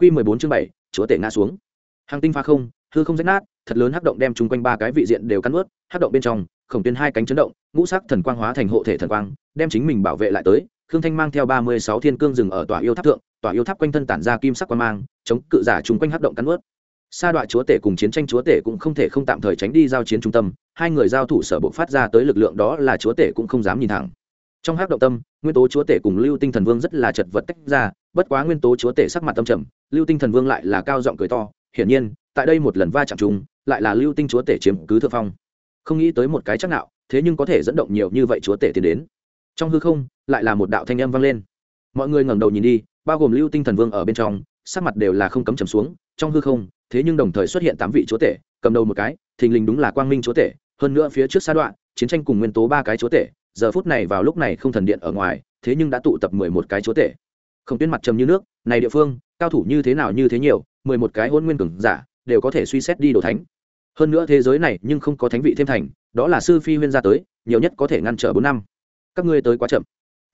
Quy 14 chương 7, chúa tể ngã xuống. Hàng tinh pha không, hư không rách nát, thật lớn hắc động đem chúng quanh ba cái vị diện đều cắn nuốt, hắc động bên trong, khổng tuyên hai cánh chấn động, ngũ sắc thần quang hóa thành hộ thể thần quang, đem chính mình bảo vệ lại tới. Khương Thanh mang theo 36 thiên cương rừng ở tòa yêu tháp thượng, tòa yêu tháp quanh thân tản ra kim sắc quang mang, chống cự giả chúng quanh hắc động cắn nuốt. Sa đoạn chúa tể cùng chiến tranh chúa tể cũng không thể không tạm thời tránh đi giao chiến trung tâm, hai người giao thủ sở bộ phát ra tới lực lượng đó là chúa tể cũng không dám nhìn thẳng. Trong hắc động tâm, nguyên tố chúa tể cùng Lưu Tinh Thần Vương rất là chật vật tách ra, bất quá nguyên tố chúa tể sắc mặt tâm trầm, Lưu Tinh Thần Vương lại là cao giọng cười to, hiển nhiên, tại đây một lần va chạm chung, lại là Lưu Tinh chúa tể chiếm cứ thượng phong. Không nghĩ tới một cái chắc nạo, thế nhưng có thể dẫn động nhiều như vậy chúa tể tiến đến. Trong hư không, lại là một đạo thanh âm vang lên. Mọi người ngẩng đầu nhìn đi, bao gồm Lưu Tinh Thần Vương ở bên trong, sắc mặt đều là không cấm trầm xuống, trong hư không, thế nhưng đồng thời xuất hiện tám vị chúa tể cầm đầu một cái thình lình đúng là quang minh chúa tể hơn nữa phía trước xa đoạn chiến tranh cùng nguyên tố ba cái chúa tể giờ phút này vào lúc này không thần điện ở ngoài thế nhưng đã tụ tập mười một cái chúa tể không tuyên mặt trầm như nước, này địa phương, cao thủ như thế nào như thế nhiều, mười một cái hôn nguyên cường giả, đều có thể suy xét đi đồ thánh. Hơn nữa thế giới này nhưng không có thánh vị thêm thành, đó là sư phi huyên ra tới, nhiều nhất có thể ngăn trở bốn năm. Các ngươi tới quá chậm.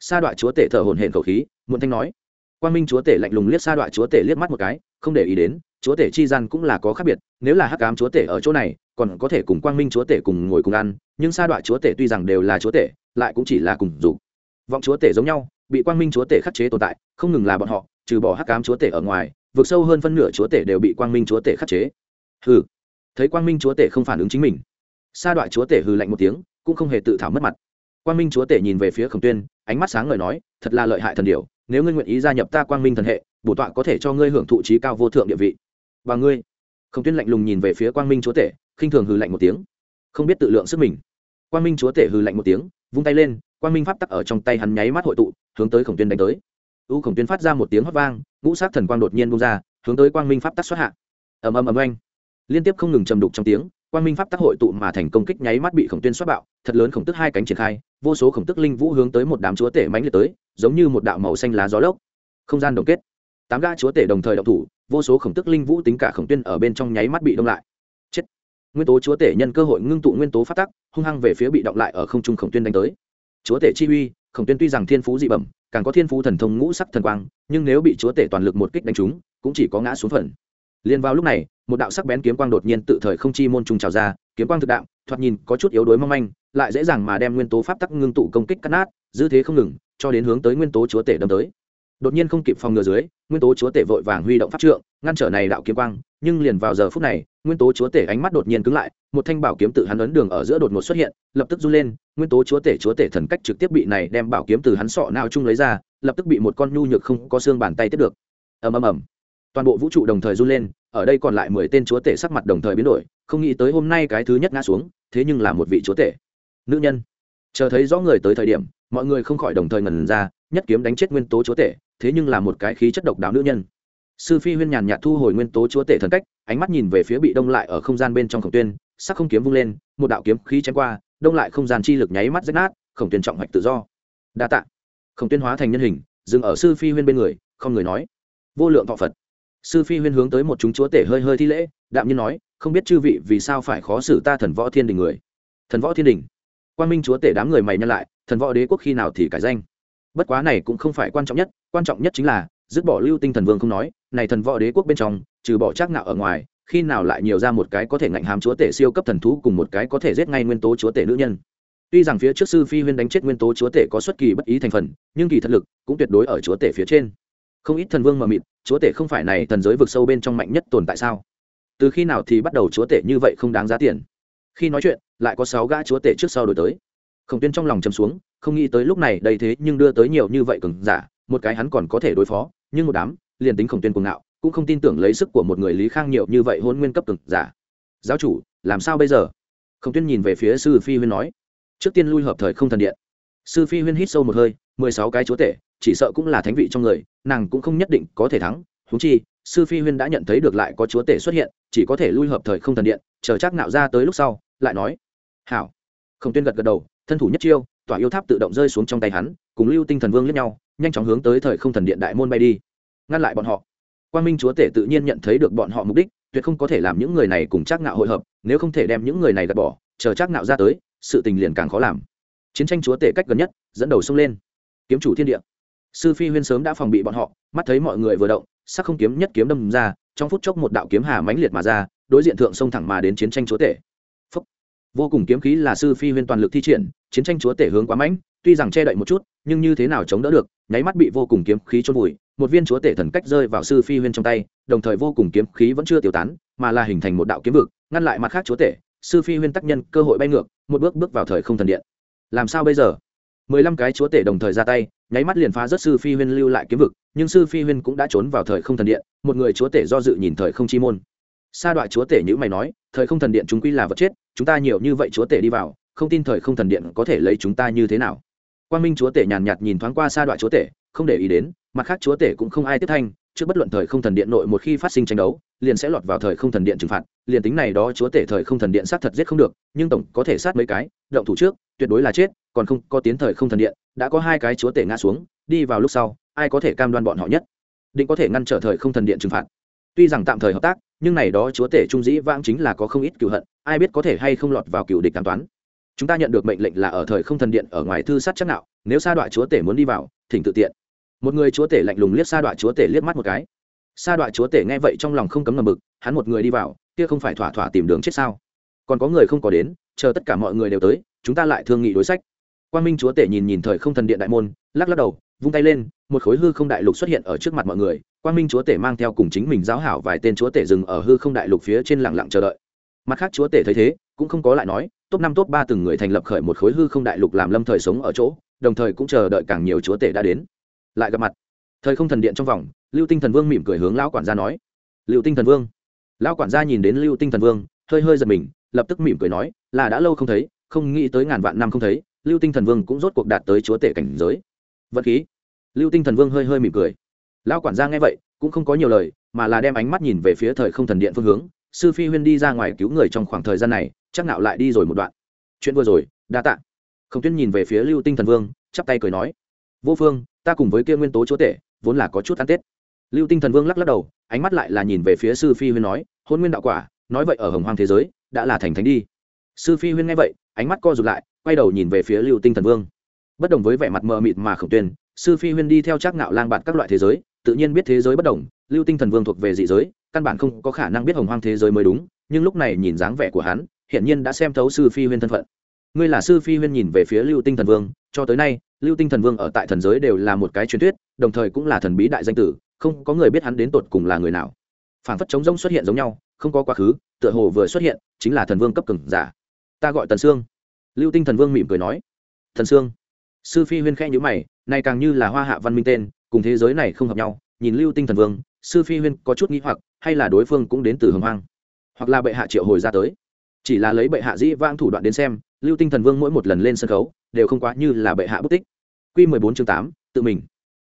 Sa đoạn chúa tể thở hổn hển khẩu khí, muộn thanh nói. Quang minh chúa tể lạnh lùng liếc sa đoạn chúa tể liếc mắt một cái, không để ý đến, chúa tể chi gian cũng là có khác biệt, nếu là hắc ám chúa tể ở chỗ này, còn có thể cùng quang minh chúa tể cùng ngồi cùng ăn, nhưng sa đoạn chúa tể tuy rằng đều là chúa tể, lại cũng chỉ là cùng dục. Vọng chúa tể giống nhau bị quang minh chúa tể khắc chế tồn tại, không ngừng là bọn họ, trừ bỏ hắc ám chúa tể ở ngoài vượt sâu hơn phân nửa chúa tể đều bị quang minh chúa tể khắc chế. Hừ. Thấy quang minh chúa tể không phản ứng chính mình, sa đoạn chúa tể hừ lạnh một tiếng, cũng không hề tự thảo mất mặt. Quang minh chúa tể nhìn về phía khổng tuyên, ánh mắt sáng ngời nói, thật là lợi hại thần điều nếu ngươi nguyện ý gia nhập ta quang minh thần hệ, bổ tọa có thể cho ngươi hưởng thụ trí cao vô thượng địa vị. Và ngươi? Không tuyên lạnh lùng nhìn về phía quang minh chúa tể, khinh thường hừ lạnh một tiếng. Không biết tự lượng sức mình. Quang minh chúa tể hừ lạnh một tiếng, vung tay lên quang minh pháp tắc ở trong tay hắn nháy mắt hội tụ, hướng tới khổng tuyên đánh tới. U khổng tuyên phát ra một tiếng hót vang, ngũ sát thần quang đột nhiên bung ra, hướng tới quang minh pháp tắc xuất hạ. Ầm ầm ầm oanh. Liên tiếp không ngừng trầm đục trong tiếng, quang minh pháp tắc hội tụ mà thành công kích nháy mắt bị khổng tuyên xuất bạo, thật lớn khổng tức hai cánh triển khai, vô số khổng tức linh vũ hướng tới một đám chúa tể mãnh liệt tới, giống như một đạo màu xanh lá gió lốc. Không gian đồng kết. Tám gã chúa tể đồng thời động thủ, vô số khổng tức linh vũ tính cả khổng tuyên ở bên trong nháy mắt bị đông lại. Chết. Nguyên tố chúa tể nhân cơ hội ngưng tụ nguyên tố phát tắc, hung hăng về phía bị động lại ở không trung khổng tuyên đánh tới chúa tể chi uy, khổng tuyên tuy rằng thiên phú dị bẩm, càng có thiên phú thần thông ngũ sắc thần quang, nhưng nếu bị chúa tể toàn lực một kích đánh trúng, cũng chỉ có ngã xuống phần. Liền vào lúc này, một đạo sắc bén kiếm quang đột nhiên tự thời không chi môn trùng trào ra, kiếm quang thực đạo thoạt nhìn có chút yếu đuối mong manh, lại dễ dàng mà đem nguyên tố pháp tắc ngưng tụ công kích cắt nát dư thế không ngừng, cho đến hướng tới nguyên tố chúa tể đâm tới đột nhiên không kịp phòng ngừa dưới, nguyên tố chúa tể vội vàng huy động pháp trượng, ngăn trở này đạo kiếm quang, nhưng liền vào giờ phút này, nguyên tố chúa tể ánh mắt đột nhiên cứng lại, một thanh bảo kiếm tự hắn ấn đường ở giữa đột ngột xuất hiện, lập tức run lên, nguyên tố chúa tể chúa tể thần cách trực tiếp bị này đem bảo kiếm từ hắn sọ nào chung lấy ra, lập tức bị một con nhu nhược không có xương bàn tay tiếp được. Ầm ầm ầm. Toàn bộ vũ trụ đồng thời run lên, ở đây còn lại mười tên chúa tể sắc mặt đồng thời biến đổi, không nghĩ tới hôm nay cái thứ nhất ngã xuống, thế nhưng là một vị chúa tể. Nữ nhân. Chờ thấy rõ người tới thời điểm, mọi người không khỏi đồng thời ngần ra, nhất kiếm đánh chết nguyên tố chúa tể thế nhưng là một cái khí chất độc đáo nữ nhân. Sư phi huyên nhàn nhạt thu hồi nguyên tố chúa tể thần cách, ánh mắt nhìn về phía bị đông lại ở không gian bên trong khổng tuyên, sắc không kiếm vung lên, một đạo kiếm khí chém qua, đông lại không gian chi lực nháy mắt rách nát, khổng tuyên trọng hoạch tự do. Đa tạ. Khổng tuyên hóa thành nhân hình, dừng ở sư phi huyên bên người, không người nói. Vô lượng thọ phật. Sư phi huyên hướng tới một chúng chúa tể hơi hơi thi lễ, đạm nhiên nói, không biết chư vị vì sao phải khó xử ta thần võ thiên đình người. Thần võ thiên đình. Quan minh chúa tể đám người mày nhân lại, thần võ đế quốc khi nào thì cải danh? Bất quá này cũng không phải quan trọng nhất quan trọng nhất chính là, dứt bỏ lưu tinh thần vương không nói, này thần võ đế quốc bên trong, trừ bỏ trác nạo ở ngoài, khi nào lại nhiều ra một cái có thể ngạnh hàm chúa tể siêu cấp thần thú cùng một cái có thể giết ngay nguyên tố chúa tể nữ nhân. Tuy rằng phía trước sư phi huyên đánh chết nguyên tố chúa tể có xuất kỳ bất ý thành phần, nhưng kỳ thật lực cũng tuyệt đối ở chúa tể phía trên. Không ít thần vương mờ mịt, chúa tể không phải này thần giới vực sâu bên trong mạnh nhất tồn tại sao? Từ khi nào thì bắt đầu chúa tể như vậy không đáng giá tiền? Khi nói chuyện, lại có sáu gã chúa tể trước sau đổi tới. Khổng tuyên trong lòng chấm xuống, không nghĩ tới lúc này đây thế nhưng đưa tới nhiều như vậy cường giả một cái hắn còn có thể đối phó, nhưng một đám liền tính khổng tuyên cuồng ngạo, cũng không tin tưởng lấy sức của một người lý khang nhiều như vậy hôn nguyên cấp cực giả. Giáo chủ, làm sao bây giờ? Khổng tuyên nhìn về phía sư phi huyên nói. Trước tiên lui hợp thời không thần điện. Sư phi huyên hít sâu một hơi, mười sáu cái chúa tể, chỉ sợ cũng là thánh vị trong người, nàng cũng không nhất định có thể thắng. Húng chi, sư phi huyên đã nhận thấy được lại có chúa tể xuất hiện, chỉ có thể lui hợp thời không thần điện, chờ chắc nạo ra tới lúc sau, lại nói. Hảo. Khổng tuyên gật gật đầu, thân thủ nhất chiêu, tỏa yêu tháp tự động rơi xuống trong tay hắn, cùng lưu tinh thần vương lẫn nhau nhanh chóng hướng tới thời không thần điện đại môn bay đi. Ngăn lại bọn họ. Quan minh chúa tể tự nhiên nhận thấy được bọn họ mục đích, tuyệt không có thể làm những người này cùng trác nạo hội hợp, nếu không thể đem những người này gạt bỏ, chờ trác nạo ra tới, sự tình liền càng khó làm. Chiến tranh chúa tể cách gần nhất, dẫn đầu xông lên. Kiếm chủ thiên địa. Sư phi huyên sớm đã phòng bị bọn họ, mắt thấy mọi người vừa động, sắc không kiếm nhất kiếm đâm ra, trong phút chốc một đạo kiếm hà mãnh liệt mà ra, đối diện thượng sông thẳng mà đến chiến tranh chúa tể. Phúc. vô cùng kiếm khí là sư phi huyên toàn lực thi triển, chiến tranh chúa tể hướng quá mãnh, tuy rằng che đậy một chút nhưng như thế nào chống đỡ được, nháy mắt bị vô cùng kiếm khí trôn vùi, một viên chúa tể thần cách rơi vào sư phi huyên trong tay, đồng thời vô cùng kiếm khí vẫn chưa tiêu tán, mà là hình thành một đạo kiếm vực, ngăn lại mặt khác chúa tể, sư phi huyên tác nhân cơ hội bay ngược, một bước bước vào thời không thần điện. Làm sao bây giờ? Mười lăm cái chúa tể đồng thời ra tay, nháy mắt liền phá rất sư phi huyên lưu lại kiếm vực, nhưng sư phi huyên cũng đã trốn vào thời không thần điện, một người chúa tể do dự nhìn thời không chi môn. Sa đoạn chúa tể nhữ mày nói, thời không thần điện chúng quy là vật chết, chúng ta nhiều như vậy chúa tể đi vào, không tin thời không thần điện có thể lấy chúng ta như thế nào? Quan minh chúa tể nhàn nhạt nhìn thoáng qua sa đoạn chúa tể, không để ý đến, mặt khác chúa tể cũng không ai tiếp thanh, trước bất luận thời không thần điện nội một khi phát sinh tranh đấu, liền sẽ lọt vào thời không thần điện trừng phạt, liền tính này đó chúa tể thời không thần điện sát thật giết không được, nhưng tổng có thể sát mấy cái, động thủ trước, tuyệt đối là chết, còn không, có tiến thời không thần điện, đã có hai cái chúa tể ngã xuống, đi vào lúc sau, ai có thể cam đoan bọn họ nhất? Định có thể ngăn trở thời không thần điện trừng phạt. Tuy rằng tạm thời hợp tác, nhưng này đó chúa tể trung dĩ vãng chính là có không ít cựu hận, ai biết có thể hay không lọt vào cựu địch an toán chúng ta nhận được mệnh lệnh là ở thời không thần điện ở ngoài thư sát chắc nạo, nếu sa đoạn chúa tể muốn đi vào, thỉnh tự tiện. Một người chúa tể lạnh lùng liếc sa đoạn chúa tể liếc mắt một cái. Sa đoạn chúa tể nghe vậy trong lòng không cấm ngầm bực, hắn một người đi vào, kia không phải thỏa thỏa tìm đường chết sao? Còn có người không có đến, chờ tất cả mọi người đều tới, chúng ta lại thương nghị đối sách. Quan minh chúa tể nhìn nhìn thời không thần điện đại môn, lắc lắc đầu, vung tay lên, một khối hư không đại lục xuất hiện ở trước mặt mọi người. Quan minh chúa tể mang theo cùng chính mình giáo hảo vài tên chúa tể dừng ở hư không đại lục phía trên lặng lặng chờ đợi. Mặt khác chúa tể thấy thế, cũng không có lại nói top năm, top ba từng người thành lập khởi một khối hư không đại lục làm lâm thời sống ở chỗ, đồng thời cũng chờ đợi càng nhiều chúa tể đã đến. Lại gặp mặt. Thời không thần điện trong vòng, lưu tinh thần vương mỉm cười hướng lão quản gia nói. Lưu tinh thần vương. Lão quản gia nhìn đến lưu tinh thần vương, hơi hơi giật mình, lập tức mỉm cười nói, là đã lâu không thấy, không nghĩ tới ngàn vạn năm không thấy, lưu tinh thần vương cũng rốt cuộc đạt tới chúa tể cảnh giới. Vật khí. Lưu tinh thần vương hơi hơi mỉm cười. Lão quản gia nghe vậy, cũng không có nhiều lời, mà là đem ánh mắt nhìn về phía thời không thần điện phương hướng. Sư phi huyên đi ra ngoài cứu người trong khoảng thời gian này chắc nạo lại đi rồi một đoạn. Chuyện vừa rồi, đa tạ. Khổng tuyên nhìn về phía lưu tinh thần vương, chắp tay cười nói, vô phương, ta cùng với kia nguyên tố chúa tể, vốn là có chút ăn tết. Lưu tinh thần vương lắc lắc đầu, ánh mắt lại là nhìn về phía sư phi huyên nói, hôn nguyên đạo quả, nói vậy ở hồng hoang thế giới, đã là thành thánh đi. Sư phi huyên nghe vậy, ánh mắt co rụt lại, quay đầu nhìn về phía lưu tinh thần vương. Bất đồng với vẻ mặt mờ mịt mà khổng tuyên, sư phi huyên đi theo trác ngạo lang bạt các loại thế giới, tự nhiên biết thế giới bất đồng, lưu tinh thần vương thuộc về dị giới, căn bản không có khả năng biết hồng hoang thế giới mới đúng, nhưng lúc này nhìn dáng vẻ của hắn hiển nhiên đã xem thấu sư phi huyên thân phận. Ngươi là sư phi huyên nhìn về phía lưu tinh thần vương, cho tới nay, lưu tinh thần vương ở tại thần giới đều là một cái truyền thuyết, đồng thời cũng là thần bí đại danh tử, không có người biết hắn đến tột cùng là người nào. Phản phất chống rông xuất hiện giống nhau, không có quá khứ, tựa hồ vừa xuất hiện, chính là thần vương cấp cường giả. Ta gọi tần sương. Lưu tinh thần vương mỉm cười nói. Thần sương. Sư phi huyên khẽ nhữ mày, nay càng như là hoa hạ văn minh tên, cùng thế giới này không hợp nhau, nhìn lưu tinh thần vương, sư phi huyên có chút nghĩ hoặc, hay là đối phương cũng đến từ hồng hoang, hoặc là bệ hạ triệu hồi ra tới chỉ là lấy bệ hạ dĩ vãng thủ đoạn đến xem, lưu tinh thần vương mỗi một lần lên sân khấu, đều không quá như là bệ hạ bút tích. Q mười bốn chương tám, tự mình.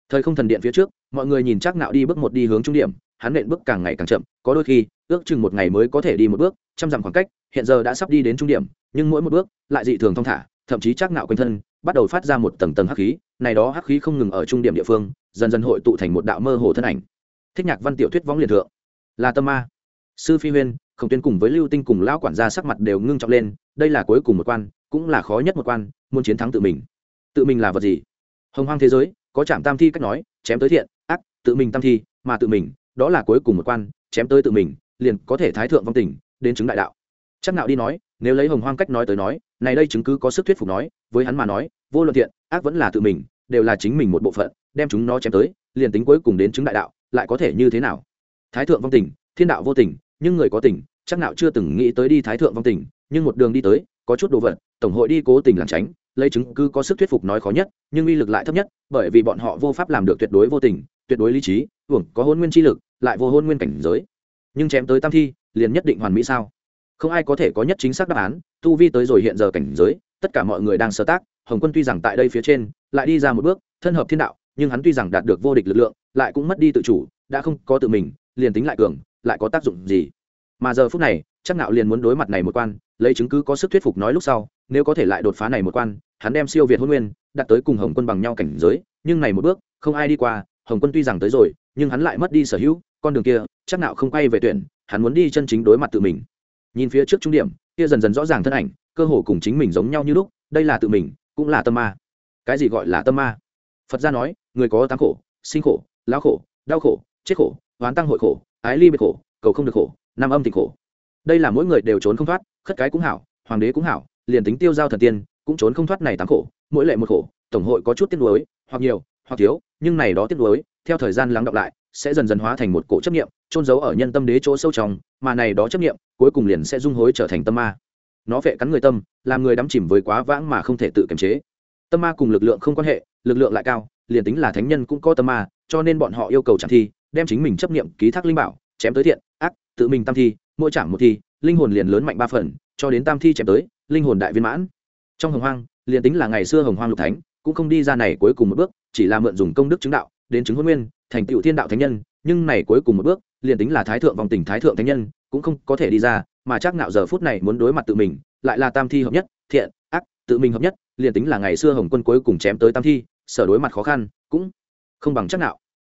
Thời không thần điện phía trước, mọi người nhìn chắc nạo đi bước một đi hướng trung điểm, hắn nện bước càng ngày càng chậm, có đôi khi, ước chừng một ngày mới có thể đi một bước, trăm dặm khoảng cách, hiện giờ đã sắp đi đến trung điểm, nhưng mỗi một bước, lại dị thường thong thả, thậm chí chắc nạo quanh thân, bắt đầu phát ra một tầng tầng hắc khí, này đó hắc khí không ngừng ở trung điểm địa phương, dần dần hội tụ thành một đạo mơ hồ thân ảnh. Thích nhạc văn tiểu thuyết võng liền thượng. Là tâm ma. Sư phi huyên khổng tuyên cùng với lưu tinh cùng lão quản gia sắc mặt đều ngưng trọng lên, đây là cuối cùng một quan, cũng là khó nhất một quan, muốn chiến thắng tự mình. Tự mình là vật gì? Hồng hoang thế giới, có chạm tam thi cách nói, chém tới thiện, ác, tự mình tam thi, mà tự mình, đó là cuối cùng một quan, chém tới tự mình, liền có thể thái thượng vong tình, đến chứng đại đạo. Chắc Nạo đi nói, nếu lấy hồng hoang cách nói tới nói, này đây chứng cứ có sức thuyết phục nói, với hắn mà nói, vô luận thiện, ác vẫn là tự mình, đều là chính mình một bộ phận, đem chúng nó chém tới, liền tính cuối cùng đến chứng đại đạo, lại có thể như thế nào? Thái thượng vong tình, thiên đạo vô tình nhưng người có tình, chắc nào chưa từng nghĩ tới đi thái thượng vong tình nhưng một đường đi tới, có chút đồ vật, tổng hội đi cố tình làm tránh, lấy chứng cứ có sức thuyết phục nói khó nhất, nhưng uy lực lại thấp nhất, bởi vì bọn họ vô pháp làm được tuyệt đối vô tình, tuyệt đối lý trí, hưởng có hôn nguyên chi lực, lại vô hôn nguyên cảnh giới. Nhưng chém tới tam thi, liền nhất định hoàn mỹ sao? Không ai có thể có nhất chính xác đáp án, tu vi tới rồi hiện giờ cảnh giới, tất cả mọi người đang sơ tác, hồng quân tuy rằng tại đây phía trên, lại đi ra một bước, thân hợp thiên đạo, nhưng hắn tuy rằng đạt được vô địch lực lượng, lại cũng mất đi tự chủ, đã không có tự mình, liền tính lại cường lại có tác dụng gì? Mà giờ phút này, chắc nạo liền muốn đối mặt này một quan, lấy chứng cứ có sức thuyết phục nói lúc sau, nếu có thể lại đột phá này một quan, hắn đem siêu việt hôn nguyên, đặt tới cùng hồng quân bằng nhau cảnh giới, nhưng này một bước, không ai đi qua, hồng quân tuy rằng tới rồi, nhưng hắn lại mất đi sở hữu, con đường kia, chắc nạo không quay về tuyển, hắn muốn đi chân chính đối mặt tự mình. Nhìn phía trước trung điểm, kia dần dần rõ ràng thân ảnh, cơ hồ cùng chính mình giống nhau như lúc, đây là tự mình, cũng là tâm ma. Cái gì gọi là tâm ma? Phật gia nói, người có tám khổ, sinh khổ lão khổ, đau khổ, chết khổ, oán tăng hội khổ ái ly biệt khổ, cầu không được khổ, nam âm thịnh khổ. Đây là mỗi người đều trốn không thoát, khất cái cũng hảo, hoàng đế cũng hảo, liền tính tiêu giao thần tiên, cũng trốn không thoát này tám khổ, mỗi lệ một khổ, tổng hội có chút tiếc nuối, hoặc nhiều, hoặc thiếu, nhưng này đó tiếc nuối, theo thời gian lắng đọng lại, sẽ dần dần hóa thành một cổ chấp niệm trôn giấu ở nhân tâm đế chỗ sâu trong, mà này đó chấp niệm, cuối cùng liền sẽ dung hối trở thành tâm ma. Nó vệ cắn người tâm, làm người đắm chìm với quá vãng mà không thể tự kiềm chế. Tâm ma cùng lực lượng không quan hệ, lực lượng lại cao, liền tính là thánh nhân cũng có tâm ma, cho nên bọn họ yêu cầu chẳng thi đem chính mình chấp niệm ký thác linh bảo, chém tới thiện, ác, tự mình tam thi, mỗi chẳng một thi, linh hồn liền lớn mạnh ba phần, cho đến tam thi chém tới, linh hồn đại viên mãn. Trong hồng hoang, liền tính là ngày xưa hồng hoang lục thánh, cũng không đi ra này cuối cùng một bước, chỉ là mượn dùng công đức chứng đạo, đến chứng huân nguyên, thành tựu thiên đạo thánh nhân, nhưng này cuối cùng một bước, liền tính là thái thượng vòng tỉnh thái thượng thánh nhân, cũng không có thể đi ra, mà chắc nạo giờ phút này muốn đối mặt tự mình, lại là tam thi hợp nhất, thiện, ác, tự mình hợp nhất, liền tính là ngày xưa hồng quân cuối cùng chém tới tam thi, sở đối mặt khó khăn, cũng không bằng chắc nạo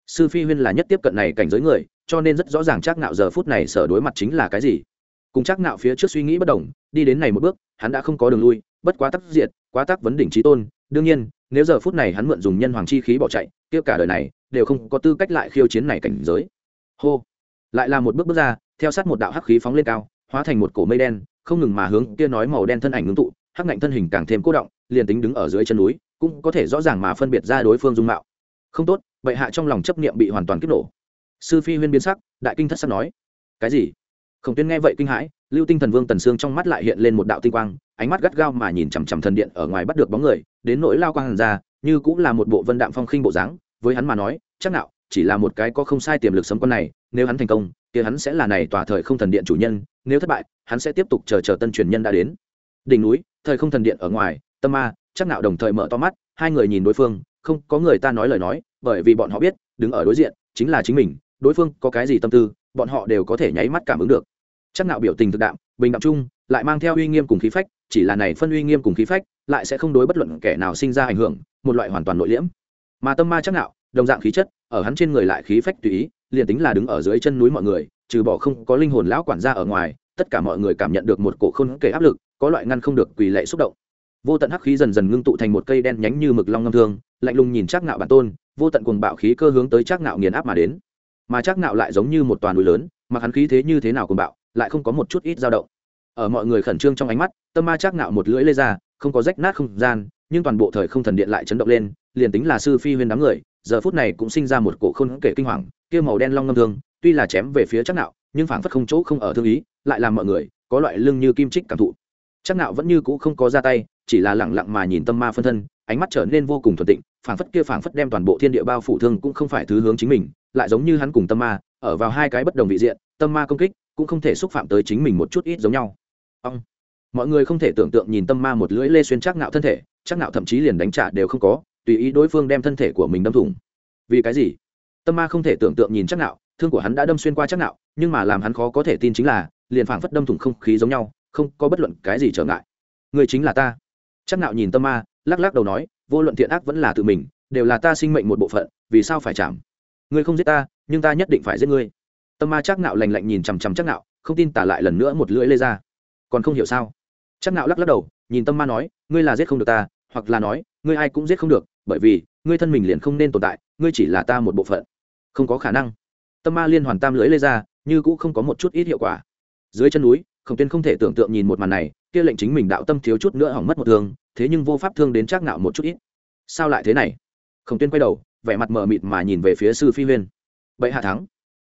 sư phi huyên là nhất tiếp cận này cảnh giới người, cho nên rất rõ ràng chắc nạo giờ phút này sở đối mặt chính là cái gì. Cùng chắc nạo phía trước suy nghĩ bất đồng, đi đến này một bước, hắn đã không có đường lui, bất quá tắc diệt, quá tắc vấn đỉnh trí tôn. Đương nhiên, nếu giờ phút này hắn mượn dùng nhân hoàng chi khí bỏ chạy, kia cả đời này đều không có tư cách lại khiêu chiến này cảnh giới. Hô! Lại là một bước bước ra, theo sát một đạo hắc khí phóng lên cao, hóa thành một cổ mây đen, không ngừng mà hướng kia nói màu đen thân ảnh ngưng tụ, hắc ngạnh thân hình càng thêm cố động, liền tính đứng ở dưới chân núi, cũng có thể rõ ràng mà phân biệt ra đối phương dung mạo không tốt vậy hạ trong lòng chấp niệm bị hoàn toàn kích nổ. Sư phi huyên biến sắc, đại kinh thất sắc nói. Cái gì? Khổng tuyên nghe vậy kinh hãi, lưu tinh thần vương tần sương trong mắt lại hiện lên một đạo tinh quang, ánh mắt gắt gao mà nhìn chằm chằm thần điện ở ngoài bắt được bóng người, đến nỗi lao quang hàn ra, như cũng là một bộ vân đạm phong khinh bộ dáng, với hắn mà nói, chắc nào chỉ là một cái có không sai tiềm lực sấm con này, nếu hắn thành công thì hắn sẽ là này tòa thời không thần điện chủ nhân, nếu thất bại, hắn sẽ tiếp tục chờ chờ tân truyền nhân đã đến. Đỉnh núi, thời không thần điện ở ngoài, tâm ma, chắc nào đồng thời mở to mắt, hai người nhìn đối phương không có người ta nói lời nói, bởi vì bọn họ biết, đứng ở đối diện, chính là chính mình, đối phương có cái gì tâm tư, bọn họ đều có thể nháy mắt cảm ứng được. Chắc nạo biểu tình thực đạm, bình đạm chung, lại mang theo uy nghiêm cùng khí phách, chỉ là này phân uy nghiêm cùng khí phách, lại sẽ không đối bất luận kẻ nào sinh ra ảnh hưởng, một loại hoàn toàn nội liễm. Mà tâm ma chắc nạo đồng dạng khí chất, ở hắn trên người lại khí phách tùy ý, liền tính là đứng ở dưới chân núi mọi người, trừ bỏ không có linh hồn lão quản gia ở ngoài, tất cả mọi người cảm nhận được một cổ khôn kể áp lực, có loại ngăn không được quỳ lệ xúc động vô tận hắc khí dần dần ngưng tụ thành một cây đen nhánh như mực long ngâm thương, lạnh lùng nhìn chắc nạo bản tôn, vô tận cuồng bạo khí cơ hướng tới chắc nạo nghiền áp mà đến. Mà chắc nạo lại giống như một toàn núi lớn, mặc hắn khí thế như thế nào cuồng bạo, lại không có một chút ít dao động. Ở mọi người khẩn trương trong ánh mắt, tâm ma chắc nạo một lưỡi lê ra, không có rách nát không gian, nhưng toàn bộ thời không thần điện lại chấn động lên, liền tính là sư phi huyên đám người, giờ phút này cũng sinh ra một cổ khôn kể kinh hoàng, kia màu đen long ngâm thương, tuy là chém về phía chắc nạo nhưng phảng phất không chỗ không ở thương ý, lại làm mọi người có loại lưng như kim trích cảm thụ. Chắc nạo vẫn như cũ không có ra tay chỉ là lẳng lặng mà nhìn tâm ma phân thân, ánh mắt trở nên vô cùng thuần tịnh, phảng phất kia phảng phất đem toàn bộ thiên địa bao phủ thương cũng không phải thứ hướng chính mình, lại giống như hắn cùng tâm ma, ở vào hai cái bất đồng vị diện, tâm ma công kích cũng không thể xúc phạm tới chính mình một chút ít giống nhau. Ông, mọi người không thể tưởng tượng nhìn tâm ma một lưỡi lê xuyên chắc nạo thân thể, chắc nạo thậm chí liền đánh trả đều không có, tùy ý đối phương đem thân thể của mình đâm thủng. Vì cái gì? Tâm ma không thể tưởng tượng nhìn chắc nạo thương của hắn đã đâm xuyên qua chắc nạo nhưng mà làm hắn khó có thể tin chính là, liền phảng phất đâm thủng không khí giống nhau, không có bất luận cái gì trở ngại. Người chính là ta chắc nạo nhìn tâm ma, lắc lắc đầu nói, vô luận thiện ác vẫn là tự mình, đều là ta sinh mệnh một bộ phận, vì sao phải chạm? Ngươi không giết ta, nhưng ta nhất định phải giết ngươi. Tâm ma chắc nạo lành lạnh nhìn chằm chằm chắc nạo không tin tả lại lần nữa một lưỡi lê ra. Còn không hiểu sao? Chắc nạo lắc lắc đầu, nhìn tâm ma nói, ngươi là giết không được ta, hoặc là nói, ngươi ai cũng giết không được, bởi vì, ngươi thân mình liền không nên tồn tại, ngươi chỉ là ta một bộ phận. Không có khả năng. Tâm ma liên hoàn tam lưỡi lê ra, như cũng không có một chút ít hiệu quả. Dưới chân núi, khổng tuyên không thể tưởng tượng nhìn một màn này kia lệnh chính mình đạo tâm thiếu chút nữa hỏng mất một thương, thế nhưng vô pháp thương đến chắc nạo một chút ít. Sao lại thế này? Khổng tuyên quay đầu, vẻ mặt mờ mịt mà nhìn về phía sư phi huyên. Bệ hạ thắng.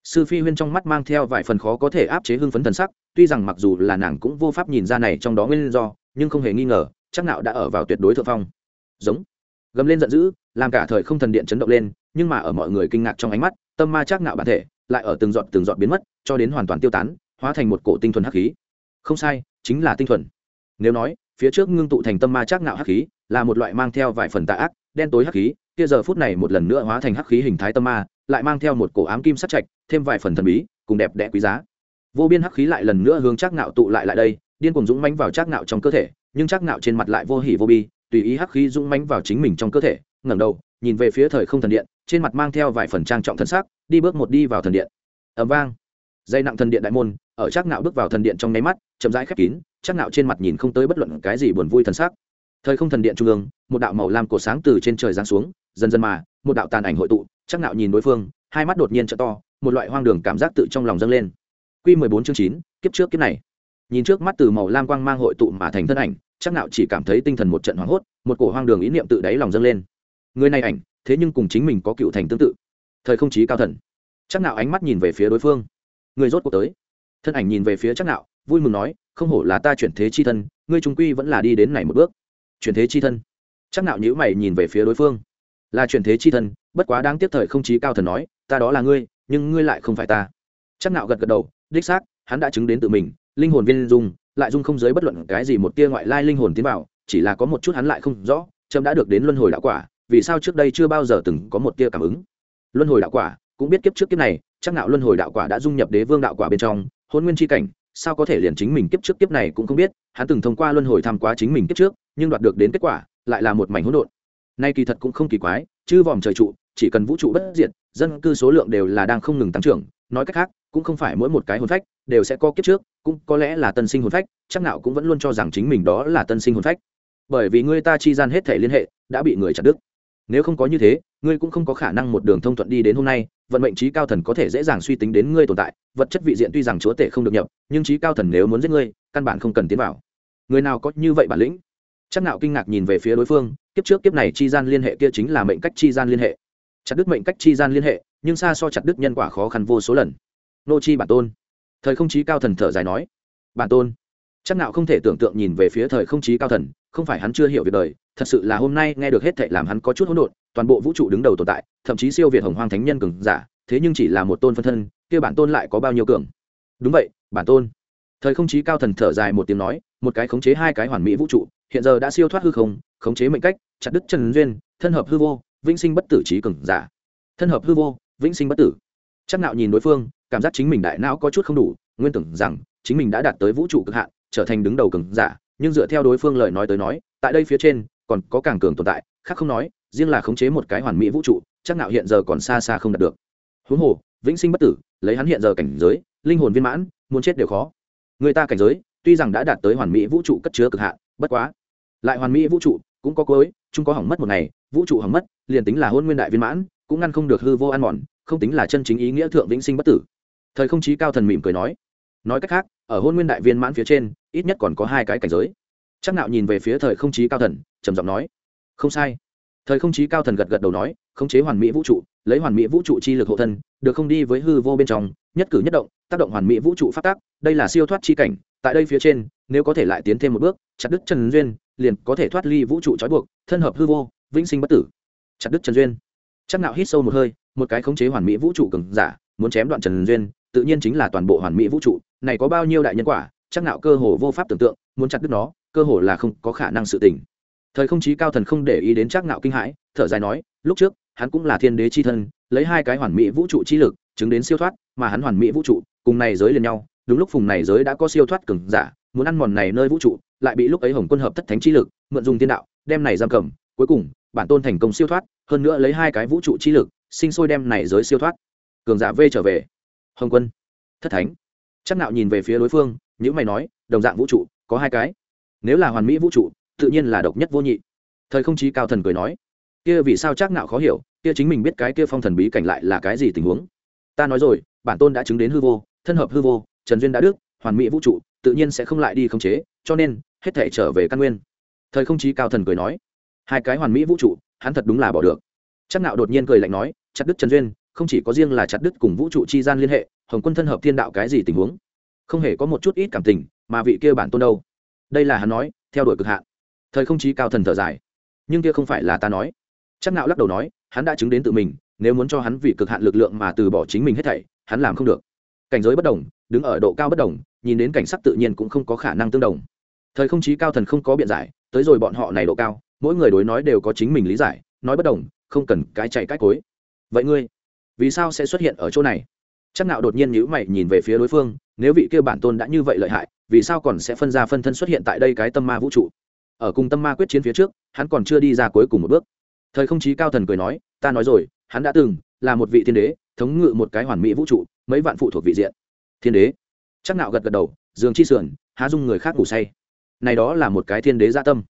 Sư phi huyên trong mắt mang theo vài phần khó có thể áp chế hưng phấn thần sắc, tuy rằng mặc dù là nàng cũng vô pháp nhìn ra này trong đó nguyên do, nhưng không hề nghi ngờ, chắc nạo đã ở vào tuyệt đối thượng phong. Giống. Gầm lên giận dữ, làm cả thời không thần điện chấn động lên, nhưng mà ở mọi người kinh ngạc trong ánh mắt, tâm ma chắc nạo bản thể lại ở từng giọt từng giọt biến mất, cho đến hoàn toàn tiêu tán, hóa thành một cổ tinh thuần hắc khí. Không sai chính là tinh thuần. Nếu nói, phía trước ngưng tụ thành tâm ma chắc nạo hắc khí, là một loại mang theo vài phần tà ác, đen tối hắc khí, kia giờ phút này một lần nữa hóa thành hắc khí hình thái tâm ma, lại mang theo một cổ ám kim sắc trạch, thêm vài phần thần bí, cùng đẹp đẽ quý giá. Vô biên hắc khí lại lần nữa hướng chắc nạo tụ lại lại đây, điên cuồng dũng mãnh vào chắc nạo trong cơ thể, nhưng chắc nạo trên mặt lại vô hỉ vô bi, tùy ý hắc khí dũng mãnh vào chính mình trong cơ thể, ngẩng đầu, nhìn về phía thời không thần điện, trên mặt mang theo vài phần trang trọng thần sắc, đi bước một đi vào thần điện. Ầm vang. Dây nặng thần điện đại môn ở chắc nạo bước vào thần điện trong nháy mắt, chậm rãi khép kín chắc nạo trên mặt nhìn không tới bất luận cái gì buồn vui thần sắc. Thời không thần điện trung ương, một đạo màu lam cổ sáng từ trên trời giáng xuống, dần dần mà, một đạo tàn ảnh hội tụ chắc nạo nhìn đối phương, hai mắt đột nhiên trợ to, một loại hoang đường cảm giác tự trong lòng dâng lên. Q mười bốn chương chín, kiếp trước kiếp này. Nhìn trước mắt từ màu lam quang mang hội tụ mà thành thân ảnh chắc Nạo chỉ cảm thấy tinh thần một trận hoảng hốt, một cổ hoang đường ý niệm tự đáy lòng dâng lên. Người này ảnh, thế nhưng cùng chính mình có cựu thành tương tự. Thời không chí cao thần. Chắc Nạo ánh mắt nhìn về phía đối phương. Người rốt cuộc tới thân ảnh nhìn về phía chắc nạo, vui mừng nói không hổ là ta chuyển thế chi thân ngươi trung quy vẫn là đi đến này một bước. Chuyển thế chi thân? Chắc nạo nhíu mày nhìn về phía đối phương. Là chuyển thế chi thân bất quá đang tiếp thời không chí cao thần nói ta đó là ngươi nhưng ngươi lại không phải ta. Chắc nạo gật gật đầu đích xác hắn đã chứng đến tự mình linh hồn viên dung lại dung không giới bất luận cái gì một tia ngoại lai linh hồn tiến vào chỉ là có một chút hắn lại không rõ trâm đã được đến luân hồi đạo quả vì sao trước đây chưa bao giờ từng có một tia cảm ứng? Luân hồi đạo quả cũng biết kiếp trước kiếp này chắc nạo luân hồi đạo quả đã dung nhập đế vương đạo quả bên trong hôn nguyên chi cảnh, sao có thể liền chính mình kiếp trước kiếp này cũng không biết, hắn từng thông qua luân hồi tham quá chính mình kiếp trước, nhưng đoạt được đến kết quả, lại là một mảnh hỗn độn. Nay kỳ thật cũng không kỳ quái chứ vòm trời trụ, chỉ cần vũ trụ bất diệt, dân cư số lượng đều là đang không ngừng tăng trưởng, nói cách khác, cũng không phải mỗi một cái hồn phách đều sẽ có kiếp trước, cũng có lẽ là tân sinh hồn phách, chắc nào cũng vẫn luôn cho rằng chính mình đó là tân sinh hồn phách. Bởi vì người ta chi gian hết thể liên hệ, đã bị người chặt đứt. Nếu không có như thế ngươi cũng không có khả năng một đường thông thuận đi đến hôm nay, vận mệnh trí cao thần có thể dễ dàng suy tính đến ngươi tồn tại, vật chất vị diện tuy rằng chúa tể không được nhập, nhưng trí cao thần nếu muốn giết ngươi, căn bản không cần tiến vào. Người nào có như vậy bản lĩnh? Chắc nạo kinh ngạc nhìn về phía đối phương, kiếp trước kiếp này chi gian liên hệ kia chính là mệnh cách chi gian liên hệ. Chặt đứt mệnh cách chi gian liên hệ, nhưng xa so chặt đứt nhân quả khó khăn vô số lần. Nô chi bản tôn. Thời không chí cao thần thở dài nói. Bản tôn. Chắc nạo không thể tưởng tượng nhìn về phía thời không chí cao thần không phải hắn chưa hiểu việc đời, thật sự là hôm nay nghe được hết thệ làm hắn có chút hỗn độn, toàn bộ vũ trụ đứng đầu tồn tại, thậm chí siêu việt hồng hoang thánh nhân cường giả, thế nhưng chỉ là một tôn phân thân, kia bản tôn lại có bao nhiêu cường? Đúng vậy, bản tôn. Thời không chí cao thần thở dài một tiếng nói, một cái khống chế hai cái hoàn mỹ vũ trụ, hiện giờ đã siêu thoát hư không, khống chế mệnh cách, chặt đứt trần duyên, thân hợp hư vô, vĩnh sinh bất tử trí cường giả. Thân hợp hư vô, vĩnh sinh bất tử. Chắc nạo nhìn đối phương, cảm giác chính mình đại não có chút không đủ, nguyên tưởng rằng chính mình đã đạt tới vũ trụ cực hạn, trở thành đứng đầu cường giả nhưng dựa theo đối phương lời nói tới nói, tại đây phía trên, còn có càng cường tồn tại, khác không nói, riêng là khống chế một cái hoàn mỹ vũ trụ, chắc nạo hiện giờ còn xa xa không đạt được. Huống hồ, vĩnh sinh bất tử, lấy hắn hiện giờ cảnh giới, linh hồn viên mãn, muốn chết đều khó. Người ta cảnh giới, tuy rằng đã đạt tới hoàn mỹ vũ trụ cất chứa cực hạn, bất quá, lại hoàn mỹ vũ trụ cũng có cuối, chúng có hỏng mất một ngày, vũ trụ hỏng mất, liền tính là hôn nguyên đại viên mãn, cũng ngăn không được hư vô ăn mòn, không tính là chân chính ý nghĩa thượng vĩnh sinh bất tử. Thời không chí cao thần mỉm cười nói nói cách khác, ở hôn nguyên đại viên mãn phía trên ít nhất còn có hai cái cảnh giới. Chắc nạo nhìn về phía thời không chí cao thần, trầm giọng nói, không sai. Thời không chí cao thần gật gật đầu nói, khống chế hoàn mỹ vũ trụ, lấy hoàn mỹ vũ trụ chi lực hộ thân, được không đi với hư vô bên trong, nhất cử nhất động, tác động hoàn mỹ vũ trụ phát tác đây là siêu thoát chi cảnh, tại đây phía trên, nếu có thể lại tiến thêm một bước, chặt đứt trần duyên, liền có thể thoát ly vũ trụ trói buộc, thân hợp hư vô, vĩnh sinh bất tử. Chặt đứt trần duyên. Chắc nạo hít sâu một hơi, một cái khống chế hoàn mỹ vũ trụ cường giả, muốn chém đoạn trần duyên, tự nhiên chính là toàn bộ hoàn mỹ vũ trụ, này có bao nhiêu đại nhân quả chắc nạo cơ hồ vô pháp tưởng tượng, muốn chặt đứt nó, cơ hồ là không có khả năng sự tình. Thời không chí cao thần không để ý đến chắc nạo kinh hãi, thở dài nói, lúc trước, hắn cũng là thiên đế chi thân, lấy hai cái hoàn mỹ vũ trụ chi lực, chứng đến siêu thoát, mà hắn hoàn mỹ vũ trụ, cùng này giới liền nhau, đúng lúc phùng này giới đã có siêu thoát cường giả, muốn ăn mòn này nơi vũ trụ, lại bị lúc ấy hồng quân hợp thất thánh chi lực, mượn dùng thiên đạo, đem này giam cầm, cuối cùng, bản tôn thành công siêu thoát, hơn nữa lấy hai cái vũ trụ chi lực, sinh sôi đem này giới siêu thoát. Cường giả v trở về. Hồng quân, thất thánh. Chắc nạo nhìn về phía đối phương nếu mày nói, đồng dạng vũ trụ, có hai cái. Nếu là hoàn mỹ vũ trụ, tự nhiên là độc nhất vô nhị. Thời không chí cao thần cười nói, kia vì sao chắc nạo khó hiểu, kia chính mình biết cái kia phong thần bí cảnh lại là cái gì tình huống. Ta nói rồi, bản tôn đã chứng đến hư vô, thân hợp hư vô, trần duyên đã đức, hoàn mỹ vũ trụ, tự nhiên sẽ không lại đi khống chế, cho nên, hết thể trở về căn nguyên. Thời không chí cao thần cười nói, hai cái hoàn mỹ vũ trụ, hắn thật đúng là bỏ được. Chắc nạo đột nhiên cười lạnh nói, chặt đứt trần duyên, không chỉ có riêng là chặt đứt cùng vũ trụ chi gian liên hệ, hồng quân thân hợp thiên đạo cái gì tình huống? Không hề có một chút ít cảm tình, mà vị kia bản tôn đâu? Đây là hắn nói, theo đuổi cực hạn. Thời không chí cao thần thở dài. Nhưng kia không phải là ta nói. Chắc nạo lắc đầu nói, hắn đã chứng đến tự mình, nếu muốn cho hắn vì cực hạn lực lượng mà từ bỏ chính mình hết thảy, hắn làm không được. Cảnh giới bất đồng, đứng ở độ cao bất đồng, nhìn đến cảnh sắc tự nhiên cũng không có khả năng tương đồng. Thời không chí cao thần không có biện giải, tới rồi bọn họ này độ cao, mỗi người đối nói đều có chính mình lý giải, nói bất đồng, không cần cái chạy cái cối. Vậy ngươi, vì sao sẽ xuất hiện ở chỗ này? Chắc nạo đột nhiên nhíu mày nhìn về phía đối phương nếu vị kia bản tôn đã như vậy lợi hại, vì sao còn sẽ phân ra phân thân xuất hiện tại đây cái tâm ma vũ trụ? Ở cùng tâm ma quyết chiến phía trước, hắn còn chưa đi ra cuối cùng một bước. Thời không chí cao thần cười nói, ta nói rồi, hắn đã từng là một vị thiên đế, thống ngự một cái hoàn mỹ vũ trụ, mấy vạn phụ thuộc vị diện. Thiên đế. Chắc nạo gật gật đầu dương chi sườn, há dung người khác ngủ say. Này đó là một cái thiên đế gia tâm.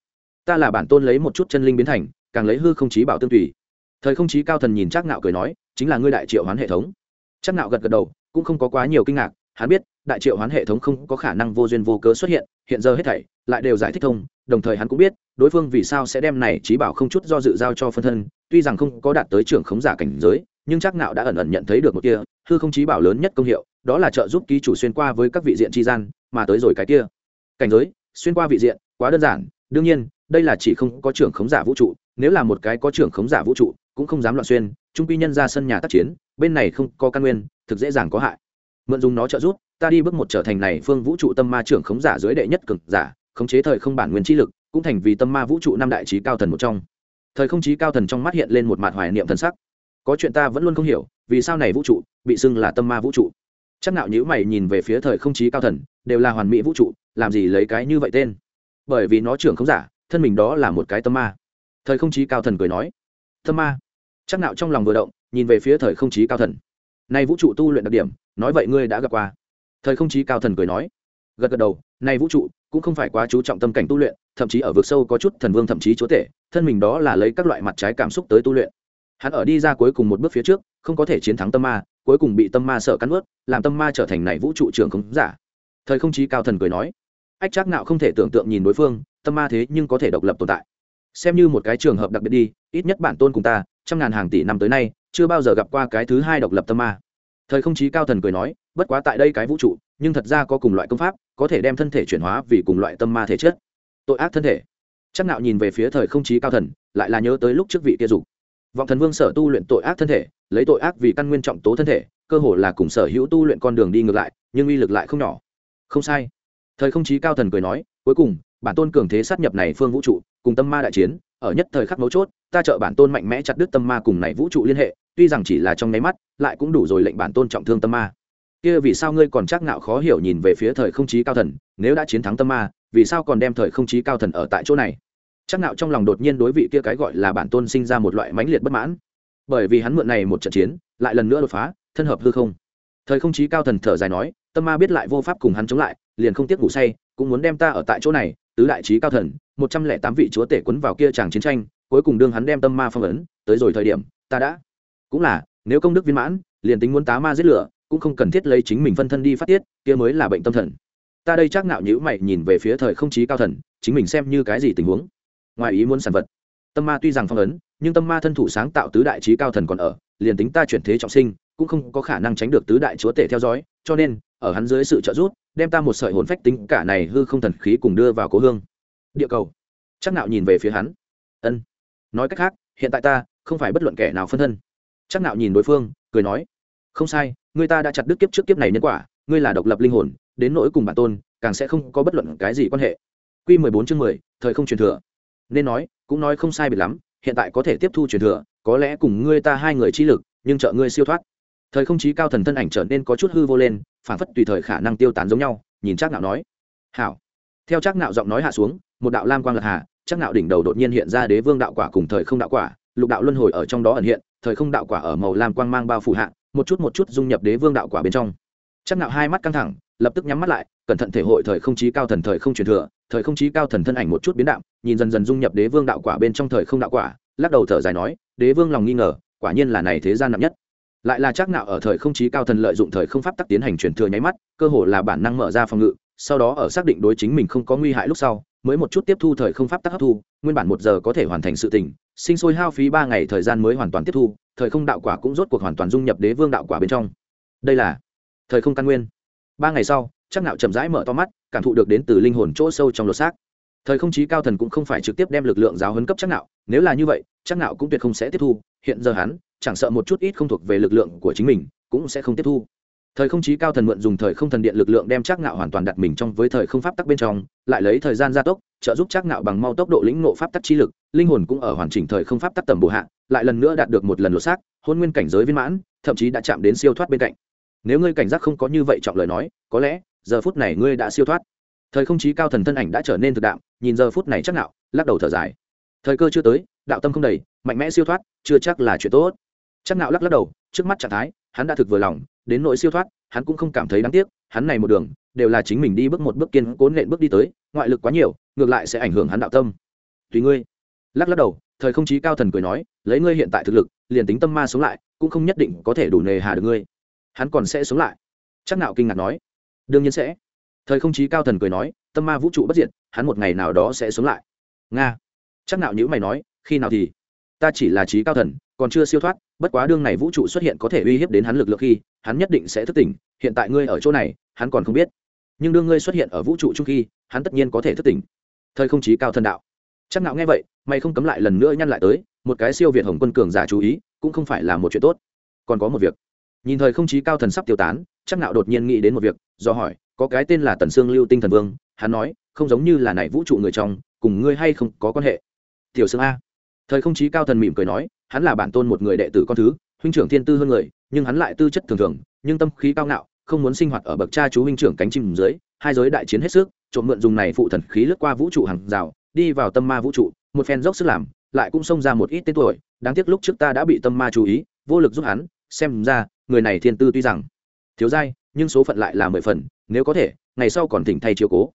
Ta là bản tôn lấy một chút chân linh biến thành, càng lấy hư không chí bảo tương tùy. Thời không chí cao thần nhìn chắc nạo cười nói, chính là ngươi đại triệu hoán hệ thống. Chắc nạo gật gật đầu, cũng không có quá nhiều kinh ngạc, hắn biết đại triệu hoán hệ thống không có khả năng vô duyên vô cớ xuất hiện hiện giờ hết thảy lại đều giải thích thông, đồng thời hắn cũng biết, đối phương vì sao sẽ đem này trí bảo không chút do dự giao cho phân thân, tuy rằng không có đạt tới trưởng khống giả cảnh giới, nhưng chắc nạo đã ẩn ẩn nhận thấy được một kia, hư không trí bảo lớn nhất công hiệu, đó là trợ giúp ký chủ xuyên qua với các vị diện tri gian, mà tới rồi cái kia. Cảnh giới, xuyên qua vị diện, quá đơn giản, đương nhiên, đây là chỉ không có trưởng khống giả vũ trụ, nếu là một cái có trưởng khống giả vũ trụ, cũng không dám loạn xuyên, trung quy nhân ra sân nhà tác chiến, bên này không có căn nguyên, thực dễ dàng có hại. Mượn dùng nó trợ giúp ta đi bước một trở thành này phương vũ trụ tâm ma trưởng khống giả dưới đệ nhất cực giả, khống chế thời không bản nguyên trí lực, cũng thành vì tâm ma vũ trụ năm đại trí cao thần một trong. Thời không trí cao thần trong mắt hiện lên một mặt hoài niệm thần sắc. Có chuyện ta vẫn luôn không hiểu, vì sao này vũ trụ bị xưng là tâm ma vũ trụ? Chắc nạo nhữ mày nhìn về phía thời không trí cao thần, đều là hoàn mỹ vũ trụ, làm gì lấy cái như vậy tên? Bởi vì nó trưởng không giả, thân mình đó là một cái tâm ma. Thời không trí cao thần cười nói, tâm ma? Chắc nạo trong lòng vừa động, nhìn về phía thời không trí cao thần. Nay vũ trụ tu luyện đặc điểm, nói vậy ngươi đã gặp qua thời không chí cao thần cười nói. Gật gật đầu nay vũ trụ, cũng không phải quá chú trọng tâm cảnh tu luyện, thậm chí ở vực sâu có chút thần vương thậm chí chúa tể, thân mình đó là lấy các loại mặt trái cảm xúc tới tu luyện. Hắn ở đi ra cuối cùng một bước phía trước, không có thể chiến thắng tâm ma, cuối cùng bị tâm ma sợ cắn ướt làm tâm ma trở thành này vũ trụ trường không giả. Thời không chí cao thần cười nói. Ách chắc nạo không thể tưởng tượng nhìn đối phương, tâm ma thế nhưng có thể độc lập tồn tại. Xem như một cái trường hợp đặc biệt đi, ít nhất bản tôn cùng ta, trăm ngàn hàng tỷ năm tới nay, chưa bao giờ gặp qua cái thứ hai độc lập tâm ma thời không chí cao thần cười nói, bất quá tại đây cái vũ trụ, nhưng thật ra có cùng loại công pháp, có thể đem thân thể chuyển hóa vì cùng loại tâm ma thể chất. Tội ác thân thể. Chắc nạo nhìn về phía thời không chí cao thần, lại là nhớ tới lúc trước vị kia dục. Vọng thần vương sở tu luyện tội ác thân thể, lấy tội ác vì căn nguyên trọng tố thân thể, cơ hồ là cùng sở hữu tu luyện con đường đi ngược lại, nhưng uy lực lại không nhỏ. Không sai. Thời không chí cao thần cười nói, cuối cùng, bản tôn cường thế sát nhập này phương vũ trụ, cùng tâm ma đại chiến, ở nhất thời khắc mấu chốt, ta trợ bản tôn mạnh mẽ chặt đứt tâm ma cùng này vũ trụ liên hệ tuy rằng chỉ là trong nháy mắt, lại cũng đủ rồi lệnh bản tôn trọng thương tâm ma. Kia vì sao ngươi còn chắc ngạo khó hiểu nhìn về phía thời không chí cao thần, nếu đã chiến thắng tâm ma, vì sao còn đem thời không chí cao thần ở tại chỗ này? Chắc ngạo trong lòng đột nhiên đối vị kia cái gọi là bản tôn sinh ra một loại mãnh liệt bất mãn. Bởi vì hắn mượn này một trận chiến, lại lần nữa đột phá, thân hợp hư không. Thời không chí cao thần thở dài nói, tâm ma biết lại vô pháp cùng hắn chống lại, liền không tiếc ngủ say, cũng muốn đem ta ở tại chỗ này, tứ đại chí cao thần, một trăm lẻ tám vị chúa tể quấn vào kia chàng chiến tranh, cuối cùng đương hắn đem tâm ma phong ấn, tới rồi thời điểm, ta đã cũng là, nếu công đức viên mãn, liền tính muốn tá ma giết lửa, cũng không cần thiết lấy chính mình phân thân đi phát tiết, kia mới là bệnh tâm thần. Ta đây chắc nạo nhữ mày nhìn về phía thời không chí cao thần, chính mình xem như cái gì tình huống. Ngoài ý muốn sản vật. Tâm ma tuy rằng phong ấn, nhưng tâm ma thân thủ sáng tạo tứ đại trí cao thần còn ở, liền tính ta chuyển thế trọng sinh, cũng không có khả năng tránh được tứ đại chúa tể theo dõi, cho nên, ở hắn dưới sự trợ giúp, đem ta một sợi hồn phách tính cả này hư không thần khí cùng đưa vào cố hương. Địa cầu. Chắc nạo nhìn về phía hắn. Ân. Nói cách khác, hiện tại ta không phải bất luận kẻ nào phân thân chắc nạo nhìn đối phương, cười nói, không sai, người ta đã chặt đứt kiếp trước kiếp này nhân quả, ngươi là độc lập linh hồn, đến nỗi cùng bản tôn, càng sẽ không có bất luận cái gì quan hệ. Quy mười bốn chương mười, thời không truyền thừa. Nên nói, cũng nói không sai biệt lắm, hiện tại có thể tiếp thu truyền thừa, có lẽ cùng ngươi ta hai người chi lực, nhưng trợ ngươi siêu thoát. Thời không chí cao thần thân ảnh trở nên có chút hư vô lên, phản phất tùy thời khả năng tiêu tán giống nhau, nhìn chắc nạo nói, hảo. Theo chắc nạo giọng nói hạ xuống, một đạo lam quang lật hạ chắc nạo đỉnh đầu đột nhiên hiện ra đế vương đạo quả cùng thời không đạo quả, lục đạo luân hồi ở trong đó ẩn hiện thời không đạo quả ở màu lam quang mang bao phủ hạ, một chút một chút dung nhập đế vương đạo quả bên trong. Chắc nạo hai mắt căng thẳng, lập tức nhắm mắt lại, cẩn thận thể hội thời không chí cao thần thời không truyền thừa, thời không chí cao thần thân ảnh một chút biến đạo nhìn dần dần dung nhập đế vương đạo quả bên trong thời không đạo quả, lắc đầu thở dài nói, đế vương lòng nghi ngờ, quả nhiên là này thế gian nặng nhất. Lại là chắc nạo ở thời không chí cao thần lợi dụng thời không pháp tắc tiến hành truyền thừa nháy mắt, cơ hồ là bản năng mở ra phòng ngự, sau đó ở xác định đối chính mình không có nguy hại lúc sau mới một chút tiếp thu thời không pháp tắc hấp thu, nguyên bản một giờ có thể hoàn thành sự tình, sinh sôi hao phí ba ngày thời gian mới hoàn toàn tiếp thu, thời không đạo quả cũng rốt cuộc hoàn toàn dung nhập đế vương đạo quả bên trong. Đây là thời không căn nguyên. Ba ngày sau, chắc nạo chậm rãi mở to mắt, cảm thụ được đến từ linh hồn chỗ sâu trong lột xác. Thời không chí cao thần cũng không phải trực tiếp đem lực lượng giáo huấn cấp chắc nạo, nếu là như vậy, chắc nạo cũng tuyệt không sẽ tiếp thu, hiện giờ hắn chẳng sợ một chút ít không thuộc về lực lượng của chính mình, cũng sẽ không tiếp thu thời không chí cao thần mượn dùng thời không thần điện lực lượng đem chắc nạo hoàn toàn đặt mình trong với thời không pháp tắc bên trong, lại lấy thời gian gia tốc, trợ giúp chắc nạo bằng mau tốc độ lĩnh ngộ pháp tắc chi lực, linh hồn cũng ở hoàn chỉnh thời không pháp tắc tầm bổ hạ, lại lần nữa đạt được một lần lột xác, hôn nguyên cảnh giới viên mãn, thậm chí đã chạm đến siêu thoát bên cạnh. Nếu ngươi cảnh giác không có như vậy trọng lời nói, có lẽ, giờ phút này ngươi đã siêu thoát. Thời không chí cao thần thân ảnh đã trở nên thực đạo, nhìn giờ phút này chắc nạo lắc đầu thở dài. Thời cơ chưa tới, đạo tâm không đầy, mạnh mẽ siêu thoát, chưa chắc là chuyện tốt. Chắc nạo lắc lắc đầu, trước mắt trạng thái, hắn đã thực vừa lòng đến nỗi siêu thoát, hắn cũng không cảm thấy đáng tiếc, hắn này một đường, đều là chính mình đi bước một bước kiên cố nện bước đi tới, ngoại lực quá nhiều, ngược lại sẽ ảnh hưởng hắn đạo tâm. Tùy ngươi. Lắc lắc đầu, thời không chí cao thần cười nói, lấy ngươi hiện tại thực lực, liền tính tâm ma sống lại, cũng không nhất định có thể đủ nề hà được ngươi. Hắn còn sẽ sống lại. Chắc nạo kinh ngạc nói. Đương nhiên sẽ. Thời không chí cao thần cười nói, tâm ma vũ trụ bất diệt, hắn một ngày nào đó sẽ sống lại. Nga. Chắc nạo nhữ mày nói, khi nào thì? Ta chỉ là chí cao thần còn chưa siêu thoát, bất quá đương này vũ trụ xuất hiện có thể uy hiếp đến hắn lực lượng khi, hắn nhất định sẽ thức tỉnh, hiện tại ngươi ở chỗ này, hắn còn không biết. Nhưng đương ngươi xuất hiện ở vũ trụ chung khi, hắn tất nhiên có thể thức tỉnh. Thời không chí cao thần đạo. Chắc nạo nghe vậy, mày không cấm lại lần nữa nhăn lại tới, một cái siêu việt hồng quân cường giả chú ý, cũng không phải là một chuyện tốt. Còn có một việc. Nhìn thời không chí cao thần sắp tiêu tán, chắc nạo đột nhiên nghĩ đến một việc, do hỏi, có cái tên là tần xương lưu tinh thần vương, hắn nói, không giống như là này vũ trụ người trong, cùng ngươi hay không có quan hệ. Tiểu xương a. Thời không chí cao thần mỉm cười nói hắn là bản tôn một người đệ tử con thứ, huynh trưởng thiên tư hơn người, nhưng hắn lại tư chất thường thường, nhưng tâm khí cao ngạo, không muốn sinh hoạt ở bậc cha chú huynh trưởng cánh chim dưới, hai giới đại chiến hết sức, trộm mượn dùng này phụ thần khí lướt qua vũ trụ hàng rào, đi vào tâm ma vũ trụ, một phen dốc sức làm, lại cũng xông ra một ít tên tuổi, đáng tiếc lúc trước ta đã bị tâm ma chú ý, vô lực giúp hắn, xem ra, người này thiên tư tuy rằng thiếu dai, nhưng số phận lại là mười phần, nếu có thể, ngày sau còn thỉnh thay chiếu cố.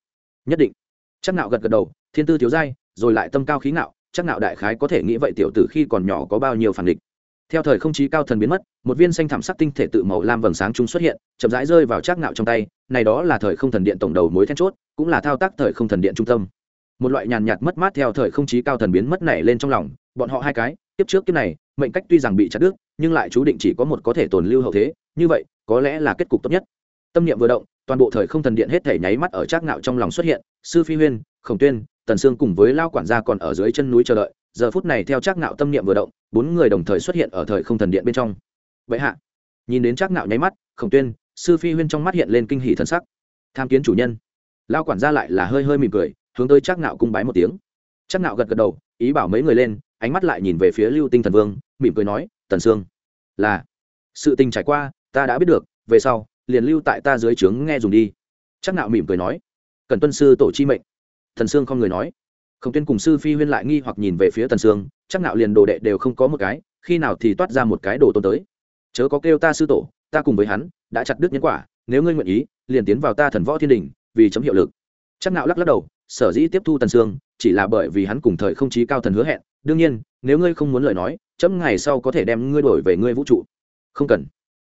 Nhất định. Chắc nạo gật gật đầu, thiên tư thiếu dai, rồi lại tâm cao khí ngạo chắc nạo đại khái có thể nghĩ vậy tiểu tử khi còn nhỏ có bao nhiêu phản địch. Theo thời không chí cao thần biến mất, một viên xanh thảm sắc tinh thể tự màu lam vầng sáng trung xuất hiện, chậm rãi rơi vào chắc nạo trong tay, này đó là thời không thần điện tổng đầu mối then chốt, cũng là thao tác thời không thần điện trung tâm. Một loại nhàn nhạt mất mát theo thời không chí cao thần biến mất nảy lên trong lòng, bọn họ hai cái tiếp trước kiếp này, mệnh cách tuy rằng bị chặt đứt, nhưng lại chú định chỉ có một có thể tồn lưu hậu thế, như vậy, có lẽ là kết cục tốt nhất. Tâm niệm vừa động, toàn bộ thời không thần điện hết thể nháy mắt ở trác ngạo trong lòng xuất hiện, sư phi huyên, khổng tuyên tần sương cùng với lao quản gia còn ở dưới chân núi chờ đợi, giờ phút này theo trác ngạo tâm niệm vừa động, bốn người đồng thời xuất hiện ở thời không thần điện bên trong. Vậy hạ, nhìn đến trác ngạo nháy mắt, khổng tuyên, sư phi huyên trong mắt hiện lên kinh hỷ thần sắc. Tham kiến chủ nhân. Lao quản gia lại là hơi hơi mỉm cười, hướng tới trác ngạo cung bái một tiếng. Trác ngạo gật gật đầu, ý bảo mấy người lên, ánh mắt lại nhìn về phía lưu tinh thần vương, mỉm cười nói, tần sương, là, sự tình trải qua, ta đã biết được, về sau, liền lưu tại ta dưới trướng nghe dùng đi. Chắc nạo mỉm cười nói, cần tuân sư tổ chi mệnh thần sương không người nói. Không tuyên cùng sư phi huyên lại nghi hoặc nhìn về phía thần sương, chắc nạo liền đồ đệ đều không có một cái, khi nào thì toát ra một cái đồ tôn tới. Chớ có kêu ta sư tổ, ta cùng với hắn, đã chặt đứt nhân quả, nếu ngươi nguyện ý, liền tiến vào ta thần võ thiên đình, vì chấm hiệu lực. Chắc nạo lắc lắc đầu, sở dĩ tiếp thu tần sương, chỉ là bởi vì hắn cùng thời không chí cao thần hứa hẹn. Đương nhiên, nếu ngươi không muốn lời nói, chấm ngày sau có thể đem ngươi đổi về ngươi vũ trụ. Không cần.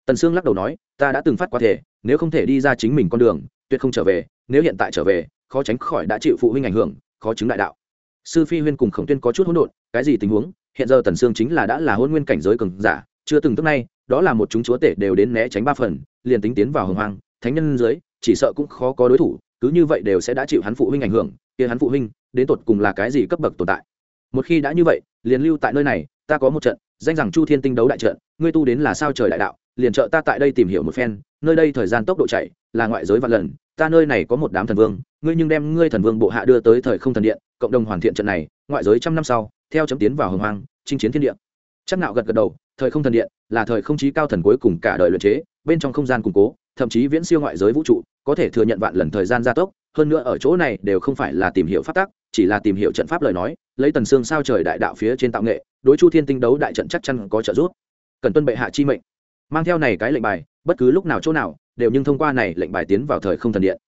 Tần sương lắc đầu nói, ta đã từng phát qua thể, nếu không thể đi ra chính mình con đường, tuyệt không trở về, nếu hiện tại trở về khó tránh khỏi đã chịu phụ huynh ảnh hưởng, khó chứng đại đạo. Sư phi huyên cùng khổng tuyên có chút hỗn độn, cái gì tình huống? Hiện giờ tần sương chính là đã là hôn nguyên cảnh giới cường giả, chưa từng tức nay, đó là một chúng chúa tể đều đến né tránh ba phần, liền tính tiến vào hồng hoang, thánh nhân dưới, chỉ sợ cũng khó có đối thủ, cứ như vậy đều sẽ đã chịu hắn phụ huynh ảnh hưởng, kia hắn phụ huynh, đến tột cùng là cái gì cấp bậc tồn tại? Một khi đã như vậy, liền lưu tại nơi này, ta có một trận, danh rằng chu thiên tinh đấu đại trận, ngươi tu đến là sao trời đại đạo, liền trợ ta tại đây tìm hiểu một phen, nơi đây thời gian tốc độ chạy, là ngoại giới vạn lần, ta nơi này có một đám thần vương ngươi nhưng đem ngươi thần vương bộ hạ đưa tới thời không thần điện, cộng đồng hoàn thiện trận này, ngoại giới trăm năm sau, theo chấm tiến vào hồng hoang, chinh chiến thiên địa. Chắc nạo gật gật đầu, thời không thần điện là thời không chí cao thần cuối cùng cả đời luyện chế, bên trong không gian củng cố, thậm chí viễn siêu ngoại giới vũ trụ, có thể thừa nhận vạn lần thời gian gia tốc, hơn nữa ở chỗ này đều không phải là tìm hiểu pháp tắc, chỉ là tìm hiểu trận pháp lời nói, lấy tần xương sao trời đại đạo phía trên tạo nghệ, đối chu thiên tinh đấu đại trận chắc chắn có trợ giúp. Cần tuân bệ hạ chi mệnh. Mang theo này cái lệnh bài, bất cứ lúc nào chỗ nào, đều nhưng thông qua này lệnh bài tiến vào thời không thần điện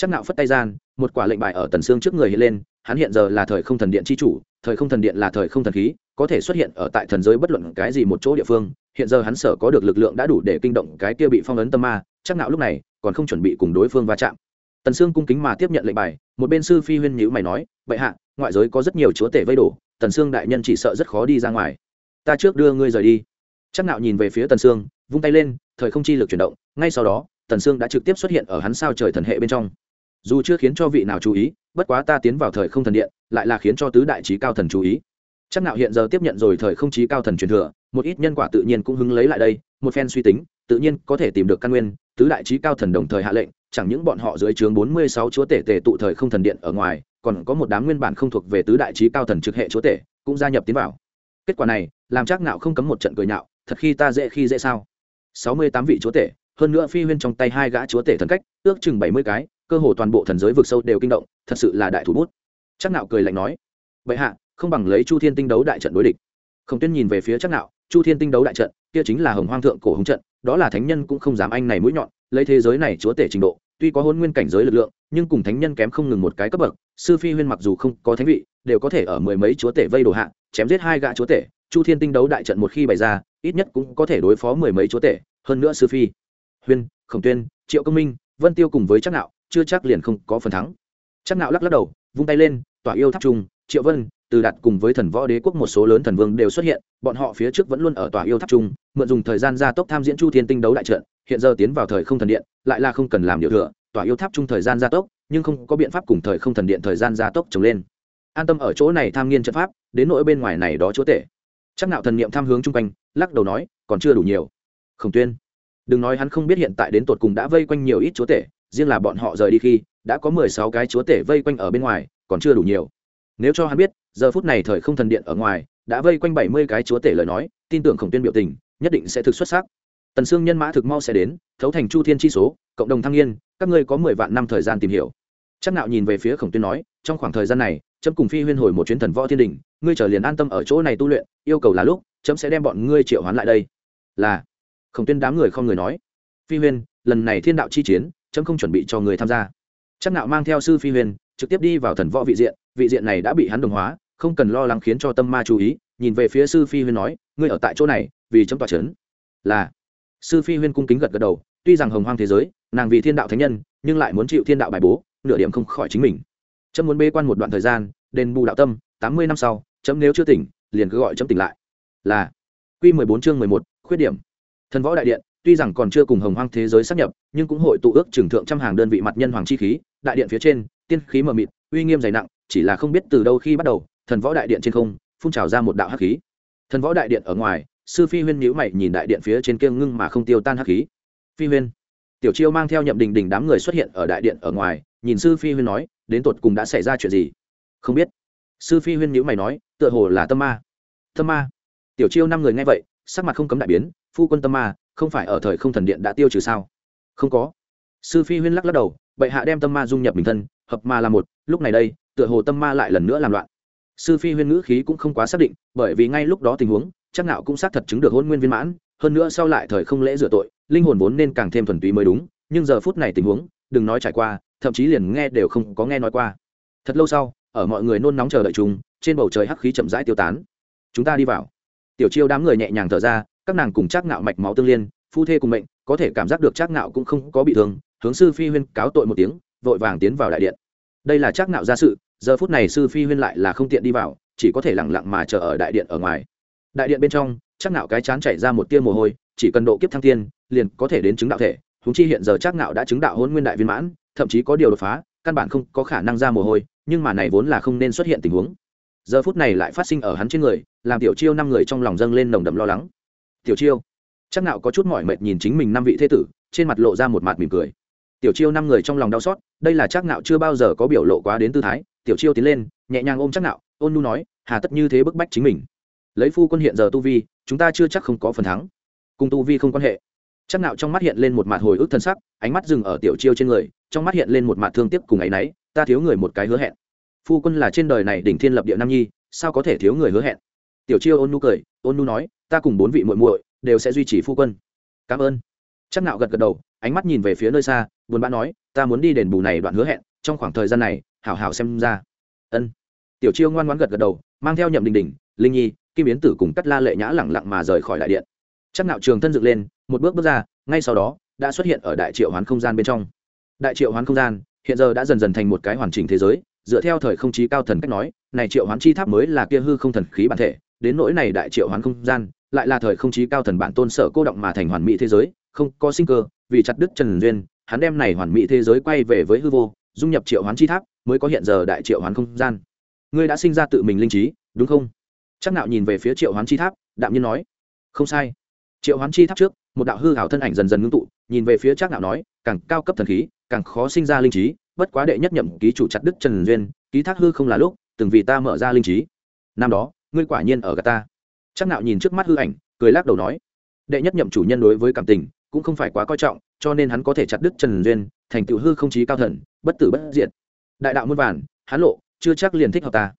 chắc nạo phất tay gian, một quả lệnh bài ở tần xương trước người hiện lên, hắn hiện giờ là thời không thần điện chi chủ, thời không thần điện là thời không thần khí, có thể xuất hiện ở tại thần giới bất luận cái gì một chỗ địa phương, hiện giờ hắn sở có được lực lượng đã đủ để kinh động cái kia bị phong ấn tâm ma, chắc nạo lúc này còn không chuẩn bị cùng đối phương va chạm. Tần sương cung kính mà tiếp nhận lệnh bài, một bên sư phi huyên nhữ mày nói, bệ hạ, ngoại giới có rất nhiều chúa tể vây đổ, tần sương đại nhân chỉ sợ rất khó đi ra ngoài. Ta trước đưa ngươi rời đi. Chắc nạo nhìn về phía tần sương vung tay lên, thời không chi lực chuyển động, ngay sau đó, tần sương đã trực tiếp xuất hiện ở hắn sao trời thần hệ bên trong dù chưa khiến cho vị nào chú ý, bất quá ta tiến vào thời không thần điện, lại là khiến cho tứ đại trí cao thần chú ý. Chắc nạo hiện giờ tiếp nhận rồi thời không trí cao thần truyền thừa, một ít nhân quả tự nhiên cũng hứng lấy lại đây, một phen suy tính, tự nhiên có thể tìm được căn nguyên, tứ đại trí cao thần đồng thời hạ lệnh, chẳng những bọn họ dưới trướng bốn mươi sáu chúa tể tề tụ thời không thần điện ở ngoài, còn có một đám nguyên bản không thuộc về tứ đại trí cao thần trực hệ chúa tể cũng gia nhập tiến vào. Kết quả này, làm chắc nạo không cấm một trận cười nhạo, thật khi ta dễ khi dễ sao? Sáu mươi tám vị chúa tể, hơn nữa phi huyên trong tay hai gã chúa tể thần cách, ước chừng bảy mươi cái cơ hồ toàn bộ thần giới vực sâu đều kinh động, thật sự là đại thủ bút. Chắc nạo cười lạnh nói vậy hạ, không bằng lấy chu thiên tinh đấu đại trận đối địch. Khổng tuyên nhìn về phía chắc nạo, chu thiên tinh đấu đại trận, kia chính là hồng hoang thượng cổ hùng trận, đó là thánh nhân cũng không dám anh này mũi nhọn, lấy thế giới này chúa tể trình độ, tuy có hôn nguyên cảnh giới lực lượng, nhưng cùng thánh nhân kém không ngừng một cái cấp bậc, sư phi huyên mặc dù không có thánh vị, đều có thể ở mười mấy chúa tể vây đồ hạ, chém giết hai gã chúa tể, chu thiên tinh đấu đại trận một khi bày ra, ít nhất cũng có thể đối phó mười mấy chúa tể, hơn nữa sư phi. Huyên, khổng tuyên, triệu công minh, vân tiêu cùng với chắc nạo chưa chắc liền không có phần thắng. Chắc nạo lắc lắc đầu, vung tay lên, tỏa yêu tháp trung triệu vân, từ đạt cùng với thần võ đế quốc một số lớn thần vương đều xuất hiện, bọn họ phía trước vẫn luôn ở tòa yêu tháp trung mượn dùng thời gian gia tốc tham diễn chu thiên tinh đấu đại trận, hiện giờ tiến vào thời không thần điện, lại là không cần làm điều thừa tòa yêu tháp trung thời gian gia tốc, nhưng không có biện pháp cùng thời không thần điện thời gian gia tốc trồng lên. An tâm ở chỗ này tham nghiên trận pháp, đến nỗi bên ngoài này đó chúa tể. Chắc nạo thần niệm tham hướng chung quanh, lắc đầu nói, còn chưa đủ nhiều. Khổng tuyên, đừng nói hắn không biết hiện tại đến tột cùng đã vây quanh nhiều ít chúa tể riêng là bọn họ rời đi khi, đã có mười sáu cái chúa tể vây quanh ở bên ngoài, còn chưa đủ nhiều. Nếu cho hắn biết, giờ phút này thời không thần điện ở ngoài, đã vây quanh bảy mươi cái chúa tể lời nói, tin tưởng khổng tuyên biểu tình, nhất định sẽ thực xuất sắc. Tần xương nhân mã thực mau sẽ đến, thấu thành chu thiên chi số, cộng đồng thăng yên, các ngươi có mười vạn năm thời gian tìm hiểu. Chắc nạo nhìn về phía khổng tuyên nói, trong khoảng thời gian này trâm cùng phi huyên hồi một chuyến thần võ thiên đình, ngươi trở liền an tâm ở chỗ này tu luyện, yêu cầu là lúc trâm sẽ đem bọn ngươi triệu hoán lại đây. Là, khổng tuyên đám người không người nói. Phi huyên, lần này thiên đạo chi chiến chấm không chuẩn bị cho người tham gia. Chắc nạo mang theo sư phi huyền, trực tiếp đi vào thần võ vị diện vị diện này đã bị hắn đồng hóa, không cần lo lắng khiến cho tâm ma chú ý, nhìn về phía sư phi huyên nói, ngươi ở tại chỗ này, vì chấm tòa c là. Sư phi huyên cung kính gật gật đầu, tuy rằng hồng hoang thế giới, nàng vì thiên đạo thánh nhân, nhưng lại muốn chịu thiên đạo bài bố, nửa điểm không khỏi chính mình. Chấm muốn bê quan một đoạn thời gian, đền bù đạo tâm, tám mươi năm sau, chấm nếu chưa tỉnh, liền cứ gọi chấm tỉnh lại. Là. Q mười bốn chương mười một, khuyết điểm. Thần võ đại điện tuy rằng còn chưa cùng hồng hoang thế giới sắp nhập, nhưng cũng hội tụ ước trừng thượng trăm hàng đơn vị mặt nhân hoàng chi khí, đại điện phía trên, tiên khí mờ mịt, uy nghiêm dày nặng, chỉ là không biết từ đâu khi bắt đầu, thần võ đại điện trên không, phun trào ra một đạo hắc khí. Thần võ đại điện ở ngoài, sư phi huyên nhíu mày nhìn đại điện phía trên kiêng ngưng mà không tiêu tan hắc khí. Phi huyên. Tiểu chiêu mang theo nhậm đình đình đám người xuất hiện ở đại điện ở ngoài, nhìn sư phi huyên nói, đến tột cùng đã xảy ra chuyện gì? Không biết. Sư phi huyên nhữ mày nói, tựa hồ là tâm ma. Tâm ma. Tiểu chiêu năm người nghe vậy, sắc mặt không cấm đại biến, phu quân tâm ma không phải ở thời không thần điện đã tiêu trừ sao? Không có. Sư phi huyên lắc lắc đầu, bệ hạ đem tâm ma dung nhập bình thân, hợp ma là một, lúc này đây, tựa hồ tâm ma lại lần nữa làm loạn. Sư phi huyên ngữ khí cũng không quá xác định, bởi vì ngay lúc đó tình huống, chắc nào cũng xác thật chứng được hôn nguyên viên mãn, hơn nữa sau lại thời không lễ rửa tội, linh hồn vốn nên càng thêm thuần túy mới đúng, nhưng giờ phút này tình huống, đừng nói trải qua, thậm chí liền nghe đều không có nghe nói qua. Thật lâu sau, ở mọi người nôn nóng chờ đợi chung, trên bầu trời hắc khí chậm rãi tiêu tán. Chúng ta đi vào. Tiểu chiêu đám người nhẹ nhàng thở ra các nàng cùng chắc ngạo mạch máu tương liên, phu thê cùng mệnh, có thể cảm giác được chắc ngạo cũng không có bị thương, hướng sư phi huyên cáo tội một tiếng, vội vàng tiến vào đại điện. Đây là chắc ngạo ra sự, giờ phút này sư phi huyên lại là không tiện đi vào, chỉ có thể lặng lặng mà chờ ở đại điện ở ngoài. Đại điện bên trong chắc ngạo cái chán chảy ra một tia mồ hôi, chỉ cần độ kiếp thăng tiên liền có thể đến chứng đạo thể húng chi hiện giờ chắc ngạo đã chứng đạo hôn nguyên đại viên mãn, thậm chí có điều đột phá, căn bản không có khả năng ra mồ hôi, nhưng mà này vốn là không nên xuất hiện tình huống. Giờ phút này lại phát sinh ở hắn trên người, làm tiểu chiêu năm người trong lòng dâng lên nồng đậm lo lắng tiểu chiêu. Chắc nạo có chút mỏi mệt nhìn chính mình năm vị thế tử, trên mặt lộ ra một mặt mỉm cười. Tiểu chiêu năm người trong lòng đau xót, đây là chắc nạo chưa bao giờ có biểu lộ quá đến tư thái. Tiểu chiêu tiến lên, nhẹ nhàng ôm chắc nạo ôn nu nói, hà tất như thế bức bách chính mình. Lấy phu quân hiện giờ tu vi, chúng ta chưa chắc không có phần thắng. Cùng tu vi không quan hệ. Chắc nạo trong mắt hiện lên một mặt hồi ức thân sắc, ánh mắt dừng ở tiểu chiêu trên người, trong mắt hiện lên một mặt thương tiếc cùng ấy nấy ta thiếu người một cái hứa hẹn. Phu quân là trên đời này đỉnh thiên lập địa nam nhi, sao có thể thiếu người hứa hẹn? Tiểu chiêu ôn nu cười, ôn nu nói ta cùng bốn vị muội muội đều sẽ duy trì phu quân. Cảm ơn. Chắc nạo gật gật đầu, ánh mắt nhìn về phía nơi xa, buồn bã nói, ta muốn đi đền bù này đoạn hứa hẹn, trong khoảng thời gian này, hảo hảo xem ra. Ân. Tiểu chiêu ngoan ngoãn gật gật đầu, mang theo nhậm đình đình, linh nhi, kim biến tử cùng cắt la lệ nhã lẳng lặng mà rời khỏi đại điện. Chắc nạo trường thân dựng lên, một bước bước ra, ngay sau đó, đã xuất hiện ở đại triệu hoán không gian bên trong. Đại triệu hoán không gian, hiện giờ đã dần dần thành một cái hoàn chỉnh thế giới, dựa theo thời không chí cao thần cách nói, này triệu hoán chi tháp mới là kia hư không thần khí bản thể, đến nỗi này đại triệu hoán không gian lại là thời không chí cao thần bản tôn sở cô động mà thành hoàn mỹ thế giới, không có sinh cơ, vì chặt đứt trần duyên, hắn đem này hoàn mỹ thế giới quay về với hư vô, dung nhập triệu hoán chi tháp, mới có hiện giờ đại triệu hoán không gian. Ngươi đã sinh ra tự mình linh trí, đúng không? Chắc nạo nhìn về phía triệu hoán chi tháp, đạm nhiên nói. Không sai. Triệu hoán chi tháp trước, một đạo hư hảo thân ảnh dần dần ngưng tụ, nhìn về phía chắc nạo nói, càng cao cấp thần khí, càng khó sinh ra linh trí, bất quá đệ nhất nhậm ký chủ chặt đức trần duyên, ký thác hư không là lúc, từng vì ta mở ra linh trí. Năm đó, ngươi quả nhiên ở gà ta chắc nạo nhìn trước mắt hư ảnh, cười lắc đầu nói, đệ nhất nhậm chủ nhân đối với cảm tình cũng không phải quá coi trọng, cho nên hắn có thể chặt đứt trần duyên, thành tựu hư không chí cao thần, bất tử bất diệt. Đại đạo muôn vàn hắn lộ, chưa chắc liền thích hợp ta.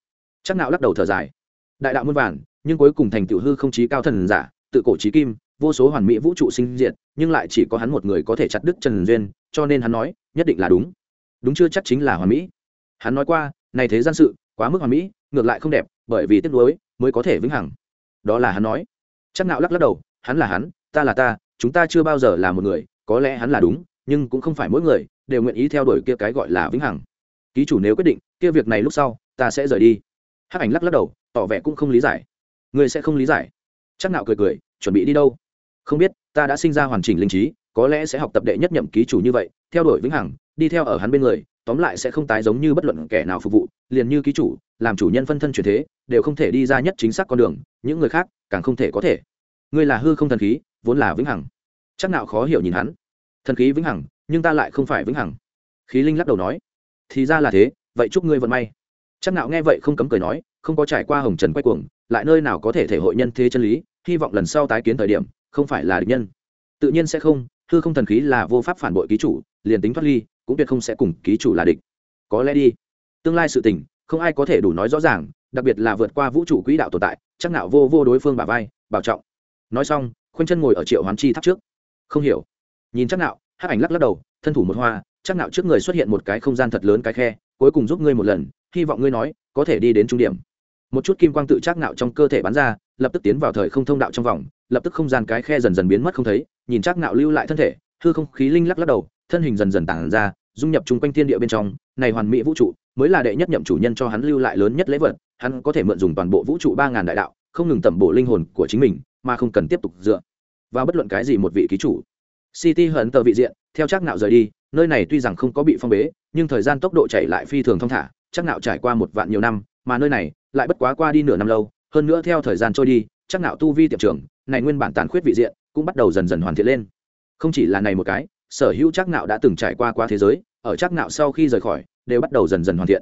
Chắc nạo lắc đầu thở dài, đại đạo muôn vàn, nhưng cuối cùng thành tựu hư không chí cao thần giả, tự cổ chí kim, vô số hoàn mỹ vũ trụ sinh diệt, nhưng lại chỉ có hắn một người có thể chặt đứt trần duyên, cho nên hắn nói, nhất định là đúng. Đúng chưa chắc chính là hoàn mỹ. Hắn nói qua, này thế gian sự, quá mức hoàn mỹ, ngược lại không đẹp, bởi vì tiếc nuối mới có thể vĩnh hằng đó là hắn nói. Chắc nạo lắc lắc đầu, hắn là hắn, ta là ta, chúng ta chưa bao giờ là một người, có lẽ hắn là đúng, nhưng cũng không phải mỗi người đều nguyện ý theo đuổi kia cái gọi là vĩnh hằng. Ký chủ nếu quyết định, kia việc này lúc sau, ta sẽ rời đi. Hắc ảnh lắc lắc đầu, tỏ vẻ cũng không lý giải. Ngươi sẽ không lý giải. Chắc nạo cười cười, chuẩn bị đi đâu? Không biết, ta đã sinh ra hoàn chỉnh linh trí, có lẽ sẽ học tập đệ nhất nhậm ký chủ như vậy, theo đuổi vĩnh hằng, đi theo ở hắn bên người tóm lại sẽ không tái giống như bất luận kẻ nào phục vụ, liền như ký chủ, làm chủ nhân phân thân chuyển thế, đều không thể đi ra nhất chính xác con đường, những người khác càng không thể có thể. Ngươi là hư không thần khí, vốn là vĩnh hằng. Chắc nào khó hiểu nhìn hắn. Thần khí vĩnh hằng, nhưng ta lại không phải vĩnh hằng. Khí linh lắc đầu nói. Thì ra là thế, vậy chúc ngươi vận may. Chắc nào nghe vậy không cấm cười nói, không có trải qua hồng trần quay cuồng, lại nơi nào có thể thể hội nhân thế chân lý, hy vọng lần sau tái kiến thời điểm, không phải là địch nhân. Tự nhiên sẽ không, hư không thần khí là vô pháp phản bội ký chủ, liền tính thoát ly cũng tuyệt không sẽ cùng ký chủ là địch. Có lẽ đi. Tương lai sự tình, không ai có thể đủ nói rõ ràng, đặc biệt là vượt qua vũ trụ quỹ đạo tồn tại, chắc Nạo vô vô đối phương bà vai, bảo trọng. Nói xong khoanh chân ngồi ở triệu hoán chi tháp trước. Không hiểu. Nhìn chắc nạo hắc ảnh lắc lắc đầu, thân thủ một hoa, chắc nạo trước người xuất hiện một cái không gian thật lớn cái khe, cuối cùng giúp ngươi một lần, hy vọng ngươi nói, có thể đi đến trung điểm. Một chút kim quang tự chắc nạo trong cơ thể bắn ra, lập tức tiến vào thời không thông đạo trong vòng, lập tức không gian cái khe dần dần biến mất không thấy, nhìn chắc nạo lưu lại thân thể, hư không khí linh lắc lắc đầu, thân hình dần dần tản ra dung nhập chung quanh thiên địa bên trong, này hoàn mỹ vũ trụ mới là đệ nhất nhậm chủ nhân cho hắn lưu lại lớn nhất lễ vật, hắn có thể mượn dùng toàn bộ vũ trụ ba ngàn đại đạo, không ngừng tẩm bổ linh hồn của chính mình, mà không cần tiếp tục dựa vào bất luận cái gì một vị ký chủ. City hận tờ vị diện, theo chắc nạo rời đi, nơi này tuy rằng không có bị phong bế, nhưng thời gian tốc độ chạy lại phi thường thong thả, chắc nạo trải qua một vạn nhiều năm, mà nơi này lại bất quá qua đi nửa năm lâu, hơn nữa theo thời gian trôi đi, chắc nạo tu vi tiệm trưởng, này nguyên bản tàn khuyết vị diện cũng bắt đầu dần dần hoàn thiện lên. Không chỉ là này một cái, sở hữu chắc nạo đã từng trải qua qua thế giới ở chắc nạo sau khi rời khỏi, đều bắt đầu dần dần hoàn thiện.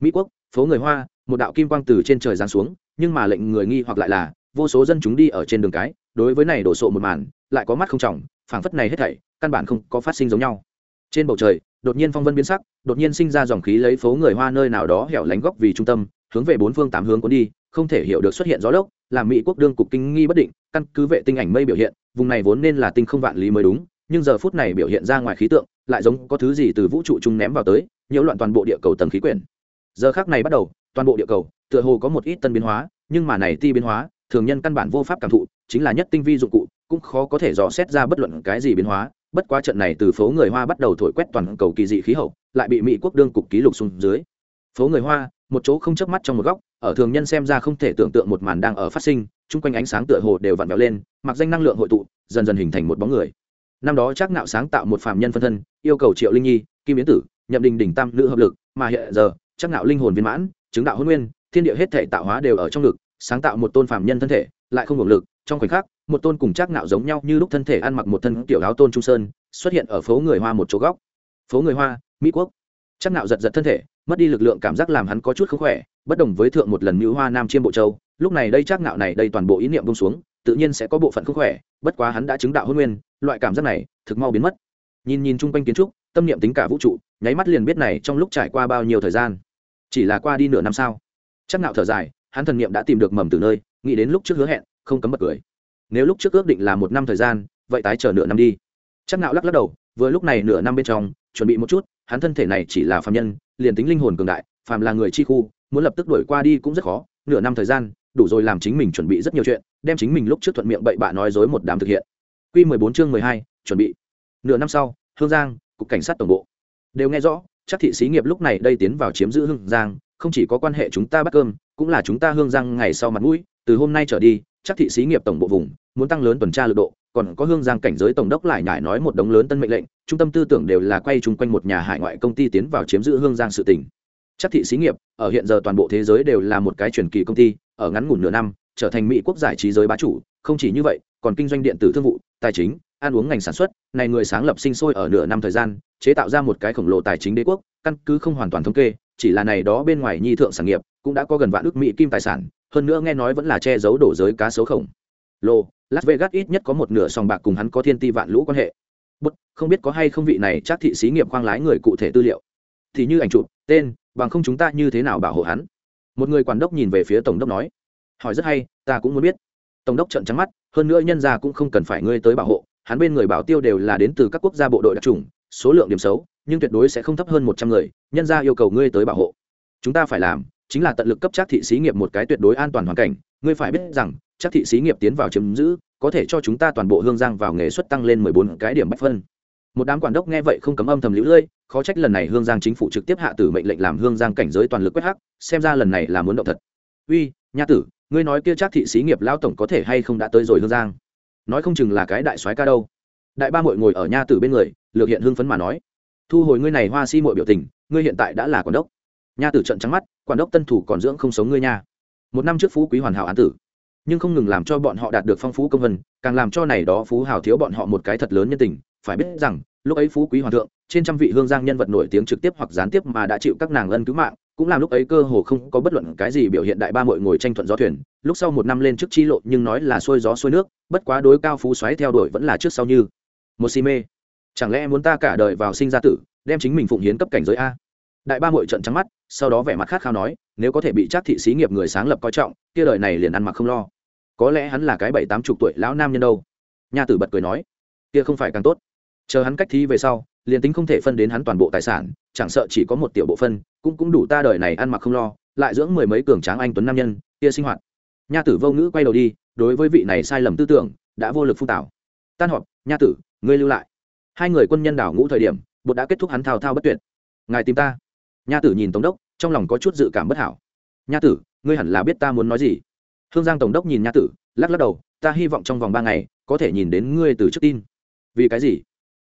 Mỹ quốc, phố người hoa, một đạo kim quang từ trên trời giáng xuống, nhưng mà lệnh người nghi hoặc lại là, vô số dân chúng đi ở trên đường cái, đối với này đổ sộ một màn, lại có mắt không trọng, phảng phất này hết thảy, căn bản không có phát sinh giống nhau. Trên bầu trời, đột nhiên phong vân biến sắc, đột nhiên sinh ra dòng khí lấy phố người hoa nơi nào đó hẻo lánh góc vì trung tâm, hướng về bốn phương tám hướng cuốn đi, không thể hiểu được xuất hiện gió lốc, làm mỹ quốc đương cục kinh nghi bất định, căn cứ vệ tinh ảnh mây biểu hiện, vùng này vốn nên là tinh không vạn lý mới đúng nhưng giờ phút này biểu hiện ra ngoài khí tượng, lại giống có thứ gì từ vũ trụ chung ném vào tới, nhiễu loạn toàn bộ địa cầu tầng khí quyển. Giờ khác này bắt đầu, toàn bộ địa cầu, tựa hồ có một ít tân biến hóa, nhưng mà này ti biến hóa, thường nhân căn bản vô pháp cảm thụ, chính là nhất tinh vi dụng cụ, cũng khó có thể dò xét ra bất luận cái gì biến hóa. Bất quá trận này từ phố người hoa bắt đầu thổi quét toàn cầu kỳ dị khí hậu, lại bị mỹ quốc đương cục ký lục xuống dưới. Phố người hoa, một chỗ không chớp mắt trong một góc, ở thường nhân xem ra không thể tưởng tượng một màn đang ở phát sinh, chung quanh ánh sáng tựa hồ đều vặn vẹo lên, mặc danh năng lượng hội tụ, dần dần hình thành một bóng người năm đó chắc nạo sáng tạo một phàm nhân phân thân, yêu cầu triệu linh nhi, kim biến tử, nhậm đình đỉnh tam nữ hợp lực, mà hiện giờ chắc nạo linh hồn viên mãn, chứng đạo hôn nguyên, thiên địa hết thể tạo hóa đều ở trong lực sáng tạo một tôn phàm nhân thân thể, lại không hưởng lực, trong khoảnh khắc, một tôn cùng chắc nạo giống nhau như lúc thân thể ăn mặc một thân tiểu áo tôn trung sơn, xuất hiện ở phố người hoa một chỗ góc. Phố người hoa, mỹ quốc. Chắc nạo giật giật thân thể, mất đi lực lượng cảm giác làm hắn có chút không khỏe, bất đồng với thượng một lần nữ hoa nam chiêm bộ châu, lúc này đây chắc nạo này đây toàn bộ ý niệm buông xuống, tự nhiên sẽ có bộ phận không khỏe, bất quá hắn đã chứng đạo hôn nguyên loại cảm giác này thực mau biến mất. Nhìn nhìn chung quanh kiến trúc, tâm niệm tính cả vũ trụ, nháy mắt liền biết này trong lúc trải qua bao nhiêu thời gian. Chỉ là qua đi nửa năm sao? Chắc nạo thở dài, hắn thần niệm đã tìm được mầm từ nơi, nghĩ đến lúc trước hứa hẹn, không cấm bật cười. Nếu lúc trước ước định là một năm thời gian, vậy tái chờ nửa năm đi. Chắc nạo lắc lắc đầu, vừa lúc này nửa năm bên trong, chuẩn bị một chút, hắn thân thể này chỉ là phàm nhân, liền tính linh hồn cường đại, phàm là người chi khu, muốn lập tức đuổi qua đi cũng rất khó. Nửa năm thời gian, đủ rồi làm chính mình chuẩn bị rất nhiều chuyện, đem chính mình lúc trước thuận miệng bậy bạ nói dối một đám thực hiện quy 14 chương 12, chuẩn bị. Nửa năm sau hương giang cục cảnh sát tổng bộ. Đều nghe rõ chắc thị xí nghiệp lúc này đây tiến vào chiếm giữ hương giang không chỉ có quan hệ chúng ta bắt cơm cũng là chúng ta hương giang ngày sau mặt mũi từ hôm nay trở đi chắc thị xí nghiệp tổng bộ vùng muốn tăng lớn tuần tra lực độ còn có hương giang cảnh giới tổng đốc lại nhải nói một đống lớn tân mệnh lệnh trung tâm tư tưởng đều là quay chung quanh một nhà hải ngoại công ty tiến vào chiếm giữ hương giang sự tỉnh. Chắc thị xí nghiệp ở hiện giờ toàn bộ thế giới đều là một cái truyền kỳ công ty ở ngắn ngủn nửa năm trở thành mỹ quốc giải trí giới bá chủ không chỉ như vậy còn kinh doanh điện tử thương vụ tài chính, ăn uống ngành sản xuất, này người sáng lập sinh sôi ở nửa năm thời gian, chế tạo ra một cái khổng lồ tài chính đế quốc, căn cứ không hoàn toàn thống kê, chỉ là này đó bên ngoài nhi thượng sản nghiệp, cũng đã có gần vạn ước mỹ kim tài sản, hơn nữa nghe nói vẫn là che giấu đổ giới cá sấu khổng. Lồ las vegas ít nhất có một nửa sòng bạc cùng hắn có thiên ti vạn lũ quan hệ. Bất, không biết có hay không vị này chắc thị xí nghiệp khoang lái người cụ thể tư liệu. Thì như ảnh chụp, tên, bằng không chúng ta như thế nào bảo hộ hắn? Một người quản đốc nhìn về phía tổng đốc nói. Hỏi rất hay, ta cũng muốn biết tổng đốc trận trắng mắt, hơn nữa nhân gia cũng không cần phải ngươi tới bảo hộ, hắn bên người bảo tiêu đều là đến từ các quốc gia bộ đội đặc trùng số lượng điểm xấu, nhưng tuyệt đối sẽ không thấp hơn một trăm người, nhân gia yêu cầu ngươi tới bảo hộ. Chúng ta phải làm chính là tận lực cấp chắc thị xí nghiệp một cái tuyệt đối an toàn hoàn cảnh, ngươi phải biết rằng, chắc thị xí nghiệp tiến vào chiếm giữ, có thể cho chúng ta toàn bộ hương giang vào nghề xuất tăng lên mười bốn cái điểm bách phân. Một đám quản đốc nghe vậy không cấm âm thầm lũ lưỡi khó trách lần này hương giang chính phủ trực tiếp hạ tử mệnh lệnh làm hương giang cảnh giới toàn lực quét hắc, xem ra lần này là muốn động thật. Uy, nha tử ngươi nói kia chắc thị xí nghiệp lão tổng có thể hay không đã tới rồi hương giang? Nói không chừng là cái đại soái ca đâu. Đại ba mội ngồi ở nha tử bên người, lược hiện hưng phấn mà nói, thu hồi ngươi này hoa si mội biểu tình, ngươi hiện tại đã là quản đốc. Nha tử trận trắng mắt, quản đốc tân thủ còn dưỡng không sống ngươi nha. Một năm trước phú quý hoàn hảo án tử, nhưng không ngừng làm cho bọn họ đạt được phong phú công vân, càng làm cho này đó phú hào thiếu bọn họ một cái thật lớn nhân tình. Phải biết rằng, lúc ấy phú quý hoàng thượng, trên trăm vị hương giang nhân vật nổi tiếng trực tiếp hoặc gián tiếp mà đã chịu các nàng ân cứu mạng cũng làm lúc ấy cơ hồ không có bất luận cái gì biểu hiện đại ba mội ngồi tranh thuận gió thuyền. Lúc sau một năm lên trước chi lộ nhưng nói là xuôi gió xuôi nước, bất quá đối cao phú xoáy theo đuổi vẫn là trước sau như một si mê. Chẳng lẽ muốn ta cả đời vào sinh ra tử, đem chính mình phụng hiến cấp cảnh giới a? Đại ba mội trận trắng mắt, sau đó vẻ mặt khát khao nói, nếu có thể bị chắc thị xí nghiệp người sáng lập coi trọng, kia đời này liền ăn mặc không lo. Có lẽ hắn là cái bảy tám chục tuổi lão nam nhân đâu. Nha tử bật cười nói, kia không phải càng tốt. Chờ hắn cách thi về sau liền tính không thể phân đến hắn toàn bộ tài sản, chẳng sợ chỉ có một tiểu bộ phân, cũng cũng đủ ta đời này ăn mặc không lo, lại dưỡng mười mấy cường tráng anh tuấn nam nhân, kia sinh hoạt. Nha tử vô ngữ quay đầu đi, đối với vị này sai lầm tư tưởng, đã vô lực phun tảo. Tan họp, nha tử, ngươi lưu lại. Hai người quân nhân đảo ngũ thời điểm, bột đã kết thúc hắn thao thao bất tuyệt. Ngài tìm ta. Nha tử nhìn tổng đốc, trong lòng có chút dự cảm bất hảo. Nha tử, ngươi hẳn là biết ta muốn nói gì. Hương giang tổng đốc nhìn nha tử, lắc lắc đầu, ta hy vọng trong vòng ba ngày, có thể nhìn đến ngươi từ trước tin. Vì cái gì?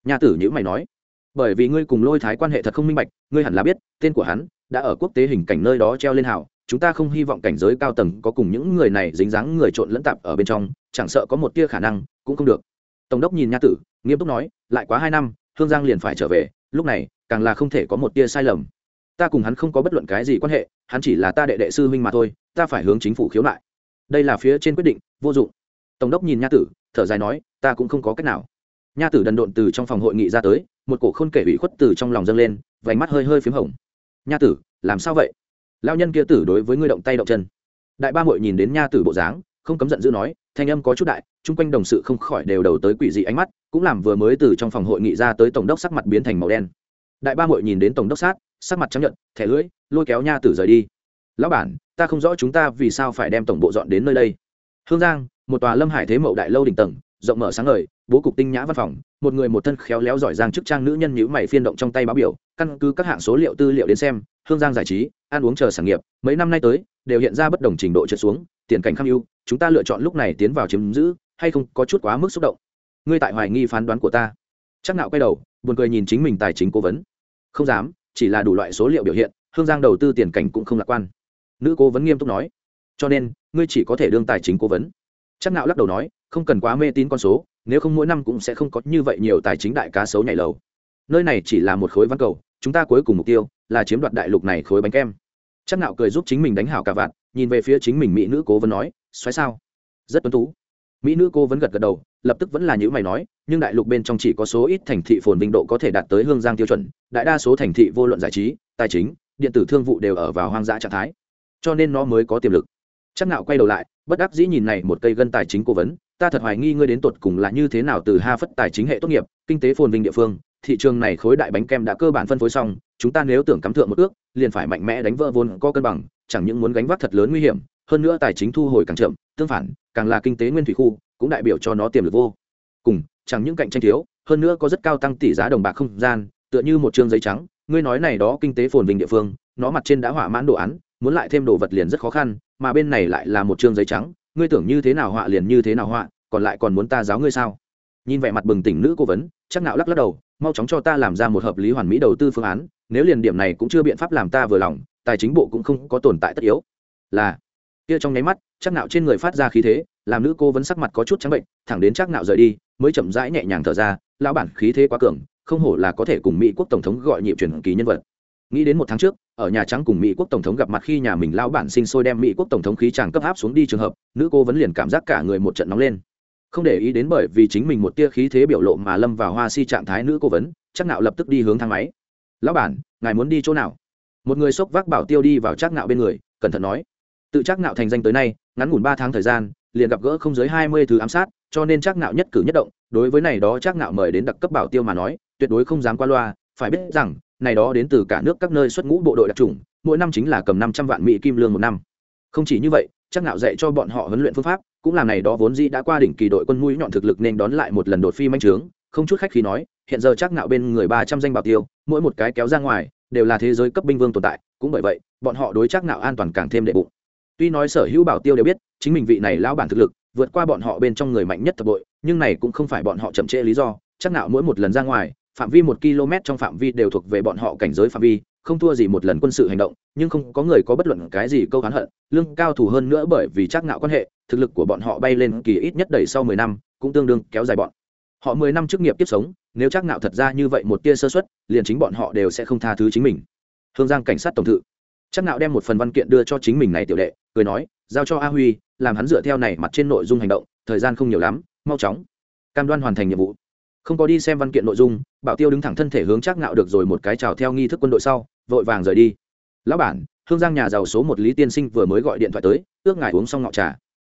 Nha tử nhữ mày nói bởi vì ngươi cùng lôi thái quan hệ thật không minh bạch, ngươi hẳn là biết, tên của hắn đã ở quốc tế hình cảnh nơi đó treo lên hảo chúng ta không hy vọng cảnh giới cao tầng có cùng những người này dính dáng người trộn lẫn tạp ở bên trong, chẳng sợ có một tia khả năng, cũng không được. Tổng đốc nhìn nha tử, nghiêm túc nói, lại quá hai năm, hương giang liền phải trở về, lúc này, càng là không thể có một tia sai lầm. Ta cùng hắn không có bất luận cái gì quan hệ, hắn chỉ là ta đệ đệ sư huynh mà thôi, ta phải hướng chính phủ khiếu nại. Đây là phía trên quyết định, vô dụng. Tổng đốc nhìn nha tử, thở dài nói, ta cũng không có cách nào nha tử đần độn từ trong phòng hội nghị ra tới, một cổ khôn kể ủy khuất từ trong lòng dâng lên, vành mắt hơi hơi p h í m hồng. Nha tử, làm sao vậy? Lao nhân kia tử đối với ngươi động tay động chân. Đại ba mội nhìn đến nha tử bộ dáng, không cấm giận dữ nói, thanh âm có chút đại, chung quanh đồng sự không khỏi đều đầu tới quỷ dị ánh mắt, cũng làm vừa mới từ trong phòng hội nghị ra tới tổng đốc sắc mặt biến thành màu đen. Đại ba mội nhìn đến tổng đốc sát, sắc mặt chấp nhận thẻ lưỡi, lôi kéo nha tử rời đi. Lão bản, ta không rõ chúng ta vì sao phải đem tổng bộ dọn đến nơi đây. Hương giang, một tòa lâm hải thế mậu đại lâu đỉnh tầng, rộng mở sáng ngời bố cục tinh nhã văn phòng, một người một thân khéo léo giỏi giang chức trang nữ nhân nhữ mày phiên động trong tay báo biểu, căn cứ các hạng số liệu tư liệu đến xem, hương giang giải trí, ăn uống chờ sản nghiệp, mấy năm nay tới, đều hiện ra bất đồng trình độ trượt xuống, tiền cảnh kham ưu, chúng ta lựa chọn lúc này tiến vào chiếm giữ, hay không có chút quá mức xúc động. Ngươi tại hoài nghi phán đoán của ta. Chắc nạo quay đầu, buồn cười nhìn chính mình tài chính cố vấn. Không dám, chỉ là đủ loại số liệu biểu hiện, hương giang đầu tư tiền cảnh cũng không lạc quan. Nữ cố vấn nghiêm túc nói. Cho nên, ngươi chỉ có thể đương tài chính cố vấn. Chắc nạo lắc đầu nói, không cần quá mê tín con số nếu không mỗi năm cũng sẽ không có như vậy nhiều tài chính đại cá sấu nhảy lầu. Nơi này chỉ là một khối văn cầu, chúng ta cuối cùng mục tiêu là chiếm đoạt đại lục này khối bánh kem. Chắc nạo cười giúp chính mình đánh hảo cả vạn, nhìn về phía chính mình mỹ nữ cố vấn nói xoáy sao? Rất tuấn tú. Mỹ nữ cô vẫn gật gật đầu, lập tức vẫn là những mày nói, nhưng đại lục bên trong chỉ có số ít thành thị phồn vinh độ có thể đạt tới hương giang tiêu chuẩn, đại đa số thành thị vô luận giải trí, tài chính, điện tử thương vụ đều ở vào hoang dã trạng thái. Cho nên nó mới có tiềm lực. Chắc nạo quay đầu lại, bất đắc dĩ nhìn này một cây gân tài chính cố vấn ta thật hoài nghi ngươi đến tột cùng là như thế nào từ ha phất tài chính hệ tốt nghiệp, kinh tế phồn vinh địa phương, thị trường này khối đại bánh kem đã cơ bản phân phối xong, chúng ta nếu tưởng cắm thượng một ước, liền phải mạnh mẽ đánh vỡ vốn có cân bằng, chẳng những muốn gánh vác thật lớn nguy hiểm, hơn nữa tài chính thu hồi càng chậm, tương phản, càng là kinh tế nguyên thủy khu, cũng đại biểu cho nó tiềm lực vô cùng, chẳng những cạnh tranh thiếu, hơn nữa có rất cao tăng tỷ giá đồng bạc không gian, tựa như một chương giấy trắng, ngươi nói này đó kinh tế phồn vinh địa phương, nó mặt trên đã hỏa mãn đồ án, muốn lại thêm đồ vật liền rất khó khăn, mà bên này lại là một chương giấy trắng ngươi tưởng như thế nào họa liền như thế nào họa, còn lại còn muốn ta giáo ngươi sao? Nhìn vẻ mặt bừng tỉnh nữ cố vấn, chắc nạo lắc lắc đầu, mau chóng cho ta làm ra một hợp lý hoàn mỹ đầu tư phương án, nếu liền điểm này cũng chưa biện pháp làm ta vừa lòng, tài chính bộ cũng không có tồn tại tất yếu. Là. Kia trong nháy mắt, chắc nạo trên người phát ra khí thế, làm nữ cô vấn sắc mặt có chút trắng bệnh, thẳng đến chắc nạo rời đi, mới chậm rãi nhẹ nhàng thở ra, lão bản khí thế quá cường, không hổ là có thể cùng mỹ quốc tổng thống gọi nhịp truyền kỳ nhân vật. Nghĩ đến một tháng trước ở nhà trắng cùng mỹ quốc tổng thống gặp mặt khi nhà mình lão bản sinh sôi đem mỹ quốc tổng thống khí chàng cấp áp xuống đi trường hợp, nữ cô vẫn liền cảm giác cả người một trận nóng lên. Không để ý đến bởi vì chính mình một tia khí thế biểu lộ mà lâm vào hoa si trạng thái nữ cố vấn, chắc nạo lập tức đi hướng thang máy. Lão bản, ngài muốn đi chỗ nào? Một người sốc vác bảo tiêu đi vào chắc nạo bên người, cẩn thận nói. Tự chắc nạo thành danh tới nay, ngắn ngủn ba tháng thời gian, liền gặp gỡ không dưới hai mươi thứ ám sát, cho nên chắc nạo nhất cử nhất động. Đối với này đó chắc nạo mời đến đặc cấp bảo tiêu mà nói, tuyệt đối không dám qua loa, phải biết rằng này đó đến từ cả nước các nơi xuất ngũ bộ đội đặc trùng, mỗi năm chính là cầm năm trăm vạn mỹ kim lương một năm. Không chỉ như vậy, chắc nạo dạy cho bọn họ huấn luyện phương pháp, cũng làm này đó vốn dĩ đã qua đỉnh kỳ đội quân mũi nhọn thực lực nên đón lại một lần đột phi manh trướng. Không chút khách khí nói, hiện giờ chắc nạo bên người ba trăm danh bảo tiêu, mỗi một cái kéo ra ngoài, đều là thế giới cấp binh vương tồn tại. Cũng bởi vậy, bọn họ đối chắc nạo an toàn càng thêm đệ bụng. Tuy nói sở hữu bảo tiêu đều biết, chính mình vị này lão bản thực lực, vượt qua bọn họ bên trong người mạnh nhất thập bội, nhưng này cũng không phải bọn họ chậm trễ lý do. Chắc nạo mỗi một lần ra ngoài phạm vi một km trong phạm vi đều thuộc về bọn họ cảnh giới phạm vi, không thua gì một lần quân sự hành động, nhưng không có người có bất luận cái gì câu hán hận, lương cao thủ hơn nữa bởi vì chắc ngạo quan hệ, thực lực của bọn họ bay lên kỳ ít nhất đẩy sau mười năm, cũng tương đương kéo dài bọn. Họ mười năm trước nghiệp tiếp sống, nếu chắc ngạo thật ra như vậy một tia sơ suất, liền chính bọn họ đều sẽ không tha thứ chính mình. Hương giang cảnh sát tổng thự. Chắc ngạo đem một phần văn kiện đưa cho chính mình này tiểu đệ, cười nói, giao cho a huy, làm hắn dựa theo này mặt trên nội dung hành động, thời gian không nhiều lắm, mau chóng. Cam đoan hoàn thành nhiệm vụ. Không có đi xem văn kiện nội dung bảo tiêu đứng thẳng thân thể hướng chắc nạo được rồi một cái chào theo nghi thức quân đội sau, vội vàng rời đi. Lão bản, hương giang nhà giàu số một lý tiên sinh vừa mới gọi điện thoại tới, ước ngài uống xong ngọ trà.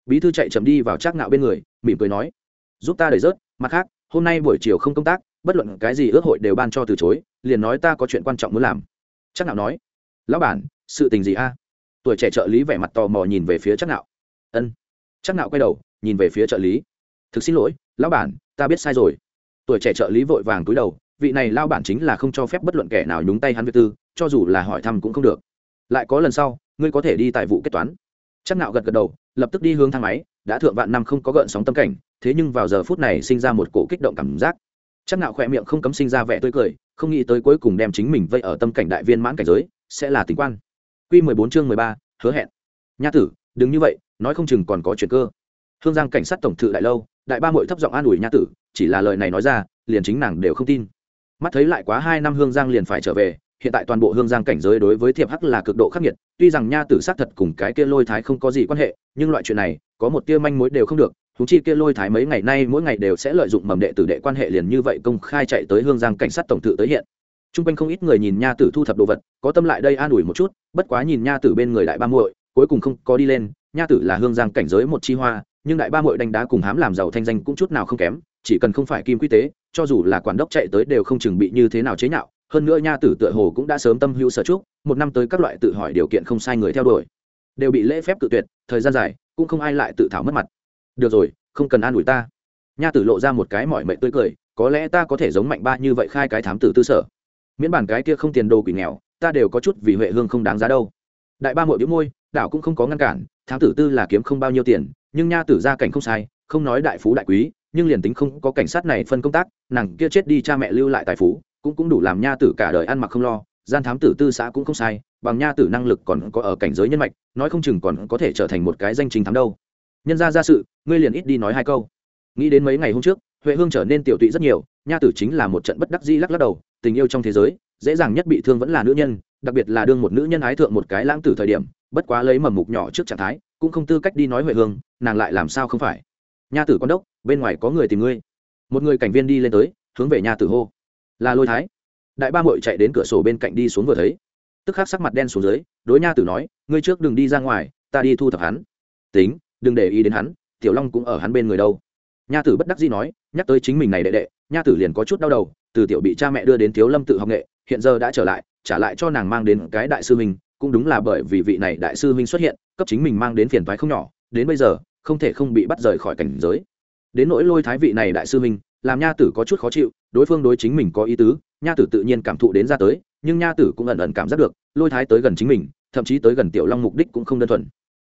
Bí thư chạy chậm đi vào chắc nạo bên người, mỉm cười nói, giúp ta đẩy rớt, mặt khác, hôm nay buổi chiều không công tác, bất luận cái gì ước hội đều ban cho từ chối, liền nói ta có chuyện quan trọng muốn làm. Chắc nạo nói, lão bản, sự tình gì a? Tuổi trẻ trợ lý vẻ mặt tò mò nhìn về phía chắc nạo ân. Chắc nạo quay đầu, nhìn về phía trợ lý. Thực xin lỗi, lão bản, ta biết sai rồi tuổi trẻ trợ lý vội vàng cúi đầu vị này lao bản chính là không cho phép bất luận kẻ nào nhúng tay hắn việc tư cho dù là hỏi thăm cũng không được. Lại có lần sau ngươi có thể đi tại vụ kết toán. Chắc nạo gật gật đầu lập tức đi hướng thang máy đã thượng vạn năm không có gợn sóng tâm cảnh thế nhưng vào giờ phút này sinh ra một cổ kích động cảm giác. Chắc nạo khỏe miệng không cấm sinh ra vẻ tươi cười không nghĩ tới cuối cùng đem chính mình vây ở tâm cảnh đại viên mãn cảnh giới sẽ là tình quan. Quy 14 chương 13, hứa hẹn. Nha tử đừng như vậy nói không chừng còn có chuyện cơ. Hương giang cảnh sát tổng thự đại lâu đại ba muội thấp giọng an ủi nha tử, chỉ là lời này nói ra, liền chính nàng đều không tin. Mắt thấy lại quá hai năm hương giang liền phải trở về, hiện tại toàn bộ hương giang cảnh giới đối với thiệp hắc là cực độ khắc nghiệt, tuy rằng nha tử xác thật cùng cái kia lôi thái không có gì quan hệ, nhưng loại chuyện này, có một tia manh mối đều không được thú chi kia lôi thái mấy ngày nay mỗi ngày đều sẽ lợi dụng mầm đệ tử đệ quan hệ liền như vậy công khai chạy tới hương giang cảnh sát tổng thự tới hiện. T r u n g quanh không ít người nhìn nha tử thu thập đồ vật, có tâm lại đây an ủi một chút, bất quá nhìn nha tử bên người đại ba muội, cuối cùng không có đi lên, nha tử là hương giang cảnh giới một chi hoa nhưng đại ba muội đánh đá cùng hám làm giàu thanh danh cũng chút nào không kém, chỉ cần không phải kim quy tế, cho dù là quản đốc chạy tới đều không chừng bị như thế nào chế nhạo. Hơn nữa nha tử tựa hồ cũng đã sớm tâm hữu sở trúc một năm tới các loại tự hỏi điều kiện không sai người theo đuổi. Đều bị lễ phép cự tuyệt, thời gian dài, cũng không ai lại tự thảo mất mặt. Được rồi, không cần an ủi ta. Nha tử lộ ra một cái mọi mệnh tươi cười, có lẽ ta có thể giống mạnh ba như vậy khai cái thám tử tư sở. Miễn bản cái kia không tiền đồ quỷ nghèo, ta đều có chút vì huệ hương không đáng giá đâu. Đại ba mội đĩu môi đạo cũng không có ngăn cản, thám tử tư là kiếm không bao nhiêu tiền, nhưng nha tử gia cảnh không sai, không nói đại phú đại quý, nhưng liền tính không có cảnh sát này phân công tác, nàng kia chết đi cha mẹ lưu lại tài phú, cũng cũng đủ làm nha tử cả đời ăn mặc không lo, gian thám tử tư xã cũng không sai, bằng nha tử năng lực còn có ở cảnh giới nhân mạch, nói không chừng còn có thể trở thành một cái danh chính thám đâu. Nhân ra ra sự, ngươi liền ít đi nói hai câu. Nghĩ đến mấy ngày hôm trước, huệ hương trở nên tiểu tụy rất nhiều, nha tử chính là một trận bất đắc di lắc lắc đầu, tình yêu trong thế giới dễ dàng nhất bị thương vẫn là nữ nhân, đặc biệt là đương một nữ nhân ái thượng một cái lãng tử thời điểm, bất quá lấy mầm mục nhỏ trước trạng thái, cũng không tư cách đi nói huệ hương, nàng lại làm sao không phải? Nha tử con đốc, bên ngoài có người tìm ngươi. Một người cảnh viên đi lên tới, hướng về nha tử hô. Là lôi thái. Đại ba mội chạy đến cửa sổ bên cạnh đi xuống vừa thấy. Tức khắc sắc mặt đen xuống dưới, đối nha tử nói, ngươi trước đừng đi ra ngoài, ta đi thu thập hắn. Tính, đừng để ý đến hắn, tiểu long cũng ở hắn bên người đâu. Nha tử bất đắc dĩ nói, nhắc tới chính mình này đệ đệ, nha tử liền có chút đau đầu, từ tiểu bị cha mẹ đưa đến thiếu lâm tự học nghệ hiện giờ đã trở lại, trả lại cho nàng mang đến cái đại sư huynh, cũng đúng là bởi vì vị này đại sư huynh xuất hiện, cấp chính mình mang đến phiền toái không nhỏ, đến bây giờ, không thể không bị bắt rời khỏi cảnh giới. Đến nỗi lôi thái vị này đại sư huynh, làm nha tử có chút khó chịu, đối phương đối chính mình có ý tứ, nha tử tự nhiên cảm thụ đến ra tới, nhưng nha tử cũng ẩn ẩn cảm giác được, lôi thái tới gần chính mình, thậm chí tới gần tiểu long mục đích cũng không đơn thuần.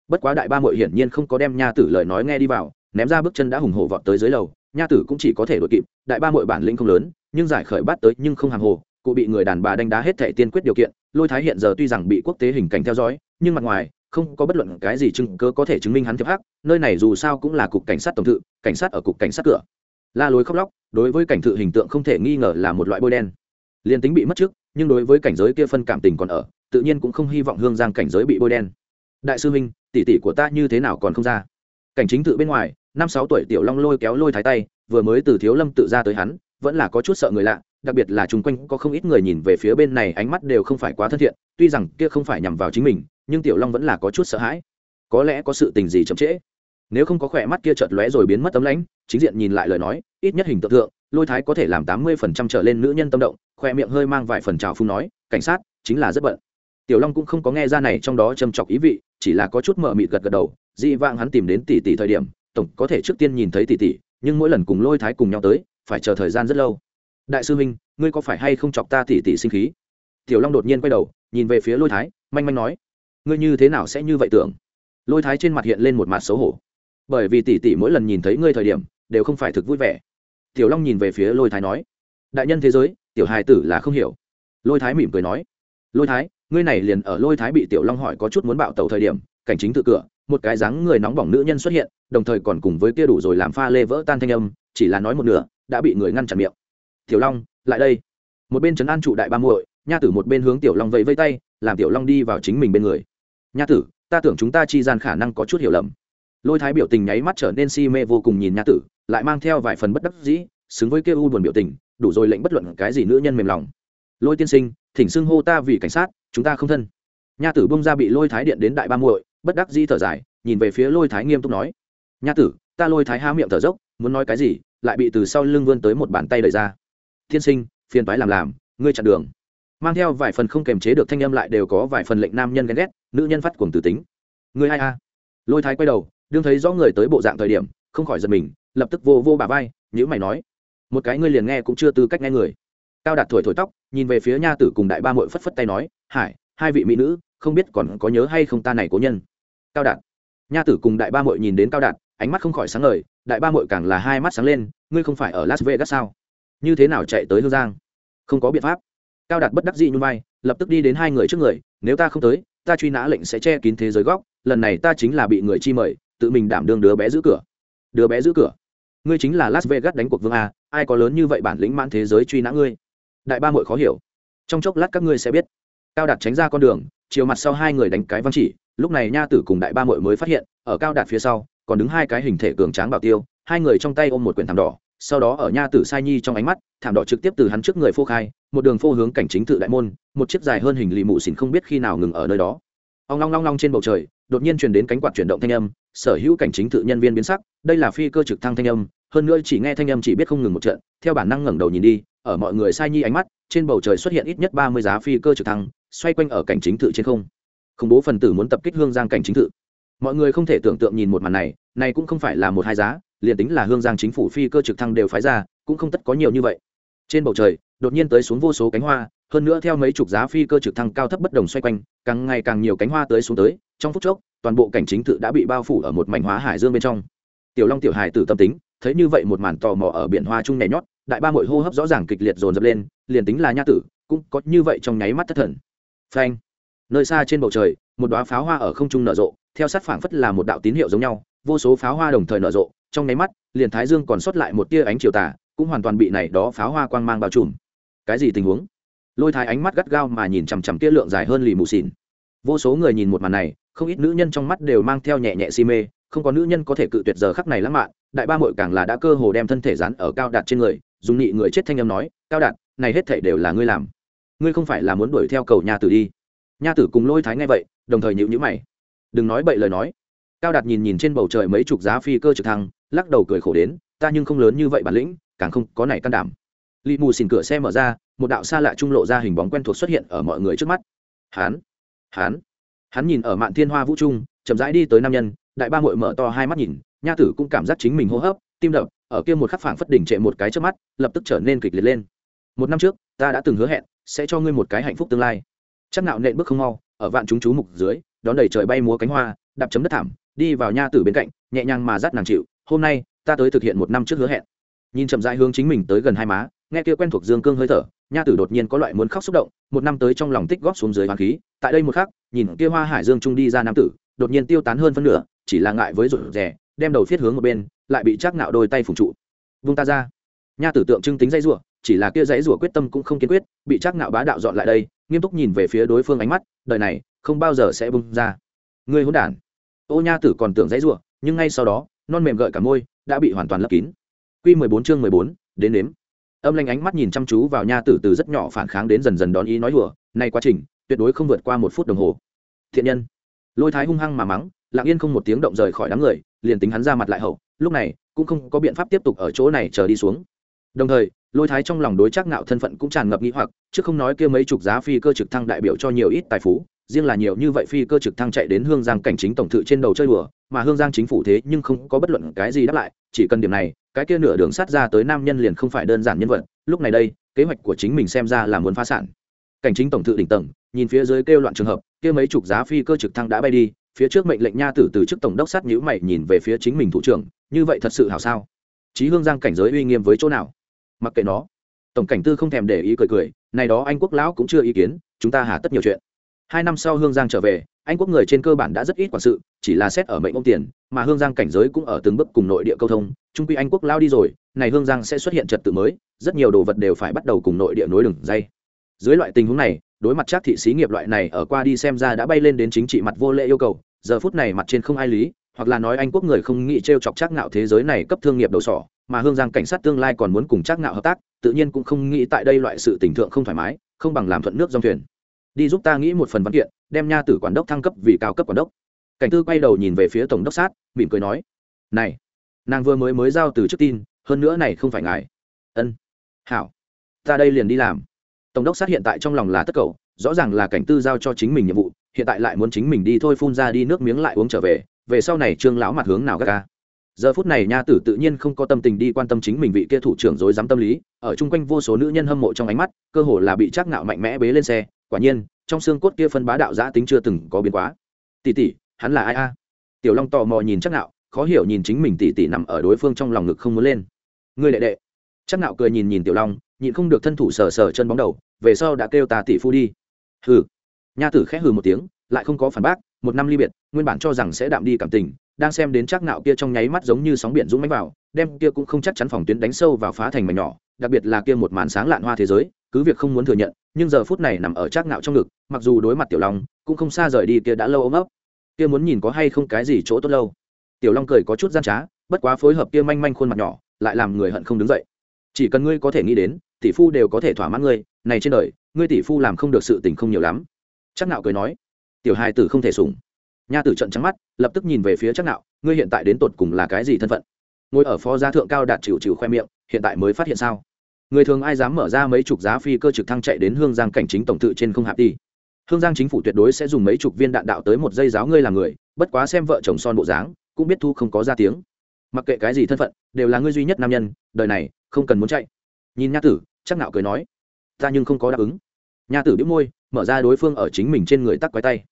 Bất quá đại ba mội hiển nhiên không có đem nha tử lời nói nghe đi vào, ném ra bước chân đã hùng hổ vọt tới dưới lầu, nha tử cũng chỉ có thể đội kịp, đại ba mội bản lĩnh không lớn, nhưng giải khởi bắt tới nhưng không hàng hồ cụ bị người đàn bà đánh đá hết thẻ tiên quyết điều kiện, lôi thái hiện giờ tuy rằng bị quốc tế hình cảnh theo dõi, nhưng mặt ngoài, không có bất luận cái gì chứng cơ có thể chứng minh hắn thiệp hắc, nơi này dù sao cũng là cục cảnh sát tổng thự, cảnh sát ở cục cảnh sát cửa. La lối khóc lóc, đối với cảnh thự hình tượng không thể nghi ngờ là một loại bôi đen. Liền tính bị mất trước, nhưng đối với cảnh giới kia phân cảm tình còn ở, tự nhiên cũng không hy vọng hương giang cảnh giới bị bôi đen. Đại sư huynh, tỷ tỷ của ta như thế nào còn không ra? Cảnh chính tự bên ngoài, năm sáu tuổi tiểu long lôi kéo lôi thái tay, vừa mới từ thiếu lâm tự ra tới hắn, vẫn là có chút sợ người lạ đặc biệt là chung quanh có không ít người nhìn về phía bên này, ánh mắt đều không phải quá thân thiện, tuy rằng kia không phải nhằm vào chính mình, nhưng tiểu long vẫn là có chút sợ hãi. Có lẽ có sự tình gì chậm trễ. Nếu không có khỏe mắt kia chợt lóe rồi biến mất tấm lãnh, chính diện nhìn lại lời nói, ít nhất hình tượng thượng, lôi thái có thể làm tám mươi phần trăm trở lên nữ nhân tâm động, khoe miệng hơi mang vài phần trào phung nói, cảnh sát, chính là rất bận. Tiểu long cũng không có nghe ra này trong đó châm chọc ý vị, chỉ là có chút mờ mịt gật gật đầu, dị vãng hắn tìm đến tỷ tỷ thời điểm, tổng có thể trước tiên nhìn thấy tỷ tỷ, nhưng mỗi lần cùng lôi thái cùng nhau tới, phải chờ thời gian rất lâu đại sư huynh, ngươi có phải hay không chọc ta tỉ tỉ sinh khí? Tiểu long đột nhiên quay đầu, nhìn về phía lôi thái, manh manh nói, ngươi như thế nào sẽ như vậy tưởng? Lôi thái trên mặt hiện lên một mặt xấu hổ. Bởi vì tỷ tỷ mỗi lần nhìn thấy ngươi thời điểm, đều không phải thực vui vẻ. Tiểu long nhìn về phía lôi thái nói, đại nhân thế giới, tiểu hài tử là không hiểu. Lôi thái mỉm cười nói, lôi thái, ngươi này liền ở lôi thái bị tiểu long hỏi có chút muốn bạo tàu thời điểm, cảnh chính tự cửa, một cái dáng người nóng bỏng nữ nhân xuất hiện, đồng thời còn cùng với kia đủ rồi làm pha lê vỡ tan thanh âm, chỉ là nói một nửa, đã bị người ngăn chặn miệng tiểu long, lại đây. Một bên trấn an trụ đại ba muội, nha tử một bên hướng tiểu long vẫy vây tay, làm tiểu long đi vào chính mình bên người. Nha tử, ta tưởng chúng ta chi gian khả năng có chút hiểu lầm. Lôi thái biểu tình nháy mắt trở nên si mê vô cùng nhìn nha tử, lại mang theo vài phần bất đắc dĩ, xứng với kêu u buồn biểu tình, đủ rồi lệnh bất luận cái gì nữ nhân mềm lòng. Lôi tiên sinh, thỉnh xưng hô ta vì cảnh sát, chúng ta không thân. Nha tử bông ra bị lôi thái điện đến đại ba muội, bất đắc dĩ thở dài, nhìn về phía lôi thái nghiêm túc nói, nha tử, ta lôi thái há miệng thở dốc, muốn nói cái gì, lại bị từ sau lưng vươn tới một bàn tay đẩy ra tiên sinh, phiền toái làm làm, ngươi chặn đường. Mang theo vài phần không kềm chế được thanh âm lại đều có vài phần lệnh nam nhân ghen ghét, nữ nhân phát cuồng từ tính. Người ai a? Lôi thái quay đầu, đương thấy rõ người tới bộ dạng thời điểm, không khỏi giật mình, lập tức vô vô bà vai nhữ mày nói, một cái ngươi liền nghe cũng chưa tư cách nghe người. Cao đạt thổi thổi tóc, nhìn về phía nha tử cùng đại ba mội phất phất tay nói, hải, hai vị mỹ nữ, không biết còn có nhớ hay không ta này cố nhân? Cao đạt. Nha tử cùng đại ba mội nhìn đến cao đạt, ánh mắt không khỏi sáng ngời, đại ba mội càng là hai mắt sáng lên, ngươi không phải ở las vegas sao? Như thế nào chạy tới hương giang? Không có biện pháp. Cao đạt bất đắc dĩ như vai, lập tức đi đến hai người trước người, nếu ta không tới, ta truy nã lệnh sẽ che kín thế giới góc, lần này ta chính là bị người chi mời, tự mình đảm đương đứa bé giữ cửa. Đứa bé giữ cửa? Ngươi chính là las vegas đánh cuộc vương a, ai có lớn như vậy bản lĩnh mãn thế giới truy nã ngươi? Đại ba mội khó hiểu. Trong chốc lát các ngươi sẽ biết. Cao đạt tránh ra con đường, chiều mặt sau hai người đánh cái văng chỉ, lúc này nha tử cùng đại ba mội mới phát hiện, ở cao đạt phía sau, còn đứng hai cái hình thể cường tráng bảo tiêu, hai người trong tay ôm một quyển thảm đỏ sau đó ở nha tử sai nhi trong ánh mắt, thảm đỏ trực tiếp từ hắn trước người phô khai, một đường phô hướng cảnh chính tự đại môn, một chiếc dài hơn hình lì mụ xỉn không biết khi nào ngừng ở nơi đó. Ông long long long trên bầu trời, đột nhiên truyền đến cánh quạt chuyển động thanh âm, sở hữu cảnh chính tự nhân viên biến sắc, đây là phi cơ trực thăng thanh âm, hơn nữa chỉ nghe thanh âm chỉ biết không ngừng một trận, theo bản năng ngẩng đầu nhìn đi, ở mọi người sai nhi ánh mắt, trên bầu trời xuất hiện ít nhất ba mươi giá phi cơ trực thăng, xoay quanh ở cảnh chính tự trên không. Khủng bố phần tử muốn tập kích hương giang cảnh chính tự mọi người không thể tưởng tượng nhìn một màn này này cũng không phải là một hai giá liền tính là hương giang chính phủ phi cơ trực thăng đều phái ra, cũng không tất có nhiều như vậy. Trên bầu trời, đột nhiên tới xuống vô số cánh hoa, hơn nữa theo mấy chục giá phi cơ trực thăng cao thấp bất đồng xoay quanh, càng ngày càng nhiều cánh hoa tới xuống tới, trong phút chốc, toàn bộ cảnh chính tự đã bị bao phủ ở một mảnh hóa hải dương bên trong. Tiểu long tiểu hải tử tâm tính, thấy như vậy một màn tò mò ở biển hoa chung nhảy nhót, đại ba mội hô hấp rõ ràng kịch liệt dồn dập lên, liền tính là nha tử, cũng có như vậy trong nháy mắt thất thần. Phanh! Nơi xa trên bầu trời, một đoá pháo hoa ở không trung nở rộ, theo sát phảng phất là một đạo tín hiệu giống nhau vô số pháo hoa đồng thời nở rộ, trong nháy mắt, liền thái dương còn sót lại một tia ánh chiều tà, cũng hoàn toàn bị này đó pháo hoa quang mang bao trùm. Cái gì tình huống? Lôi thái ánh mắt gắt gao mà nhìn chằm chằm tia lượng dài hơn lì mù xỉn. Vô số người nhìn một màn này, không ít nữ nhân trong mắt đều mang theo nhẹ nhẹ si mê, không có nữ nhân có thể cự tuyệt giờ khắc này lãng mạn, đại ba mội càng là đã cơ hồ đem thân thể rán ở cao đạt trên người, dùng nghị người chết thanh âm nói, cao đạt, này hết thể đều là ngươi làm. Ngươi không phải là muốn đuổi theo cầu nha tử đi. Nha tử cùng lôi thái nghe vậy, đồng thời nhịu nhữ mày. Đừng nói bậy lời nói cao đạt nhìn nhìn trên bầu trời mấy chục giá phi cơ trực thăng, lắc đầu cười khổ đến, ta nhưng không lớn như vậy bản lĩnh, càng không có này can đảm. Lì mù xìn cửa xe mở ra, một đạo xa lạ trung lộ ra hình bóng quen thuộc xuất hiện ở mọi người trước mắt. Hán hán hắn nhìn ở mạn thiên hoa vũ trung, chậm rãi đi tới nam nhân, đại ba mội mở to hai mắt nhìn, nha tử cũng cảm giác chính mình hô hấp, tim đập, ở kia một khắc phảng phất đỉnh trệ một cái trước mắt, lập tức trở nên kịch liệt lên. Một năm trước, ta đã từng hứa hẹn, sẽ cho ngươi một cái hạnh phúc tương lai. Chắc nạo nện bước không mau, ở vạn chúng chú mục dưới, đón đầy trời bay múa cánh hoa, đạp chấm đất thảm đi vào nha tử bên cạnh, nhẹ nhàng mà dắt nàng chịu, hôm nay, ta tới thực hiện một năm trước hứa hẹn. Nhìn chậm rãi hướng chính mình tới gần hai má, nghe kia quen thuộc dương cương hơi thở, nha tử đột nhiên có loại muốn khóc xúc động, một năm tới trong lòng tích góp xuống dưới hoàng khí, tại đây một khắc, nhìn kia hoa hải dương trung đi ra nam tử, đột nhiên tiêu tán hơn phân nửa, chỉ là ngại với rụt rè, đem đầu thiết hướng một bên, lại bị chắc nạo đôi tay phùng trụ. Vung ta ra. Nha tử tượng trưng tính dây rủa, chỉ là kia dãy rủa quyết tâm cũng không kiên quyết, bị chắc nạo bá đạo dọn lại đây, nghiêm túc nhìn về phía đối phương ánh mắt, đời này, không bao giờ sẽ bung ra. Ngươi hỗn đản ô nha tử còn tưởng dãy rủa, nhưng ngay sau đó, non mềm gợi cả môi, đã bị hoàn toàn lấp kín. Quy mười bốn chương mười bốn, đến nếm. âm lanh ánh mắt nhìn chăm chú vào nha tử từ rất nhỏ phản kháng đến dần dần đón ý nói hùa nay quá trình, tuyệt đối không vượt qua một phút đồng hồ. Thiện nhân. Lôi thái hung hăng mà mắng, lặng yên không một tiếng động rời khỏi đám người, liền tính hắn ra mặt lại hậu, lúc này cũng không có biện pháp tiếp tục ở chỗ này chờ đi xuống. Đồng thời, lôi thái trong lòng đối chắc ngạo thân phận cũng tràn ngập nghĩ hoặc, chứ không nói kia mấy chục giá phi cơ trực thăng đại biểu cho nhiều ít tài phú riêng là nhiều như vậy phi cơ trực thăng chạy đến hương giang cảnh chính tổng thự trên đầu chơi đùa, mà hương giang chính phủ thế nhưng không có bất luận cái gì đáp lại, chỉ cần điểm này, cái kia nửa đường sát ra tới nam nhân liền không phải đơn giản nhân vật, lúc này đây, kế hoạch của chính mình xem ra là muốn phá sản. Cảnh chính tổng thự đỉnh tầng, nhìn phía dưới kêu loạn trường hợp, kia mấy chục giá phi cơ trực thăng đã bay đi, phía trước mệnh lệnh nha tử từ chức tổng đốc sát nhữ mày nhìn về phía chính mình thủ trưởng, như vậy thật sự hảo sao? Chí hương giang cảnh giới uy nghiêm với chỗ nào? Mặc kệ nó. Tổng cảnh tư không thèm để ý cười cười, này đó anh quốc lão cũng chưa ý kiến, chúng ta hà tất nhiều chuyện hai năm sau hương giang trở về, anh quốc người trên cơ bản đã rất ít quản sự, chỉ là xét ở mệnh ông tiền, mà hương giang cảnh giới cũng ở từng bước cùng nội địa câu thông. Trung quy anh quốc lao đi rồi, này hương giang sẽ xuất hiện trật tự mới, rất nhiều đồ vật đều phải bắt đầu cùng nội địa nối đường dây. Dưới loại tình huống này, đối mặt chắc thị xí nghiệp loại này ở qua đi xem ra đã bay lên đến chính trị mặt vô lệ yêu cầu, giờ phút này mặt trên không ai lý, hoặc là nói anh quốc người không nghĩ t r e o chọc chắc ngạo thế giới này cấp thương nghiệp đầu sỏ, mà hương giang cảnh sát tương lai còn muốn cùng chắc ngạo hợp tác, tự nhiên cũng không nghĩ tại đây loại sự tình thượng không thoải mái, không bằng làm thuận nước dòng thuyền đi giúp ta nghĩ một phần văn kiện, đem nha tử quản đốc thăng cấp vì cao cấp quản đốc. Cảnh tư quay đầu nhìn về phía tổng đốc sát, mỉm cười nói, này, nàng vừa mới mới giao từ trước tin, hơn nữa này không phải ngài. Ân, hảo, ta đây liền đi làm. Tổng đốc sát hiện tại trong lòng là tất cầu, rõ ràng là cảnh tư giao cho chính mình nhiệm vụ, hiện tại lại muốn chính mình đi thôi phun ra đi nước miếng lại uống trở về về sau này trương lão mặt hướng nào gác ca giờ phút này nha tử tự nhiên không có tâm tình đi quan tâm chính mình vị kia thủ trưởng dối dám tâm lý, ở chung quanh vô số nữ nhân hâm mộ trong ánh mắt, cơ hồ là bị chắc ngạo mạnh mẽ bế lên xe quả nhiên trong xương cốt kia phân bá đạo giã tính chưa từng có biến quá. Tỷ tỷ hắn là ai a? Tiểu long tò mò nhìn chắc nạo, khó hiểu nhìn chính mình tỷ tỷ nằm ở đối phương trong lòng ngực không muốn lên. Ngươi đệ đệ. Chắc nạo cười nhìn nhìn tiểu long nhịn không được thân thủ sờ sờ chân bóng đầu về sau đã kêu ta tỷ phu đi. Hừ. Nha tử khẽ hừ một tiếng lại không có phản bác một năm ly biệt nguyên bản cho rằng sẽ đạm đi cảm tình đang xem đến chắc nạo kia trong nháy mắt giống như sóng biển dũng mãnh vào đem kia cũng không chắc chắn phòng tuyến đánh sâu vào phá thành mảnh nhỏ đặc biệt là kia một màn sáng lạn hoa thế giới cứ việc không muốn thừa nhận, nhưng giờ phút này nằm ở trác ngạo trong ngực, mặc dù đối mặt tiểu long, cũng không xa rời đi kia đã lâu ôm ấp. Kia muốn nhìn có hay không cái gì chỗ tốt lâu. Tiểu long cười có chút gian trá, bất quá phối hợp kia manh manh khuôn mặt nhỏ, lại làm người hận không đứng dậy. Chỉ cần ngươi có thể nghĩ đến, tỷ phu đều có thể thỏa mãn ngươi, này trên đời, ngươi tỷ phu làm không được sự tình không nhiều lắm. Chắc nạo cười nói, tiểu hai tử không thể sủng. Nha tử trận trắng mắt, lập tức nhìn về phía chắc nạo ngươi hiện tại đến tột cùng là cái gì thân phận? Ngồi ở phó gia thượng cao đạt chịu chịu khoe miệng, hiện tại mới phát hiện sao? Người thường ai dám mở ra mấy chục giá phi cơ trực thăng chạy đến hương giang cảnh chính tổng tự trên không hạp đi. Hương giang chính phủ tuyệt đối sẽ dùng mấy chục viên đạn đạo tới một dây giáo ngươi làm người, bất quá xem vợ chồng son bộ dáng, cũng biết thu không có ra tiếng. Mặc kệ cái gì thân phận, đều là ngươi duy nhất nam nhân, đời này, không cần muốn chạy. Nhìn nha tử, chắc nạo cười nói, ta nhưng không có đáp ứng. Nha tử đĩu môi, mở ra đối phương ở chính mình trên người tắc quái tay.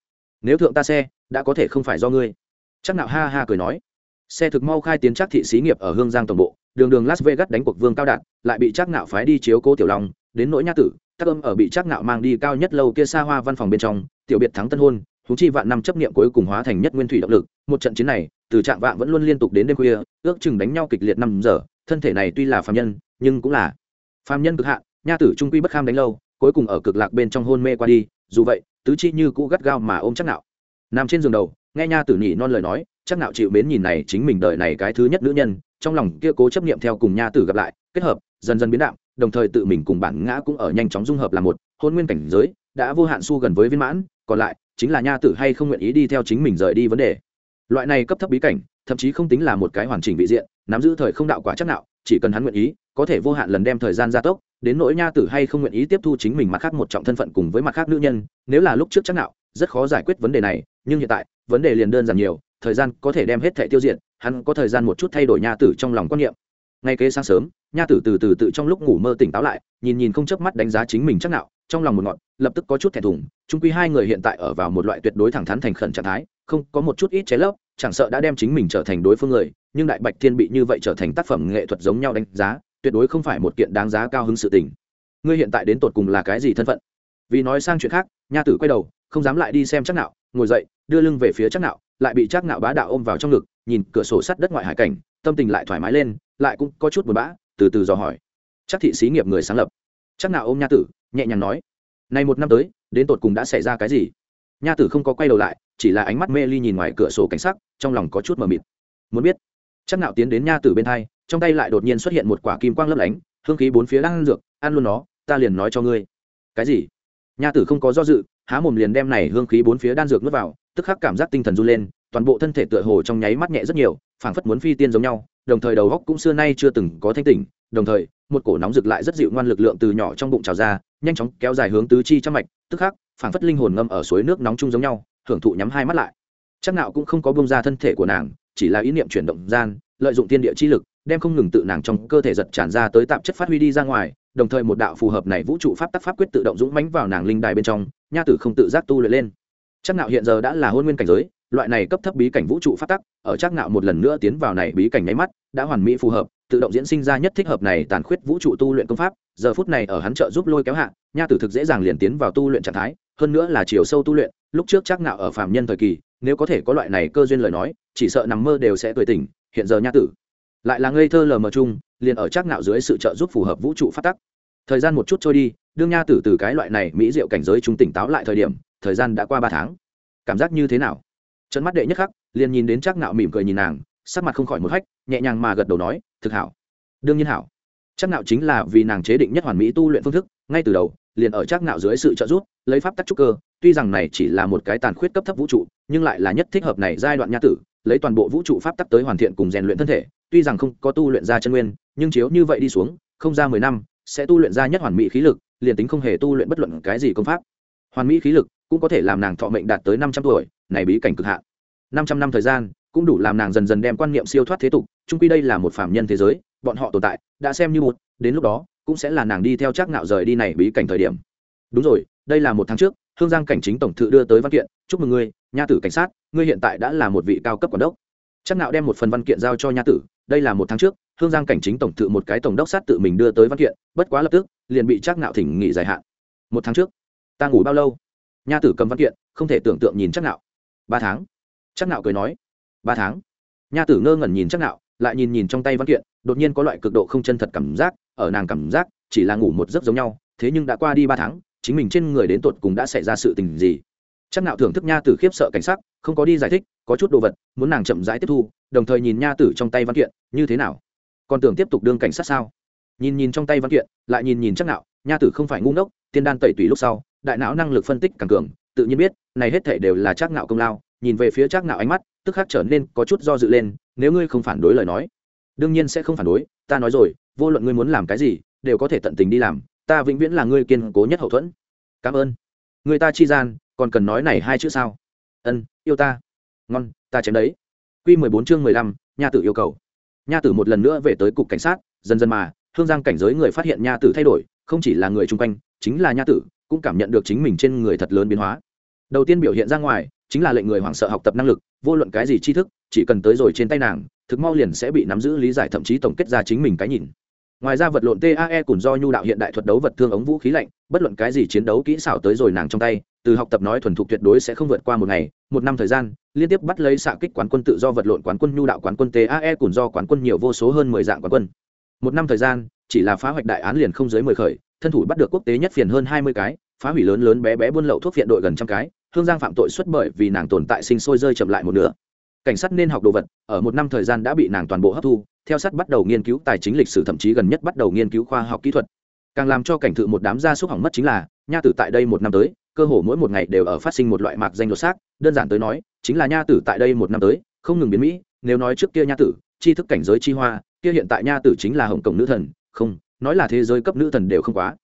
Nếu thượng ta xe, đã có thể không phải do ngươi. Chắc nạo ha ha cười nói, xe thực mau khai tiến chắc thị xí nghiệp ở hương giang tổng bộ đường đường las vegas đánh cuộc vương cao đạt, lại bị Trác nạo phái đi chiếu cố tiểu long, đến nỗi nha tử tác âm ở bị Trác nạo mang đi cao nhất lâu kia xa hoa văn phòng bên trong, tiểu biệt thắng tân hôn húng chi vạn năm chấp niệm cuối cùng hóa thành nhất nguyên thủy động lực, một trận chiến này, từ trạng vạn vẫn luôn liên tục đến đêm khuya, ước chừng đánh nhau kịch liệt năm giờ, thân thể này tuy là phàm nhân, nhưng cũng là phàm nhân cực hạn, nha tử trung quy bất kham đánh lâu, cuối cùng ở cực lạc bên trong hôn mê qua đi, dù vậy, tứ chi như cũ gắt gao mà ôm chắc nạo nằm trên giường đầu, nghe nha tử nhị non lời nói chắc nạo chịu mến nhìn này chính mình đời này cái thứ nhất nữ nhân trong lòng kia cố chấp niệm theo cùng nha tử gặp lại, kết hợp, dần dần biến đạo đồng thời tự mình cùng bản ngã cũng ở nhanh chóng dung hợp là một, hôn nguyên cảnh giới, đã vô hạn su gần với viên mãn, còn lại, chính là nha tử hay không nguyện ý đi theo chính mình rời đi vấn đề. Loại này cấp thấp bí cảnh, thậm chí không tính là một cái hoàn chỉnh vị diện, nắm giữ thời không đạo quả chắc nạo, chỉ cần hắn nguyện ý, có thể vô hạn lần đem thời gian gia tốc, đến nỗi nha tử hay không nguyện ý tiếp thu chính mình mặt khác một trọng thân phận cùng với mặt khác nữ nhân, nếu là lúc trước chắc nạo, rất khó giải quyết vấn đề này, nhưng hiện tại, vấn đề liền đơn giản nhiều, thời gian có thể đem hết thẻ tiêu diệt hắn có thời gian một chút thay đổi nha tử trong lòng quan niệm. Ngay kế sáng sớm, nha tử từ từ tự trong lúc ngủ mơ tỉnh táo lại, nhìn nhìn không chớp mắt đánh giá chính mình chắc nạo, trong lòng một ngọn, lập tức có chút thẹn thùng, chung quy hai người hiện tại ở vào một loại tuyệt đối thẳng thắn thành khẩn trạng thái, không có một chút ít chế lấp, chẳng sợ đã đem chính mình trở thành đối phương người, nhưng đại bạch thiên bị như vậy trở thành tác phẩm nghệ thuật giống nhau đánh giá, tuyệt đối không phải một kiện đáng giá cao hứng sự tình. Ngươi hiện tại đến tột cùng là cái gì thân phận? Vì nói sang chuyện khác, nha tử quay đầu, không dám lại đi xem chắc nạo, ngồi dậy, đưa lưng về phía chắc nạo lại bị Trác nạo bá đạo ôm vào trong ngực, nhìn cửa sổ sắt đất ngoại hải cảnh, tâm tình lại thoải mái lên, lại cũng có chút buồn bã, từ từ dò hỏi. Trác thị xí nghiệp người sáng lập. Trác nạo ôm nha tử, nhẹ nhàng nói, này một năm tới, đến tột cùng đã xảy ra cái gì? Nha tử không có quay đầu lại, chỉ là ánh mắt mê ly nhìn ngoài cửa sổ cảnh sắc, trong lòng có chút mờ mịt. Muốn biết, Trác nạo tiến đến nha tử bên thay trong tay lại đột nhiên xuất hiện một quả kim quang lấp lánh, hương khí bốn phía đang ăn dược, ăn luôn nó, ta liền nói cho ngươi. Cái gì? Nha tử không có do dự, há mồm liền đem này hương khí bốn phía đan dược nuốt vào tức khắc cảm giác tinh thần run lên, toàn bộ thân thể tựa hồ trong nháy mắt nhẹ rất nhiều, phảng phất muốn phi tiên giống nhau, đồng thời đầu góc cũng xưa nay chưa từng có thanh tỉnh, đồng thời, một cổ nóng rực lại rất dịu ngoan lực lượng từ nhỏ trong bụng trào ra, nhanh chóng kéo dài hướng tứ chi trong mạch, tức khắc, phảng phất linh hồn ngâm ở suối nước nóng chung giống nhau, hưởng thụ nhắm hai mắt lại. Chắc nào cũng không có bông ra thân thể của nàng, chỉ là ý niệm chuyển động gian, lợi dụng tiên địa chi lực, đem không ngừng tự nàng trong cơ thể giật tràn ra tới tạp chất phát huy đi ra ngoài, đồng thời một đạo phù hợp này vũ trụ pháp tắc pháp quyết tự động dũng mãnh vào nàng linh đài bên trong, nha tử không tự giác tu luyện lên chắc nạo hiện giờ đã là hôn nguyên cảnh giới, loại này cấp thấp bí cảnh vũ trụ phát tắc, ở chắc nạo một lần nữa tiến vào này bí cảnh nháy mắt, đã hoàn mỹ phù hợp, tự động diễn sinh ra nhất thích hợp này tàn khuyết vũ trụ tu luyện công pháp, giờ phút này ở hắn trợ giúp lôi kéo hạ, nha tử thực dễ dàng liền tiến vào tu luyện trạng thái, hơn nữa là chiều sâu tu luyện, lúc trước chắc nạo ở phàm nhân thời kỳ, nếu có thể có loại này cơ duyên lời nói, chỉ sợ nằm mơ đều sẽ tuổi tỉnh, hiện giờ nha tử lại là ngây thơ lờ mờ chung, liền ở chắc nạo dưới sự trợ giúp phù hợp vũ trụ phát tắc. Thời gian một chút trôi đi, đương nha tử từ cái loại này mỹ diệu cảnh giới chúng tỉnh táo lại thời điểm thời gian đã qua ba tháng. Cảm giác như thế nào? Trận mắt đệ nhất khắc, liền nhìn đến chắc nạo mỉm cười nhìn nàng, sắc mặt không khỏi một hách, nhẹ nhàng mà gật đầu nói, thực hảo. Đương nhiên hảo. Chắc nạo chính là vì nàng chế định nhất hoàn mỹ tu luyện phương thức, ngay từ đầu, liền ở chắc nạo dưới sự trợ giúp, lấy pháp tắc trúc cơ, tuy rằng này chỉ là một cái tàn khuyết cấp thấp vũ trụ, nhưng lại là nhất thích hợp này giai đoạn nha tử, lấy toàn bộ vũ trụ pháp tắc tới hoàn thiện cùng rèn luyện thân thể, tuy rằng không có tu luyện ra chân nguyên, nhưng chiếu như vậy đi xuống, không ra mười năm, sẽ tu luyện ra nhất hoàn mỹ khí lực, liền tính không hề tu luyện bất luận cái gì công pháp. Hoàn mỹ khí lực cũng có thể làm nàng thọ mệnh đạt tới năm trăm tuổi, này bí cảnh cực hạn. Năm trăm năm thời gian, cũng đủ làm nàng dần dần đem quan niệm siêu thoát thế tục trung quy đây là một phạm nhân thế giới, bọn họ tồn tại, đã xem như một, đến lúc đó, cũng sẽ là nàng đi theo chắc ngạo rời đi này bí cảnh thời điểm. Đúng rồi, đây là một tháng trước, hương giang cảnh chính tổng thự đưa tới văn kiện, chúc mừng ngươi, nha tử cảnh sát, ngươi hiện tại đã là một vị cao cấp quản đốc. Chắc ngạo đem một phần văn kiện giao cho nha tử, đây là một tháng trước, hương giang cảnh chính tổng thự một cái tổng đốc sát tự mình đưa tới văn kiện, bất quá lập tức, liền bị chắc ngạo thỉnh nghỉ dài hạn. Một tháng trước, ta ngủ bao lâu? Nha tử cầm văn kiện không thể tưởng tượng nhìn chắc nạo. ba tháng. Chắc nạo cười nói. Ba tháng. Nha tử ngơ ngẩn nhìn chắc nạo, lại nhìn nhìn trong tay văn kiện đột nhiên có loại cực độ không chân thật cảm giác ở nàng cảm giác chỉ là ngủ một giấc giống nhau thế nhưng đã qua đi ba tháng chính mình trên người đến tột cùng đã xảy ra sự tình gì. Chắc nạo thưởng thức nha tử khiếp sợ cảnh sắc không có đi giải thích có chút đồ vật muốn nàng chậm rãi tiếp thu đồng thời nhìn nha tử trong tay văn kiện như thế nào? Còn tưởng tiếp tục đương cảnh sát sao? Nhìn nhìn trong tay văn kiện lại nhìn nhìn chắc nạo nha tử không phải ngu ngốc tiên đan tẩy tùy lúc sau đại não năng lực phân tích càng cường, tự nhiên biết, này hết thể đều là trác ngạo công lao, nhìn về phía trác ngạo ánh mắt, tức khắc trở nên có chút do dự lên, nếu ngươi không phản đối lời nói, đương nhiên sẽ không phản đối, ta nói rồi, vô luận ngươi muốn làm cái gì, đều có thể tận tình đi làm, ta vĩnh viễn là ngươi kiên cố nhất hậu thuẫn. Cảm ơn. Người ta chi gian, còn cần nói này hai chữ sao? Ân, yêu ta. Ngon, ta chém đấy. Quy mười bốn chương mười lăm, nha tử yêu cầu. Nha tử một lần nữa về tới cục cảnh sát, dần dần mà, hương giang cảnh giới người phát hiện nha tử thay đổi, không chỉ là người chung quanh, chính là nha tử cũng cảm nhận được chính mình trên người thật lớn biến hóa. Đầu tiên biểu hiện ra ngoài, chính là lệnh người hoảng sợ học tập năng lực, vô luận cái gì tri thức, chỉ cần tới rồi trên tay nàng, thực mau liền sẽ bị nắm giữ lý giải thậm chí tổng kết ra chính mình cái nhìn. Ngoài ra vật lộn tae cùng do nhu đạo hiện đại thuật đấu vật thương ống vũ khí lạnh, bất luận cái gì chiến đấu kỹ xảo tới rồi nàng trong tay, từ học tập nói thuần thục tuyệt đối sẽ không vượt qua một ngày, một năm thời gian, liên tiếp bắt lấy xạ kích quán quân tự do vật lộn quán quân nhu đạo quán quân tae cùng do quán quân nhiều vô số hơn mười dạng quán quân. Một năm thời gian, chỉ là phá hoạch đại án liền không dưới mười khởi thân thủ bắt được quốc tế nhất phiền hơn hai mươi cái, phá hủy lớn lớn bé bé buôn lậu thuốc viện đội gần trăm cái, hương giang phạm tội xuất bởi vì nàng tồn tại sinh sôi rơi chậm lại một nửa. Cảnh sát nên học đồ vật, ở một năm thời gian đã bị nàng toàn bộ hấp thu, theo sát bắt đầu nghiên cứu tài chính lịch sử thậm chí gần nhất bắt đầu nghiên cứu khoa học kỹ thuật. Càng làm cho cảnh thự một đám gia súc hỏng mất chính là, nha tử tại đây một năm tới, cơ hồ mỗi một ngày đều ở phát sinh một loại mạc danh đột xác, đơn giản tới nói, chính là nha tử tại đây một năm tới, không ngừng biến mỹ, nếu nói trước kia nha tử, tri thức cảnh giới chi hoa, kia hiện tại nha tử chính là hồng cổng nữ thần, không nói là thế giới cấp nữ thần đều không quá.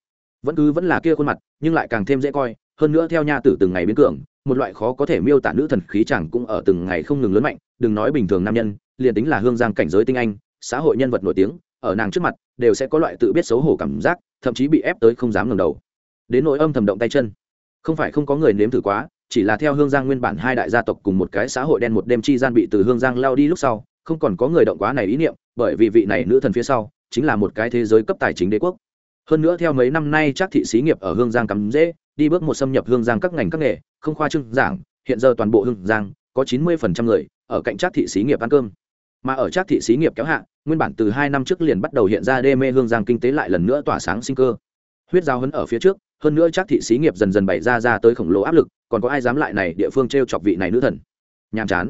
Vẫn cứ vẫn là kia khuôn mặt, nhưng lại càng thêm dễ coi. Hơn nữa theo nha tử từng ngày biến cường, một loại khó có thể miêu tả nữ thần khí chẳng cũng ở từng ngày không ngừng lớn mạnh. Đừng nói bình thường nam nhân, liền tính là hương giang cảnh giới tinh anh, xã hội nhân vật nổi tiếng, ở nàng trước mặt, đều sẽ có loại tự biết xấu hổ cảm giác, thậm chí bị ép tới không dám ngẩng đầu. Đến nỗi âm thầm động tay chân. Không phải không có người nếm thử quá, chỉ là theo hương giang nguyên bản hai đại gia tộc cùng một cái xã hội đen một đêm chi gian bị từ hương giang lao đi lúc sau, không còn có người động quá này ý niệm, bởi vì vị này nữ thần phía sau chính là một cái thế giới cấp tài chính đế quốc. Hơn nữa theo mấy năm nay chắc thị xí nghiệp ở hương giang cắm dễ, đi bước một xâm nhập hương giang các ngành các nghề, không khoa trương giảng, hiện giờ toàn bộ hương giang có chín mươi người ở cạnh chắc thị xí nghiệp ăn cơm. Mà ở chắc thị xí nghiệp kéo hạ, nguyên bản từ hai năm trước liền bắt đầu hiện ra đê mê hương giang kinh tế lại lần nữa tỏa sáng sinh cơ. Huyết giao hấn ở phía trước, hơn nữa chắc thị xí nghiệp dần dần bày ra ra tới khổng lồ áp lực, còn có ai dám lại này địa phương t r e o chọc vị này nữ thần? Nhàm chán.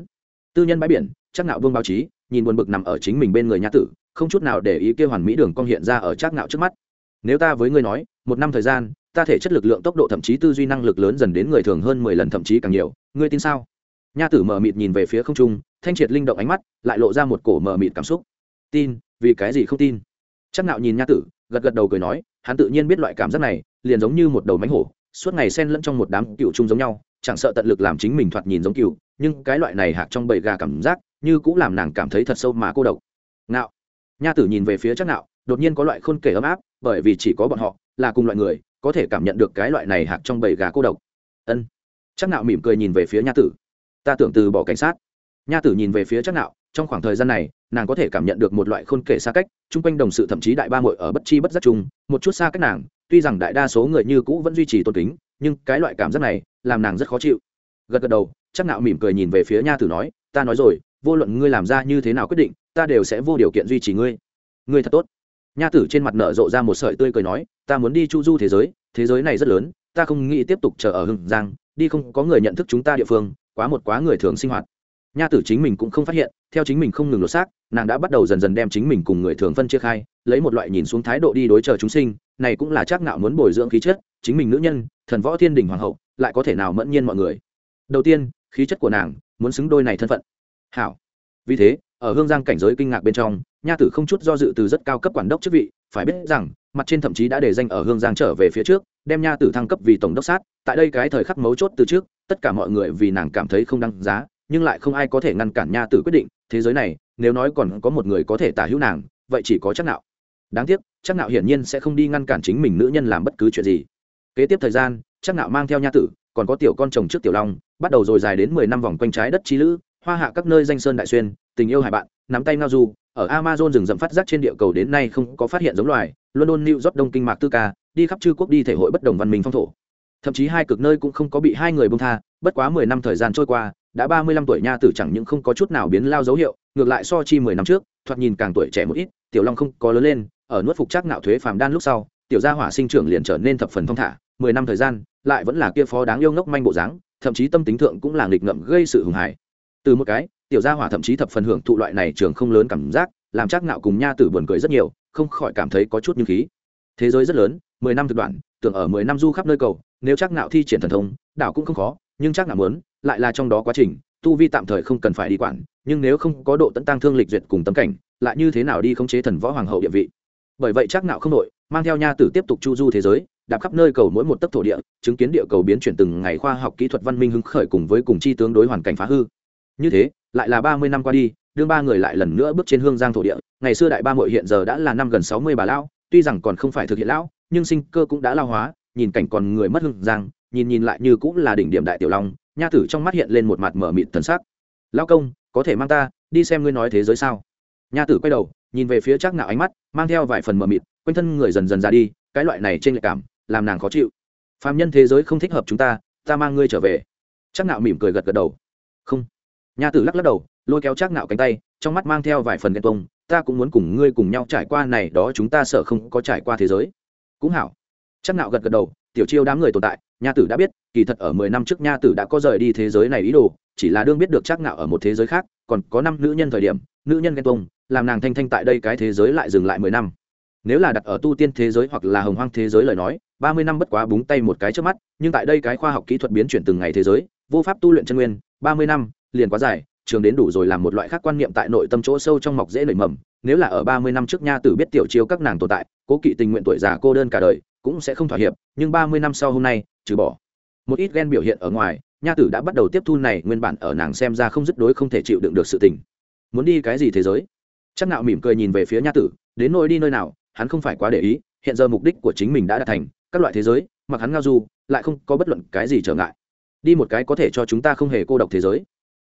Tư nhân bãi biển, chắc nạo vương báo chí, nhìn buồn bực nằm ở chính mình bên người nhã tử không chút nào để ý kia hoàn mỹ đường cong hiện ra ở Trác Ngạo trước mắt. Nếu ta với ngươi nói, một năm thời gian, ta thể chất lực lượng tốc độ thậm chí tư duy năng lực lớn dần đến người thường hơn mười lần, thậm chí càng nhiều. Ngươi tin sao? Nha tử mờ mịt nhìn về phía không trung, thanh triệt linh động ánh mắt, lại lộ ra một cổ mờ mịt cảm xúc. Tin, vì cái gì không tin? Chắc nạo nhìn nha tử, gật gật đầu cười nói, hắn tự nhiên biết loại cảm giác này, liền giống như một đầu mánh hổ, suốt ngày xen lẫn trong một đám cựu chung giống nhau, chẳng sợ tận lực làm chính mình thoạt nhìn giống cựu, nhưng cái loại này hạc trong bầy gà cảm giác, như cũng làm nàng cảm thấy thật sâu mà cô độc. Ngạo nha tử nhìn về phía chắc nạo, đột nhiên có loại khôn kể ấm áp, bởi vì chỉ có bọn họ là cùng loại người, có thể cảm nhận được cái loại này hạc trong bầy gà cô độc. Ân. Chắc nạo mỉm cười nhìn về phía nha tử. Ta tưởng từ bỏ cảnh sát. Nha tử nhìn về phía chắc nạo, trong khoảng thời gian này, nàng có thể cảm nhận được một loại khôn kể xa cách, chung quanh đồng sự thậm chí đại ba muội ở bất chi bất giác chung, một chút xa cách nàng, tuy rằng đại đa số người như cũ vẫn duy trì tôn kính, nhưng cái loại cảm giác này làm nàng rất khó chịu. Gật gật đầu chắc nạo mỉm cười nhìn về phía nha tử nói, ta nói rồi, vô luận ngươi làm ra như thế nào quyết định ta đều sẽ vô điều kiện duy trì ngươi. Ngươi thật tốt. Nha tử trên mặt nở rộ ra một sợi tươi cười nói, ta muốn đi chu du thế giới thế giới này rất lớn, ta không nghĩ tiếp tục chờ ở hưng giang, đi không có người nhận thức chúng ta địa phương, quá một quá người thường sinh hoạt. Nha tử chính mình cũng không phát hiện, theo chính mình không ngừng lột xác, nàng đã bắt đầu dần dần đem chính mình cùng người thường phân chia khai, lấy một loại nhìn xuống thái độ đi đối chờ chúng sinh, này cũng là chắc nạo muốn bồi dưỡng khí chất, chính mình nữ nhân, thần võ thiên đình hoàng hậu, lại có thể nào mẫn nhiên mọi người. Đầu tiên, khí chất của nàng, muốn xứng đôi này thân phận. Hảo. Vì thế ở hương giang cảnh giới kinh ngạc bên trong, nha tử không chút do dự từ rất cao cấp quản đốc chức vị, phải biết rằng, mặt trên thậm chí đã để danh ở hương giang trở về phía trước, đem nha tử thăng cấp vì tổng đốc sát, tại đây cái thời khắc mấu chốt từ trước, tất cả mọi người vì nàng cảm thấy không đăng giá, nhưng lại không ai có thể ngăn cản nha tử quyết định, thế giới này, nếu nói còn có một người có thể tả hữu nàng, vậy chỉ có chắc nạo. Đáng tiếc, chắc nạo hiển nhiên sẽ không đi ngăn cản chính mình nữ nhân làm bất cứ chuyện gì. Kế tiếp thời gian, chắc nạo mang theo nha tử, còn có tiểu con chồng trước tiểu long, bắt đầu rồi dài đến mười năm vòng quanh trái đất chi lữ, hoa hạ các nơi danh sơn đại xuyên tình yêu hải bạn, nắm tay ngao du, ở amazon rừng rậm phát giác trên địa cầu đến nay không có phát hiện giống loài, london, new york, đông kinh mạc tư ca, đi khắp chư quốc đi thể hội bất đồng văn minh phong thổ. Thậm chí hai cực nơi cũng không có bị hai người bông tha, bất quá mười năm thời gian trôi qua, đã ba mươi lăm tuổi nha tử chẳng những không có chút nào biến lao dấu hiệu, ngược lại so chi mười năm trước, thoạt nhìn càng tuổi trẻ một ít, tiểu long không có lớn lên, ở nuốt phục chắc ngạo thuế phàm đan lúc sau, tiểu gia hỏa sinh trưởng liền trở nên thập phần thong thả, mười năm thời gian, lại vẫn là kia phó đáng yêu ngốc manh bộ dáng, thậm chí tâm tính thượng cũng là nghịch ngợm gây sự hùng hải từ một cái tiểu gia hỏa thậm chí thập phần hưởng thụ loại này trường không lớn cảm giác, làm chắc nạo cùng nha tử buồn cười rất nhiều, không khỏi cảm thấy có chút như khí. Thế giới rất lớn, mười năm thực đoạn, tưởng ở mười năm du khắp nơi cầu, nếu chắc nạo thi triển thần thông, đảo cũng không khó, nhưng chắc nạo muốn, lại là trong đó quá trình, tu vi tạm thời không cần phải đi quản, nhưng nếu không có độ tận tăng thương lịch duyệt cùng tấm cảnh, lại như thế nào đi khống chế thần võ hoàng hậu địa vị? Bởi vậy chắc nạo không nội mang theo nha tử tiếp tục chu du thế giới, đạp khắp nơi cầu mỗi một tấc thổ địa, chứng kiến địa cầu biến chuyển từng ngày khoa học kỹ thuật văn minh hứng khởi cùng với cùng chi tướng đối hoàn cảnh phá hư như thế, lại là ba mươi năm qua đi, đương ba người lại lần nữa bước trên hương giang thổ địa, ngày xưa đại ba mội hiện giờ đã là năm gần sáu mươi bà lão, tuy rằng còn không phải thực hiện lão, nhưng sinh cơ cũng đã lao hóa, nhìn cảnh còn người mất hương giang, nhìn nhìn lại như cũng là đỉnh điểm đại tiểu long, nha tử trong mắt hiện lên một mặt mở mịt thần sắc. Lao công, có thể mang ta đi xem ngươi nói thế giới sao? Nha tử quay đầu, nhìn về phía chắc nạo ánh mắt, mang theo vài phần mở mịt, quanh thân người dần dần ra đi, cái loại này trên lệ cảm, làm nàng khó chịu. Phàm nhân thế giới không thích hợp chúng ta ta mang ngươi trở về. Chắc nạo mỉm cười gật gật đầu. Không nha tử lắc lắc đầu, lôi kéo chắc nạo cánh tay, trong mắt mang theo vài phần ghen tuông, ta cũng muốn cùng ngươi cùng nhau trải qua này, đó chúng ta sợ không có trải qua thế giới. Cũng hảo. Chắc nạo gật gật đầu, tiểu chiêu đám người tồn tại, nha tử đã biết, kỳ thật ở mười năm trước nha tử đã có rời đi thế giới này ý đồ, chỉ là đương biết được chắc nạo ở một thế giới khác, còn có năm nữ nhân thời điểm, nữ nhân ghen tuông, làm nàng thanh thanh tại đây cái thế giới lại dừng lại mười năm. Nếu là đặt ở tu tiên thế giới hoặc là hồng hoang thế giới lời nói, ba mươi năm bất quá búng tay một cái trước mắt, nhưng tại đây cái khoa học kỹ thuật biến chuyển từng ngày thế giới, vô pháp tu luyện chân nguyên, ba mươi năm liền quá dài, trường đến đủ rồi làm một loại khác quan niệm tại nội tâm chỗ sâu trong mọc dễ nảy mầm. Nếu là ở ba mươi năm trước nha tử biết tiểu chiêu các nàng tồn tại, cố kỵ tình nguyện tuổi già cô đơn cả đời, cũng sẽ không thỏa hiệp, nhưng ba mươi năm sau hôm nay, trừ bỏ một ít ghen biểu hiện ở ngoài, nha tử đã bắt đầu tiếp thu này nguyên bản ở nàng xem ra không dứt đối không thể chịu đựng được sự tình. Muốn đi cái gì thế giới? Chắc nạo mỉm cười nhìn về phía nha tử, đến nơi đi nơi nào, hắn không phải quá để ý, hiện giờ mục đích của chính mình đã đạt thành, các loại thế giới, mặc hắn ngao du, lại không có bất luận cái gì trở ngại. Đi một cái có thể cho chúng ta không hề cô độc thế giới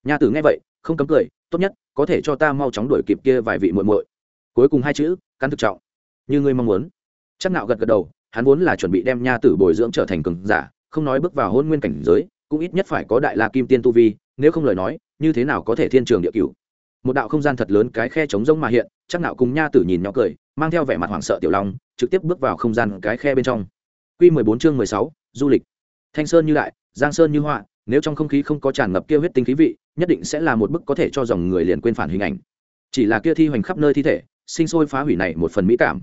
nha tử nghe vậy không cấm cười tốt nhất có thể cho ta mau chóng đuổi kịp kia vài vị muội muội. Cuối cùng hai chữ cắn thực trọng. Như ngươi mong muốn. Chắc nạo gật gật đầu hắn vốn là chuẩn bị đem nha tử bồi dưỡng trở thành cường giả không nói bước vào hôn nguyên cảnh giới cũng ít nhất phải có đại la kim tiên tu vi nếu không lời nói như thế nào có thể thiên trường địa cửu. Một đạo không gian thật lớn cái khe trống rông mà hiện chắc nạo cùng nha tử nhìn nhỏ cười mang theo vẻ mặt hoảng sợ tiểu long trực tiếp bước vào không gian cái khe bên trong. Quy 14 chương 16, du lịch. Thanh sơn như đại giang sơn như họa nếu trong không khí không có tràn ngập kia huyết tinh khí vị nhất định sẽ là một bức có thể cho dòng người liền quên phản hình ảnh. Chỉ là kia thi hoành khắp nơi thi thể, sinh sôi phá hủy này một phần mỹ cảm.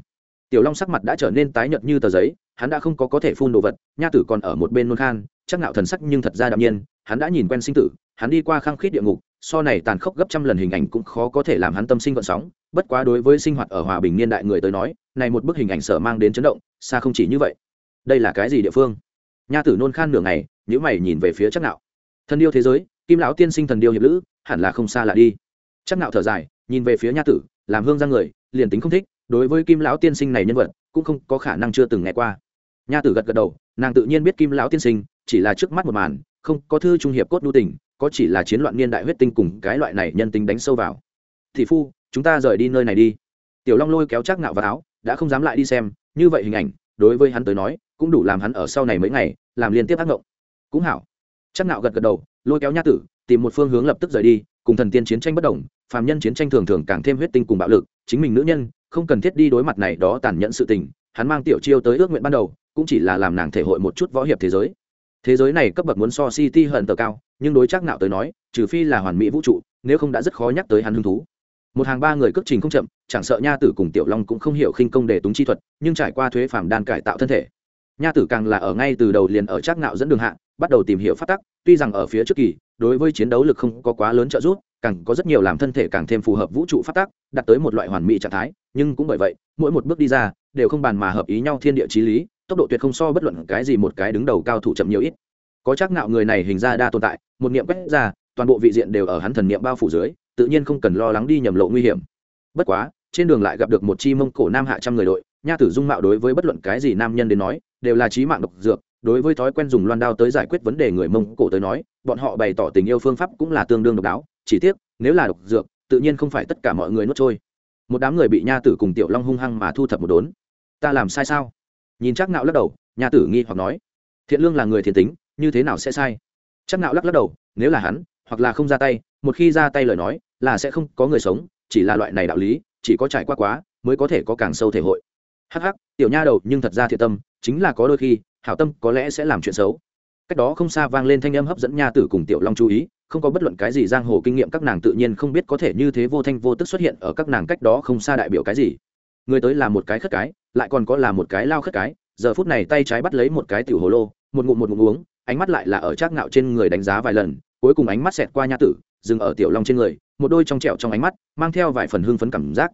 Tiểu long sắc mặt đã trở nên tái nhợt như tờ giấy, hắn đã không có có thể phun đồ vật, nha tử còn ở một bên nôn khan, chắc nạo thần sắc nhưng thật ra đạm nhiên, hắn đã nhìn quen sinh tử, hắn đi qua khăng khít địa ngục, so này tàn khốc gấp trăm lần hình ảnh cũng khó có thể làm hắn tâm sinh vận sóng, bất quá đối với sinh hoạt ở hòa bình niên đại người tới nói, này một bức hình ảnh sở mang đến chấn động, xa không chỉ như vậy. Đây là cái gì địa phương? Nha tử nôn khan nửa ngày nhữ mày nhìn về phía chắc nạo thân yêu thế giới kim lão tiên sinh thần điêu hiệp lữ, hẳn là không xa lạ đi. Chắc nạo thở dài, nhìn về phía nha tử, làm hương ra người, liền tính không thích, đối với kim lão tiên sinh này nhân vật, cũng không có khả năng chưa từng nghe qua. Nha tử gật gật đầu, nàng tự nhiên biết kim lão tiên sinh, chỉ là trước mắt một màn, không có thư trung hiệp cốt nhu tình, có chỉ là chiến loạn niên đại huyết tinh cùng cái loại này nhân tính đánh sâu vào. Thị phu, chúng ta rời đi nơi này đi. Tiểu long lôi kéo chắc nạo vào áo, đã không dám lại đi xem, như vậy hình ảnh, đối với hắn tới nói, cũng đủ làm hắn ở sau này mấy ngày, làm liên tiếp ác ngộng. Cũng hảo chắc nạo gật gật đầu, lôi kéo nha tử, tìm một phương hướng lập tức rời đi, cùng thần tiên chiến tranh bất đồng, phàm nhân chiến tranh thường thường càng thêm huyết tinh cùng bạo lực, chính mình nữ nhân, không cần thiết đi đối mặt này đó tàn nhẫn sự tình, hắn mang tiểu chiêu tới ước nguyện ban đầu, cũng chỉ là làm nàng thể hội một chút võ hiệp thế giới. Thế giới này cấp bậc muốn so city hận tờ cao, nhưng đối chắc nạo tới nói, trừ phi là hoàn mỹ vũ trụ, nếu không đã rất khó nhắc tới hắn hứng thú. Một hàng ba người cước trình không chậm, chẳng sợ nha tử cùng tiểu long cũng không hiểu khinh công để túng chi thuật, nhưng trải qua thuế phàm đan cải tạo thân thể. Nha tử càng là ở ngay từ đầu liền ở chắc nạo dẫn đường hạ bắt đầu tìm hiểu phát tắc, tuy rằng ở phía trước kỳ, đối với chiến đấu lực không có quá lớn trợ giúp, càng có rất nhiều làm thân thể càng thêm phù hợp vũ trụ phát tắc, đạt tới một loại hoàn mỹ trạng thái, nhưng cũng bởi vậy, mỗi một bước đi ra, đều không bàn mà hợp ý nhau thiên địa chí lý, tốc độ tuyệt không so bất luận cái gì một cái đứng đầu cao thủ chậm nhiều ít. Có chắc nạo người này hình ra đa tồn tại, một niệm quét ra, toàn bộ vị diện đều ở hắn thần niệm bao phủ dưới, tự nhiên không cần lo lắng đi nhầm lộ nguy hiểm. Bất quá, trên đường lại gặp được một chi mông cổ nam hạ trăm người đội, nha tử dung mạo đối với bất luận cái gì nam nhân đến nói, đều là trí mạng độc dược đối với thói quen dùng loan đao tới giải quyết vấn đề người mông cổ tới nói, bọn họ bày tỏ tình yêu phương pháp cũng là tương đương độc đáo, chỉ tiếc, nếu là độc dược, tự nhiên không phải tất cả mọi người nuốt trôi. Một đám người bị nha tử cùng tiểu long hung hăng mà thu thập một đốn. Ta làm sai sao? Nhìn chắc nạo lắc đầu, nha tử nghi hoặc nói. Thiện lương là người thiện tính, như thế nào sẽ sai? Chắc nạo lắc lắc đầu, nếu là hắn, hoặc là không ra tay, một khi ra tay lời nói, là sẽ không có người sống, chỉ là loại này đạo lý, chỉ có trải qua quá, mới có thể có càng sâu thể hội. Hắc hắc, tiểu nha đầu nhưng thật ra thiện tâm chính là có đôi khi, hảo tâm có lẽ sẽ làm chuyện xấu. Cách đó không xa vang lên thanh âm hấp dẫn nha tử cùng tiểu long chú ý, không có bất luận cái gì giang hồ kinh nghiệm các nàng tự nhiên không biết có thể như thế vô thanh vô tức xuất hiện ở các nàng cách đó không xa đại biểu cái gì. Người tới là một cái khất cái, lại còn có là một cái lao khất cái, giờ phút này tay trái bắt lấy một cái tiểu hồ lô, một ngụm một ngụm uống, ánh mắt lại là ở trác ngạo trên người đánh giá vài lần, cuối cùng ánh mắt xẹt qua nha tử, dừng ở tiểu long trên người, một đôi trong trẹo trong ánh mắt, mang theo vài phần hưng phấn cảm giác.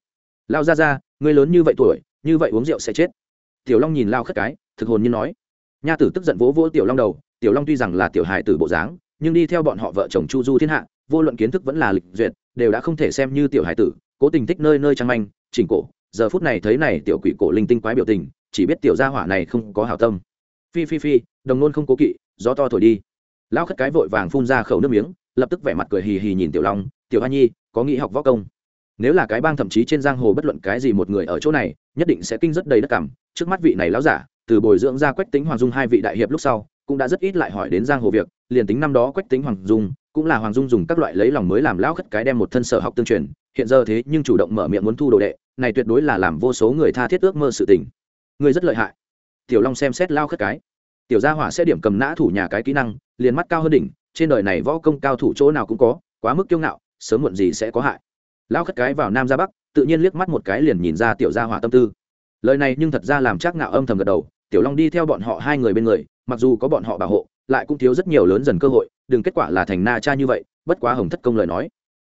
Lao ra ra người lớn như vậy tuổi, như vậy uống rượu sẽ chết tiểu long nhìn lao khất cái, thực hồn như nói. Nha tử tức giận vỗ vỗ tiểu long đầu, tiểu long tuy rằng là tiểu hài tử bộ dáng, nhưng đi theo bọn họ vợ chồng chu du thiên hạ, vô luận kiến thức vẫn là lịch duyệt, đều đã không thể xem như tiểu hài tử, cố tình thích nơi nơi trang manh, chỉnh cổ. Giờ phút này thấy này tiểu quỷ cổ linh tinh quái biểu tình, chỉ biết tiểu gia hỏa này không có hảo tâm. Phi phi phi, đồng nôn không cố kỵ, gió to thổi đi. Lão khất cái vội vàng phun ra khẩu nước miếng, lập tức vẻ mặt cười hì hì nhìn tiểu long. Tiểu hoa nhi, có nghĩ học võ công? Nếu là cái bang thậm chí trên giang hồ bất luận cái gì một người ở chỗ này, nhất định sẽ kinh rất đầy đất cảm. Trước mắt vị này lão giả, từ bồi dưỡng ra quách tính hoàng dung hai vị đại hiệp lúc sau, cũng đã rất ít lại hỏi đến giang hồ việc. Liền tính năm đó quách tính hoàng dung, cũng là hoàng dung dùng các loại lấy lòng mới làm lão khất cái đem một thân sở học tương truyền. Hiện giờ thế nhưng chủ động mở miệng muốn thu đồ đệ, này tuyệt đối là làm vô số người tha thiết ước mơ sự tình. Người rất lợi hại. Tiểu long xem xét lao khất cái. Tiểu gia hỏa sẽ điểm cầm nã thủ nhà cái kỹ năng, liền mắt cao hơn đỉnh, trên đời này võ công cao thủ chỗ nào cũng có, quá mức kiêu ngạo, sớm muộn gì sẽ có hại lao khất cái vào nam ra bắc, tự nhiên liếc mắt một cái liền nhìn ra tiểu gia hỏa tâm tư. Lời này nhưng thật ra làm chắc ngạo âm thầm gật đầu, tiểu long đi theo bọn họ hai người bên người, mặc dù có bọn họ bảo hộ, lại cũng thiếu rất nhiều lớn dần cơ hội, đừng kết quả là thành na cha như vậy, bất quá hồng thất công lời nói.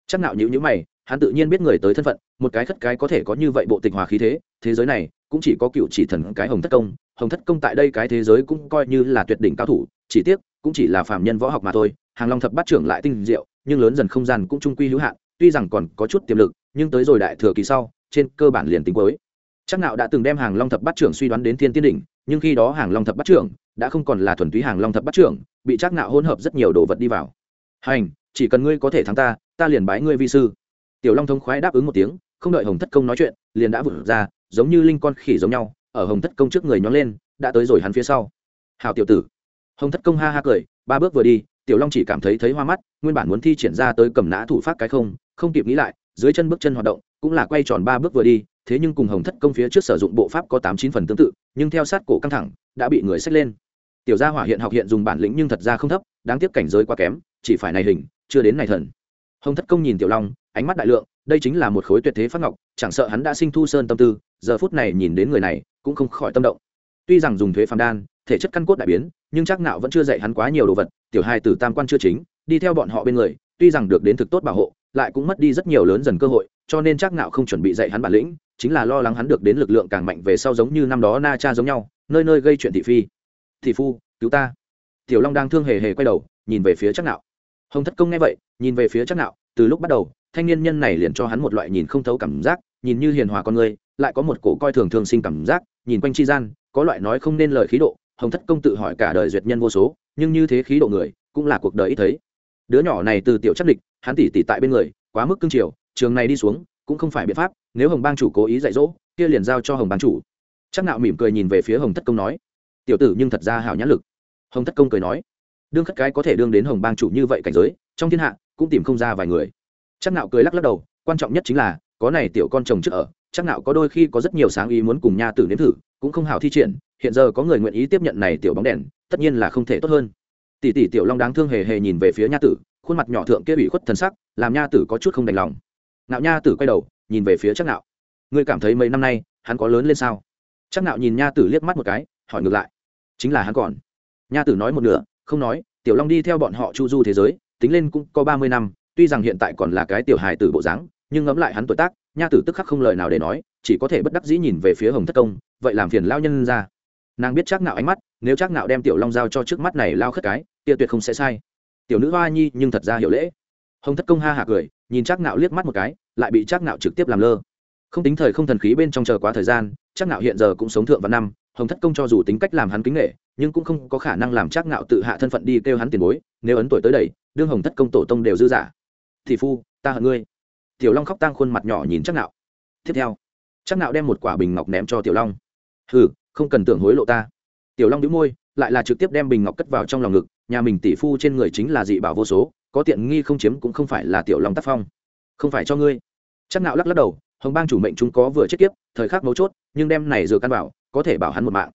Chắc ngạo nhữ nhữ mày, hắn tự nhiên biết người tới thân phận, một cái khất cái có thể có như vậy bộ tịch hòa khí thế thế giới này cũng chỉ có cựu chỉ thần cái hồng thất công, hồng thất công tại đây cái thế giới cũng coi như là tuyệt đỉnh cao thủ, chỉ tiếc cũng chỉ là phạm nhân võ học mà thôi, hàng long thập bát trưởng lại tinh diệu, nhưng lớn dần không gian cũng trung quy hữu hạn tuy rằng còn có chút tiềm lực, nhưng tới rồi đại thừa kỳ sau, trên cơ bản liền tính cuối. Chắc nạo đã từng đem hàng long thập bát trưởng suy đoán đến thiên tiên đỉnh, nhưng khi đó hàng long thập bát trưởng đã không còn là thuần túy hàng long thập bát trưởng, bị chắc nạo hỗn hợp rất nhiều đồ vật đi vào. Hành, chỉ cần ngươi có thể thắng ta ta liền bái ngươi vi sư. Tiểu long thông khoái đáp ứng một tiếng, không đợi hồng thất công nói chuyện, liền đã vụt ra, giống như linh con khỉ giống nhau, ở hồng thất công trước người nhón lên, đã tới rồi hắn phía sau. Hào tiểu tử. Hồng thất công ha ha cười, ba bước vừa đi, tiểu long chỉ cảm thấy thấy hoa mắt, nguyên bản muốn thi triển ra tới cầm nã thủ phát cái không không kịp nghĩ lại, dưới chân bước chân hoạt động, cũng là quay tròn ba bước vừa đi, thế nhưng cùng hồng thất công phía trước sử dụng bộ pháp có tám chín phần tương tự, nhưng theo sát cổ căng thẳng, đã bị người xách lên. Tiểu gia hỏa hiện học hiện dùng bản lĩnh nhưng thật ra không thấp, đáng tiếc cảnh giới quá kém, chỉ phải này hình, chưa đến này thần. Hồng thất công nhìn tiểu long, ánh mắt đại lượng, đây chính là một khối tuyệt thế phát ngọc, chẳng sợ hắn đã sinh thu sơn tâm tư, giờ phút này nhìn đến người này, cũng không khỏi tâm động. Tuy rằng dùng thuế phàm đan, thể chất căn cốt đại biến, nhưng chắc nạo vẫn chưa dạy hắn quá nhiều đồ vật, tiểu hai tử tam quan chưa chính, đi theo bọn họ bên người, tuy rằng được đến thực tốt bảo hộ lại cũng mất đi rất nhiều lớn dần cơ hội, cho nên chắc nạo không chuẩn bị dạy hắn bản lĩnh, chính là lo lắng hắn được đến lực lượng càng mạnh về sau giống như năm đó na cha giống nhau, nơi nơi gây chuyện thị phi. Thị phu, cứu ta. Tiểu long đang thương hề hề quay đầu, nhìn về phía chắc nạo hồng thất công nghe vậy, nhìn về phía chắc nạo từ lúc bắt đầu, thanh niên nhân này liền cho hắn một loại nhìn không thấu cảm giác, nhìn như hiền hòa con người, lại có một cổ coi thường thường sinh cảm giác, nhìn quanh chi gian, có loại nói không nên lời khí độ, hồng thất công tự hỏi cả đời duyệt nhân vô số, nhưng như thế khí độ người, cũng là cuộc đời ít thấy đứa nhỏ này từ tiểu chắc địch, hắn tỉ tỉ tại bên người, quá mức cương triều trường này đi xuống, cũng không phải biện pháp, nếu hồng bang chủ cố ý dạy dỗ, kia liền giao cho hồng bang chủ. Chắc nạo mỉm cười nhìn về phía hồng thất công nói, tiểu tử nhưng thật ra hảo nhãn lực. Hồng thất công cười nói, đương khất cái có thể đương đến hồng bang chủ như vậy cảnh giới, trong thiên hạ cũng tìm không ra vài người. Chắc nạo cười lắc lắc đầu, quan trọng nhất chính là, có này tiểu con chồng trước ở, chắc nạo có đôi khi có rất nhiều sáng ý muốn cùng nha tử nếm thử, cũng không hảo thi triển, hiện giờ có người nguyện ý tiếp nhận này tiểu bóng đèn, tất nhiên là không thể tốt hơn tỷ tỷ tiểu long đáng thương hề hề nhìn về phía nha tử, khuôn mặt nhỏ thượng kia bị khuất thần sắc, làm nha tử có chút không đành lòng. Nạo nha tử quay đầu, nhìn về phía chắc nạo. Ngươi cảm thấy mấy năm nay, hắn có lớn lên sao? Chắc nạo nhìn nha tử liếc mắt một cái, hỏi ngược lại. Chính là hắn còn. Nha tử nói một nửa, không nói, tiểu long đi theo bọn họ chu du thế giới, tính lên cũng có ba mươi năm, tuy rằng hiện tại còn là cái tiểu hài tử bộ dáng, nhưng ngẫm lại hắn tuổi tác, nha tử tức khắc không lời nào để nói, chỉ có thể bất đắc dĩ nhìn về phía hồng thất công, vậy làm phiền lao nhân ra. Nàng biết chắc nạo ánh mắt nếu chắc nạo đem tiểu long giao cho trước mắt này lao khất cái Tiêu tuyệt không sẽ sai. Tiểu nữ hoa nhi nhưng thật ra hiểu lễ. Hồng thất công ha hạ cười, nhìn chắc nạo liếc mắt một cái, lại bị chắc nạo trực tiếp làm lơ. Không tính thời không thần khí bên trong chờ quá thời gian, chắc nạo hiện giờ cũng sống thượng vạn năm, hồng thất công cho dù tính cách làm hắn kính nghệ nhưng cũng không có khả năng làm chắc nạo tự hạ thân phận đi kêu hắn tiền bối, nếu ấn tuổi tới đây đương hồng thất công tổ tông đều dư giả. Thị phu, ta hận ngươi. Tiểu long khóc tang khuôn mặt nhỏ nhìn chắc nạo tiếp theo, chắc nạo đem một quả bình ngọc ném cho tiểu long. Hừ, không cần tưởng hối lộ ta tiểu long đĩu môi, lại là trực tiếp đem bình ngọc cất vào trong lòng ngực, nhà mình tỷ phu trên người chính là dị bảo vô số, có tiện nghi không chiếm cũng không phải là tiểu long tác phong. Không phải cho ngươi. Chắc nạo lắc lắc đầu, hồng bang chủ mệnh chúng có vừa chết kiếp, thời khắc mấu chốt, nhưng đem này dừa căn bảo, có thể bảo hắn một mạng.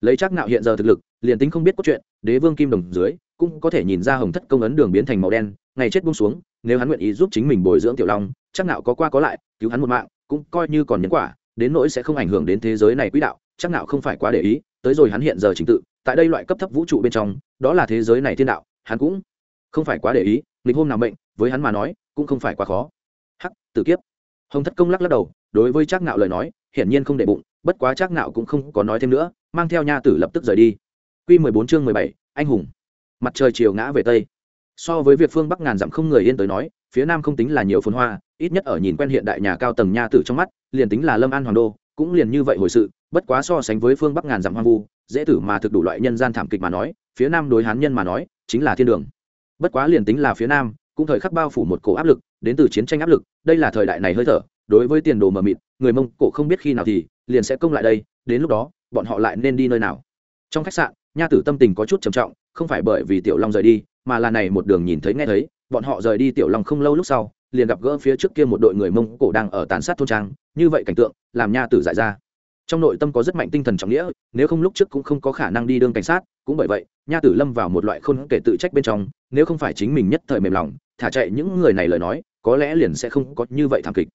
Lấy chắc nạo hiện giờ thực lực, liền tính không biết cốt truyện, đế vương kim đồng dưới, cũng có thể nhìn ra hồng thất công ấn đường biến thành màu đen, ngày chết buông xuống, nếu hắn nguyện ý giúp chính mình bồi dưỡng tiểu long, chắc nạo có qua có lại, cứu hắn một mạng, cũng coi như còn nhân quả, đến nỗi sẽ không ảnh hưởng đến thế giới này quỹ đạo, chắc nạo không phải quá để ý tới rồi hắn hiện giờ trình tự, tại đây loại cấp thấp vũ trụ bên trong, đó là thế giới này thiên đạo, hắn cũng không phải quá để ý lịch hôm nào mệnh, với hắn mà nói, cũng không phải quá khó. Hắc, tử kiếp. Hồng thất công lắc lắc đầu, đối với trác nạo lời nói, hiển nhiên không để bụng, bất quá trác nạo cũng không có nói thêm nữa, mang theo nha tử lập tức rời đi. Quy mười bốn chương mười bảy, anh hùng. Mặt trời chiều ngã về tây. So với việc phương bắc ngàn dặm không người yên tới nói, phía nam không tính là nhiều phồn hoa, ít nhất ở nhìn quen hiện đại nhà cao tầng nha tử trong mắt, liền tính là lâm an hoàng đô cũng liền như vậy hồi sự, bất quá so sánh với phương bắc ngàn dặm hoang vu, dễ tử mà thực đủ loại nhân gian thảm kịch mà nói, phía nam đối hán nhân mà nói, chính là thiên đường. Bất quá liền tính là phía nam, cũng thời khắc bao phủ một cổ áp lực, đến từ chiến tranh áp lực, đây là thời đại này hơi thở, đối với tiền đồ mờ mịt, người mông cổ không biết khi nào thì, liền sẽ công lại đây, đến lúc đó, bọn họ lại nên đi nơi nào. Trong khách sạn, nha tử tâm tình có chút trầm trọng, không phải bởi vì tiểu long rời đi, mà là này một đường nhìn thấy nghe thấy, bọn họ rời đi tiểu long không lâu lúc sau, liền gặp gỡ phía trước kia một đội người mông cổ đang ở tàn sát thôn trang như vậy cảnh tượng, làm nha tử giải ra. Trong nội tâm có rất mạnh tinh thần trọng nghĩa, nếu không lúc trước cũng không có khả năng đi đương cảnh sát, cũng bởi vậy, nha tử lâm vào một loại khôn kể tự trách bên trong, nếu không phải chính mình nhất thời mềm lòng, thả chạy những người này lời nói, có lẽ liền sẽ không có như vậy thảm kịch.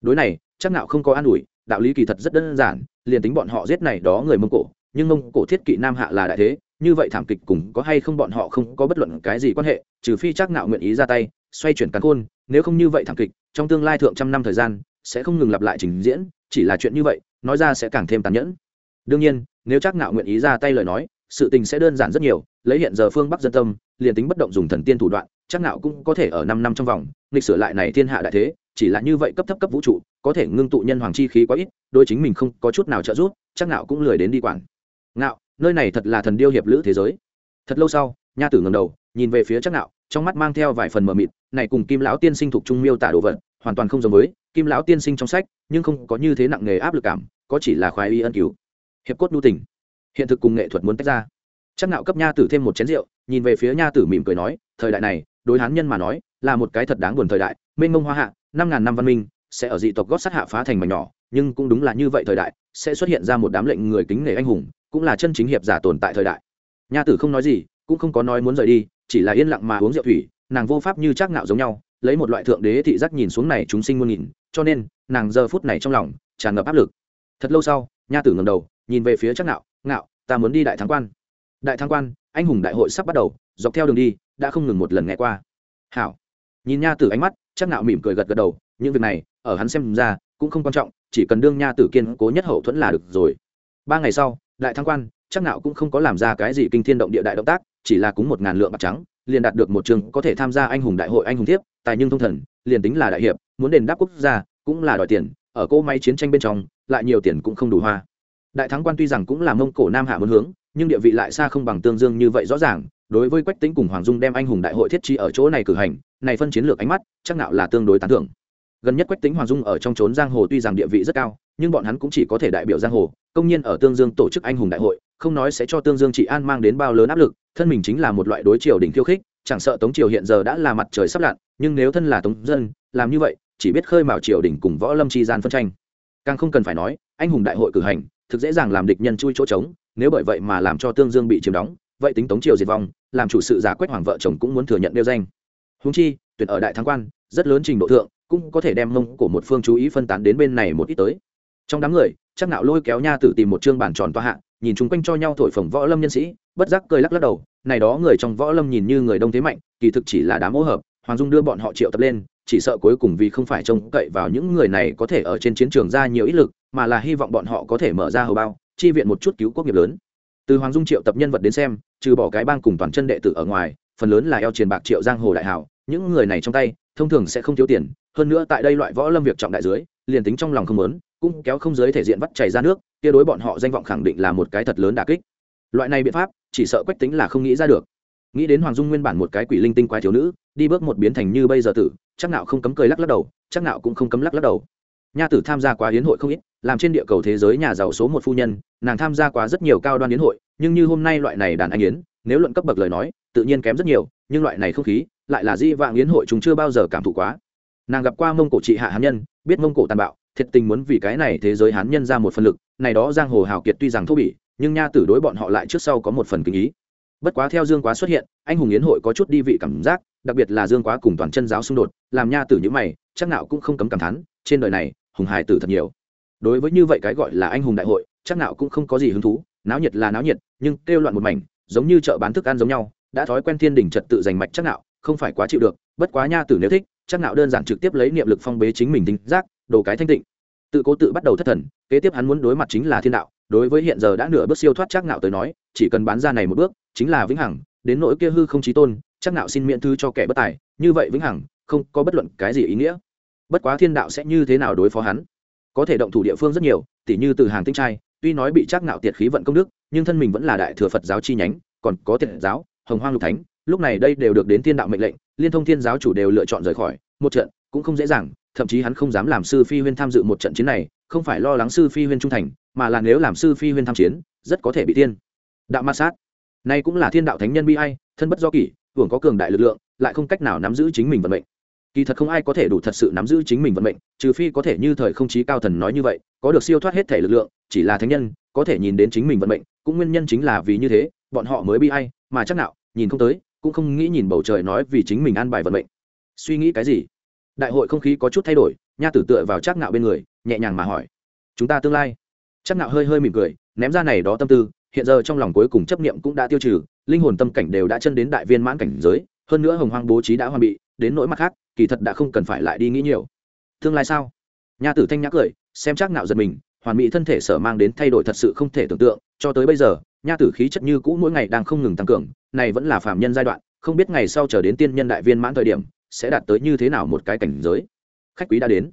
Đối này, chắc nạo không có an ủi, đạo lý kỳ thật rất đơn giản, liền tính bọn họ giết này đó người mông cổ, nhưng mông cổ thiết kỵ nam hạ là đại thế, như vậy thảm kịch cùng có hay không bọn họ không có bất luận cái gì quan hệ, trừ phi chắc nạo nguyện ý ra tay, xoay chuyển cắn khôn, nếu không như vậy thảm kịch, trong tương lai thượng trăm năm thời gian sẽ không ngừng lặp lại trình diễn, chỉ là chuyện như vậy, nói ra sẽ càng thêm tàn nhẫn. Đương nhiên, nếu chắc nạo nguyện ý ra tay lời nói, sự tình sẽ đơn giản rất nhiều, lấy hiện giờ phương bắc dân tâm, liền tính bất động dùng thần tiên thủ đoạn chắc nạo cũng có thể ở năm năm trong vòng lịch sửa lại này thiên hạ đại thế, chỉ là như vậy cấp thấp cấp vũ trụ, có thể ngưng tụ nhân hoàng chi khí quá ít đôi chính mình không có chút nào trợ giúp chắc nạo cũng lười đến đi quản. Ngạo, nơi này thật là thần điêu hiệp lữ thế giới. Thật lâu sau, nha tử ngẩng đầu, nhìn về phía chắc nạo trong mắt mang theo vài phần mờ mịt, này cùng kim lão tiên sinh thuộc trung miêu tả đồ vật, hoàn toàn không giống với kim lão tiên sinh trong sách, nhưng không có như thế nặng nghề áp lực cảm, có chỉ là khoái y ân cứu. Hiệp cốt nhu tình. Hiện thực cùng nghệ thuật muốn tách ra. Chắc nạo cấp nha tử thêm một chén rượu, nhìn về phía nha tử mỉm cười nói, thời đại này, đối hán nhân mà nói, là một cái thật đáng buồn thời đại. Mênh mông hoa hạ, năm ngàn năm văn minh, sẽ ở dị tộc gót sát hạ phá thành mảnh nhỏ, nhưng cũng đúng là như vậy thời đại, sẽ xuất hiện ra một đám lệnh người kính nể anh hùng, cũng là chân chính hiệp giả tồn tại thời đại. Nha tử không nói gì, cũng không có nói muốn rời đi, chỉ là yên lặng mà uống rượu thủy nàng vô pháp như chắc ngạo giống nhau, lấy một loại thượng đế thị giác nhìn xuống này chúng sinh muôn nghìn, cho nên, nàng giờ phút này trong lòng tràn ngập áp lực. Thật lâu sau, nha tử ngầm đầu, nhìn về phía chắc ngạo ngạo, ta muốn đi đại thắng quan. Đại thắng quan, anh hùng đại hội sắp bắt đầu, dọc theo đường đi, đã không ngừng một lần nghe qua. Hảo. Nhìn nha tử ánh mắt, chắc ngạo mỉm cười gật gật đầu, những việc này, ở hắn xem ra, cũng không quan trọng, chỉ cần đương nha tử kiên cố nhất hậu thuẫn là được rồi. Ba ngày sau, đại thắng quan, chắc nạo cũng không có làm ra cái gì kinh thiên động địa đại động tác, chỉ là cúng một ngàn lượng bạc trắng liền đạt được một trường có thể tham gia anh hùng đại hội anh hùng thiếp, tài nhưng thông thần, liền tính là đại hiệp, muốn đền đáp quốc gia, cũng là đòi tiền, ở cỗ máy chiến tranh bên trong, lại nhiều tiền cũng không đủ hoa. Đại thắng quan tuy rằng cũng là mông cổ nam hạ muốn hướng, nhưng địa vị lại xa không bằng tương dương như vậy rõ ràng, đối với quách tính cùng hoàng dung đem anh hùng đại hội thiết trí ở chỗ này cử hành, này phân chiến lược ánh mắt, chắc nạo là tương đối tán thưởng gần nhất quách tính hoàng dung ở trong trốn giang hồ tuy rằng địa vị rất cao, nhưng bọn hắn cũng chỉ có thể đại biểu giang hồ, công nhiên ở tương dương tổ chức anh hùng đại hội, không nói sẽ cho tương dương trị an mang đến bao lớn áp lực, thân mình chính là một loại đối triều đỉnh khiêu khích, chẳng sợ tống triều hiện giờ đã là mặt trời sắp lặn, nhưng nếu thân là tống dân, làm như vậy, chỉ biết khơi mào triều đỉnh cùng võ lâm tri gian phân tranh. Càng không cần phải nói, anh hùng đại hội cử hành, thực dễ dàng làm địch nhân chui chỗ trống, nếu bởi vậy mà làm cho tương dương bị chiếm đóng, vậy tính tống triều diệt vong, làm chủ sự giả quách hoàng vợ chồng cũng muốn thừa nhận đeo danh. Húng chi, tuyển ở đại thắng quan, rất lớn trình độ thượng cũng có thể đem mông của một phương chú ý phân tán đến bên này một ít tới. Trong đám người chắc nạo lôi kéo nha tử tìm một chương bản tròn toa hạ, nhìn chung quanh cho nhau thổi phồng võ lâm nhân sĩ, bất giác cười lắc lắc đầu, này đó người trong võ lâm nhìn như người đông thế mạnh, kỳ thực chỉ là đám ô hợp, hoàng dung đưa bọn họ triệu tập lên, chỉ sợ cuối cùng vì không phải trông cậy vào những người này có thể ở trên chiến trường ra nhiều ít lực, mà là hy vọng bọn họ có thể mở ra hầu bao, chi viện một chút cứu quốc nghiệp lớn. Từ hoàng dung triệu tập nhân vật đến xem, trừ bỏ cái bang cùng toàn chân đệ tử ở ngoài, phần lớn là eo truyền bạc triệu giang hồ đại hảo, những người này trong tay, thông thường sẽ không thiếu tiền hơn nữa tại đây loại võ lâm việc trọng đại dưới, liền tính trong lòng không lớn cũng kéo không giới thể diện vắt chảy ra nước, kia đối bọn họ danh vọng khẳng định là một cái thật lớn đả kích. Loại này biện pháp, chỉ sợ quách tính là không nghĩ ra được. Nghĩ đến hoàng dung nguyên bản một cái quỷ linh tinh quái thiếu nữ, đi bước một biến thành như bây giờ tử, chắc nào không cấm cười lắc lắc đầu, chắc nào cũng không cấm lắc lắc đầu. Nha tử tham gia quá hiến hội không ít, làm trên địa cầu thế giới nhà giàu số một phu nhân, nàng tham gia quá rất nhiều cao đoan hiến hội, nhưng như hôm nay loại này đàn anh yến, nếu luận cấp bậc lời nói, tự nhiên kém rất nhiều, nhưng loại này không khí, lại là di vạng yến hội chúng chưa bao giờ cảm thụ quá nàng gặp qua mông cổ trị hạ hán nhân, biết mông cổ tàn bạo, thiệt tình muốn vì cái này thế giới hán nhân ra một phần lực, này đó giang hồ hào kiệt tuy rằng thô bỉ, nhưng nha tử đối bọn họ lại trước sau có một phần kinh ý. Bất quá theo dương quá xuất hiện, anh hùng yến hội có chút đi vị cảm giác, đặc biệt là dương quá cùng toàn chân giáo xung đột, làm nha tử những mày, chắc nào cũng không cấm cảm thán, trên đời này, hùng hài tử thật nhiều. Đối với như vậy cái gọi là anh hùng đại hội, chắc nào cũng không có gì hứng thú, náo nhiệt là náo nhiệt, nhưng kêu loạn một mảnh, giống như chợ bán thức ăn giống nhau, đã thói quen thiên đình trật tự giành mạch chắc nào không phải quá chịu được, bất quá nha tử nếu thích chắc Nạo đơn giản trực tiếp lấy niệm lực phong bế chính mình tính giác, đồ cái thanh tịnh. Tự cố tự bắt đầu thất thần, kế tiếp hắn muốn đối mặt chính là thiên đạo. Đối với hiện giờ đã nửa bước siêu thoát chắc nạo tới nói, chỉ cần bán ra này một bước, chính là vĩnh hằng. Đến nỗi kia hư không chí tôn, chắc nạo xin miễn thư cho kẻ bất tài, như vậy vĩnh hằng, không có bất luận cái gì ý nghĩa. Bất quá thiên đạo sẽ như thế nào đối phó hắn? Có thể động thủ địa phương rất nhiều, tỉ như từ hàng tinh trai, tuy nói bị chắc nạo tiệt khí vận công đức, nhưng thân mình vẫn là đại thừa phật giáo chi nhánh, còn có tiệt giáo, hồng hoang lục thánh lúc này đây đều được đến thiên đạo mệnh lệnh, liên thông thiên giáo chủ đều lựa chọn rời khỏi. Một trận, cũng không dễ dàng, thậm chí hắn không dám làm sư phi huyên tham dự một trận chiến này, không phải lo lắng sư phi huyên trung thành, mà là nếu làm sư phi huyên tham chiến, rất có thể bị tiên đạo ma sát. Nay cũng là thiên đạo thánh nhân bi ai, thân bất do kỷ, hưởng có cường đại lực lượng, lại không cách nào nắm giữ chính mình vận mệnh. Kỳ thật không ai có thể đủ thật sự nắm giữ chính mình vận mệnh, trừ phi có thể như thời không chí cao thần nói như vậy, có được siêu thoát hết thể lực lượng, chỉ là thánh nhân, có thể nhìn đến chính mình vận mệnh, cũng nguyên nhân chính là vì như thế, bọn họ mới bi ai, mà chắc nào, nhìn không tới cũng không nghĩ nhìn bầu trời nói vì chính mình an bài vận mệnh. Suy nghĩ cái gì? Đại hội không khí có chút thay đổi, nha tử tựa vào chắc ngạo bên người, nhẹ nhàng mà hỏi. Chúng ta tương lai? Chắc ngạo hơi hơi mỉm cười, ném ra này đó tâm tư, hiện giờ trong lòng cuối cùng chấp niệm cũng đã tiêu trừ, linh hồn tâm cảnh đều đã chân đến đại viên mãn cảnh giới, hơn nữa hồng hoang bố trí đã hoàn bị, đến nỗi mặt khác, kỳ thật đã không cần phải lại đi nghĩ nhiều. Tương lai sao? Nha tử thanh nhã cười, xem chắc ngạo giật mình, hoàn mỹ thân thể sở mang đến thay đổi thật sự không thể tưởng tượng, cho tới bây giờ, nha tử khí chất như cũ mỗi ngày đang không ngừng tăng cường này vẫn là phạm nhân giai đoạn, không biết ngày sau chờ đến tiên nhân đại viên mãn thời điểm, sẽ đạt tới như thế nào một cái cảnh giới. Khách quý đã đến.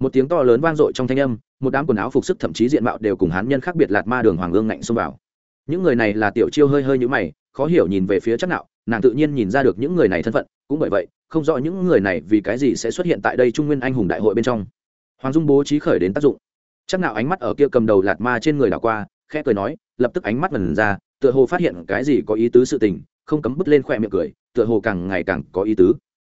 Một tiếng to lớn vang dội trong thanh âm, một đám quần áo phục sức thậm chí diện mạo đều cùng hán nhân khác biệt lạt ma đường hoàng ương ngạnh xông vào. Những người này là tiểu chiêu hơi hơi như mày, khó hiểu nhìn về phía chắc nạo, nàng tự nhiên nhìn ra được những người này thân phận, cũng bởi vậy, không rõ những người này vì cái gì sẽ xuất hiện tại đây trung nguyên anh hùng đại hội bên trong. Hoàng dung bố trí khởi đến tác dụng. Chắc nạo ánh mắt ở kia cầm đầu lạt ma trên người đảo qua, khẽ cười nói, lập tức ánh mắt vần ra tựa hồ phát hiện cái gì có ý tứ sự tình, không cấm bứt lên khoe miệng cười, tựa hồ càng ngày càng có ý tứ.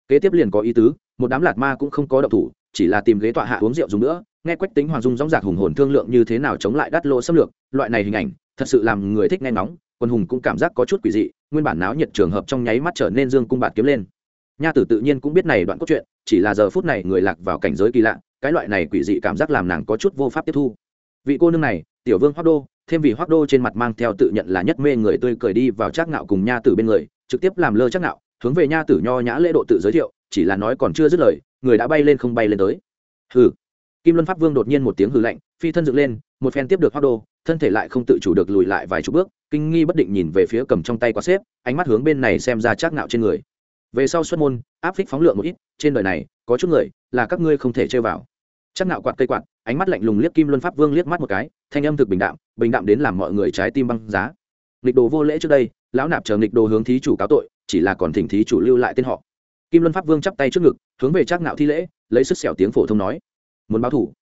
Kế tiếp liền có ý tứ, một đám lạt ma cũng không có động thủ, chỉ là tìm ghế tọa hạ uống rượu dùng nữa, nghe quách tính hoàng dung dóng dạc hùng hồn thương lượng như thế nào chống lại đắt lỗ xâm lược, loại này hình ảnh, thật sự làm người thích nghe nóng quân hùng cũng cảm giác có chút quỷ dị, nguyên bản náo nhiệt trường hợp trong nháy mắt trở nên dương cung bạt kiếm lên. Nha tử tự nhiên cũng biết này đoạn cốt truyện, chỉ là giờ phút này người lạc vào cảnh giới kỳ lạ, cái loại này quỷ dị cảm giác làm nàng có chút vô pháp tiếp thu. Vị cô nương này, tiểu vương hoác đô thêm vì hoác đô trên mặt mang theo tự nhận là nhất mê người tươi cười đi vào trác ngạo cùng nha tử bên người, trực tiếp làm lơ trác ngạo, hướng về nha tử nho nhã lễ độ tự giới thiệu, chỉ là nói còn chưa dứt lời, người đã bay lên không bay lên tới. Hừ. Kim luân pháp vương đột nhiên một tiếng hừ lạnh, phi thân dựng lên, một phen tiếp được hoác đô, thân thể lại không tự chủ được lùi lại vài chục bước, kinh nghi bất định nhìn về phía cầm trong tay quá xếp, ánh mắt hướng bên này xem ra chắc nạo trên người. Về sau xuất môn, áp phích phóng lượng một ít, trên đời này, có chút người, là các ngươi không thể chơi vào chắc nạo quạt cây quạt, ánh mắt lạnh lùng liếc kim luân pháp vương liếc mắt một cái, thanh âm thực bình đạm bình đạm đến làm mọi người trái tim băng giá. Nghịch đồ vô lễ trước đây, lão nạp chờ nghịch đồ hướng thí chủ cáo tội, chỉ là còn thỉnh thí chủ lưu lại tên họ. Kim luân pháp vương chắp tay trước ngực, hướng về chắc nạo thi lễ, lấy sức sẹo tiếng phổ thông nói. Muốn báo thủ.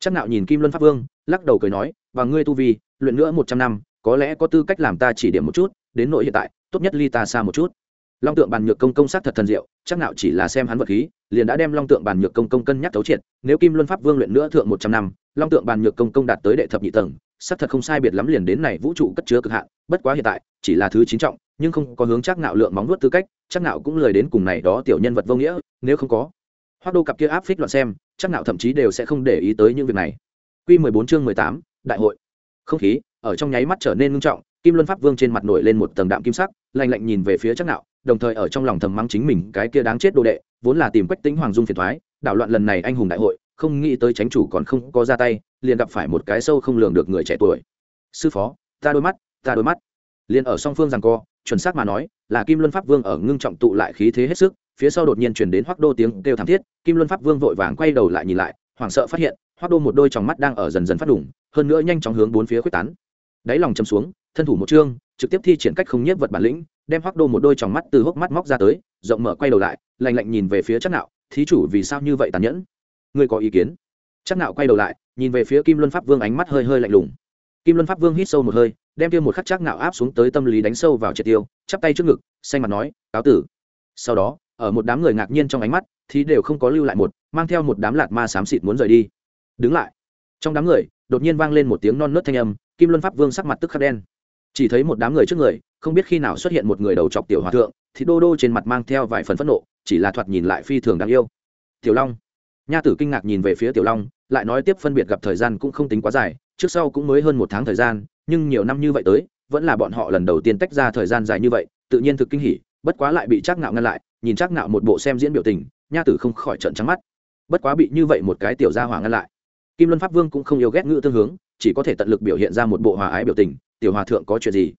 Chắc nạo nhìn kim luân pháp vương, lắc đầu cười nói, và ngươi tu vi, luyện nữa một trăm năm, có lẽ có tư cách làm ta chỉ điểm một chút, đến nội hiện tại, tốt nhất ly ta xa một chút long tượng bàn nhược công công sát thật thần diệu, chắc nạo chỉ là xem hắn vật khí, liền đã đem long tượng bàn nhược công công cân nhắc thấu triệt, nếu kim luân pháp vương luyện nữa thượng một trăm năm, long tượng bàn nhược công công đạt tới đệ thập nhị tầng sát thật không sai biệt lắm liền đến này vũ trụ cất chứa cực hạn, bất quá hiện tại, chỉ là thứ chín trọng, nhưng không có hướng chắc nạo lượng móng nuốt tư cách, chắc nạo cũng lời đến cùng này đó tiểu nhân vật vô nghĩa, nếu không có. Hoa đô cặp kia áp phích loạn xem, chắc nạo thậm chí đều sẽ không để ý tới những việc này. Quy mười bốn chương mười tám, đại hội. Không khí, ở trong nháy mắt trở nên ngưng trọng, kim luân pháp vương trên mặt nổi lên một tầng đạm kim sắc, lạnh lạnh nhìn về phía chắc nạo đồng thời ở trong lòng thầm mắng chính mình cái kia đáng chết đồ đệ, vốn là tìm quách tính hoàng dung phiền thoái, đảo loạn lần này anh hùng đại hội, không nghĩ tới tránh chủ còn không có ra tay, liền gặp phải một cái sâu không lường được người trẻ tuổi. Sư phó, ta đôi mắt, ta đôi mắt. Liền ở song phương rằng co, chuẩn xác mà nói, là kim luân pháp vương ở ngưng trọng tụ lại khí thế hết sức, phía sau đột nhiên chuyển đến hoác đô tiếng kêu thảm thiết, kim luân pháp vương vội vàng quay đầu lại nhìn lại, hoảng sợ phát hiện hoác đô một đôi tròng mắt đang ở dần dần phát đủng, hơn nữa nhanh chóng hướng bốn phía quyết tán. Đáy lòng châm xuống, thân thủ một chương, trực tiếp thi triển cách không nhất vật bản lĩnh đem hoác đô một đôi tròng mắt từ hốc mắt móc ra tới, rộng mở quay đầu lại, lạnh lạnh nhìn về phía chắc nạo, thí chủ, vì sao như vậy tàn nhẫn? Ngươi có ý kiến? Chắc nạo quay đầu lại, nhìn về phía kim luân pháp vương ánh mắt hơi hơi lạnh lùng. Kim luân pháp vương hít sâu một hơi, đem tiêu một khắc chắc nạo áp xuống tới tâm lý đánh sâu vào triệt tiêu, chắp tay trước ngực, xanh mặt nói, cáo tử. Sau đó, ở một đám người ngạc nhiên trong ánh mắt, thì đều không có lưu lại một, mang theo một đám lạt ma xám xịt muốn rời đi. Đứng lại. Trong đám người, đột nhiên vang lên một tiếng non nớt thanh âm, kim luân pháp vương sắc mặt tức khắc đen. Chỉ thấy một đám người trước người không biết khi nào xuất hiện một người đầu chọc tiểu hòa thượng, thì đô đô trên mặt mang theo vài phần phẫn nộ, chỉ là thoạt nhìn lại phi thường đáng yêu. Tiểu long. Nha tử kinh ngạc nhìn về phía tiểu long, lại nói tiếp phân biệt gặp thời gian cũng không tính quá dài, trước sau cũng mới hơn một tháng thời gian, nhưng nhiều năm như vậy tới, vẫn là bọn họ lần đầu tiên tách ra thời gian dài như vậy, tự nhiên thực kinh hỉ, bất quá lại bị trác ngạo ngăn lại, nhìn trác ngạo một bộ xem diễn biểu tình, nha tử không khỏi trận trắng mắt. Bất quá bị như vậy một cái tiểu gia hỏa ngăn lại. Kim luân pháp vương cũng không yêu ghét ngữ tương hướng, chỉ có thể tận lực biểu hiện ra một bộ hòa ái biểu tình, tiểu hòa thượng có chuyện gì?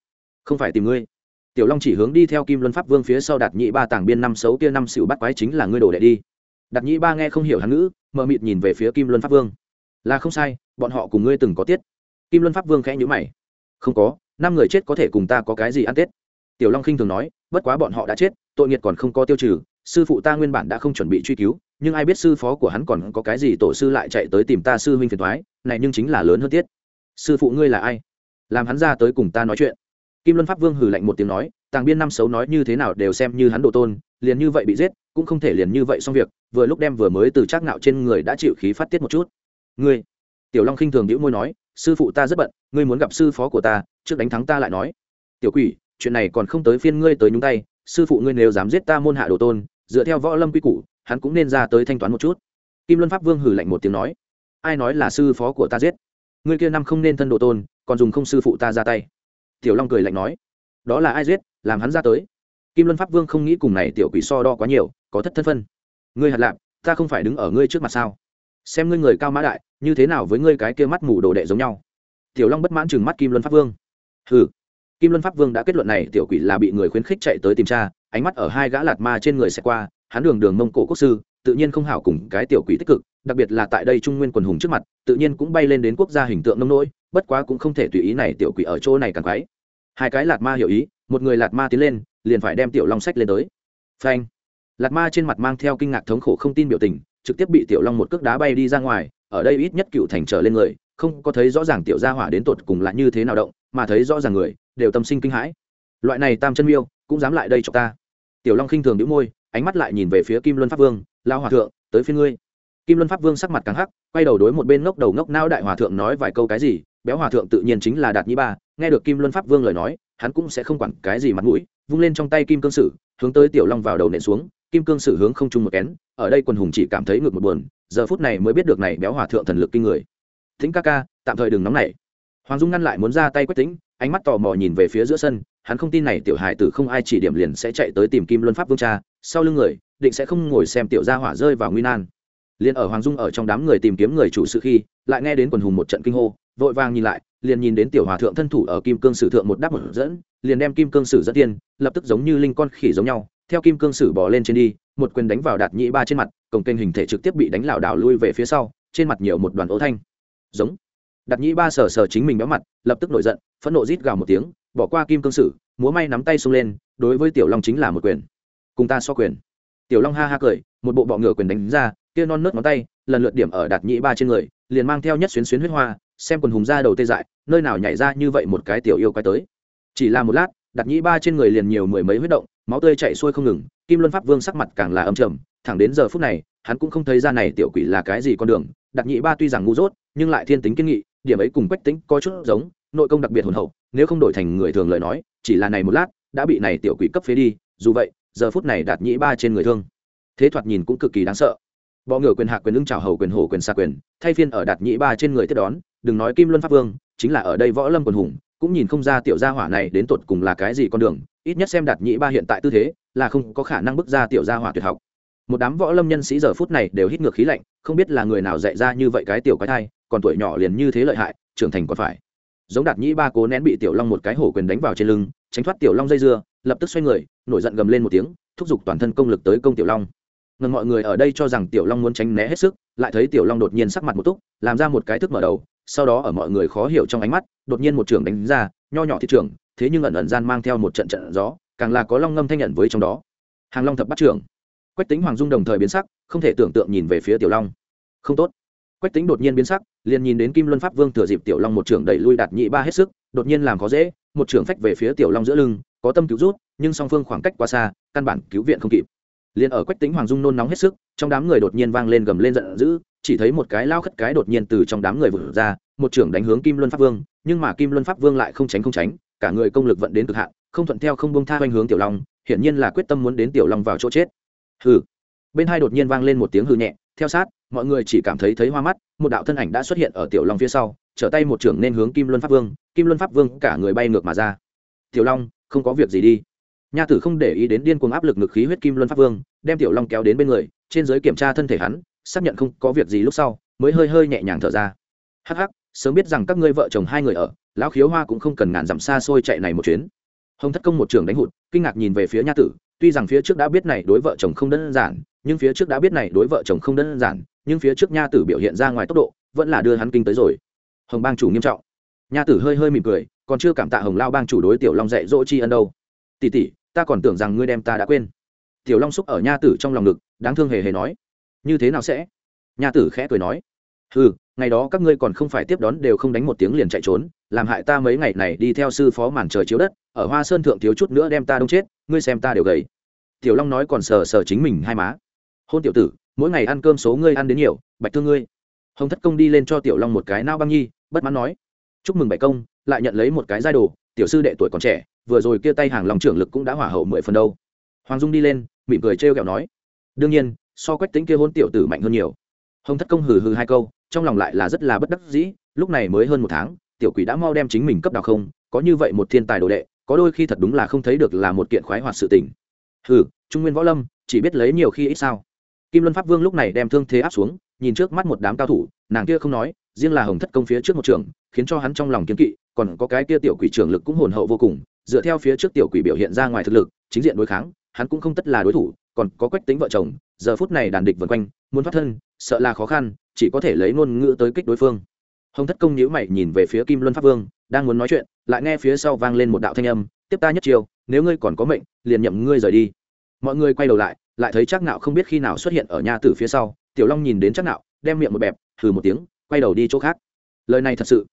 Không phải tìm ngươi. Tiểu long chỉ hướng đi theo kim luân pháp vương phía sau đạt nhị ba tàng biên năm xấu kia năm xỉu bắt quái chính là ngươi đổ đệ đi. Đạt nhị ba nghe không hiểu hán ngữ mờ mịt nhìn về phía kim luân pháp vương. Là không sai, bọn họ cùng ngươi từng có tiết. Kim luân pháp vương khẽ nhữ mày. Không có, năm người chết có thể cùng ta có cái gì ăn tết? Tiểu long khinh thường nói, bất quá bọn họ đã chết, tội nghiệt còn không có tiêu trừ, sư phụ ta nguyên bản đã không chuẩn bị truy cứu, nhưng ai biết sư phó của hắn còn có cái gì tổ sư lại chạy tới tìm ta sư huynh phiền thoái này nhưng chính là lớn hơn tiết. Sư phụ ngươi là ai? Làm hắn ra tới cùng ta nói chuyện kim luân pháp vương hừ lạnh một tiếng nói, tàng biên năm xấu nói như thế nào đều xem như hắn độ tôn, liền như vậy bị giết, cũng không thể liền như vậy xong việc, vừa lúc đem vừa mới từ trác nạo trên người đã chịu khí phát tiết một chút. Ngươi? Tiểu long khinh thường đĩu môi nói, sư phụ ta rất bận, ngươi muốn gặp sư phó của ta, trước đánh thắng ta lại nói. Tiểu quỷ, chuyện này còn không tới phiên ngươi tới nhúng tay, sư phụ ngươi nếu dám giết ta môn hạ đồ tôn, dựa theo võ lâm quy củ, hắn cũng nên ra tới thanh toán một chút. Kim luân pháp vương hử lạnh một tiếng nói, ai nói là sư phó của ta giết? Ngươi kia năm không nên thân đồ tôn, còn dùng không sư phụ ta ra tay tiểu long cười lạnh nói đó là ai giết làm hắn ra tới? Kim luân pháp vương không nghĩ cùng này tiểu quỷ so đo quá nhiều có thất thân phân. Ngươi hạt lạp ta không phải đứng ở ngươi trước mặt sao? Xem ngươi người cao mã đại như thế nào với ngươi cái kia mắt mù đồ đệ giống nhau? Tiểu long bất mãn chừng mắt kim luân pháp vương. Hừ. Kim luân pháp vương đã kết luận này tiểu quỷ là bị người khuyến khích chạy tới tìm cha, ánh mắt ở hai gã lạt ma trên người sẽ qua hắn đường đường mông cổ quốc sư tự nhiên không hảo cùng cái tiểu quỷ tích cực đặc biệt là tại đây trung nguyên quần hùng trước mặt tự nhiên cũng bay lên đến quốc gia hình tượng nông nỗi bất quá cũng không thể tùy ý này tiểu quỷ ở chỗ này càng quái hai cái lạt ma hiểu ý, một người lạt ma tiến lên, liền phải đem tiểu long sách lên tới. Phanh. Lạt ma trên mặt mang theo kinh ngạc thống khổ không tin biểu tình, trực tiếp bị tiểu long một cước đá bay đi ra ngoài, ở đây ít nhất cựu thành trở lên người, không có thấy rõ ràng tiểu gia hỏa đến tột cùng là như thế nào động, mà thấy rõ ràng người, đều tâm sinh kinh hãi. Loại này tam chân miêu, cũng dám lại đây cho ta. Tiểu long khinh thường đĩu môi, ánh mắt lại nhìn về phía kim luân pháp vương lao hòa thượng, tới phía ngươi. Kim luân pháp vương sắc mặt càng hắc, quay đầu đối một bên ngốc đầu ngốc nao đại hòa thượng nói vài câu cái gì béo hòa thượng tự nhiên chính là đạt Nhi ba, nghe được kim luân pháp vương lời nói, hắn cũng sẽ không quản cái gì mặt mũi, vung lên trong tay kim cương sử, hướng tới tiểu long vào đầu nện xuống, kim cương sử hướng không trung một kén, ở đây quần hùng chỉ cảm thấy ngược một buồn, giờ phút này mới biết được này béo hòa thượng thần lực kinh người. Thính ca ca, tạm thời đừng nóng nảy. Hoàng dung ngăn lại muốn ra tay quách tính ánh mắt tò mò nhìn về phía giữa sân, hắn không tin này tiểu hài tử không ai chỉ điểm liền sẽ chạy tới tìm kim luân pháp vương cha, sau lưng người, định sẽ không ngồi xem tiểu gia hỏa rơi vào nguy nan. Liền ở hoàng dung ở trong đám người tìm kiếm người chủ sự khi, lại nghe đến quần hùng một trận kinh hô vội vàng nhìn lại, liền nhìn đến tiểu hòa thượng thân thủ ở kim cương sử thượng một đáp một dẫn, liền đem kim cương sử dẫn tiên, lập tức giống như linh con khỉ giống nhau, theo kim cương sử bỏ lên trên đi, một quyền đánh vào đạt nhĩ ba trên mặt, cổng kênh hình thể trực tiếp bị đánh lảo đảo lui về phía sau, trên mặt nhiều một đoàn ố thanh. Giống. Đạt nhĩ ba sờ sờ chính mình béo mặt, lập tức nổi giận, phẫn nộ rít gào một tiếng, bỏ qua kim cương sử, múa may nắm tay xông lên, đối với tiểu long chính là một quyền. Cùng ta so quyền. Tiểu long ha ha cười, một bộ bọ ngựa quyền đánh ra, kia non nớt ngón tay, lần lượt điểm ở đạt nhĩ ba trên người liền mang theo nhất xuyến xuyến huyết hoa, xem quần hùng ra đầu tê dại, nơi nào nhảy ra như vậy một cái tiểu yêu quái tới. Chỉ là một lát, đặt nhĩ ba trên người liền nhiều mười mấy huyết động, máu tươi chạy xuôi không ngừng, kim luân pháp vương sắc mặt càng là âm trầm, thẳng đến giờ phút này, hắn cũng không thấy ra này tiểu quỷ là cái gì con đường, đặt nhĩ ba tuy rằng ngu dốt, nhưng lại thiên tính kiên nghị, điểm ấy cùng quách tính có chút giống, nội công đặc biệt hồn hậu, nếu không đổi thành người thường lời nói, chỉ là này một lát, đã bị này tiểu quỷ cấp phế đi, dù vậy, giờ phút này đạt nhĩ ba trên người thương. Thế thoạt nhìn cũng cực kỳ đáng sợ bọ ngựa quyền hạ quyền ưng trào hầu quyền hổ quyền xa quyền, thay phiên ở đạt nhĩ ba trên người tiếp đón, đừng nói kim luân pháp vương, chính là ở đây võ lâm quần hùng, cũng nhìn không ra tiểu gia hỏa này đến tột cùng là cái gì con đường, ít nhất xem đạt nhĩ ba hiện tại tư thế, là không có khả năng bước ra tiểu gia hỏa tuyệt học. Một đám võ lâm nhân sĩ giờ phút này đều hít ngược khí lạnh, không biết là người nào dạy ra như vậy cái tiểu cái thai, còn tuổi nhỏ liền như thế lợi hại, trưởng thành còn phải. Giống đạt nhĩ ba cố nén bị tiểu long một cái hổ quyền đánh vào trên lưng, tránh thoát tiểu long dây dưa, lập tức xoay người, nổi giận gầm lên một tiếng, thúc giục toàn thân công lực tới công tiểu long ngần mọi người ở đây cho rằng tiểu long muốn tránh né hết sức, lại thấy tiểu long đột nhiên sắc mặt một túc, làm ra một cái thức mở đầu, sau đó ở mọi người khó hiểu trong ánh mắt, đột nhiên một trường đánh ra, nho nhỏ thị trường, thế nhưng ẩn ẩn gian mang theo một trận trận gió, càng là có long ngâm thanh nhận với trong đó. Hàng long thập bắt trưởng. Quách tính hoàng dung đồng thời biến sắc, không thể tưởng tượng nhìn về phía tiểu long. Không tốt. Quách tính đột nhiên biến sắc, liền nhìn đến kim luân pháp vương thừa dịp tiểu long một trưởng đẩy lui đạt nhị ba hết sức, đột nhiên làm khó dễ, một trưởng phách về phía tiểu long giữa lưng, có tâm cứu rút, nhưng song phương khoảng cách quá xa, căn bản cứu viện không kịp liền ở quách tính hoàng dung nôn nóng hết sức, trong đám người đột nhiên vang lên gầm lên giận dữ, chỉ thấy một cái lao khất cái đột nhiên từ trong đám người vừa ra, một trưởng đánh hướng kim luân pháp vương, nhưng mà kim luân pháp vương lại không tránh không tránh, cả người công lực vận đến cực hạn, không thuận theo không bông tha quanh hướng tiểu long, hiển nhiên là quyết tâm muốn đến tiểu long vào chỗ chết. Hừ. Bên hai đột nhiên vang lên một tiếng hư nhẹ, theo sát, mọi người chỉ cảm thấy thấy hoa mắt, một đạo thân ảnh đã xuất hiện ở tiểu long phía sau, trở tay một trưởng nên hướng kim luân pháp vương, kim luân pháp vương cả người bay ngược mà ra. Tiểu long, không có việc gì đi nha tử không để ý đến điên cuồng áp lực ngực khí huyết kim luân pháp vương, đem tiểu long kéo đến bên người, trên giới kiểm tra thân thể hắn, xác nhận không có việc gì lúc sau, mới hơi hơi nhẹ nhàng thở ra. Hắc hắc, sớm biết rằng các ngươi vợ chồng hai người ở, lão khiếu hoa cũng không cần ngàn dặm xa xôi chạy này một chuyến. Hồng thất công một trường đánh hụt, kinh ngạc nhìn về phía nha tử, tuy rằng phía trước đã biết này đối vợ chồng không đơn giản, nhưng phía trước đã biết này đối vợ chồng không đơn giản, nhưng phía trước nha tử biểu hiện ra ngoài tốc độ, vẫn là đưa hắn kinh tới rồi. Hồng bang chủ nghiêm trọng. Nha tử hơi hơi mỉm cười, còn chưa cảm tạ hồng lao bang chủ đối tiểu long dạy dỗ chi ân đâu. Tỷ tỷ ta còn tưởng rằng ngươi đem ta đã quên. Tiểu long xúc ở nha tử trong lòng ngực, đáng thương hề hề nói. Như thế nào sẽ? Nha tử khẽ cười nói. Ừ ngày đó các ngươi còn không phải tiếp đón đều không đánh một tiếng liền chạy trốn, làm hại ta mấy ngày này đi theo sư phó màn trời chiếu đất, ở hoa sơn thượng thiếu chút nữa đem ta đông chết, ngươi xem ta đều gầy. Tiểu long nói còn sờ sờ chính mình hai má. Hôn tiểu tử, mỗi ngày ăn cơm số ngươi ăn đến nhiều, bạch thương ngươi. Hồng thất công đi lên cho tiểu long một cái nao băng nhi, bất mãn nói. Chúc mừng bảy công lại nhận lấy một cái giai đồ, tiểu sư đệ tuổi còn trẻ, vừa rồi kia tay hàng lòng trưởng lực cũng đã hỏa hậu mười phần đâu. Hoàng dung đi lên, mỉm cười trêu ghẹo nói, đương nhiên, so quách tính kia hôn tiểu tử mạnh hơn nhiều. Hồng thất công hừ hừ hai câu, trong lòng lại là rất là bất đắc dĩ, lúc này mới hơn một tháng, tiểu quỷ đã mau đem chính mình cấp đào không, có như vậy một thiên tài đồ đệ, có đôi khi thật đúng là không thấy được là một kiện khoái hoạt sự tình. Hừ, trung nguyên võ lâm, chỉ biết lấy nhiều khi ít sao? Kim luân pháp vương lúc này đem thương thế áp xuống, nhìn trước mắt một đám cao thủ, nàng kia không nói, riêng là hồng thất công phía trước một trường, khiến cho hắn trong lòng kiếm kỵ còn có cái kia tiểu quỷ trưởng lực cũng hồn hậu vô cùng, dựa theo phía trước tiểu quỷ biểu hiện ra ngoài thực lực, chính diện đối kháng, hắn cũng không tất là đối thủ, còn có quách tính vợ chồng, giờ phút này đàn địch vần quanh, muốn thoát thân, sợ là khó khăn, chỉ có thể lấy ngôn ngữ tới kích đối phương. Hồng thất công nhíu mày nhìn về phía kim luân pháp vương, đang muốn nói chuyện, lại nghe phía sau vang lên một đạo thanh âm, tiếp ta nhất chiều nếu ngươi còn có mệnh, liền nhậm ngươi rời đi. Mọi người quay đầu lại lại thấy chắc nạo không biết khi nào xuất hiện ở nhà tử phía sau, tiểu long nhìn đến chắc nạo, đem miệng một bẹp thử một tiếng, quay đầu đi chỗ khác. Lời này thật sự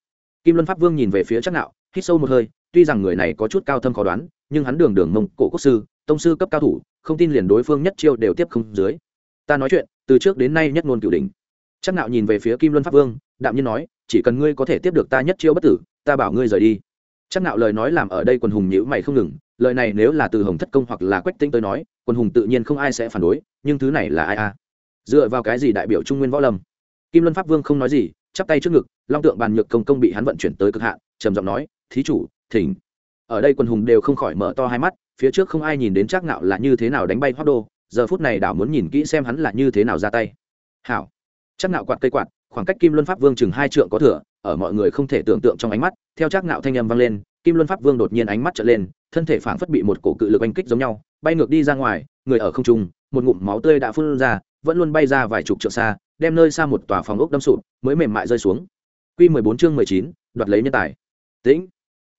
kim luân pháp vương nhìn về phía chắc nạo hít sâu một hơi, tuy rằng người này có chút cao thâm khó đoán, nhưng hắn đường đường mông cổ quốc sư, tông sư cấp cao thủ, không tin liền đối phương nhất chiêu đều tiếp không dưới. Ta nói chuyện, từ trước đến nay nhất ngôn cửu đỉnh. Chắc nạo nhìn về phía kim luân pháp vương, đạm nhiên nói, chỉ cần ngươi có thể tiếp được ta nhất chiêu bất tử, ta bảo ngươi rời đi. Chắc nạo lời nói làm ở đây quần hùng nhíu mày không ngừng, lời này nếu là từ hồng thất công hoặc là quách tinh tới nói, quần hùng tự nhiên không ai sẽ phản đối, nhưng thứ này là ai a? Dựa vào cái gì đại biểu trung nguyên võ lâm? Kim luân pháp vương không nói gì chắp tay trước ngực, long tượng bàn nhược công công bị hắn vận chuyển tới cực hạn, trầm giọng nói, thí chủ, thỉnh. Ở đây quần hùng đều không khỏi mở to hai mắt, phía trước không ai nhìn đến chắc nạo là như thế nào đánh bay hoác đô, giờ phút này đảo muốn nhìn kỹ xem hắn là như thế nào ra tay. Hảo. Chắc nạo quạt cây quạt, khoảng cách kim luân pháp vương chừng hai trượng có thừa, ở mọi người không thể tưởng tượng trong ánh mắt, theo chắc nạo thanh âm vang lên, kim luân pháp vương đột nhiên ánh mắt trợn lên, thân thể phảng phất bị một cổ cự lực oanh kích giống nhau, bay ngược đi ra ngoài, người ở không trung, một ngụm máu tươi đã phun ra, vẫn luôn bay ra vài chục trượng xa đem nơi xa một tòa phòng ốc đâm sụp mới mềm mại rơi xuống Quy 14 chương 19, đoạt lấy nhân tài. Tĩnh.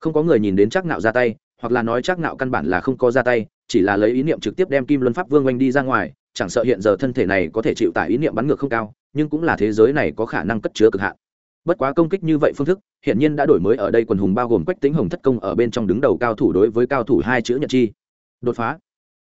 Không có người nhìn đến Trác Nạo ra tay, hoặc là nói Trác Nạo căn bản là không có ra tay, chỉ là lấy ý niệm trực tiếp đem Kim Luân Pháp Vương oanh đi ra ngoài, chẳng sợ hiện giờ thân thể này có thể chịu tải ý niệm bắn ngược không cao, nhưng cũng là thế giới này có khả năng cất chứa cực hạn. Bất quá công kích như vậy phương thức, hiện nhiên đã đổi mới ở đây quần hùng bao gồm Quách Tĩnh Hồng thất công ở bên trong đứng đầu cao thủ đối với cao thủ hai chữ nhận chi. Đột phá.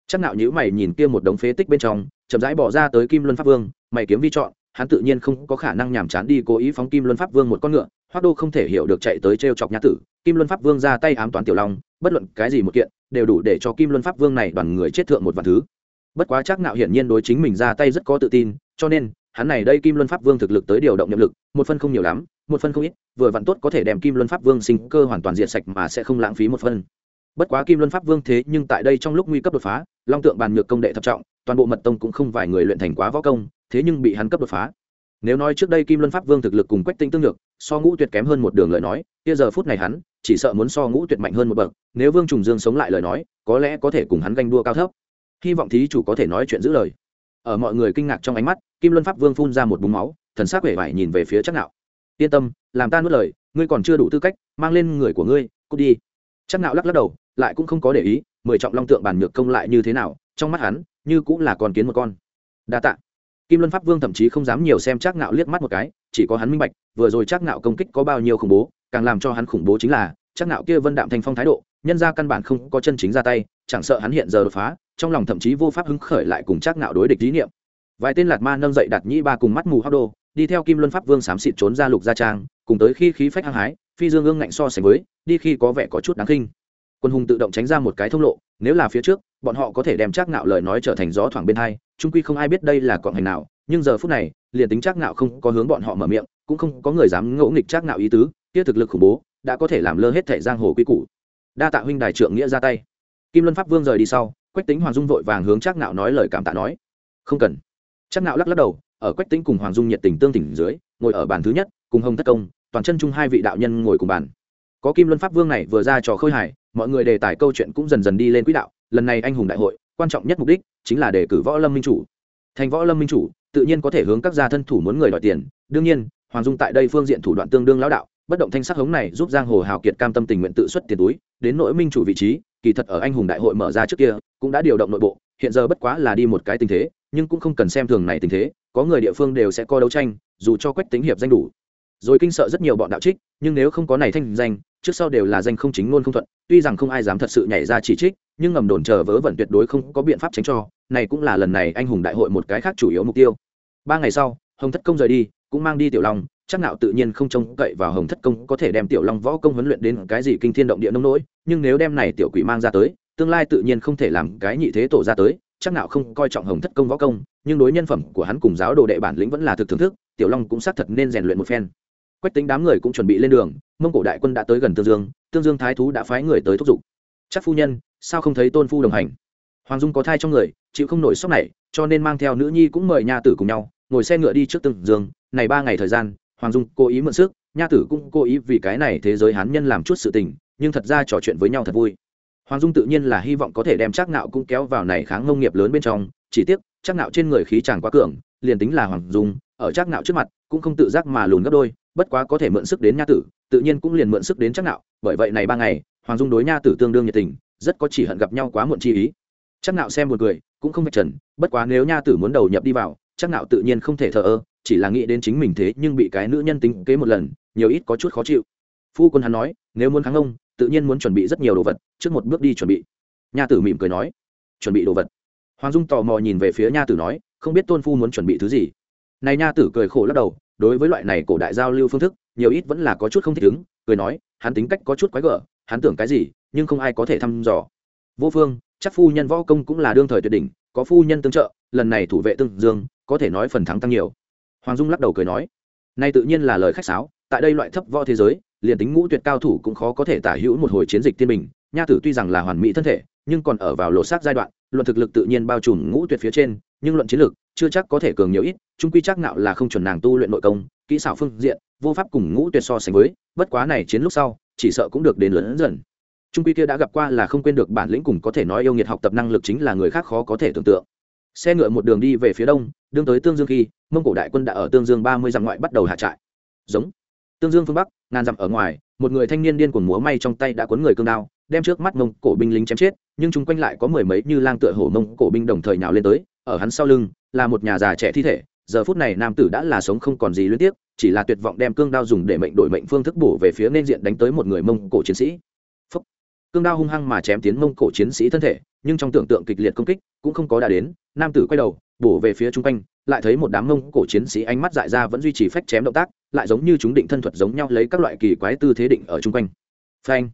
Chắc nạo nhíu mày nhìn kia một đống phế tích bên trong, chậm rãi bỏ ra tới Kim Luân Pháp Vương, mày kiếm vi chọn, hắn tự nhiên không có khả năng nhảm chán đi cố ý phóng Kim Luân Pháp Vương một con ngựa, Hoắc Đô không thể hiểu được chạy tới trêu chọc nhã tử, Kim Luân Pháp Vương ra tay ám toán tiểu long, bất luận cái gì một kiện, đều đủ để cho Kim Luân Pháp Vương này đoàn người chết thượng một vạn thứ. Bất quá chắc nạo hiển nhiên đối chính mình ra tay rất có tự tin, cho nên, hắn này đây Kim Luân Pháp Vương thực lực tới điều động nhập lực, một phân không nhiều lắm, một phân không ít, vừa vặn tốt có thể đem Kim Luân Pháp Vương sinh cơ hoàn toàn diệt sạch mà sẽ không lãng phí một phân bất quá kim luân pháp vương thế nhưng tại đây trong lúc nguy cấp đột phá long tượng bàn nhược công đệ thập trọng toàn bộ mật tông cũng không vài người luyện thành quá võ công thế nhưng bị hắn cấp đột phá. Nếu nói trước đây kim luân pháp vương thực lực cùng quách tinh tương được so ngũ tuyệt kém hơn một đường lời nói, kia giờ phút này hắn chỉ sợ muốn so ngũ tuyệt mạnh hơn một bậc, nếu vương trùng dương sống lại lời nói, có lẽ có thể cùng hắn ganh đua cao thấp. Hy vọng thí chủ có thể nói chuyện giữ lời. Ở mọi người kinh ngạc trong ánh mắt, kim luân pháp vương phun ra một búng máu, thần sắc vẻ vải nhìn về phía chắc nạo. Yên tâm, làm ta nuốt lời, ngươi còn chưa đủ tư cách mang lên người của ngươi, cút đi. Chắc nạo lắc lắc đầu, lại cũng không có để ý, mười trọng long tượng bản nhược công lại như thế nào, trong mắt hắn, như cũng là con kiến một con. Đa tạ kim luân pháp vương thậm chí không dám nhiều xem Trác nạo liếc mắt một cái, chỉ có hắn minh bạch, vừa rồi Trác nạo công kích có bao nhiêu khủng bố, càng làm cho hắn khủng bố chính là, Trác nạo kia vân đạm thành phong thái độ, nhân ra căn bản không có chân chính ra tay, chẳng sợ hắn hiện giờ đột phá, trong lòng thậm chí vô pháp hứng khởi lại cùng Trác nạo đối địch lý niệm. Vài tên lạt ma nâng dậy đặt nhĩ ba cùng mắt mù hắc đô, đi theo kim luân pháp vương xám xịt trốn ra lục gia trang, cùng tới khi khí phách hăng hái, phi dương ương ngạnh so sánh với, đi khi có vẻ có chút đáng kinh quân hùng tự động tránh ra một cái thông lộ, nếu là phía trước, bọn họ có thể đem Trác ngạo lời nói trở thành gió thoảng bên hai trung quy không ai biết đây là cọn hành nào, nhưng giờ phút này, liền tính Trác ngạo không có hướng bọn họ mở miệng, cũng không có người dám ngỗ nghịch Trác ngạo ý tứ, kia thực lực khủng bố, đã có thể làm lơ hết thẻ giang hồ quy củ. Đa tạ huynh đài trượng nghĩa ra tay. Kim luân pháp vương rời đi sau, quách tính hoàng dung vội vàng hướng Trác ngạo nói lời cảm tạ nói. Không cần. Trác ngạo lắc lắc đầu, ở quách tính cùng hoàng dung nhiệt tình tương tỉnh dưới, ngồi ở bàn thứ nhất, cùng hồng thất công, toàn chân chung hai vị đạo nhân ngồi cùng bàn. Có kim luân pháp vương này vừa ra trò khơi hài mọi người đề tài câu chuyện cũng dần dần đi lên quỹ đạo, lần này anh hùng đại hội, quan trọng nhất mục đích chính là đề cử võ lâm minh chủ. Thành võ lâm minh chủ, tự nhiên có thể hướng các gia thân thủ muốn người đòi tiền, đương nhiên, hoàng dung tại đây phương diện thủ đoạn tương đương lão đạo, bất động thanh sắc hống này giúp giang hồ hào kiệt cam tâm tình nguyện tự xuất tiền túi, đến nỗi minh chủ vị trí, kỳ thật ở anh hùng đại hội mở ra trước kia, cũng đã điều động nội bộ, hiện giờ bất quá là đi một cái tình thế, nhưng cũng không cần xem thường này tình thế, có người địa phương đều sẽ coi đấu tranh, dù cho quách tính hiệp danh đủ rồi kinh sợ rất nhiều bọn đạo trích, nhưng nếu không có này thanh danh, trước sau đều là danh không chính ngôn không thuận, tuy rằng không ai dám thật sự nhảy ra chỉ trích, nhưng ngầm đồn chờ vớ vẩn tuyệt đối không có biện pháp tránh cho, này cũng là lần này anh hùng đại hội một cái khác chủ yếu mục tiêu. Ba ngày sau, hồng thất công rời đi, cũng mang đi tiểu long, chắc nào tự nhiên không trông cậy vào hồng thất công có thể đem tiểu long võ công huấn luyện đến cái gì kinh thiên động địa nông nỗi, nhưng nếu đem này tiểu quỷ mang ra tới, tương lai tự nhiên không thể làm cái nhị thế tổ ra tới, chắc nào không coi trọng hồng thất công võ công, nhưng đối nhân phẩm của hắn cùng giáo đồ đệ bản lĩnh vẫn là thực thưởng thức, tiểu long cũng xác thật nên rèn luyện một phen quách tính đám người cũng chuẩn bị lên đường, mông cổ đại quân đã tới gần tương dương tương dương thái thú đã phái người tới thúc giục. Chắc phu nhân, sao không thấy tôn phu đồng hành? Hoàng dung có thai trong người, chịu không nổi sốc này, cho nên mang theo nữ nhi cũng mời nha tử cùng nhau, ngồi xe ngựa đi trước tương dương. Này ba ngày thời gian, hoàng dung cố ý mượn sức, nha tử cũng cố ý vì cái này thế giới hán nhân làm chút sự tình, nhưng thật ra trò chuyện với nhau thật vui. Hoàng dung tự nhiên là hy vọng có thể đem chắc nạo cũng kéo vào này kháng nông nghiệp lớn bên trong, chỉ tiếc chắc nạo trên người khí chàng quá cường, liền tính là hoàng dung ở chắc nạo trước mặt, cũng không tự giác mà lùn gấp đôi, bất quá có thể mượn sức đến nha tử, tự nhiên cũng liền mượn sức đến chắc nạo bởi vậy này ba ngày, hoàng dung đối nha tử tương đương nhiệt tình, rất có chỉ hận gặp nhau quá muộn chi ý. Chắc nạo xem một người cũng không vạch trần, bất quá nếu nha tử muốn đầu nhập đi vào chắc nạo tự nhiên không thể thờ ơ, chỉ là nghĩ đến chính mình thế nhưng bị cái nữ nhân tính kế một lần, nhiều ít có chút khó chịu. Phu quân hắn nói, nếu muốn kháng ông, tự nhiên muốn chuẩn bị rất nhiều đồ vật, trước một bước đi chuẩn bị. Nha tử mỉm cười nói, chuẩn bị đồ vật. Hoàng dung tò mò nhìn về phía nha tử nói, không biết tôn phu muốn chuẩn bị thứ gì này nha tử cười khổ lắc đầu, đối với loại này cổ đại giao lưu phương thức, nhiều ít vẫn là có chút không thích ứng, cười nói, hắn tính cách có chút quái gở, hắn tưởng cái gì, nhưng không ai có thể thăm dò. Vô phương, chắc phu nhân võ công cũng là đương thời tuyệt đỉnh, có phu nhân tương trợ, lần này thủ vệ tương dương, có thể nói phần thắng tăng nhiều. Hoàng dung lắc đầu cười nói, nay tự nhiên là lời khách sáo, tại đây loại thấp võ thế giới, liền tính ngũ tuyệt cao thủ cũng khó có thể tả hữu một hồi chiến dịch thiên bình, nha tử tuy rằng là hoàn mỹ thân thể, nhưng còn ở vào lỗ xác giai đoạn, luận thực lực tự nhiên bao trùm ngũ tuyệt phía trên nhưng luận chiến lược, chưa chắc có thể cường nhiều ít, trung quy chắc nạo là không chuẩn nàng tu luyện nội công, kỹ xảo phương diện, vô pháp cùng ngũ tuyệt so sánh với, bất quá này chiến lúc sau, chỉ sợ cũng được đến lớn dần. Trung quy kia đã gặp qua là không quên được bản lĩnh cùng có thể nói yêu nghiệt học tập năng lực chính là người khác khó có thể tưởng tượng. Xe ngựa một đường đi về phía đông, đương tới tương dương khi, mông cổ đại quân đã ở tương dương ba mươi dặm ngoại bắt đầu hạ trại. Giống. Tương dương phương bắc, ngàn dặm ở ngoài, một người thanh niên điên cuồng múa may trong tay đã cuốn người cương đao, đem trước mắt mông cổ binh lính chém chết, nhưng chung quanh lại có mười mấy như lang tựa hổ mông cổ binh đồng thời nhào lên tới ở hắn sau lưng, là một nhà già trẻ thi thể, giờ phút này nam tử đã là sống không còn gì liên tiếp chỉ là tuyệt vọng đem cương đao dùng để mệnh đổi mệnh phương thức bổ về phía nên diện đánh tới một người mông cổ chiến sĩ. Phúc. cương đao hung hăng mà chém tiến mông cổ chiến sĩ thân thể, nhưng trong tưởng tượng kịch liệt công kích cũng không có đã đến, nam tử quay đầu, bổ về phía chung quanh, lại thấy một đám mông cổ chiến sĩ ánh mắt dại ra vẫn duy trì phách chém động tác, lại giống như chúng định thân thuật giống nhau lấy các loại kỳ quái tư thế định ở chung quanh. Phanh.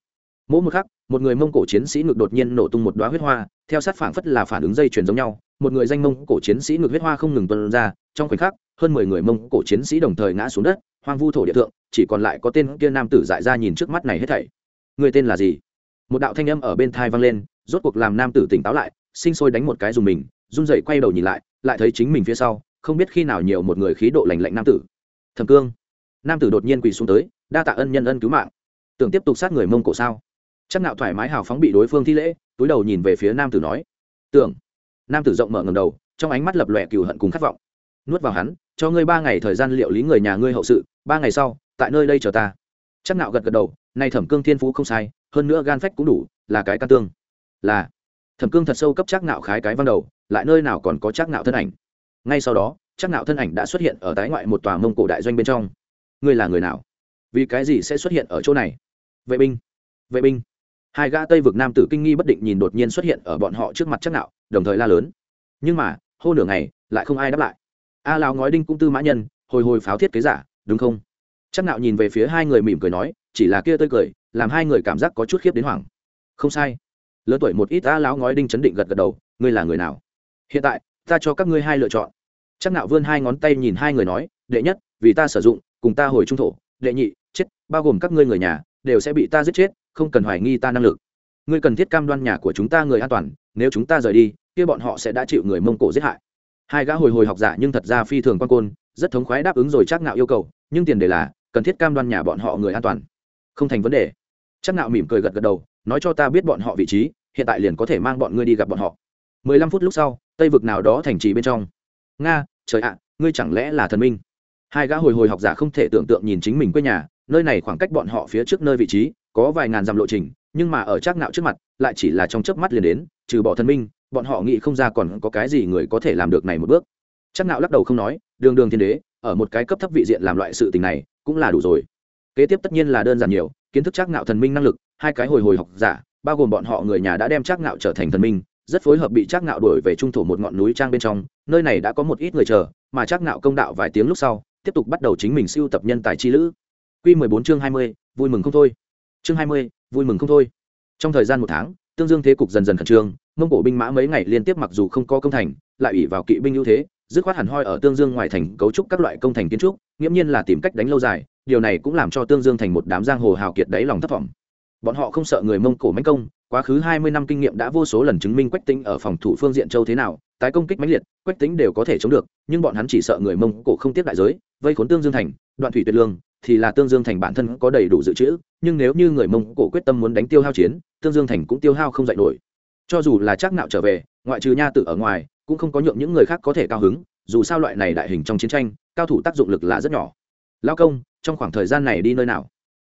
Mỗi một khắc, một người mông cổ chiến sĩ ngực đột nhiên nổ tung một đoá huyết hoa theo sát phảng phất là phản ứng dây chuyền giống nhau, một người danh mông cổ chiến sĩ ngực huyết hoa không ngừng tuân ra, trong khoảnh khắc, hơn mười người mông cổ chiến sĩ đồng thời ngã xuống đất, hoang vu thổ địa thượng, chỉ còn lại có tên kia nam tử dại ra nhìn trước mắt này hết thảy. Người tên là gì? Một đạo thanh âm ở bên thai vang lên, rốt cuộc làm nam tử tỉnh táo lại, sinh sôi đánh một cái dùng mình, run rẩy quay đầu nhìn lại lại thấy chính mình phía sau, không biết khi nào nhiều một người khí độ lành lạnh nam tử. Thầm cương. Nam tử đột nhiên quỳ xuống tới, đa tạ ân nhân ân cứu mạng. Tưởng tiếp tục sát người mông cổ sao? Chắc nạo thoải mái hào phóng bị đối phương thi lễ túi đầu nhìn về phía nam tử nói, tưởng. Nam tử rộng mở ngầm đầu, trong ánh mắt lập lòe cừu hận cùng khát vọng. Nuốt vào hắn, cho ngươi ba ngày thời gian liệu lý người nhà ngươi hậu sự, ba ngày sau, tại nơi đây chờ ta. Chắc nạo gật gật đầu nay thẩm cương thiên phú không sai, hơn nữa gan phách cũng đủ, là cái căn tương. Là. Thẩm cương thật sâu cấp chắc nạo khái cái văn đầu, lại nơi nào còn có chắc nạo thân ảnh? Ngay sau đó, chắc nạo thân ảnh đã xuất hiện ở tái ngoại một tòa mông cổ đại doanh bên trong. Ngươi là người nào? Vì cái gì sẽ xuất hiện ở chỗ này? Vệ binh. Vệ binh hai gã tây vực nam tử kinh nghi bất định nhìn đột nhiên xuất hiện ở bọn họ trước mặt chắc nạo, đồng thời la lớn. Nhưng mà, hô nửa ngày, lại không ai đáp lại. A lão ngói đinh cũng tư mã nhân, hồi hồi pháo thiết kế giả, đúng không? Chắc nạo nhìn về phía hai người mỉm cười nói, chỉ là kia tươi cười, làm hai người cảm giác có chút khiếp đến hoảng. Không sai. Lớn tuổi một ít a lão ngói đinh chấn định gật gật đầu, ngươi là người nào? Hiện tại, ta cho các ngươi hai lựa chọn. Chắc nạo vươn hai ngón tay nhìn hai người nói, đệ nhất, vì ta sử dụng, cùng ta hồi trung thổ. Đệ nhị, chết, bao gồm các ngươi người nhà đều sẽ bị ta giết chết, không cần hoài nghi ta năng lực. Ngươi cần thiết cam đoan nhà của chúng ta người an toàn, nếu chúng ta rời đi, kia bọn họ sẽ đã chịu người mông cổ giết hại. Hai gã hồi hồi học giả nhưng thật ra phi thường quan côn, rất thống khoái đáp ứng rồi chắc nạo yêu cầu, nhưng tiền đề là, cần thiết cam đoan nhà bọn họ người an toàn. Không thành vấn đề. Chắc nạo mỉm cười gật gật đầu, nói cho ta biết bọn họ vị trí, hiện tại liền có thể mang bọn ngươi đi gặp bọn họ. Mười lăm phút lúc sau, tây vực nào đó thành trì bên trong. Nga, trời ạ, ngươi chẳng lẽ là thần minh? Hai gã hồi hồi học giả không thể tưởng tượng nhìn chính mình quê nhà nơi này khoảng cách bọn họ phía trước nơi vị trí, có vài ngàn dặm lộ trình, nhưng mà ở trác nạo trước mặt, lại chỉ là trong chớp mắt liền đến, trừ bỏ thần minh, bọn họ nghĩ không ra còn có cái gì người có thể làm được này một bước. Trác nạo lắc đầu không nói, đường đường thiên đế, ở một cái cấp thấp vị diện làm loại sự tình này, cũng là đủ rồi. Kế tiếp tất nhiên là đơn giản nhiều, kiến thức trác nạo thần minh năng lực, hai cái hồi hồi học giả, bao gồm bọn họ người nhà đã đem trác nạo trở thành thần minh, rất phối hợp bị trác nạo đuổi về trung thổ một ngọn núi trang bên trong, nơi này đã có một ít người chờ, mà trác nạo công đạo vài tiếng lúc sau, tiếp tục bắt đầu chính mình siêu tập nhân tài chi lữ quy 14 chương 20, vui mừng không thôi. Chương 20, vui mừng không thôi. Trong thời gian một tháng tương dương thế cục dần dần khẩn trương mông cổ binh mã mấy ngày liên tiếp mặc dù không có công thành lại ủy vào kỵ binh ưu thế dứt khoát hẳn hoi ở tương dương ngoài thành cấu trúc các loại công thành kiến trúc nghiễm nhiên là tìm cách đánh lâu dài điều này cũng làm cho tương dương thành một đám giang hồ hào kiệt đáy lòng thất vọng. Bọn họ không sợ người mông cổ mãnh công quá khứ hai mươi năm kinh nghiệm đã vô số lần chứng minh quách tính ở phòng thủ phương diện châu thế nào tái công kích mãnh liệt quách tính đều có thể chống được nhưng bọn hắn chỉ sợ người mông cổ không tiếp đại giới vây khốn tương dương thành đoạn thủy tuyệt lương thì là tương dương thành bản thân có đầy đủ dự trữ, nhưng nếu như người mông cổ quyết tâm muốn đánh tiêu hao chiến, tương dương thành cũng tiêu hao không dạy nổi. Cho dù là chắc nạo trở về, ngoại trừ nha tử ở ngoài, cũng không có nhượng những người khác có thể cao hứng, dù sao loại này đại hình trong chiến tranh, cao thủ tác dụng lực là rất nhỏ. Lao công, trong khoảng thời gian này đi nơi nào?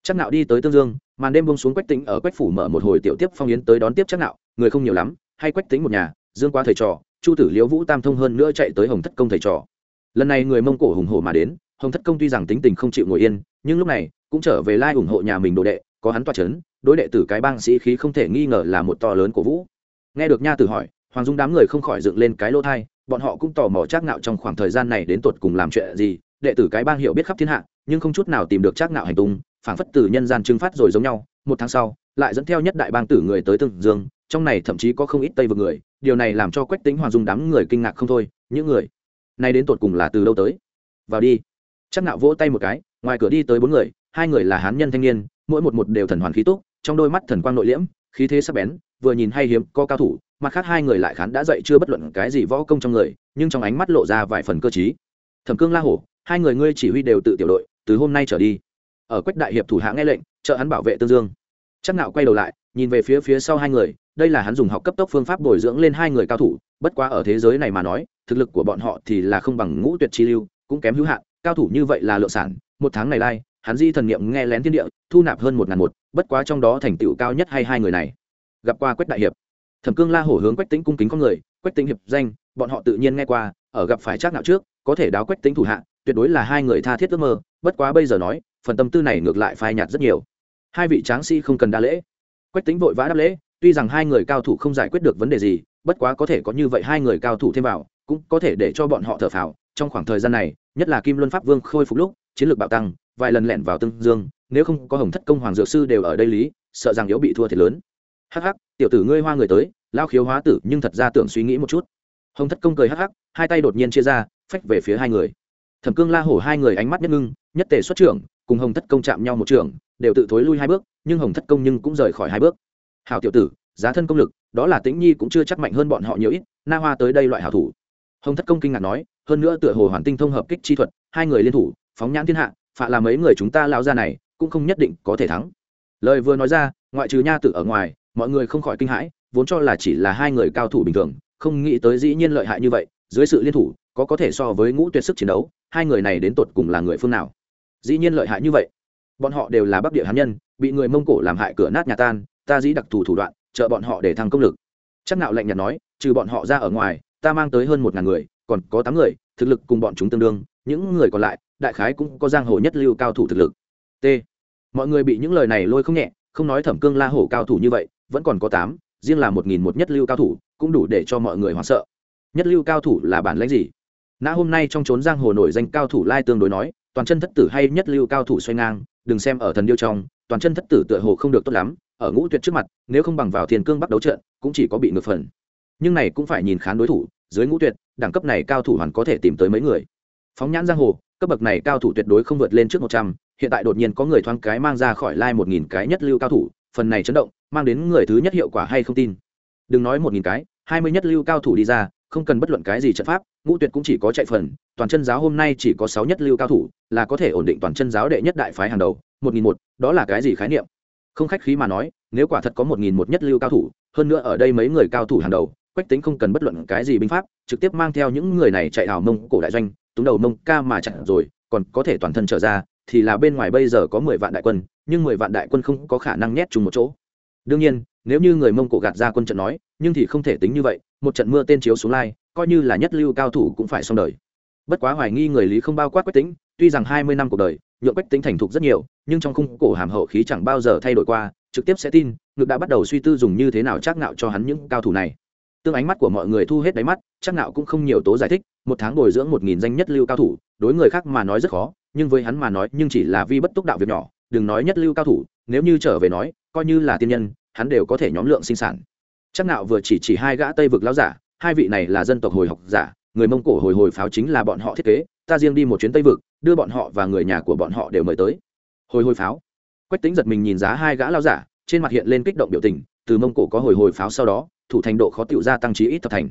Chắc nạo đi tới tương dương, màn đêm buông xuống quách tĩnh ở quách phủ mở một hồi tiểu tiếp phong yến tới đón tiếp chắc nạo, người không nhiều lắm, hay quách tĩnh một nhà, dương qua thầy trò, chu tử liễu vũ tam thông hơn nữa chạy tới hồng thất công thầy trò. Lần này người mông cổ hùng hổ mà đến hồng thất công tuy rằng tính tình không chịu ngồi yên, nhưng lúc này cũng trở về lai ủng hộ nhà mình đồ đệ, có hắn toa c h ấ n đối đệ tử cái bang sĩ khí không thể nghi ngờ là một to lớn của vũ. Nghe được nha tử hỏi, hoàng dung đám người không khỏi dựng lên cái lỗ thai, bọn họ cũng tò mò trác ngạo trong khoảng thời gian này đến tột cùng làm chuyện gì, đệ tử cái bang hiểu biết khắp thiên hạ, nhưng không chút nào tìm được trác ngạo hành tung, phảng phất từ nhân gian trưng phát rồi giống nhau, một tháng sau, lại dẫn theo nhất đại bang tử người tới tương dương, trong này thậm chí có không ít tây vực người, điều này làm cho quách tính hoàng dung đám người kinh ngạc không thôi, những người này đến tột cùng là từ đâu tới? Vào đi chắc nạo vỗ tay một cái, ngoài cửa đi tới bốn người, hai người là hán nhân thanh niên, mỗi một một đều thần hoàn khí túc, trong đôi mắt thần quang nội liễm, khí thế sắc bén, vừa nhìn hay hiếm, có cao thủ, mặt khác hai người lại khán đã dậy chưa bất luận cái gì võ công trong người, nhưng trong ánh mắt lộ ra vài phần cơ trí. Thẩm cương la hổ, hai người ngươi chỉ huy đều tự tiểu đội, từ hôm nay trở đi, ở quách đại hiệp thủ hạ nghe lệnh, trợ hắn bảo vệ tương dương. Chắc nạo quay đầu lại, nhìn về phía phía sau hai người, đây là hắn dùng học cấp tốc phương pháp bồi dưỡng lên hai người cao thủ, bất quá ở thế giới này mà nói, thực lực của bọn họ thì là không bằng ngũ tuyệt chi lưu, cũng kém hữu hạn cao thủ như vậy là lượng sản, một tháng này lai, hắn di thần niệm nghe lén thiên địa, thu nạp hơn một ngàn một, bất quá trong đó thành tựu cao nhất hay hai người này. Gặp qua quách đại hiệp. Thẩm cương la hổ hướng quách tính cung kính con người, quách tính hiệp danh, bọn họ tự nhiên nghe qua, ở gặp phải trác nào trước, có thể đáo quách tính thủ hạ, tuyệt đối là hai người tha thiết ước mơ, bất quá bây giờ nói, phần tâm tư này ngược lại phai nhạt rất nhiều. Hai vị tráng sĩ không cần đa lễ. Quách tính vội vã đáp lễ, tuy rằng hai người cao thủ không giải quyết được vấn đề gì, bất quá có thể có như vậy hai người cao thủ thêm vào cũng có thể để cho bọn họ thở phào. Trong khoảng thời gian này, nhất là kim luân pháp vương khôi phục lúc, chiến lược bạo tăng, vài lần lẻn vào tương dương, nếu không có hồng thất công hoàng dược sư đều ở đây lý, sợ rằng yếu bị thua thiệt lớn. Hắc hắc, tiểu tử ngươi hoa người tới lao khiếu hóa tử, nhưng thật ra tưởng suy nghĩ một chút. Hồng thất công cười hắc hắc, hai tay đột nhiên chia ra, phách về phía hai người. Thẩm cương la hổ hai người ánh mắt nhất ngưng, nhất tề xuất trưởng, cùng hồng thất công chạm nhau một trưởng đều tự thối lui hai bước, nhưng hồng thất công nhưng cũng rời khỏi hai bước. Hảo tiểu tử, giá thân công lực, đó là tĩnh nhi cũng chưa chắc mạnh hơn bọn họ nhiều ít, na hoa tới đây loại hảo thủ hồng thất công kinh ngạc nói, hơn nữa tựa hồ hoàn tinh thông hợp kích chi thuật, hai người liên thủ, phóng nhãn thiên hạ, phạ là mấy người chúng ta lao ra này, cũng không nhất định có thể thắng. Lời vừa nói ra, ngoại trừ nha tử ở ngoài, mọi người không khỏi kinh hãi, vốn cho là chỉ là hai người cao thủ bình thường, không nghĩ tới dĩ nhiên lợi hại như vậy, dưới sự liên thủ, có có thể so với ngũ tuyệt sức chiến đấu, hai người này đến tột cùng là người phương nào? Dĩ nhiên lợi hại như vậy. Bọn họ đều là bắc địa hán nhân, bị người mông cổ làm hại cửa nát nhà tan, ta dĩ đặc thù thủ đoạn, trợ bọn họ để thăng công lực. Chắc nạo lạnh nhạt nói, trừ bọn họ ra ở ngoài ta mang tới hơn một ngàn người, còn có tám người, thực lực cùng bọn chúng tương đương, những người còn lại, đại khái cũng có giang hồ nhất lưu cao thủ thực lực. T. Mọi người bị những lời này lôi không nhẹ, không nói thẩm cương la hổ cao thủ như vậy, vẫn còn có tám, riêng là một nghìn một nhất lưu cao thủ, cũng đủ để cho mọi người hoảng sợ. Nhất lưu cao thủ là bản lãnh gì? Nã hôm nay trong trốn giang hồ nổi danh cao thủ lai tương đối nói, toàn chân thất tử hay nhất lưu cao thủ xoay ngang, đừng xem ở thần điêu trong, toàn chân thất tử tựa hồ không được tốt lắm, ở ngũ tuyệt trước mặt, nếu không bằng vào thiên cương bắt đấu trận, cũng chỉ có bị ngược phần. Nhưng này cũng phải nhìn khán đối thủ dưới ngũ tuyệt, đẳng cấp này cao thủ hoàn có thể tìm tới mấy người. Phóng nhãn giang hồ, cấp bậc này cao thủ tuyệt đối không vượt lên trước một trăm, hiện tại đột nhiên có người thoáng cái mang ra khỏi lai một nghìn cái nhất lưu cao thủ, phần này chấn động, mang đến người thứ nhất hiệu quả hay không tin. Đừng nói một nghìn cái, hai mươi nhất lưu cao thủ đi ra, không cần bất luận cái gì trận pháp, ngũ tuyệt cũng chỉ có chạy phần, toàn chân giáo hôm nay chỉ có sáu nhất lưu cao thủ, là có thể ổn định toàn chân giáo đệ nhất đại phái hàng đầu, một nghìn một, đó là cái gì khái niệm? Không khách khí mà nói, nếu quả thật có một nghìn một nhất lưu cao thủ, hơn nữa ở đây mấy người cao thủ hàng đầu quách tính không cần bất luận cái gì binh pháp, trực tiếp mang theo những người này chạy hào mông cổ đại doanh, túng đầu mông ca mà chặn rồi, còn có thể toàn thân trở ra, thì là bên ngoài bây giờ có mười vạn đại quân, nhưng mười vạn đại quân không có khả năng nhét chung một chỗ. Đương nhiên, nếu như người mông cổ gạt ra quân trận nói, nhưng thì không thể tính như vậy, một trận mưa tên chiếu xuống lai, coi như là nhất lưu cao thủ cũng phải xong đời. Bất quá hoài nghi người lý không bao quát quách tính, tuy rằng hai mươi năm cuộc đời, nhượng quách tính thành thục rất nhiều, nhưng trong khung cổ hàm hậu khí chẳng bao giờ thay đổi qua, trực tiếp sẽ tin, ngực đã bắt đầu suy tư dùng như thế nào chắc nạo cho hắn những cao thủ này tương ánh mắt của mọi người thu hết đáy mắt, chắc nạo cũng không nhiều tố giải thích, một tháng bồi dưỡng một nghìn danh nhất lưu cao thủ, đối người khác mà nói rất khó, nhưng với hắn mà nói, nhưng chỉ là vi bất túc đạo việc nhỏ, đừng nói nhất lưu cao thủ, nếu như trở về nói, coi như là tiên nhân, hắn đều có thể nhóm lượng sinh sản. Chắc nạo vừa chỉ chỉ hai gã tây vực lão giả, hai vị này là dân tộc hồi học giả, người mông cổ hồi hồi pháo chính là bọn họ thiết kế, ta riêng đi một chuyến tây vực, đưa bọn họ và người nhà của bọn họ đều mời tới. Hồi hồi pháo. Quách tính giật mình nhìn giá hai gã lão giả, trên mặt hiện lên kích động biểu tình, từ mông cổ có hồi hồi pháo sau đó thủ thành độ khó tiểu gia tăng trí ít thập thành.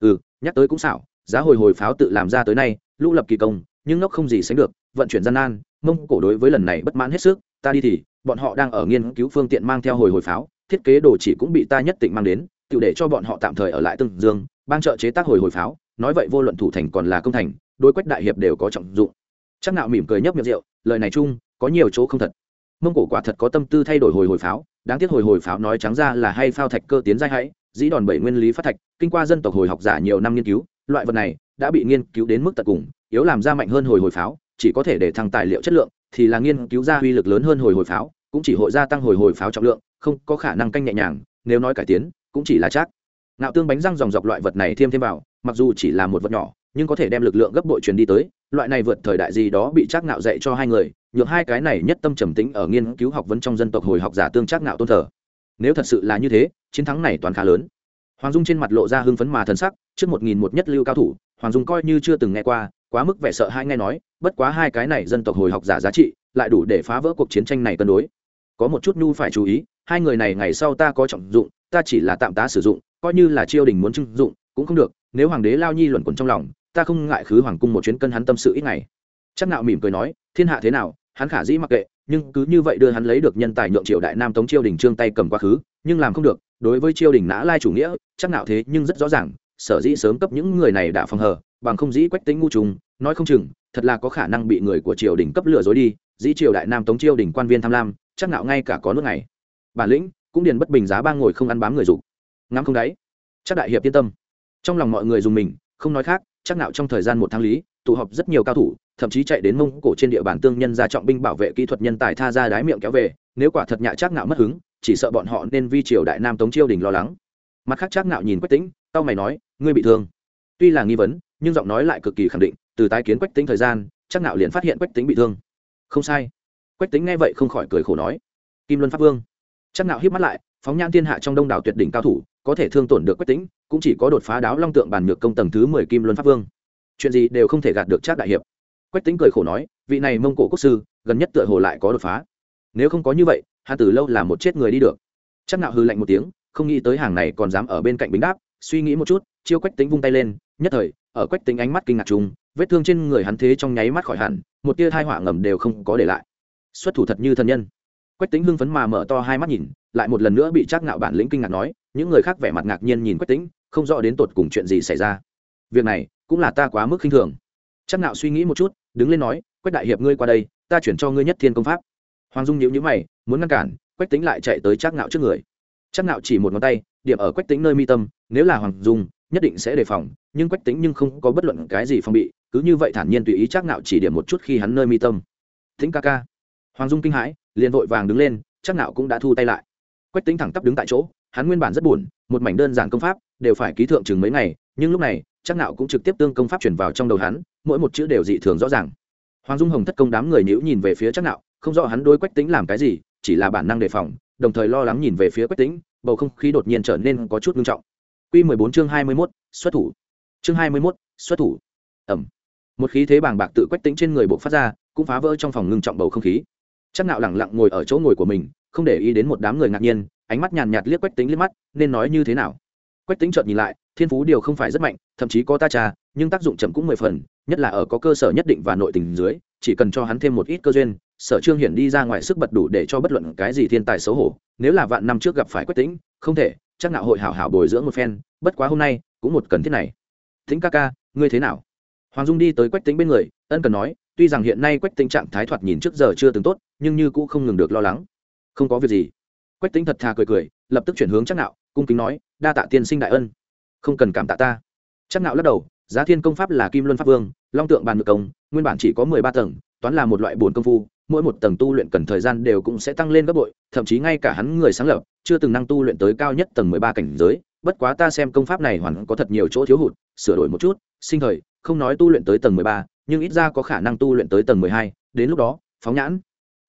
Ừ nhắc tới cũng xảo, giá hồi hồi pháo tự làm ra tới nay, lũ lập kỳ công, nhưng nó không gì sánh được, vận chuyển gian nan, mông cổ đối với lần này bất mãn hết sức, ta đi thì, bọn họ đang ở nghiên cứu phương tiện mang theo hồi hồi pháo, thiết kế đồ chỉ cũng bị ta nhất định mang đến tự để cho bọn họ tạm thời ở lại tương dương bang trợ chế tác hồi hồi pháo, nói vậy vô luận thủ thành còn là công thành, đối quách đại hiệp đều có trọng dụng. Chắc nạo mỉm cười nhấp miệng rượu, lời này chung, có nhiều chỗ không thật. Mông cổ quả thật có tâm tư thay đổi hồi hồi pháo, đáng tiếc hồi hồi pháo nói trắng ra là hay phao thạch cơ tiến giai hãy dĩ đòn bảy nguyên lý phát thạch, kinh qua dân tộc hồi học giả nhiều năm nghiên cứu, loại vật này đã bị nghiên cứu đến mức tận cùng, yếu làm ra mạnh hơn hồi hồi pháo, chỉ có thể để thăng tài liệu chất lượng, thì là nghiên cứu ra uy lực lớn hơn hồi hồi pháo, cũng chỉ hội gia tăng hồi hồi pháo trọng lượng, không có khả năng canh nhẹ nhàng, nếu nói cải tiến, cũng chỉ là chắc. Nạo tương bánh răng dòng dọc loại vật này thêm thêm vào, mặc dù chỉ là một vật nhỏ, nhưng có thể đem lực lượng gấp bội truyền đi tới, loại này vượt thời đại gì đó bị chắc nạo dạy cho hai người, nhượng hai cái này nhất tâm trầm tĩnh ở nghiên cứu học vấn trong dân tộc hồi học giả tương chắc nạo tôn thờ. Nếu thật sự là như thế chiến thắng này toàn khá lớn. Hoàng dung trên mặt lộ ra hưng phấn mà thần sắc, trước một nghìn một nhất lưu cao thủ, hoàng dung coi như chưa từng nghe qua, quá mức vẻ sợ hai nghe nói, bất quá hai cái này dân tộc hồi học giả giá trị, lại đủ để phá vỡ cuộc chiến tranh này cân đối. Có một chút nhu phải chú ý, hai người này ngày sau ta có trọng dụng, ta chỉ là tạm tá sử dụng, coi như là chiêu đình muốn trưng dụng, cũng không được, nếu hoàng đế lao nhi luẩn quẩn trong lòng, ta không ngại khứ hoàng cung một chuyến cân hắn tâm sự ít ngày. Chắc nạo mỉm cười nói, thiên hạ thế nào, hắn khả dĩ mặc kệ nhưng cứ như vậy đưa hắn lấy được nhân tài nhượng triều đại nam tống triều đình trương tay cầm quá khứ, nhưng làm không được, đối với triều đình nã lai chủ nghĩa, chắc nào thế nhưng rất rõ ràng, sở dĩ sớm cấp những người này đã phòng hờ, bằng không dĩ quách tính ngu trùng, nói không chừng, thật là có khả năng bị người của triều đình cấp lừa dối đi, dĩ triều đại nam tống triều đình quan viên tham lam, chắc nào ngay cả có nước này bản lĩnh, cũng điền bất bình giá ba ngồi không ăn bám người dục. Ngắm không đáy, chắc đại hiệp yên tâm. Trong lòng mọi người dùng mình, không nói khác, chắc nào trong thời gian một tháng lý tụ họp rất nhiều cao thủ, thậm chí chạy đến mông cổ trên địa bàn tương nhân ra trọng binh bảo vệ kỹ thuật nhân tài tha ra đái miệng kéo về, nếu quả thật nhạ chắc nạo mất hứng, chỉ sợ bọn họ nên vi triều đại nam tống chiêu đình lo lắng. Mặt khác chắc nạo nhìn quách tĩnh tao mày nói, ngươi bị thương. Tuy là nghi vấn, nhưng giọng nói lại cực kỳ khẳng định, từ tái kiến quách tĩnh thời gian chắc nạo liền phát hiện quách tĩnh bị thương. Không sai. Quách tĩnh nghe vậy không khỏi cười khổ nói, kim luân pháp vương. Chắc nạo hiếp mắt lại, phóng nhan thiên hạ trong đông đảo tuyệt đỉnh cao thủ, có thể thương tổn được quách tĩnh, cũng chỉ có đột phá đáo long tượng bàn nhược công tầng thứ mười kim luân pháp vương chuyện gì đều không thể gạt được Trác đại hiệp. Quách tính cười khổ nói, vị này mông cổ quốc sư, gần nhất tựa hồ lại có đột phá. Nếu không có như vậy, hắn tử lâu là một chết người đi được. Chắc nạo hư lạnh một tiếng, không nghĩ tới hàng này còn dám ở bên cạnh bính đáp, suy nghĩ một chút, chiêu quách tính vung tay lên, nhất thời, ở quách tính ánh mắt kinh ngạc chung, vết thương trên người hắn thế trong nháy mắt khỏi hẳn, một tia thai họa ngầm đều không có để lại. Xuất thủ thật như thân nhân. Quách tính hưng phấn mà mở to hai mắt nhìn, lại một lần nữa bị chắc nạo bản lĩnh kinh ngạc nói, những người khác vẻ mặt ngạc nhiên nhìn quách tính không rõ đến tột cùng chuyện gì xảy ra. Việc này cũng là ta quá mức khinh thường. Chắc nạo suy nghĩ một chút, đứng lên nói, quách đại hiệp ngươi qua đây, ta chuyển cho ngươi nhất thiên công pháp. Hoàng dung nhíu nhíu mày, muốn ngăn cản, quách tính lại chạy tới chắc nạo trước người. Chắc nạo chỉ một ngón tay, điểm ở quách tính nơi mi tâm, nếu là hoàng dung, nhất định sẽ đề phòng, nhưng quách tính nhưng không có bất luận cái gì phòng bị, cứ như vậy thản nhiên tùy ý chắc nạo chỉ điểm một chút khi hắn nơi mi tâm. Thính ca ca. Hoàng dung kinh hãi, liền vội vàng đứng lên, chắc nạo cũng đã thu tay lại. Quách tính thẳng tắp đứng tại chỗ, hắn nguyên bản rất buồn, một mảnh đơn giản công pháp, đều phải ký thượng chừng mấy ngày, nhưng lúc này chắc nạo cũng trực tiếp tương công pháp chuyển vào trong đầu hắn mỗi một chữ đều dị thường rõ ràng. Hoàng dung hồng thất công đám người nhíu nhìn về phía chắc nạo không rõ hắn đối quách tính làm cái gì chỉ là bản năng đề phòng đồng thời lo lắng nhìn về phía quách tính bầu không khí đột nhiên trở nên có chút nghiêm trọng. Quy 14 chương 21, xuất thủ. Chương 21, xuất thủ. Ẩm. Một khí thế bàng bạc tự quách tính trên người bộc phát ra cũng phá vỡ trong phòng ngưng trọng bầu không khí. Chắc nạo lẳng lặng ngồi ở chỗ ngồi của mình không để ý đến một đám người ngạc nhiên ánh mắt nhàn nhạt liếc quách tính liếc mắt nên nói như thế nào. Quách tính chợt nhìn lại thiên phú điều không phải rất mạnh thậm chí có ta trà nhưng tác dụng chậm cũng mười phần nhất là ở có cơ sở nhất định và nội tình dưới chỉ cần cho hắn thêm một ít cơ duyên sở trương hiển đi ra ngoài sức bật đủ để cho bất luận cái gì thiên tài xấu hổ nếu là vạn năm trước gặp phải quách Tĩnh, không thể chắc nạo hội hảo hảo bồi dưỡng một phen bất quá hôm nay cũng một cần thiết này. Thính ca ca ngươi thế nào? Hoàng dung đi tới quách tính bên người ân cần nói tuy rằng hiện nay quách tính trạng thái thoạt nhìn trước giờ chưa từng tốt nhưng như cũng không ngừng được lo lắng. Không có việc gì. Quách tính thật thà cười cười lập tức chuyển hướng chắc nạo cung kính nói đa tạ tiên sinh đại ân không cần cảm tạ ta. Chắc nạo lắc đầu, giá thiên công pháp là kim luân pháp vương, long tượng bàn ngự công, nguyên bản chỉ có mười ba tầng, toán là một loại bổn công phu, mỗi một tầng tu luyện cần thời gian đều cũng sẽ tăng lên gấp bội, thậm chí ngay cả hắn người sáng lập, chưa từng năng tu luyện tới cao nhất tầng mười ba cảnh giới, bất quá ta xem công pháp này hoàn có thật nhiều chỗ thiếu hụt, sửa đổi một chút, sinh thời, không nói tu luyện tới tầng mười ba, nhưng ít ra có khả năng tu luyện tới tầng mười hai, đến lúc đó, phóng nhãn.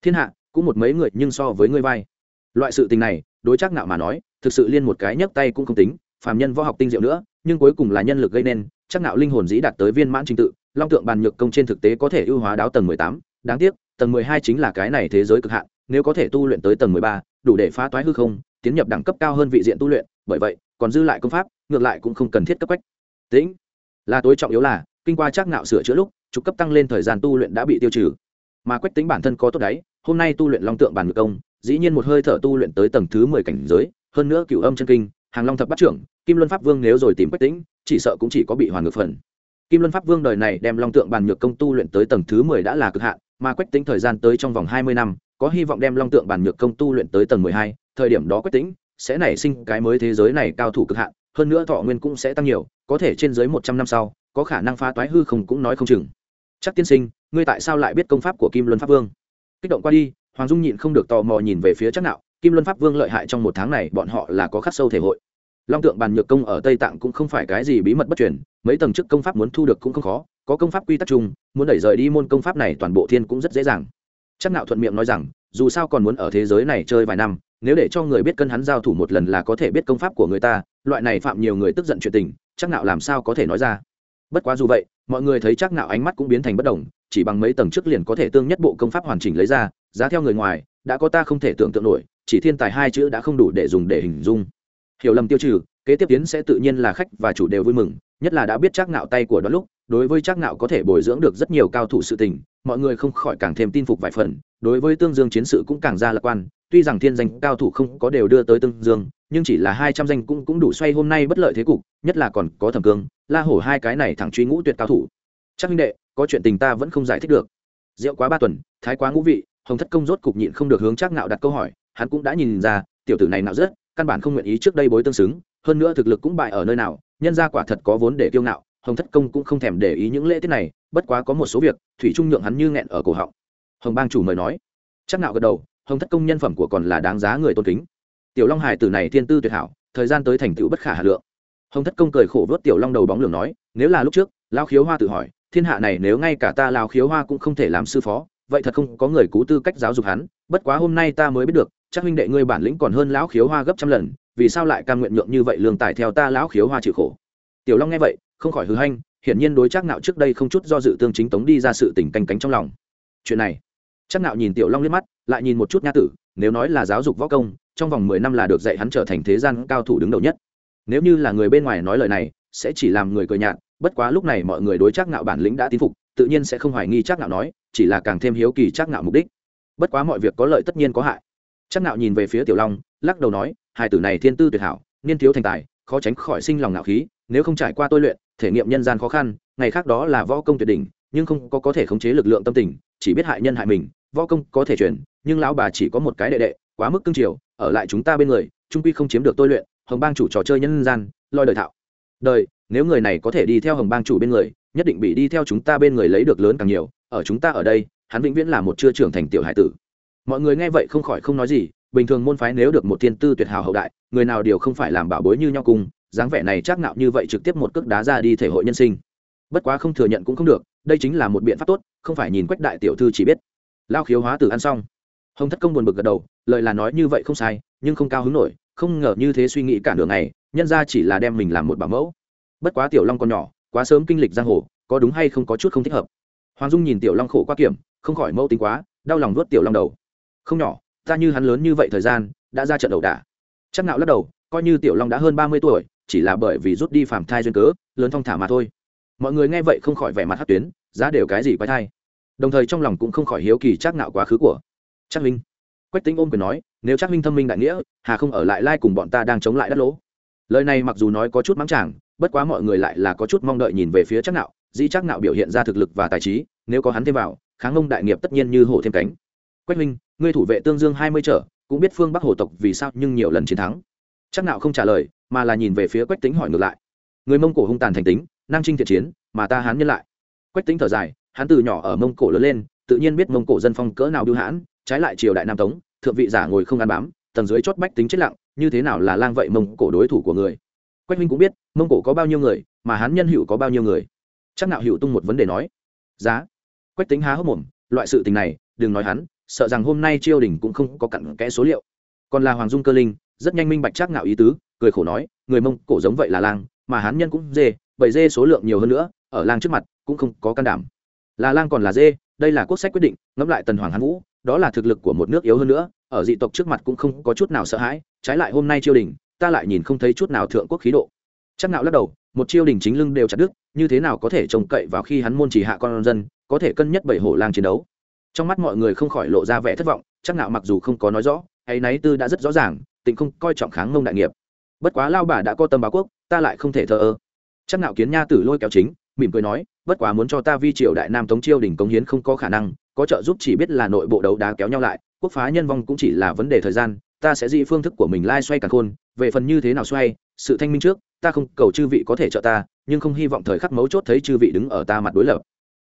Thiên hạ, cũng một mấy người nhưng so với ngươi vai. Loại sự tình này, đối chắc nạo mà nói, thực sự liên một cái nhấc tay cũng không tính phàm nhân võ học tinh diệu nữa, nhưng cuối cùng là nhân lực gây nên, chắc nạo linh hồn dĩ đạt tới viên mãn trình tự, long tượng bàn nhược công trên thực tế có thể ưu hóa đáo tầng mười tám, đáng tiếc, tầng mười hai chính là cái này thế giới cực hạn, nếu có thể tu luyện tới tầng mười ba, đủ để phá toái hư không, tiến nhập đẳng cấp cao hơn vị diện tu luyện, bởi vậy, còn dư lại công pháp, ngược lại cũng không cần thiết cấp bách. Tĩnh. Là tối trọng yếu là, kinh qua chắc nạo sửa chữa lúc, trục cấp tăng lên thời gian tu luyện đã bị tiêu trừ. Mà quách tính bản thân có tốt đấy, hôm nay tu luyện long tượng bàn ngược công, dĩ nhiên một hơi thở tu luyện tới tầng thứ mười cảnh giới, hơn nữa cửu âm chân kinh, hàng long thập bát trưởng kim luân pháp vương nếu rồi tìm quách tĩnh, chỉ sợ cũng chỉ có bị hoàn ngược phần. Kim luân pháp vương đời này đem long tượng bàn nhược công tu luyện tới tầng thứ mười đã là cực hạn, mà quách tĩnh thời gian tới trong vòng hai mươi năm, có hy vọng đem long tượng bàn nhược công tu luyện tới tầng mười hai, thời điểm đó quách tĩnh sẽ nảy sinh cái mới thế giới này cao thủ cực hạn, hơn nữa thọ nguyên cũng sẽ tăng nhiều, có thể trên dưới một trăm năm sau, có khả năng phá toái hư không cũng nói không chừng. Chắc tiên sinh, ngươi tại sao lại biết công pháp của kim luân pháp vương? Kích động qua đi, hoàng dung nhịn không được tò mò nhìn về phía chắc nạo. Kim luân pháp vương lợi hại trong một tháng này, bọn họ là có khắc sâu thể hội long tượng bàn nhược công ở tây tạng cũng không phải cái gì bí mật bất truyền, mấy tầng trước công pháp muốn thu được cũng không khó, có công pháp quy tắc chung, muốn đẩy rời đi môn công pháp này toàn bộ thiên cũng rất dễ dàng. Chắc nạo thuận miệng nói rằng, dù sao còn muốn ở thế giới này chơi vài năm, nếu để cho người biết cân hắn giao thủ một lần là có thể biết công pháp của người ta, loại này phạm nhiều người tức giận chuyện tình, chắc nạo làm sao có thể nói ra. Bất quá dù vậy, mọi người thấy chắc nạo ánh mắt cũng biến thành bất động chỉ bằng mấy tầng trước liền có thể tương nhất bộ công pháp hoàn chỉnh lấy ra, giá theo người ngoài, đã có ta không thể tưởng tượng nổi, chỉ thiên tài hai chữ đã không đủ để dùng để hình dung hiểu lầm tiêu trừ, kế tiếp tiến sẽ tự nhiên là khách và chủ đều vui mừng, nhất là đã biết chắc nạo tay của đó lúc, đối với chắc nạo có thể bồi dưỡng được rất nhiều cao thủ sự tình, mọi người không khỏi càng thêm tin phục vài phần, đối với tương dương chiến sự cũng càng ra lạc quan, tuy rằng thiên danh cao thủ không có đều đưa tới tương dương, nhưng chỉ là hai trăm danh cũng cũng đủ xoay hôm nay bất lợi thế cục, nhất là còn có thẩm cương, la hổ hai cái này thẳng truy ngũ tuyệt cao thủ. Chắc huynh đệ, có chuyện tình ta vẫn không giải thích được. Rượu quá ba tuần, thái quá ngũ vị, hồng thất công rốt cục nhịn không được hướng chắc nạo đặt câu hỏi, hắn cũng đã nhìn ra, tiểu tử này nạo rất căn bản không nguyện ý trước đây bối tương xứng, hơn nữa thực lực cũng bại ở nơi nào, nhân ra quả thật có vốn để kiêu ngạo, hồng thất công cũng không thèm để ý những lễ tiết này, bất quá có một số việc, thủy trung nhượng hắn như nghẹn ở cổ họng. Hồng bang chủ mời nói. Chắc nạo gật đầu, hồng thất công nhân phẩm của còn là đáng giá người tôn kính. Tiểu long hải tử này thiên tư tuyệt hảo, thời gian tới thành tựu bất khả hà lượng. Hồng thất công cười khổ vớt tiểu long đầu bóng lường nói, nếu là lúc trước lao khiếu hoa tự hỏi, thiên hạ này nếu ngay cả ta lao khiếu hoa cũng không thể làm sư phó, vậy thật không có người cú tư cách giáo dục hắn, bất quá hôm nay ta mới biết được chắc huynh đệ ngươi bản lĩnh còn hơn lão khiếu hoa gấp trăm lần, vì sao lại cam nguyện nhượng như vậy lương tài theo ta lão khiếu hoa chịu khổ? Tiểu long nghe vậy, không khỏi hư hanh, hiển nhiên đối chắc nạo trước đây không chút do dự tương chính tống đi ra sự tình canh cánh trong lòng. Chuyện này, chắc nạo nhìn tiểu long liếc mắt, lại nhìn một chút nha tử, nếu nói là giáo dục võ công, trong vòng mười năm là được dạy hắn trở thành thế gian cao thủ đứng đầu nhất. Nếu như là người bên ngoài nói lời này, sẽ chỉ làm người cười nhạt, bất quá lúc này mọi người đối chắc nạo bản lĩnh đã tin phục, tự nhiên sẽ không hoài nghi chắc nạo nói, chỉ là càng thêm hiếu kỳ chắc nạo mục đích. Bất quá mọi việc có lợi tất nhiên có hại chắc nạo nhìn về phía tiểu long, lắc đầu nói, hai tử này thiên tư tuyệt hảo, niên thiếu thành tài, khó tránh khỏi sinh lòng ngạo khí, nếu không trải qua tôi luyện, thể nghiệm nhân gian khó khăn, ngày khác đó là võ công tuyệt đỉnh, nhưng không có có thể khống chế lực lượng tâm tình, chỉ biết hại nhân hại mình, võ công có thể truyền nhưng lão bà chỉ có một cái đệ đệ, quá mức cương triều ở lại chúng ta bên người, trung quy không chiếm được tôi luyện, hồng bang chủ trò chơi nhân gian, loi đời thạo. Đời, nếu người này có thể đi theo hồng bang chủ bên người, nhất định bị đi theo chúng ta bên người lấy được lớn càng nhiều, ở chúng ta ở đây, hắn vĩnh viễn là một chưa trưởng thành tiểu hải tử mọi người nghe vậy không khỏi không nói gì, bình thường môn phái nếu được một thiên tư tuyệt hào hậu đại, người nào đều không phải làm bảo bối như nhau cùng, dáng vẻ này chắc nạo như vậy trực tiếp một cước đá ra đi thể hội nhân sinh. Bất quá không thừa nhận cũng không được, đây chính là một biện pháp tốt, không phải nhìn quách đại tiểu thư chỉ biết. Lao khiếu hóa tử ăn xong. Hồng thất công buồn bực gật đầu, lời là nói như vậy không sai, nhưng không cao hứng nổi, không ngờ như thế suy nghĩ cả đường này nhân ra chỉ là đem mình làm một bảo mẫu. Bất quá tiểu long còn nhỏ, quá sớm kinh lịch giang hồ, có đúng hay không có chút không thích hợp. Hoàng dung nhìn tiểu long khổ quá kiểm, không khỏi mẫu tính quá, đau lòng nuốt tiểu long đầu không nhỏ, ta như hắn lớn như vậy thời gian, đã ra trận đầu đả. Chắc nạo lắc đầu, coi như tiểu long đã hơn ba mươi tuổi, chỉ là bởi vì rút đi phàm thai duyên cớ, lớn thong thả mà thôi. Mọi người nghe vậy không khỏi vẻ mặt hát tuyến, giá đều cái gì quái thai. Đồng thời trong lòng cũng không khỏi hiếu kỳ chắc nạo quá khứ của chắc minh. Quách tính ôm quyền nói, nếu chắc minh thâm minh đại nghĩa, hà không ở lại lai cùng bọn ta đang chống lại đất lỗ. Lời này mặc dù nói có chút mắng chàng, bất quá mọi người lại là có chút mong đợi nhìn về phía chắc nạo, dĩ chắc nạo biểu hiện ra thực lực và tài trí, nếu có hắn thêm vào, kháng ông đại nghiệp tất nhiên như hổ thêm cánh. Quách minh ngươi thủ vệ tương dương hai mươi trở, cũng biết phương bắc hồ tộc vì sao nhưng nhiều lần chiến thắng. Chắc nào không trả lời, mà là nhìn về phía quách tính hỏi ngược lại. Người mông cổ hung tàn thành tính năng trinh thiện chiến, mà ta hán nhân lại. Quách tính thở dài, hắn từ nhỏ ở mông cổ lớn lên, tự nhiên biết mông cổ dân phong cỡ nào biêu hãn, trái lại triều đại nam tống, thượng vị giả ngồi không ăn bám, tầng dưới chót bách tính chết lặng, như thế nào là lang vậy mông cổ đối thủ của người? Quách huynh cũng biết, mông cổ có bao nhiêu người, mà hắn nhân hữu có bao nhiêu người? Chắc nào hữu tung một vấn đề nói. Giá. Quách tính há hốc mồm, loại sự tình này, đừng nói hắn sợ rằng hôm nay triều đình cũng không có cặn kẽ số liệu. Còn là hoàng dung cơ linh, rất nhanh minh bạch chắc nạo ý tứ, cười khổ nói, người mông cổ giống vậy là lang, mà hắn nhân cũng dê bởi dê số lượng nhiều hơn nữa, ở lang trước mặt cũng không có can đảm. Là lang còn là dê, đây là quốc sách quyết định, ngẫm lại tần hoàng hán vũ, đó là thực lực của một nước yếu hơn nữa, ở dị tộc trước mặt cũng không có chút nào sợ hãi, trái lại hôm nay triều đình, ta lại nhìn không thấy chút nào thượng quốc khí độ. Chắc nạo lắc đầu, một triều đình chính lưng đều chặt đứt, như thế nào có thể trông cậy vào khi hắn môn chỉ hạ con dân, có thể cân nhất bảy hổ lang chiến đấu? Trong mắt mọi người không khỏi lộ ra vẻ thất vọng, chắc nạo mặc dù không có nói rõ hay náy tư đã rất rõ ràng tịnh không coi trọng kháng ngông đại nghiệp. Bất quá lao bà đã có tâm báo quốc, ta lại không thể thờ ơ. Chắc nạo kiến nha tử lôi kéo chính, mỉm cười nói, bất quá muốn cho ta vi triều đại nam tống chiêu đỉnh công hiến không có khả năng, có trợ giúp chỉ biết là nội bộ đấu đá kéo nhau lại, quốc phá nhân vong cũng chỉ là vấn đề thời gian, ta sẽ dị phương thức của mình lai xoay cả khôn, về phần như thế nào xoay, sự thanh minh trước, ta không cầu chư vị có thể trợ ta, nhưng không hy vọng thời khắc mấu chốt thấy chư vị đứng ở ta mặt đối lập.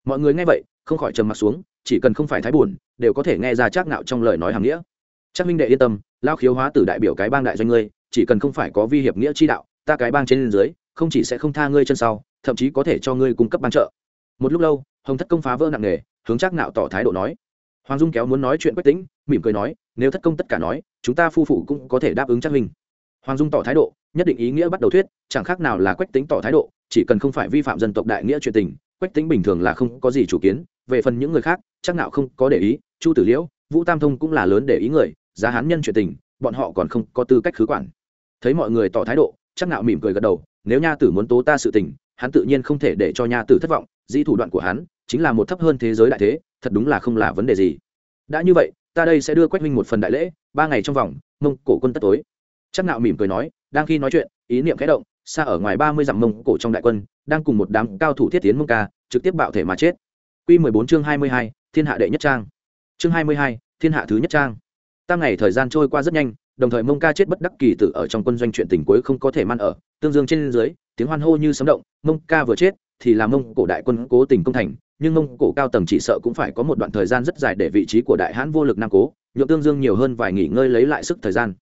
Mọi người nghe vậy, không khỏi trầm mặt xuống chỉ cần không phải thái buồn, đều có thể nghe ra chắc nạo trong lời nói hàng nghĩa. Chắc minh đệ yên tâm lao khiếu hóa tử đại biểu cái bang đại doanh ngươi, chỉ cần không phải có vi hiệp nghĩa chi đạo, ta cái bang trên dưới, không chỉ sẽ không tha ngươi chân sau, thậm chí có thể cho ngươi cung cấp ban trợ. Một lúc lâu, hồng thất công phá vỡ nặng nề, hướng chắc nạo tỏ thái độ nói. Hoàng dung kéo muốn nói chuyện quách tính mỉm cười nói, nếu thất công tất cả nói, chúng ta phu phụ cũng có thể đáp ứng chắc minh. Hoàng dung tỏ thái độ, nhất định ý nghĩa bắt đầu thuyết, chẳng khác nào là quách tính tỏ thái độ, chỉ cần không phải vi phạm dân tộc đại nghĩa chuyện tình, quách tính bình thường là không có gì chủ kiến về phần những người khác, chắc nào không có để ý, chu tử liễu, vũ tam thông cũng là lớn để ý người, giá hán nhân chuyện tình, bọn họ còn không có tư cách khứ quản. Thấy mọi người tỏ thái độ, chắc nạo mỉm cười gật đầu, nếu nha tử muốn tố ta sự tình, hắn tự nhiên không thể để cho nha tử thất vọng, dĩ thủ đoạn của hắn chính là một thấp hơn thế giới đại thế, thật đúng là không là vấn đề gì. Đã như vậy, ta đây sẽ đưa quách Minh một phần đại lễ, ba ngày trong vòng, mông cổ quân tất tối. Chắc nạo mỉm cười nói, đang khi nói chuyện, ý niệm khẽ động, xa ở ngoài ba mươi dặm mông cổ trong đại quân, đang cùng một đám cao thủ thiết tiến mông ca, trực tiếp bạo thể mà chết quy mười bốn chương hai mươi hai, thiên hạ đệ nhất trang. Chương hai mươi hai, thiên hạ thứ nhất trang. Tam ngày thời gian trôi qua rất nhanh, đồng thời mông ca chết bất đắc kỳ tử ở trong quân doanh chuyện tình cuối không có thể man ở. Tương dương trên dưới, tiếng hoan hô như sấm động, mông ca vừa chết thì làm mông cổ đại quân cố tình công thành, nhưng mông cổ cao tầng chỉ sợ cũng phải có một đoạn thời gian rất dài để vị trí của đại hãn vô lực nam cố, nhượng tương dương nhiều hơn vài nghỉ ngơi lấy lại sức thời gian.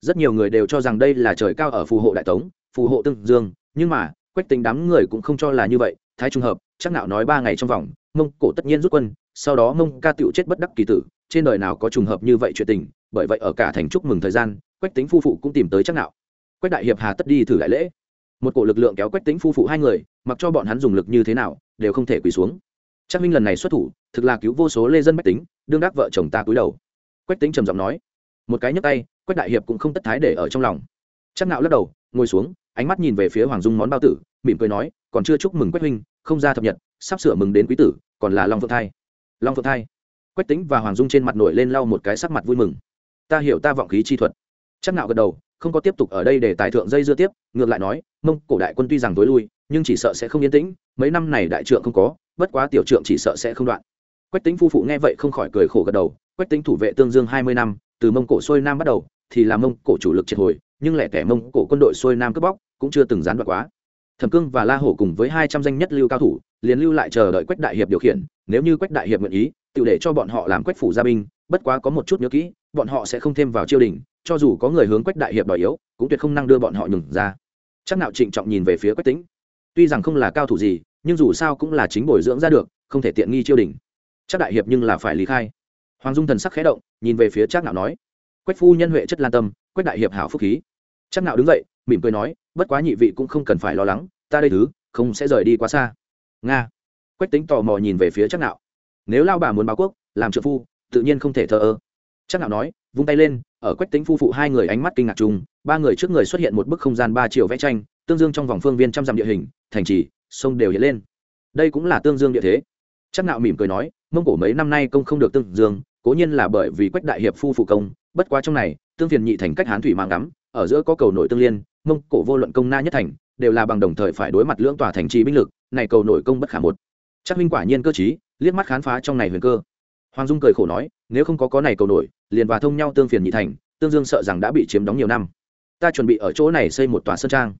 Rất nhiều người đều cho rằng đây là trời cao ở phù hộ đại tống, phù hộ tương dương, nhưng mà, quách tính đám người cũng không cho là như vậy, thái trung hợp chắc nạo nói ba ngày trong vòng, mông cổ tất nhiên rút quân, sau đó mông ca tựu chết bất đắc kỳ tử, trên đời nào có trùng hợp như vậy chuyện tình, bởi vậy ở cả thành chúc mừng thời gian, quách tính phu phụ cũng tìm tới chắc nạo. quách đại hiệp hà tất đi thử đại lễ. Một cổ lực lượng kéo quách tính phu phụ hai người, mặc cho bọn hắn dùng lực như thế nào, đều không thể quỳ xuống. Chắc minh lần này xuất thủ, thực là cứu vô số lê dân bách tính, đương đắc vợ chồng ta cúi đầu. Quách tính trầm giọng nói. Một cái nhấc tay, quách đại hiệp cũng không tất thái để ở trong lòng. Chắc nạo lắc đầu, ngồi xuống, ánh mắt nhìn về phía hoàng dung món bao tử mỉm cười nói, còn chưa chúc mừng quách huynh, không ra thập nhật, sắp sửa mừng đến quý tử, còn là long phượng thai. Long phượng thai. Quách tính và hoàng dung trên mặt nổi lên lau một cái sắc mặt vui mừng. Ta hiểu ta vọng khí chi thuật. Chắc nạo gật đầu, không có tiếp tục ở đây để tài thượng dây dưa tiếp, ngược lại nói, mông cổ đại quân tuy rằng tối lui, nhưng chỉ sợ sẽ không yên tĩnh, mấy năm này đại trượng không có, bất quá tiểu trượng chỉ sợ sẽ không đoạn. Quách tính phu phụ nghe vậy không khỏi cười khổ gật đầu, quách tính thủ vệ tương dương hai mươi năm, từ mông cổ xuôi nam bắt đầu, thì là mông cổ chủ lực triệt hồi, nhưng lẻ kẻ mông cổ quân đội xuôi nam cướp bóc, cũng chưa từng gián đoạn quá thẩm cương và la hổ cùng với hai trăm danh nhất lưu cao thủ, liền lưu lại chờ đợi quách đại hiệp điều khiển, nếu như quách đại hiệp nguyện ý, tự để cho bọn họ làm quách phủ gia binh, bất quá có một chút nhớ kỹ, bọn họ sẽ không thêm vào chiêu đình, cho dù có người hướng quách đại hiệp đòi yếu, cũng tuyệt không năng đưa bọn họ nhừng ra. Chắc nạo trịnh trọng nhìn về phía quách tĩnh. Tuy rằng không là cao thủ gì, nhưng dù sao cũng là chính bồi dưỡng ra được, không thể tiện nghi chiêu đình. Chắc đại hiệp nhưng là phải lý khai. Hoàng dung thần sắc khẽ động, nhìn về phía chắc nạo nói. Quách phu nhân huệ chất lan tâm, quách đại hiệp hảo phúc khí. Chắc nạo đứng dậy, mỉm cười nói bất quá nhị vị cũng không cần phải lo lắng, ta đây thứ, không sẽ rời đi quá xa. Nga. Quách tính tò mò nhìn về phía chắc nạo nếu lao bà muốn báo quốc, làm trợ phu, tự nhiên không thể thờ ơ. Chắc nạo nói, vung tay lên, ở quách tính phu phụ hai người ánh mắt kinh ngạc chung, ba người trước người xuất hiện một bức không gian ba triệu vẽ tranh, tương dương trong vòng phương viên trăm dặm địa hình, thành trì, sông đều hiện lên. Đây cũng là tương dương địa thế. Chắc nạo mỉm cười nói, mông cổ mấy năm nay công không được tương dương, cố nhiên là bởi vì quách đại hiệp phu phụ công, bất quá trong này, tương phiền nhị thành cách hán thủy mạng ngắm, ở giữa có cầu nội tương liên mông cổ vô luận công na nhất thành, đều là bằng đồng thời phải đối mặt lưỡng tòa thành trì binh lực, này cầu nội công bất khả một. Chắc minh quả nhiên cơ chí liếc mắt khám phá trong này huyền cơ. Hoàng dung cười khổ nói, nếu không có có này cầu nổi, liền và thông nhau tương phiền nhị thành, tương dương sợ rằng đã bị chiếm đóng nhiều năm. Ta chuẩn bị ở chỗ này xây một tòa sơn trang.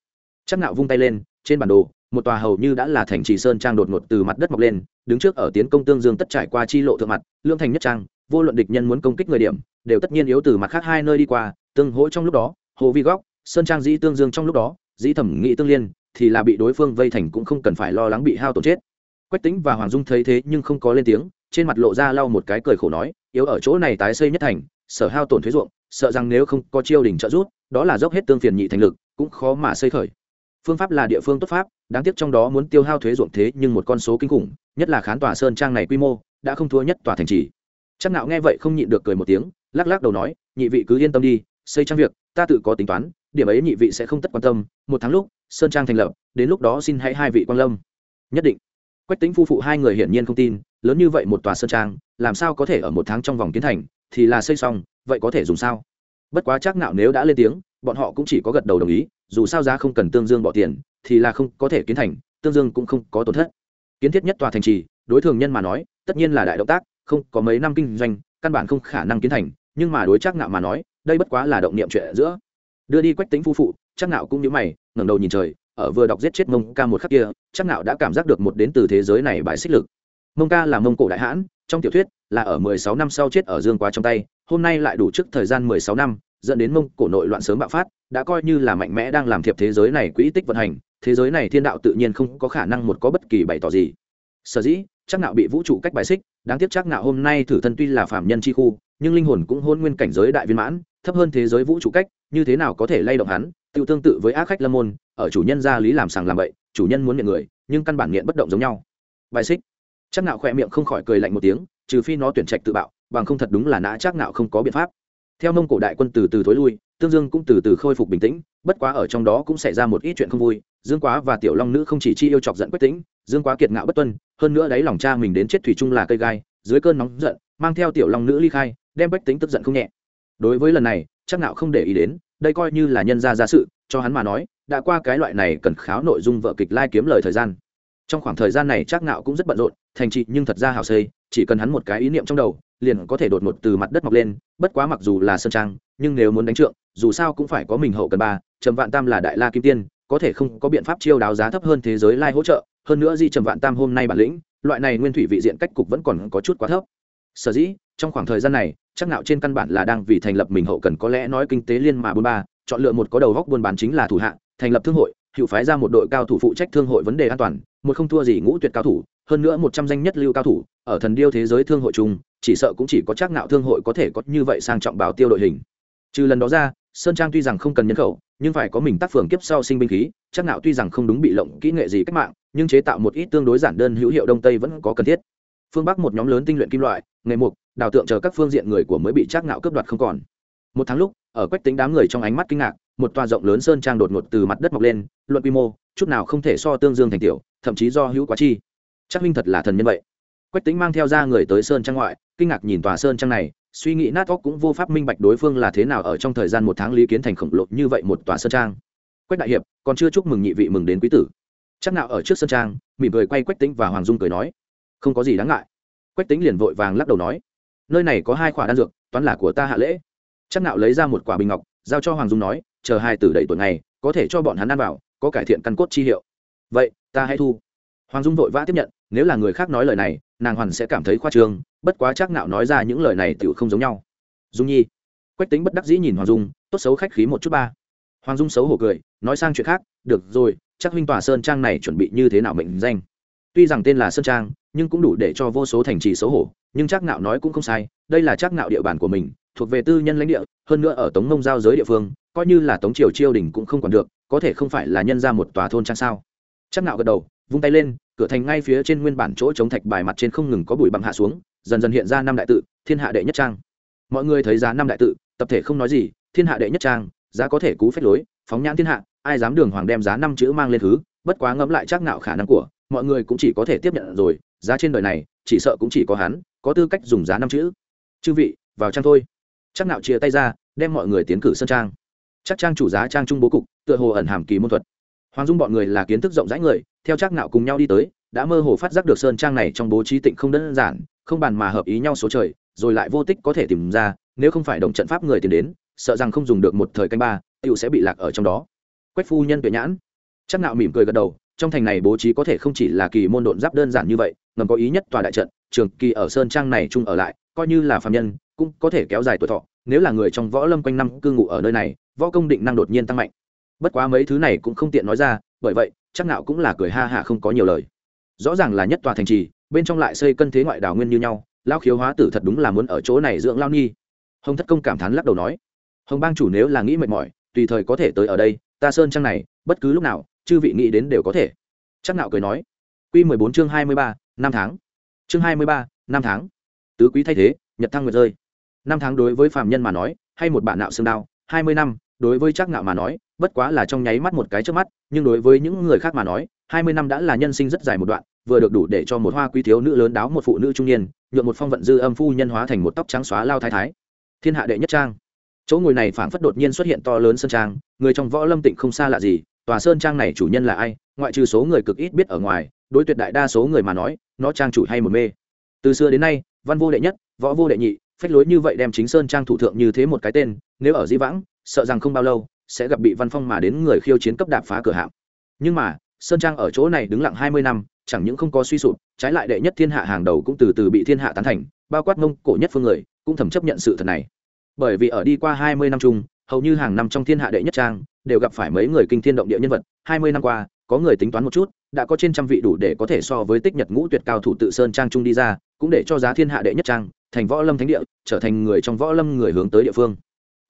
Chắc nạo vung tay lên, trên bản đồ, một tòa hầu như đã là thành trì sơn trang đột ngột từ mặt đất mọc lên, đứng trước ở tiến công tương dương tất trải qua chi lộ thượng mặt lương thành nhất trang, vô luận địch nhân muốn công kích người điểm, đều tất nhiên yếu từ mặt khác hai nơi đi qua, tương hỗ trong lúc đó, hồ vi góc sơn trang dĩ tương dương trong lúc đó, dĩ thẩm nghị tương liên, thì là bị đối phương vây thành cũng không cần phải lo lắng bị hao tổn chết. Quách tính và hoàng dung thấy thế nhưng không có lên tiếng, trên mặt lộ ra lau một cái cười khổ nói, yếu ở chỗ này tái xây nhất thành, sở hao tổn thuế ruộng, sợ rằng nếu không có chiêu đình trợ giúp, đó là dốc hết tương phiền nhị thành lực, cũng khó mà xây khởi. Phương pháp là địa phương tốt pháp, đáng tiếc trong đó muốn tiêu hao thuế ruộng thế nhưng một con số kinh khủng, nhất là khán tòa sơn trang này quy mô, đã không thua nhất tòa thành trì. Chắc nạo nghe vậy không nhịn được cười một tiếng, lắc lắc đầu nói, nhị vị cứ yên tâm đi, xây trang việc, ta tự có tính toán điểm ấy nhị vị sẽ không tất quan tâm, một tháng lúc, sơn trang thành lập, đến lúc đó xin hãy hai vị quan lâm. Nhất định. Quách tính phu phụ hai người hiển nhiên không tin, lớn như vậy một tòa sơn trang, làm sao có thể ở một tháng trong vòng kiến thành, thì là xây xong, vậy có thể dùng sao? Bất quá chắc nạo nếu đã lên tiếng, bọn họ cũng chỉ có gật đầu đồng ý, dù sao giá không cần tương dương bỏ tiền, thì là không có thể kiến thành, tương dương cũng không có tổn thất. Kiến thiết nhất tòa thành trì, đối thường nhân mà nói, tất nhiên là đại động tác, không có mấy năm kinh doanh, căn bản không khả năng kiến thành, nhưng mà đối chắc nạo mà nói, đây bất quá là động niệm chuyện giữa đưa đi quách tính phu phụ, chắc nạo cũng như mày, ngẩng đầu nhìn trời, ở vừa đọc giết chết mông ca một khắc kia, chắc nạo đã cảm giác được một đến từ thế giới này bài xích lực. Mông ca là mông cổ đại hãn, trong tiểu thuyết là ở 16 năm sau chết ở dương quá trong tay, hôm nay lại đủ trước thời gian 16 năm, dẫn đến mông cổ nội loạn sớm bạo phát, đã coi như là mạnh mẽ đang làm thiệp thế giới này quỹ tích vận hành, thế giới này thiên đạo tự nhiên không có khả năng một có bất kỳ bày tỏ gì. Sở dĩ, chắc nạo bị vũ trụ cách bài xích đáng tiếc chắc nạo hôm nay thử thân tuy là phạm nhân chi khu, nhưng linh hồn cũng hôn nguyên cảnh giới đại viên mãn, thấp hơn thế giới vũ trụ cách, như thế nào có thể lay động hắn? Tự tương tự với ác khách lâm môn, ở chủ nhân gia lý làm sàng làm bậy, chủ nhân muốn nghiện người, nhưng căn bản nghiện bất động giống nhau. Bài xích. Chắc nạo khoe miệng không khỏi cười lạnh một tiếng, trừ phi nó tuyển trạch tự bạo, bằng không thật đúng là nã chắc nạo không có biện pháp. Theo mông cổ đại quân từ từ thối lui, tương dương cũng từ từ khôi phục bình tĩnh, bất quá ở trong đó cũng xảy ra một ít chuyện không vui dương quá và tiểu long nữ không chỉ chi yêu chọc giận quách tĩnh, dương quá kiệt ngạo bất tuân, hơn nữa đáy lòng cha mình đến chết thủy chung là cây gai, dưới cơn nóng giận, mang theo tiểu long nữ ly khai, đem bách tính tức giận không nhẹ. Đối với lần này, chắc ngạo không để ý đến, đây coi như là nhân gia gia sự, cho hắn mà nói, đã qua cái loại này cần kháo nội dung vợ kịch lai kiếm lời thời gian. Trong khoảng thời gian này chắc ngạo cũng rất bận rộn, thành trị nhưng thật ra hào xây chỉ cần hắn một cái ý niệm trong đầu, liền có thể đột ngột từ mặt đất mọc lên, bất quá mặc dù là sơn trang, nhưng nếu muốn đánh trượng, dù sao cũng phải có mình hậu cần ba, trầm vạn tam là đại la kim tiên có thể không có biện pháp chiêu đáo giá thấp hơn thế giới lai hỗ trợ, hơn nữa di trầm vạn tam hôm nay bản lĩnh, loại này nguyên thủy vị diện cách cục vẫn còn có chút quá thấp. Sở dĩ, trong khoảng thời gian này, chắc nạo trên căn bản là đang vì thành lập mình hậu cần có lẽ nói kinh tế liên mà buôn ba, chọn lựa một có đầu góc buôn bán chính là thủ hạ, thành lập thương hội, hiệu phái ra một đội cao thủ phụ trách thương hội vấn đề an toàn, một không thua gì ngũ tuyệt cao thủ, hơn nữa một trăm danh nhất lưu cao thủ, ở thần điêu thế giới thương hội chung, chỉ sợ cũng chỉ có chắc nạo thương hội có thể có như vậy sang trọng bảo tiêu đội hình. Trừ lần đó ra sơn trang tuy rằng không cần nhân khẩu, nhưng phải có mình tác phường kiếp sau sinh binh khí, chắc nạo tuy rằng không đúng bị lộng kỹ nghệ gì cách mạng, nhưng chế tạo một ít tương đối giản đơn hữu hiệu đông tây vẫn có cần thiết. Phương bắc một nhóm lớn tinh luyện kim loại, nghề mục, đào tượng chờ các phương diện người của mới bị chắc nạo cướp đoạt không còn. Một tháng lúc, ở quách tính đám người trong ánh mắt kinh ngạc, một tòa rộng lớn sơn trang đột ngột từ mặt đất mọc lên, luận quy mô, chút nào không thể so tương dương thành tiểu, thậm chí do hữu quá chi. Chắc minh thật là thần nhân vậy. Quách tính mang theo ra người tới sơn trang ngoại, kinh ngạc nhìn tòa sơn trang này suy nghĩ nát óc cũng vô pháp minh bạch đối phương là thế nào ở trong thời gian một tháng lý kiến thành khổng lồ như vậy một tòa sơn trang. Quách đại hiệp, còn chưa chúc mừng nhị vị mừng đến quý tử. Chắc nào ở trước sơn trang, mỉm cười quay quách tính và hoàng dung cười nói, không có gì đáng ngại. Quách tính liền vội vàng lắc đầu nói, nơi này có hai khoản đan dược, toán là của ta hạ lễ. Chắc nào lấy ra một quả bình ngọc, giao cho hoàng dung nói, chờ hai tử đầy tuổi này có thể cho bọn hắn ăn vào, có cải thiện căn cốt chi hiệu. Vậy, ta hãy thu. Hoàng dung vội vã tiếp nhận, nếu là người khác nói lời này nàng hoàn sẽ cảm thấy khoa trương, bất quá chắc nạo nói ra những lời này tựu không giống nhau. Dung nhi, quách tính bất đắc dĩ nhìn hoàng dung, tốt xấu khách khí một chút ba. Hoàng dung xấu hổ cười, nói sang chuyện khác, được rồi, chắc huynh tòa sơn trang này chuẩn bị như thế nào mệnh danh. Tuy rằng tên là sơn trang, nhưng cũng đủ để cho vô số thành trì xấu hổ, nhưng chắc nạo nói cũng không sai, đây là chắc nạo địa bàn của mình, thuộc về tư nhân lãnh địa, hơn nữa ở tống nông giao giới địa phương, coi như là tống triều chiêu đình cũng không còn được, có thể không phải là nhân ra một tòa thôn trang sao. Chắc nạo gật đầu, vung tay lên cửa thành ngay phía trên nguyên bản chỗ chống thạch bài mặt trên không ngừng có bụi bặm hạ xuống, dần dần hiện ra năm đại tự, thiên hạ đệ nhất trang. Mọi người thấy giá năm đại tự, tập thể không nói gì, thiên hạ đệ nhất trang, giá có thể cú phép lối, phóng nhãn thiên hạ, ai dám đường hoàng đem giá năm chữ mang lên thứ, bất quá ngẫm lại chắc nạo khả năng của, mọi người cũng chỉ có thể tiếp nhận rồi, giá trên đời này, chỉ sợ cũng chỉ có hắn, có tư cách dùng giá năm chữ. Chư vị, vào trang thôi. Chắc nạo chia tay ra, đem mọi người tiến cử sân trang. Chắc trang chủ giá trang trung bố cục, tựa hồ ẩn hàm kỳ môn thuật. Hoàng dung bọn người là kiến thức rộng rãi người theo chắc nạo cùng nhau đi tới, đã mơ hồ phát giác được sơn trang này trong bố trí tịnh không đơn giản, không bàn mà hợp ý nhau số trời, rồi lại vô tích có thể tìm ra, nếu không phải đồng trận pháp người tìm đến, sợ rằng không dùng được một thời canh ba tựu sẽ bị lạc ở trong đó. Quách phu nhân tuệ nhãn. Chắc nạo mỉm cười gật đầu, trong thành này bố trí có thể không chỉ là kỳ môn độn giáp đơn giản như vậy, ngầm có ý nhất tòa đại trận, trường kỳ ở sơn trang này chung ở lại, coi như là phạm nhân, cũng có thể kéo dài tuổi thọ, nếu là người trong võ lâm quanh năm cư ngụ ở nơi này, võ công định năng đột nhiên tăng mạnh. Bất quá mấy thứ này cũng không tiện nói ra, bởi vậy chắc nạo cũng là cười ha ha không có nhiều lời. Rõ ràng là nhất tòa thành trì, bên trong lại xây cân thế ngoại đảo nguyên như nhau lao khiếu hóa tử thật đúng là muốn ở chỗ này dưỡng lao nhi. Hồng thất công cảm thán lắc đầu nói, hồng bang chủ nếu là nghĩ mệt mỏi, tùy thời có thể tới ở đây, ta sơn trang này, bất cứ lúc nào, chư vị nghĩ đến đều có thể. Chắc nạo cười nói, quy mười bốn chương hai mươi ba, năm tháng. Chương hai mươi ba, năm tháng. Tứ quý thay thế, nhật thăng nguyệt rơi. Năm tháng đối với phạm nhân mà nói, hay một bản nạo xương đao, hai mươi năm, đối với chắc nạo mà nói bất quá là trong nháy mắt một cái trước mắt, nhưng đối với những người khác mà nói, hai mươi năm đã là nhân sinh rất dài một đoạn, vừa được đủ để cho một hoa quý thiếu nữ lớn đáo một phụ nữ trung niên, nhuộm một phong vận dư âm phu nhân hóa thành một tóc trắng xóa lao thái thái. Thiên hạ đệ nhất trang. Chỗ ngồi này phảng phất đột nhiên xuất hiện to lớn sơn trang, người trong võ lâm tịnh không xa lạ gì, tòa sơn trang này chủ nhân là ai, ngoại trừ số người cực ít biết ở ngoài, đối tuyệt đại đa số người mà nói, nó trang chủ hay một mê. Từ xưa đến nay, văn vô đệ nhất, võ vô đệ nhị, phách lối như vậy đem chính sơn trang thủ thượng như thế một cái tên, nếu ở di vãng, sợ rằng không bao lâu sẽ gặp bị văn phong mà đến người khiêu chiến cấp đạp phá cửa hạm. Nhưng mà, sơn trang ở chỗ này đứng lặng hai mươi năm, chẳng những không có suy sụp, trái lại đệ nhất thiên hạ hàng đầu cũng từ từ bị thiên hạ tán thành, bao quát mông cổ nhất phương người, cũng thầm chấp nhận sự thật này. Bởi vì ở đi qua hai mươi năm chung, hầu như hàng năm trong thiên hạ đệ nhất trang, đều gặp phải mấy người kinh thiên động địa nhân vật. Hai mươi năm qua, có người tính toán một chút, đã có trên trăm vị đủ để có thể so với tích nhật ngũ tuyệt cao thủ tự sơn trang trung đi ra, cũng để cho giá thiên hạ đệ nhất trang, thành võ lâm thánh địa, trở thành người trong võ lâm người hướng tới địa phương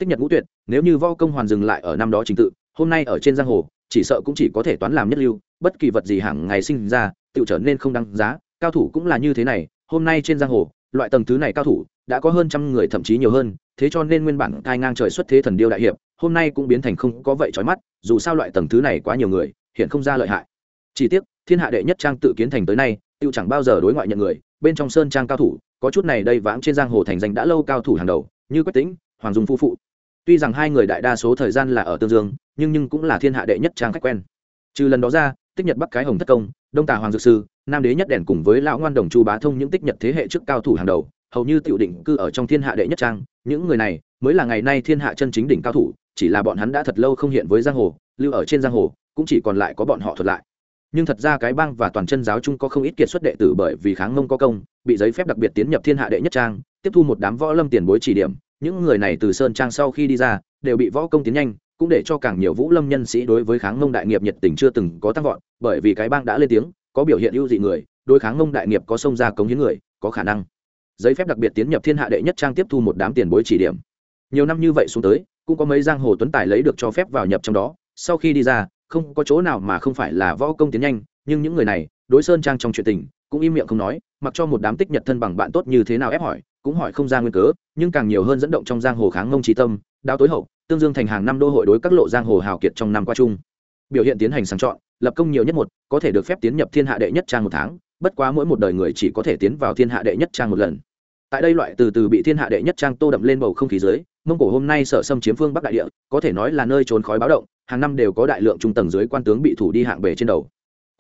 tích nhật ngũ tuyệt, nếu như võ công hoàn dừng lại ở năm đó trình tự, hôm nay ở trên giang hồ, chỉ sợ cũng chỉ có thể toán làm nhất lưu, bất kỳ vật gì hàng ngày sinh ra tự trở nên không đăng giá, cao thủ cũng là như thế này, hôm nay trên giang hồ, loại tầng thứ này cao thủ, đã có hơn trăm người thậm chí nhiều hơn, thế cho nên nguyên bản cai ngang trời xuất thế thần điêu đại hiệp, hôm nay cũng biến thành không có vậy trói mắt, dù sao loại tầng thứ này quá nhiều người, hiện không ra lợi hại. Chỉ tiếc, thiên hạ đệ nhất trang tự kiến thành tới nay tự chẳng bao giờ đối ngoại nhận người, bên trong sơn trang cao thủ, có chút này đây vãng trên giang hồ thành danh đã lâu cao thủ hàng đầu, như quách tĩnh, hoàng dung phu phụ tuy rằng hai người đại đa số thời gian là ở tương dương, nhưng nhưng cũng là thiên hạ đệ nhất trang khách quen. Trừ lần đó ra, tích nhật bắc cái hồng thất công, đông tà hoàng dược sư, nam đế nhất đèn cùng với lão ngoan đồng chu bá thông những tích nhật thế hệ trước cao thủ hàng đầu, hầu như tiểu định cư ở trong thiên hạ đệ nhất trang. Những người này mới là ngày nay thiên hạ chân chính đỉnh cao thủ, chỉ là bọn hắn đã thật lâu không hiện với giang hồ, lưu ở trên giang hồ, cũng chỉ còn lại có bọn họ thuật lại. Nhưng thật ra cái bang và toàn chân giáo chung có không ít kiệt xuất đệ tử bởi vì kháng mông có công, bị giấy phép đặc biệt tiến nhập thiên hạ đệ nhất trang, tiếp thu một đám võ lâm tiền bối chỉ điểm những người này từ sơn trang sau khi đi ra, đều bị võ công tiến nhanh, cũng để cho càng nhiều vũ lâm nhân sĩ đối với kháng mông đại nghiệp nhiệt tình chưa từng có tăng vọt, bởi vì cái bang đã lên tiếng, có biểu hiện ưu dị người, đối kháng mông đại nghiệp có xông ra cống hiến người, có khả năng. Giấy phép đặc biệt tiến nhập thiên hạ đệ nhất trang tiếp thu một đám tiền bối chỉ điểm. Nhiều năm như vậy xuống tới, cũng có mấy giang hồ tuấn tài lấy được cho phép vào nhập trong đó, sau khi đi ra, không có chỗ nào mà không phải là võ công tiến nhanh, nhưng những người này, đối sơn trang trong chuyện tình, cũng im miệng không nói, mặc cho một đám tích nhật thân bằng bạn tốt như thế nào ép hỏi cũng hỏi không ra nguyên cớ, nhưng càng nhiều hơn dẫn động trong giang hồ kháng ngông trí tâm đao tối hậu, tương dương thành hàng năm đô hội đối các lộ giang hồ hào kiệt trong năm qua chung. Biểu hiện tiến hành sàng chọn, lập công nhiều nhất một, có thể được phép tiến nhập thiên hạ đệ nhất trang một tháng, bất quá mỗi một đời người chỉ có thể tiến vào thiên hạ đệ nhất trang một lần. Tại đây loại từ từ bị thiên hạ đệ nhất trang tô đậm lên bầu không khí dưới, mông cổ hôm nay sở xâm chiếm phương bắc đại địa, có thể nói là nơi trốn khói báo động, hàng năm đều có đại lượng trung tầng dưới quan tướng bị thủ đi hạng bề trên đầu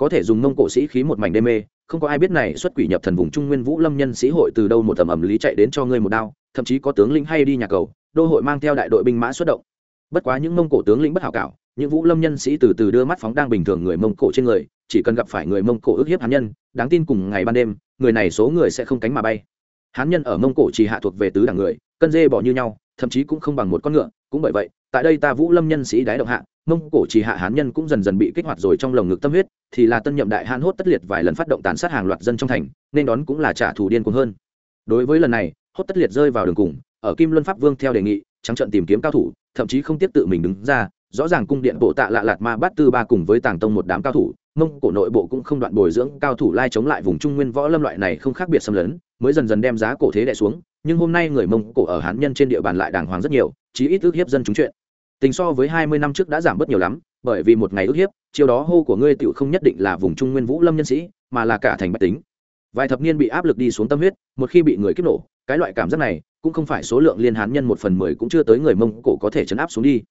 có thể dùng mông cổ sĩ khí một mảnh đê mê, không có ai biết này xuất quỷ nhập thần vùng trung nguyên vũ lâm nhân sĩ hội từ đâu một tầm ẩm lý chạy đến cho ngươi một đao, thậm chí có tướng lĩnh hay đi nhà cầu, đô hội mang theo đại đội binh mã xuất động. Bất quá những mông cổ tướng lĩnh bất hảo cảo, những vũ lâm nhân sĩ từ từ đưa mắt phóng đang bình thường người mông cổ trên người, chỉ cần gặp phải người mông cổ ức hiếp hán nhân, đáng tin cùng ngày ban đêm, người này số người sẽ không cánh mà bay. Hán nhân ở mông cổ chỉ hạ thuộc về tứ đẳng người, cân dê bỏ như nhau, thậm chí cũng không bằng một con ngựa, cũng bởi vậy, tại đây ta vũ lâm nhân sĩ đái động hạ mông cổ chỉ hạ hán nhân cũng dần dần bị kích hoạt rồi trong lồng ngực tâm huyết, thì là tân nhậm đại hán hốt tất liệt vài lần phát động tàn sát hàng loạt dân trong thành, nên đón cũng là trả thù điên cuồng hơn. Đối với lần này, hốt tất liệt rơi vào đường cùng, ở kim luân pháp vương theo đề nghị, trắng trận tìm kiếm cao thủ, thậm chí không tiếp tự mình đứng ra, rõ ràng cung điện bộ tạ lạ lạt ma bát tư ba cùng với tàng tông một đám cao thủ, mông cổ nội bộ cũng không đoạn bồi dưỡng cao thủ lai chống lại vùng trung nguyên võ lâm loại này không khác biệt xâm lấn, mới dần dần đem giá cổ thế đẻ xuống, nhưng hôm nay người mông cổ ở hán nhân trên địa bàn lại đàng hoàng rất nhiều, chí ít ước hiếp dân chúng chuyện tình so với hai mươi năm trước đã giảm bớt nhiều lắm, bởi vì một ngày ước hiếp chiều đó hô của ngươi tựu không nhất định là vùng trung nguyên vũ lâm nhân sĩ, mà là cả thành bách tính. Vài thập niên bị áp lực đi xuống tâm huyết, một khi bị người kích nổ, cái loại cảm giác này cũng không phải số lượng liên hán nhân một phần mười cũng chưa tới người mông cổ có thể chấn áp xuống đi.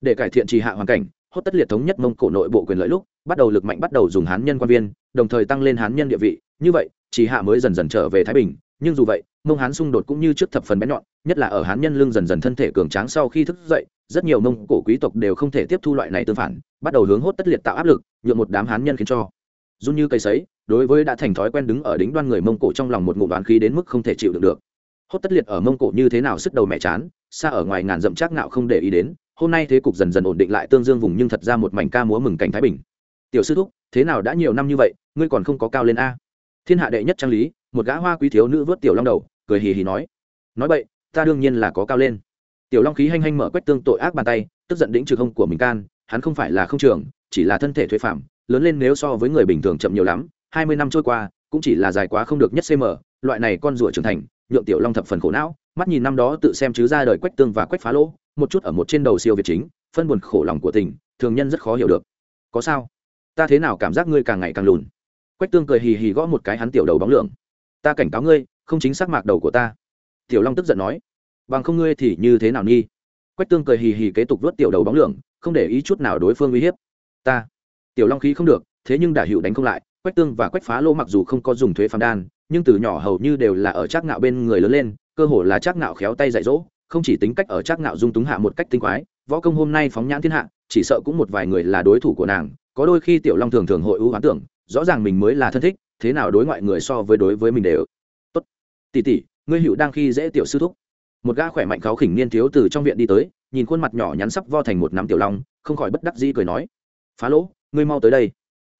Để cải thiện trì hạ hoàn cảnh, hốt tất liệt thống nhất mông cổ nội bộ quyền lợi lúc, bắt đầu lực mạnh bắt đầu dùng hán nhân quan viên, đồng thời tăng lên hán nhân địa vị. Như vậy, trì hạ mới dần dần trở về thái bình nhưng dù vậy, mông hán xung đột cũng như trước thập phần bén nhọn, nhất là ở hán nhân lương dần dần thân thể cường tráng sau khi thức dậy, rất nhiều mông cổ quý tộc đều không thể tiếp thu loại này tương phản, bắt đầu hướng hốt tất liệt tạo áp lực, nhượng một đám hán nhân khiến cho. Run như cây sấy, đối với đã thành thói quen đứng ở đính đoan người mông cổ trong lòng một ngụm đoán khí đến mức không thể chịu được được. Hốt tất liệt ở mông cổ như thế nào sức đầu mẹ chán, xa ở ngoài ngàn dậm trác ngạo không để ý đến, hôm nay thế cục dần dần ổn định lại tương dương vùng nhưng thật ra một mảnh ca múa mừng cảnh thái bình. Tiểu sư thúc, thế nào đã nhiều năm như vậy, ngươi còn không có cao lên a? Thiên hạ đệ nhất trang lý một gã hoa quý thiếu nữ vớt tiểu long đầu, cười hì hì nói nói vậy ta đương nhiên là có cao lên. Tiểu long khí hanh hanh mở quách tương tội ác bàn tay, tức giận đĩnh trực hông của mình can, hắn không phải là không trường, chỉ là thân thể thuế phạm, lớn lên nếu so với người bình thường chậm nhiều lắm, hai mươi năm trôi qua, cũng chỉ là dài quá không được nhất cm loại này con rùa trưởng thành, nhượng tiểu long thập phần khổ não, mắt nhìn năm đó tự xem chứ ra đời quách tương và quách phá lỗ, một chút ở một trên đầu siêu việt chính, phân buồn khổ lòng của tình, thường nhân rất khó hiểu được. Có sao? Ta thế nào cảm giác ngươi càng ngày càng lùn? Quách tương cười hì hì gõ một cái hắn tiểu đầu bóng lượng ta cảnh cáo ngươi, không chính xác mạc đầu của ta. Tiểu long tức giận nói. Bằng không ngươi thì như thế nào nghi? Quách tương cười hì hì kế tục vớt tiểu đầu bóng lượng không để ý chút nào đối phương uy hiếp. Ta. Tiểu long khí không được, thế nhưng đả hữu đánh không lại, quách tương và quách phá lỗ mặc dù không có dùng thuế phàm đan, nhưng từ nhỏ hầu như đều là ở trác ngạo bên người lớn lên, cơ hồ là trác ngạo khéo tay dạy dỗ, không chỉ tính cách ở trác ngạo dung túng hạ một cách tinh quái, võ công hôm nay phóng nhãn thiên hạ, chỉ sợ cũng một vài người là đối thủ của nàng, có đôi khi tiểu long thường thường hội ưu hoán tưởng, rõ ràng mình mới là thân thích thế nào đối ngoại người so với đối với mình đều. Tốt. Tỷ tỷ, ngươi hữu đang khi dễ tiểu sư thúc. Một gã khỏe mạnh kháo khỉnh niên thiếu từ trong viện đi tới, nhìn khuôn mặt nhỏ nhắn sắp vo thành một nắm tiểu long, không khỏi bất đắc dĩ cười nói. Phá lỗ, ngươi mau tới đây.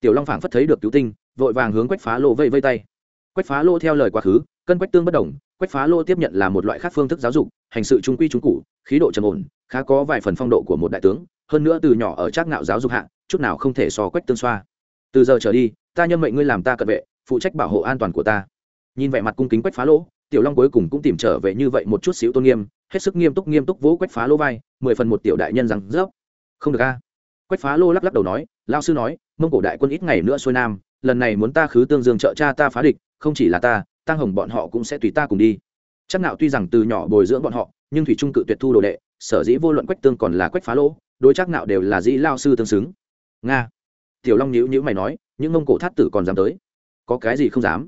Tiểu long phảng phất thấy được cứu tinh, vội vàng hướng quách phá lỗ vây vây tay. Quách phá lỗ theo lời quá khứ, cân quách tương bất đồng, quách phá lỗ tiếp nhận là một loại khác phương thức giáo dục, hành sự trung quy trung cụ khí độ trầm ổn, khá có vài phần phong độ của một đại tướng, hơn nữa từ nhỏ ở trác ngạo giáo dục hạ, chút nào không thể so quách tương xoa. Từ giờ trở đi ta nhân mệnh ngươi làm ta cận vệ, phụ trách bảo hộ an toàn của ta. Nhìn vẻ mặt cung kính quách phá lỗ, tiểu long cuối cùng cũng tìm trở về như vậy một chút xíu tôn nghiêm, hết sức nghiêm túc nghiêm túc vỗ quách phá lỗ vai, mười phần một tiểu đại nhân rằng rớp không được a. Quách phá lô lắc lắc đầu nói lao sư nói, mông cổ đại quân ít ngày nữa xuôi nam, lần này muốn ta khứ tương dương trợ cha ta phá địch, không chỉ là ta tăng hồng bọn họ cũng sẽ tùy ta cùng đi. Chắc nạo tuy rằng từ nhỏ bồi dưỡng bọn họ, nhưng thủy trung cự tuyệt thu đồ đệ, sở dĩ vô luận quách tương còn là quách phá lỗ, đối chắc nạo đều là dĩ lao sư tương xứng. Nga tiểu long nhíu nhíu mày nói, những mông cổ thát tử còn dám tới? Có cái gì không dám?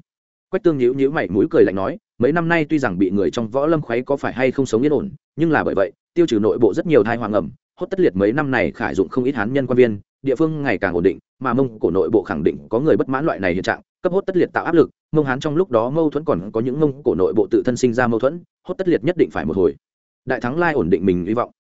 Quách tương nhíu nhíu mày mũi cười lạnh nói, mấy năm nay tuy rằng bị người trong võ lâm khoáy có phải hay không sống yên ổn, nhưng là bởi vậy, tiêu trừ nội bộ rất nhiều thai hoàng ẩm, hốt tất liệt mấy năm này khải dụng không ít hán nhân quan viên, địa phương ngày càng ổn định, mà mông cổ nội bộ khẳng định có người bất mãn loại này hiện trạng, cấp hốt tất liệt tạo áp lực, mông hán trong lúc đó mâu thuẫn còn có những mông cổ nội bộ tự thân sinh ra mâu thuẫn, hốt tất liệt nhất định phải một hồi. Đại thắng lai ổn định mình hy vọng.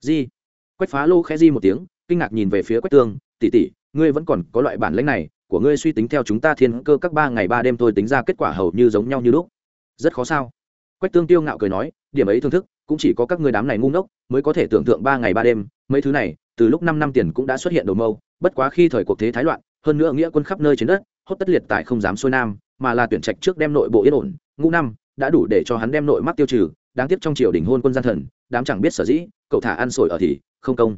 Di. Quách phá lô khẽ di một tiếng, kinh ngạc nhìn về phía quách tương, tỷ tỷ ngươi vẫn còn có loại bản lãnh này, của ngươi suy tính theo chúng ta thiên cơ các ba ngày ba đêm thôi tính ra kết quả hầu như giống nhau như lúc. Rất khó sao? Quách tương tiêu ngạo cười nói, điểm ấy thưởng thức, cũng chỉ có các ngươi đám này ngu ngốc mới có thể tưởng tượng ba ngày ba đêm, mấy thứ này, từ lúc năm năm tiền cũng đã xuất hiện đầu mâu, bất quá khi thời cuộc thế thái loạn, hơn nữa nghĩa quân khắp nơi trên đất, hốt tất liệt tại không dám xuôi nam, mà là tuyển trạch trước đem nội bộ yên ổn ngũ năm đã đủ để cho hắn đem nội mắc tiêu trừ, đáng tiếc trong triều đình hôn quân gian thần, đám chẳng biết sở dĩ, cậu thả ăn sổi ở thì không công.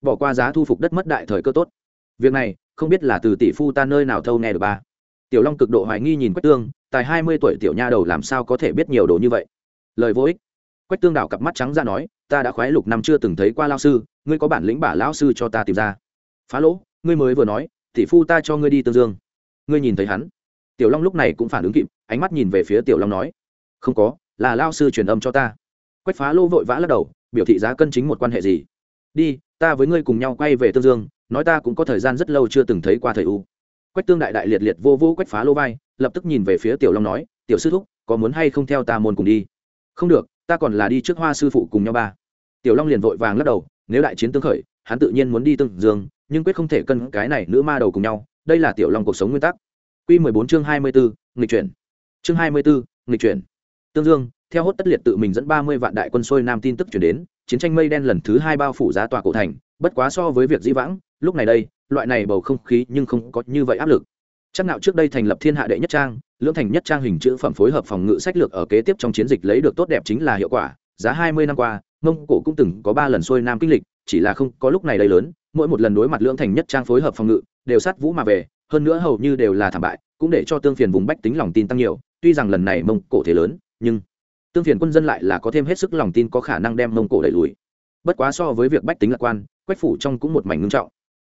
Bỏ qua giá thu phục đất mất đại thời cơ tốt việc này, không biết là từ tỷ phu ta nơi nào thâu nghe được ba. Tiểu long cực độ hoài nghi nhìn quách tương, tài hai mươi tuổi tiểu nha đầu làm sao có thể biết nhiều đồ như vậy? Lời vô ích. Quách tương đảo cặp mắt trắng ra nói, ta đã khoái lục năm chưa từng thấy qua lao sư, ngươi có bản lĩnh bả lão sư cho ta tìm ra. Phá lỗ, ngươi mới vừa nói, tỷ phu ta cho ngươi đi tương dương. Ngươi nhìn thấy hắn. Tiểu long lúc này cũng phản ứng kịp, ánh mắt nhìn về phía tiểu long nói, không có, là lao sư truyền âm cho ta. Quách phá lô vội vã lắc đầu, biểu thị giá cân chính một quan hệ gì? Đi, ta với ngươi cùng nhau quay về tương dương nói ta cũng có thời gian rất lâu chưa từng thấy qua thầy u. Quách tương đại đại liệt liệt vô vô quách phá lô vai, lập tức nhìn về phía tiểu long nói, tiểu sư thúc, có muốn hay không theo ta môn cùng đi? Không được, ta còn là đi trước hoa sư phụ cùng nhau ba. Tiểu long liền vội vàng lắc đầu, nếu đại chiến tương khởi, hắn tự nhiên muốn đi tương dương, nhưng quyết không thể cân cái này nữ ma đầu cùng nhau, đây là tiểu long cuộc sống nguyên tắc. Q mười bốn chương hai mươi bốn nghịch chuyển. Chương hai mươi bốn nghịch chuyển. Tương dương, theo hốt tất liệt tự mình dẫn ba mươi vạn đại quân xuôi nam tin tức chuyển đến, chiến tranh mây đen lần thứ hai bao phủ giá tòa cổ thành bất quá so với việc di vãng, lúc này đây, loại này bầu không khí nhưng không có như vậy áp lực. Chắc nào trước đây thành lập thiên hạ đệ nhất trang, lưỡng thành nhất trang hình chữ phẩm phối hợp phòng ngự sách lược ở kế tiếp trong chiến dịch lấy được tốt đẹp chính là hiệu quả, giá hai mươi năm qua, mông cổ cũng từng có ba lần xuôi nam kinh lịch, chỉ là không có lúc này đây lớn, mỗi một lần đối mặt lưỡng thành nhất trang phối hợp phòng ngự, đều sát vũ mà về, hơn nữa hầu như đều là thảm bại, cũng để cho tương phiền vùng bách tính lòng tin tăng nhiều, tuy rằng lần này mông cổ thế lớn, nhưng tương phiền quân dân lại là có thêm hết sức lòng tin có khả năng đem mông cổ đẩy lùi. Bất quá so với việc bách tính lạc quan quách phủ trong cũng một mảnh ngưng trọng.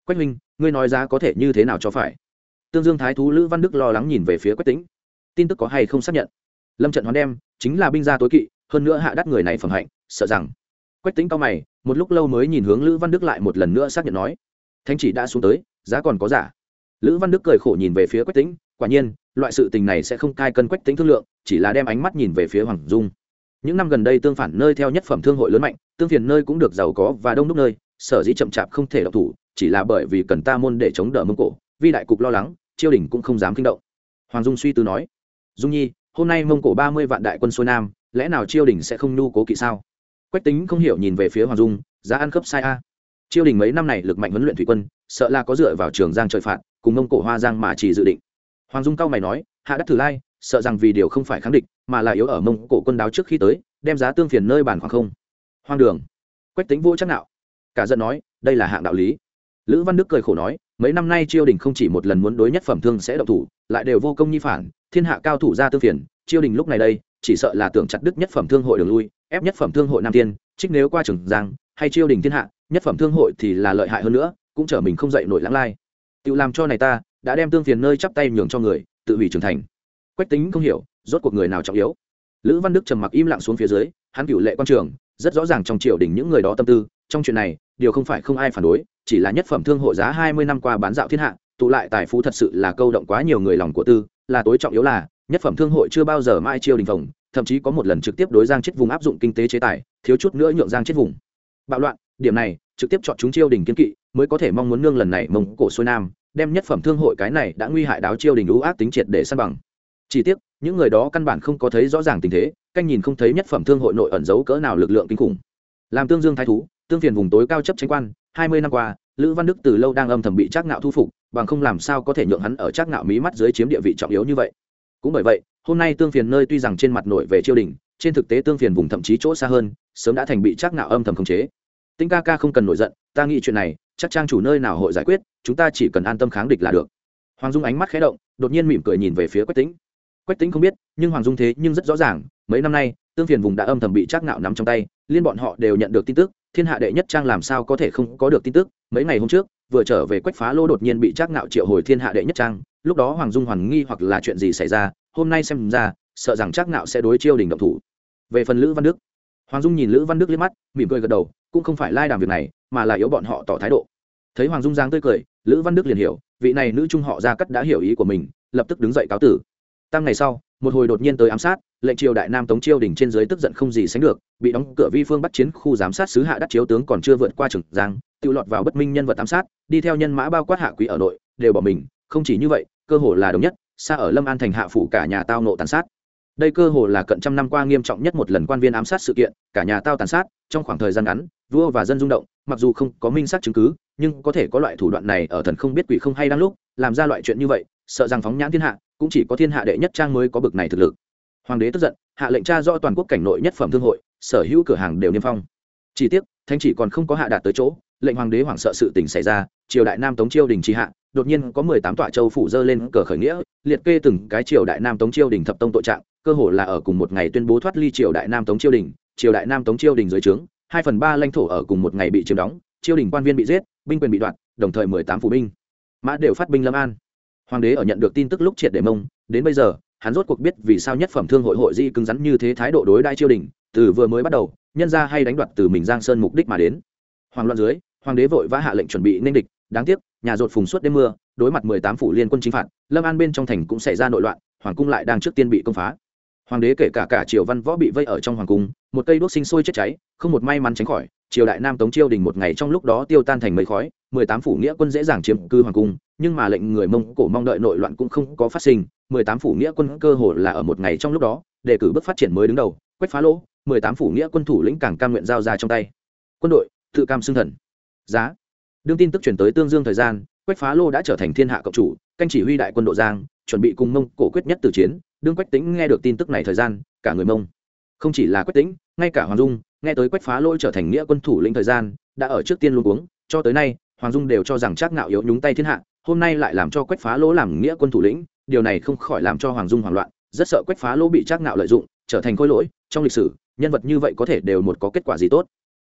Quách minh ngươi nói giá có thể như thế nào cho phải? Tương dương thái thú lữ văn đức lo lắng nhìn về phía quách tính tin tức có hay không xác nhận? Lâm trận hoán đem, chính là binh gia tối kỵ, hơn nữa hạ đắt người này phẩm hạnh, sợ rằng. Quách tính cao mày, một lúc lâu mới nhìn hướng lữ văn đức lại một lần nữa xác nhận nói thanh chỉ đã xuống tới, giá còn có giả. Lữ văn đức cười khổ nhìn về phía quách tính quả nhiên, loại sự tình này sẽ không cai cân quách tính thương lượng, chỉ là đem ánh mắt nhìn về phía hoàng dung. Những năm gần đây tương phản nơi theo nhất phẩm thương hội lớn mạnh, tương phiền nơi cũng được giàu có và đông đúc nơi sở dĩ chậm chạp không thể độc thủ, chỉ là bởi vì cần ta môn để chống đỡ mông cổ, vi đại cục lo lắng, triều đình cũng không dám kinh động. Hoàng dung suy tư nói, dung nhi, hôm nay mông cổ ba mươi vạn đại quân xuôi nam, lẽ nào triều đình sẽ không nhu cố kỵ sao? Quách tính không hiểu nhìn về phía hoàng dung, giá ăn khớp sai a. Triều đình mấy năm này lực mạnh huấn luyện thủy quân, sợ là có dựa vào trường giang trời phạt, cùng mông cổ hoa giang mà chỉ dự định. Hoàng dung cao mày nói, hạ đắc thử lai, sợ rằng vì điều không phải kháng địch, mà là yếu ở mông cổ quân đáo trước khi tới, đem giá tương phiền nơi bản khoảng không. Hoang đường. Quách tính vô chắc nạo cả giận nói, đây là hạng đạo lý. Lữ văn đức cười khổ nói, mấy năm nay triều đình không chỉ một lần muốn đối nhất phẩm thương sẽ độc thủ, lại đều vô công nhi phản, thiên hạ cao thủ ra tương phiền, triều đình lúc này đây, chỉ sợ là tưởng chặt đức nhất phẩm thương hội đường lui, ép nhất phẩm thương hội nam tiên, trích nếu qua trường giang, hay triều đình thiên hạ, nhất phẩm thương hội thì là lợi hại hơn nữa, cũng trở mình không dậy nổi lãng lai. Tự làm cho này ta, đã đem tương phiền nơi chắp tay nhường cho người, tự hủy trưởng thành. Quách tính không hiểu, rốt cuộc người nào trọng yếu. Lữ văn đức trầm mặc im lặng xuống phía dưới, hắn cựu lệ quan trường, rất rõ ràng trong triều đình những người đó tâm tư, trong chuyện này điều không phải không ai phản đối, chỉ là nhất phẩm thương hội giá hai mươi năm qua bán dạo thiên hạ, tụ lại tài phú thật sự là câu động quá nhiều người lòng của tư, là tối trọng yếu là, nhất phẩm thương hội chưa bao giờ mai chiêu đình phòng thậm chí có một lần trực tiếp đối giang chết vùng áp dụng kinh tế chế tài, thiếu chút nữa nhượng giang chết vùng. Bạo loạn, điểm này, trực tiếp chọn chúng chiêu đình kiên kỵ, mới có thể mong muốn nương lần này mông cổ xuôi nam, đem nhất phẩm thương hội cái này đã nguy hại đáo chiêu đình ưu ác tính triệt để săn bằng. Chỉ tiếc, những người đó căn bản không có thấy rõ ràng tình thế, canh nhìn không thấy nhất phẩm thương hội nội ẩn giấu cỡ nào lực lượng kinh khủng. Làm tương dương thái thú tương phiền vùng tối cao chấp tranh quan, hai mươi năm qua, lữ văn đức từ lâu đang âm thầm bị trác ngạo thu phục, bằng không làm sao có thể nhượng hắn ở trác ngạo mí mắt dưới chiếm địa vị trọng yếu như vậy. Cũng bởi vậy, hôm nay tương phiền nơi tuy rằng trên mặt nội về triều đình, trên thực tế tương phiền vùng thậm chí chỗ xa hơn, sớm đã thành bị trác ngạo âm thầm khống chế. Tinh ca ca không cần nổi giận, ta nghĩ chuyện này, chắc trang chủ nơi nào hội giải quyết, chúng ta chỉ cần an tâm kháng địch là được. Hoàng dung ánh mắt khé động, đột nhiên mỉm cười nhìn về phía quách tính quách tính không biết, nhưng hoàng dung thế nhưng rất rõ ràng, mấy năm nay, tương phiền vùng đã âm thầm bị trác ngạo nắm trong tay, liên bọn họ đều nhận được tin tức thiên hạ đệ nhất trang làm sao có thể không có được tin tức? Mấy ngày hôm trước, vừa trở về quách phá lô đột nhiên bị trác ngạo triệu hồi thiên hạ đệ nhất trang, lúc đó hoàng dung hoàn nghi hoặc là chuyện gì xảy ra, hôm nay xem ra, sợ rằng trác ngạo sẽ đối chiêu đình động thủ. Về phần lữ văn đức, hoàng dung nhìn lữ văn đức liếc mắt, mỉm cười gật đầu, cũng không phải lai đàm việc này, mà là yếu bọn họ tỏ thái độ. Thấy hoàng dung giang tươi cười, lữ văn đức liền hiểu, vị này nữ trung họ gia cắt đã hiểu ý của mình, lập tức đứng dậy cáo tử. Tăng ngày sau, một hồi đột nhiên tới ám sát lệnh triều đại nam tống chiêu đỉnh trên dưới tức giận không gì sánh được, bị đóng cửa vi phương bắt chiến khu giám sát sứ hạ đắc chiếu tướng còn chưa vượt qua trường giang, tự lọt vào bất minh nhân vật ám sát, đi theo nhân mã bao quát hạ quý ở nội, đều bỏ mình, không chỉ như vậy, cơ hồ là đồng nhất, xa ở lâm an thành hạ phủ cả nhà tao nộ tàn sát. Đây cơ hồ là cận trăm năm qua nghiêm trọng nhất một lần quan viên ám sát sự kiện, cả nhà tao tàn sát, trong khoảng thời gian ngắn, vua và dân rung động, mặc dù không có minh xác chứng cứ, nhưng có thể có loại thủ đoạn này ở thần không biết quỷ không hay đang lúc, làm ra loại chuyện như vậy, sợ rằng phóng nhãn thiên hạ, cũng chỉ có thiên hạ đệ nhất trang mới có bực này thực lực hoàng đế tức giận, hạ lệnh tra do toàn quốc cảnh nội nhất phẩm thương hội, sở hữu cửa hàng đều niêm phong. Chỉ tiếc thanh chỉ còn không có hạ đạt tới chỗ, lệnh hoàng đế hoảng sợ sự tình xảy ra, triều đại nam tống chiêu đình tri hạ, đột nhiên có mười tám tọa châu phủ dơ lên cờ khởi nghĩa, liệt kê từng cái triều đại nam tống chiêu đình thập tông tội trạng, cơ hồ là ở cùng một ngày tuyên bố thoát ly triều đại nam tống chiêu đình, triều đại nam tống chiêu đình dưới trướng, hai phần ba lãnh thổ ở cùng một ngày bị chiếm đóng, chiêu đình quan viên bị giết, binh quyền bị đoạt, đồng thời mười tám phủ binh, mã đều phát binh lâm an. Hoàng đế ở nhận được tin tức lúc triệt để mông, đến bây giờ hắn rốt cuộc biết vì sao nhất phẩm thương hội hội di cứng rắn như thế thái độ đối đại chiêu đình, từ vừa mới bắt đầu, nhân ra hay đánh đoạt từ mình giang sơn mục đích mà đến. Hoàng loạn dưới, hoàng đế vội vã hạ lệnh chuẩn bị nên địch, đáng tiếc, nhà rột phùng suốt đêm mưa, đối mặt mười tám phủ liên quân chính phạt, lâm an bên trong thành cũng xảy ra nội loạn, hoàng cung lại đang trước tiên bị công phá. Hoàng đế kể cả cả triều văn võ bị vây ở trong hoàng cung, một cây đuốc sinh sôi chết cháy, không một may mắn tránh khỏi triều đại nam tống chiêu đình một ngày trong lúc đó tiêu tan thành mấy khói, mười tám phủ nghĩa quân dễ dàng chiếm cư hoàng cung, nhưng mà lệnh người mông cổ mong đợi nội loạn cũng không có phát sinh, mười tám phủ nghĩa quân cơ hồ là ở một ngày trong lúc đó, đề cử bước phát triển mới đứng đầu quách phá lỗ, mười tám phủ nghĩa quân thủ lĩnh càng cam nguyện giao ra trong tay. Quân đội, tự cam xưng thần. Giá. Đương tin tức chuyển tới tương dương thời gian quách phá lô đã trở thành thiên hạ cộng chủ, canh chỉ huy đại quân độ giang, chuẩn bị cùng mông cổ quyết nhất từ chiến, đương quách tính nghe được tin tức này thời gian, cả người mông. Không chỉ là quách tính ngay cả hoàng dung nghe tới quách phá lôi trở thành nghĩa quân thủ lĩnh thời gian, đã ở trước tiên luôn uống cho tới nay, hoàng dung đều cho rằng trác ngạo yếu nhúng tay thiên hạ, hôm nay lại làm cho quách phá lỗ làm nghĩa quân thủ lĩnh, điều này không khỏi làm cho hoàng dung hoảng loạn, rất sợ quách phá lỗ bị trác ngạo lợi dụng, trở thành khôi lỗi, trong lịch sử, nhân vật như vậy có thể đều một có kết quả gì tốt.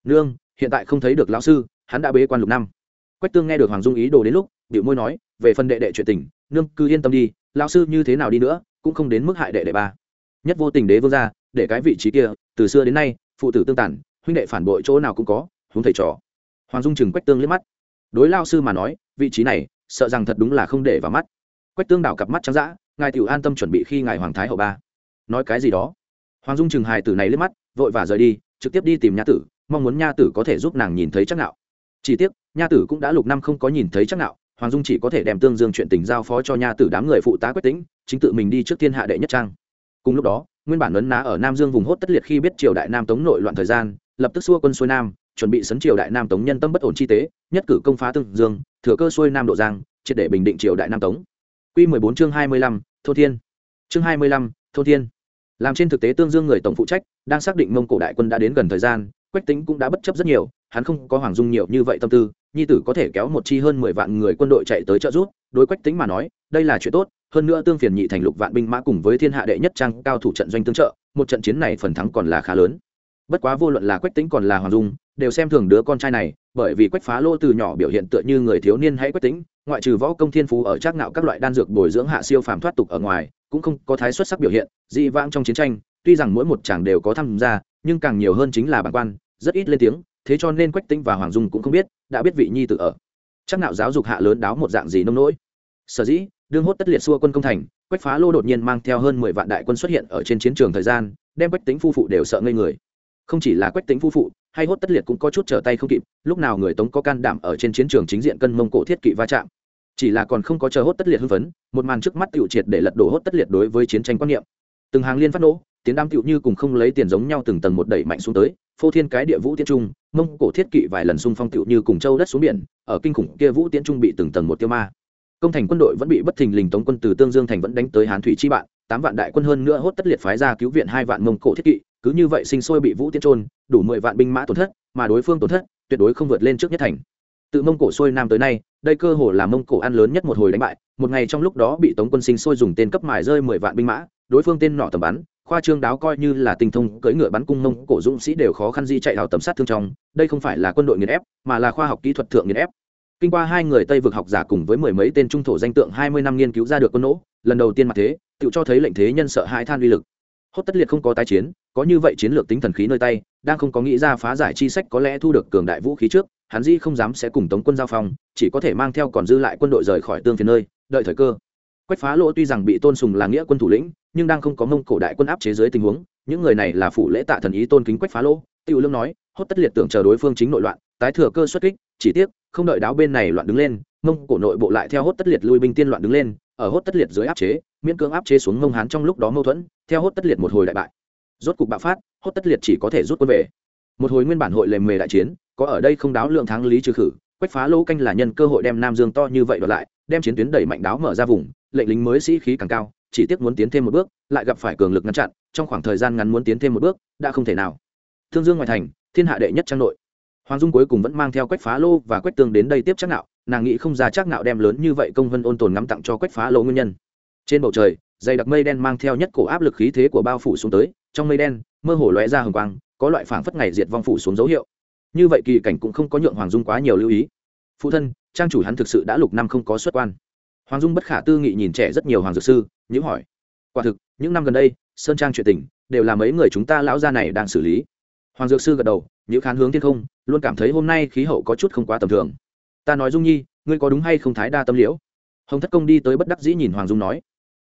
Nương, hiện tại không thấy được lão sư, hắn đã bế quan lục năm. Quách tương nghe được hoàng dung ý đồ đến lúc, biểu môi nói, về phần đệ đệ chuyện tình, nương cứ yên tâm đi, lão sư như thế nào đi nữa, cũng không đến mức hại đệ đệ ba. Nhất vô tình đế vương ra, để cái vị trí kia, từ xưa đến nay phụ tử tương tàn, huynh đệ phản bội chỗ nào cũng có huống thầy trò. Hoàng dung chừng quách tương liếc mắt. Đối lao sư mà nói vị trí này sợ rằng thật đúng là không để vào mắt. Quách tương đảo cặp mắt trắng dã ngài tiểu an tâm chuẩn bị khi ngài hoàng thái hậu ba. Nói cái gì đó? Hoàng dung chừng hài tử này liếc mắt vội và rời đi trực tiếp đi tìm nha tử mong muốn nha tử có thể giúp nàng nhìn thấy chắc nạo. Chỉ tiếc nha tử cũng đã lục năm không có nhìn thấy chắc nạo hoàng dung chỉ có thể đem tương dương chuyện tình giao phó cho nha tử đám người phụ tá quyết tĩnh chính tự mình đi trước thiên hạ đệ nhất trang. Cùng lúc đó nguyên bản ấn ná ở nam dương vùng hốt tất liệt khi biết triều đại nam tống nội loạn thời gian lập tức xua quân xuôi nam chuẩn bị sấn triều đại nam tống nhân tâm bất ổn chi tế nhất cử công phá tương dương thừa cơ xuôi nam độ giang triệt để bình định triều đại nam tống Quy 14 chương 25, Thô Thiên. Chương 25, Thô Thiên. Làm trên thực tế Tương Dương người tổng phụ trách, đang xác định Mông Cổ đại quân đã đến gần thời gian, Quách Tĩnh cũng đã bất chấp rất nhiều, hắn không có hoàng dung nhiều như vậy tâm tư, nhi tử có thể kéo một chi hơn 10 vạn người quân đội chạy tới trợ giúp, đối Quách Tĩnh mà nói, đây là chuyện tốt, hơn nữa tương phiền nhị thành lục vạn binh mã cùng với thiên hạ đệ nhất trang cao thủ trận doanh tương trợ, một trận chiến này phần thắng còn là khá lớn. Bất quá vô luận là Quách Tĩnh còn là Hoàng Dung, đều xem thường đứa con trai này, bởi vì Quách Phá Lô từ nhỏ biểu hiện tựa như người thiếu niên hãy Quách Tĩnh, ngoại trừ võ công thiên phú ở trác ngạo các loại đan dược bồi dưỡng hạ siêu phàm thoát tục ở ngoài cũng không có thái xuất sắc biểu hiện dị vãng trong chiến tranh tuy rằng mỗi một chàng đều có tham gia nhưng càng nhiều hơn chính là bản quan rất ít lên tiếng thế cho nên quách tính và hoàng dung cũng không biết đã biết vị nhi tự ở chắc nạo giáo dục hạ lớn đáo một dạng gì nông nỗi sở dĩ đương hốt tất liệt xua quân công thành, quách phá lô đột nhiên mang theo hơn mười vạn đại quân xuất hiện ở trên chiến trường thời gian, đem quách tính phu phụ đều sợ ngây người. Không chỉ là quách tính phu phụ, hay hốt tất liệt cũng có chút trở tay không kịp, lúc nào người tống có can đảm ở trên chiến trường chính diện cân mông cổ thiết kỵ va chạm. Chỉ là còn không có chờ hốt tất liệt hưng phấn, một màn trước mắt tiểu triệt để lật đổ hốt tất liệt đối với chiến tranh quan niệm. Từng hàng liên phát nổ, tiến đam tựu như cùng không lấy tiền giống nhau từng tầng một đẩy mạnh xuống tới, phô thiên cái địa vũ tiến trung, mông cổ thiết kỵ vài lần xung phong tựu như cùng châu đất xuống biển, ở kinh khủng kia vũ tiến trung bị từng tầng một tiêu ma công thành quân đội vẫn bị bất thình lình tống quân từ tương dương thành vẫn đánh tới hán thủy chi bạn, tám vạn đại quân hơn nữa hốt tất liệt phái ra cứu viện hai vạn mông cổ thiết kỵ, cứ như vậy sinh sôi bị vũ tiến trôn đủ mười vạn binh mã tổn thất, mà đối phương tổn thất, tuyệt đối không vượt lên trước nhất thành. Tự mông cổ xuôi nam tới nay, đây cơ hồ là mông cổ ăn lớn nhất một hồi đánh bại, một ngày trong lúc đó bị tống quân sinh sôi dùng tên cấp mài rơi mười vạn binh mã, đối phương tên nọ tầm bắn, khoa trương đáo coi như là tinh thông cưỡi ngựa bắn cung mông cổ dũng sĩ đều khó khăn di chạy vào tầm sát thương trong, đây không phải là quân đội nghiền ép, mà là khoa học kỹ thuật thượng nghiền ép kinh qua hai người tây vực học giả cùng với mười mấy tên trung thổ danh tượng hai mươi năm nghiên cứu ra được quân nỗ, lần đầu tiên mặt thế tự cho thấy lệnh thế nhân sợ hãi than uy lực. Hốt tất liệt không có tái chiến, có như vậy chiến lược tính thần khí nơi tay, đang không có nghĩ ra phá giải chi sách có lẽ thu được cường đại vũ khí trước, hắn di không dám sẽ cùng tống quân giao phong, chỉ có thể mang theo còn dư lại quân đội rời khỏi tương phiền nơi, đợi thời cơ. Quách phá lỗ tuy rằng bị tôn sùng là nghĩa quân thủ lĩnh, nhưng đang không có mông cổ đại quân áp chế dưới tình huống, những người này là phủ lễ tạ thần ý tôn kính quách phá lỗ Tiểu lương nói, hốt tất liệt tưởng chờ đối phương chính nội loạn, tái thừa cơ xuất kích, chỉ tiếc, không đợi đáo bên này loạn đứng lên, mông cổ nội bộ lại theo hốt tất liệt lui binh tiên loạn đứng lên, ở hốt tất liệt dưới áp chế, miễn cưỡng áp chế xuống mông hán trong lúc đó mâu thuẫn, theo hốt tất liệt một hồi đại bại. Rốt cục bạo phát, hốt tất liệt chỉ có thể rút quân về. Một hồi nguyên bản hội lề mề đại chiến, có ở đây không đáo lượng thắng lý trừ khử, quách phá lỗ canh là nhân cơ hội đem nam dương to như vậy đoạt lại, đem chiến tuyến đẩy mạnh đáo mở ra vùng, lệnh lính mới sĩ khí càng cao, chỉ tiếc muốn tiến thêm một bước, lại gặp phải cường lực ngăn chặn, trong khoảng thời gian ngắn muốn tiến thêm một bước, đã không thể nào thương dương ngoại thành, thiên hạ đệ nhất trang nội. Hoàng dung cuối cùng vẫn mang theo quách phá lô và quách tương đến đây tiếp chắc nạo, nàng nghĩ không ra chắc nạo đem lớn như vậy công vân ôn tồn ngắm tặng cho quách phá lô nguyên nhân. Trên bầu trời, dày đặc mây đen mang theo nhất cổ áp lực khí thế của bao phủ xuống tới, trong mây đen, mơ hồ lóe ra hồng quang, có loại phảng phất ngày diệt vong phủ xuống dấu hiệu. Như vậy kỳ cảnh cũng không có nhượng hoàng dung quá nhiều lưu ý. Phụ thân, trang chủ hắn thực sự đã lục năm không có xuất quan. Hoàng dung bất khả tư nghị nhìn trẻ rất nhiều hoàng dược sư những hỏi. Quả thực, những năm gần đây, sơn trang chuyện tình, đều là mấy người chúng ta lão gia này đang xử lý hoàng dược sư gật đầu những khán hướng thiên không, luôn cảm thấy hôm nay khí hậu có chút không quá tầm thường. Ta nói dung nhi, ngươi có đúng hay không thái đa tâm liễu? Hồng thất công đi tới bất đắc dĩ nhìn hoàng dung nói.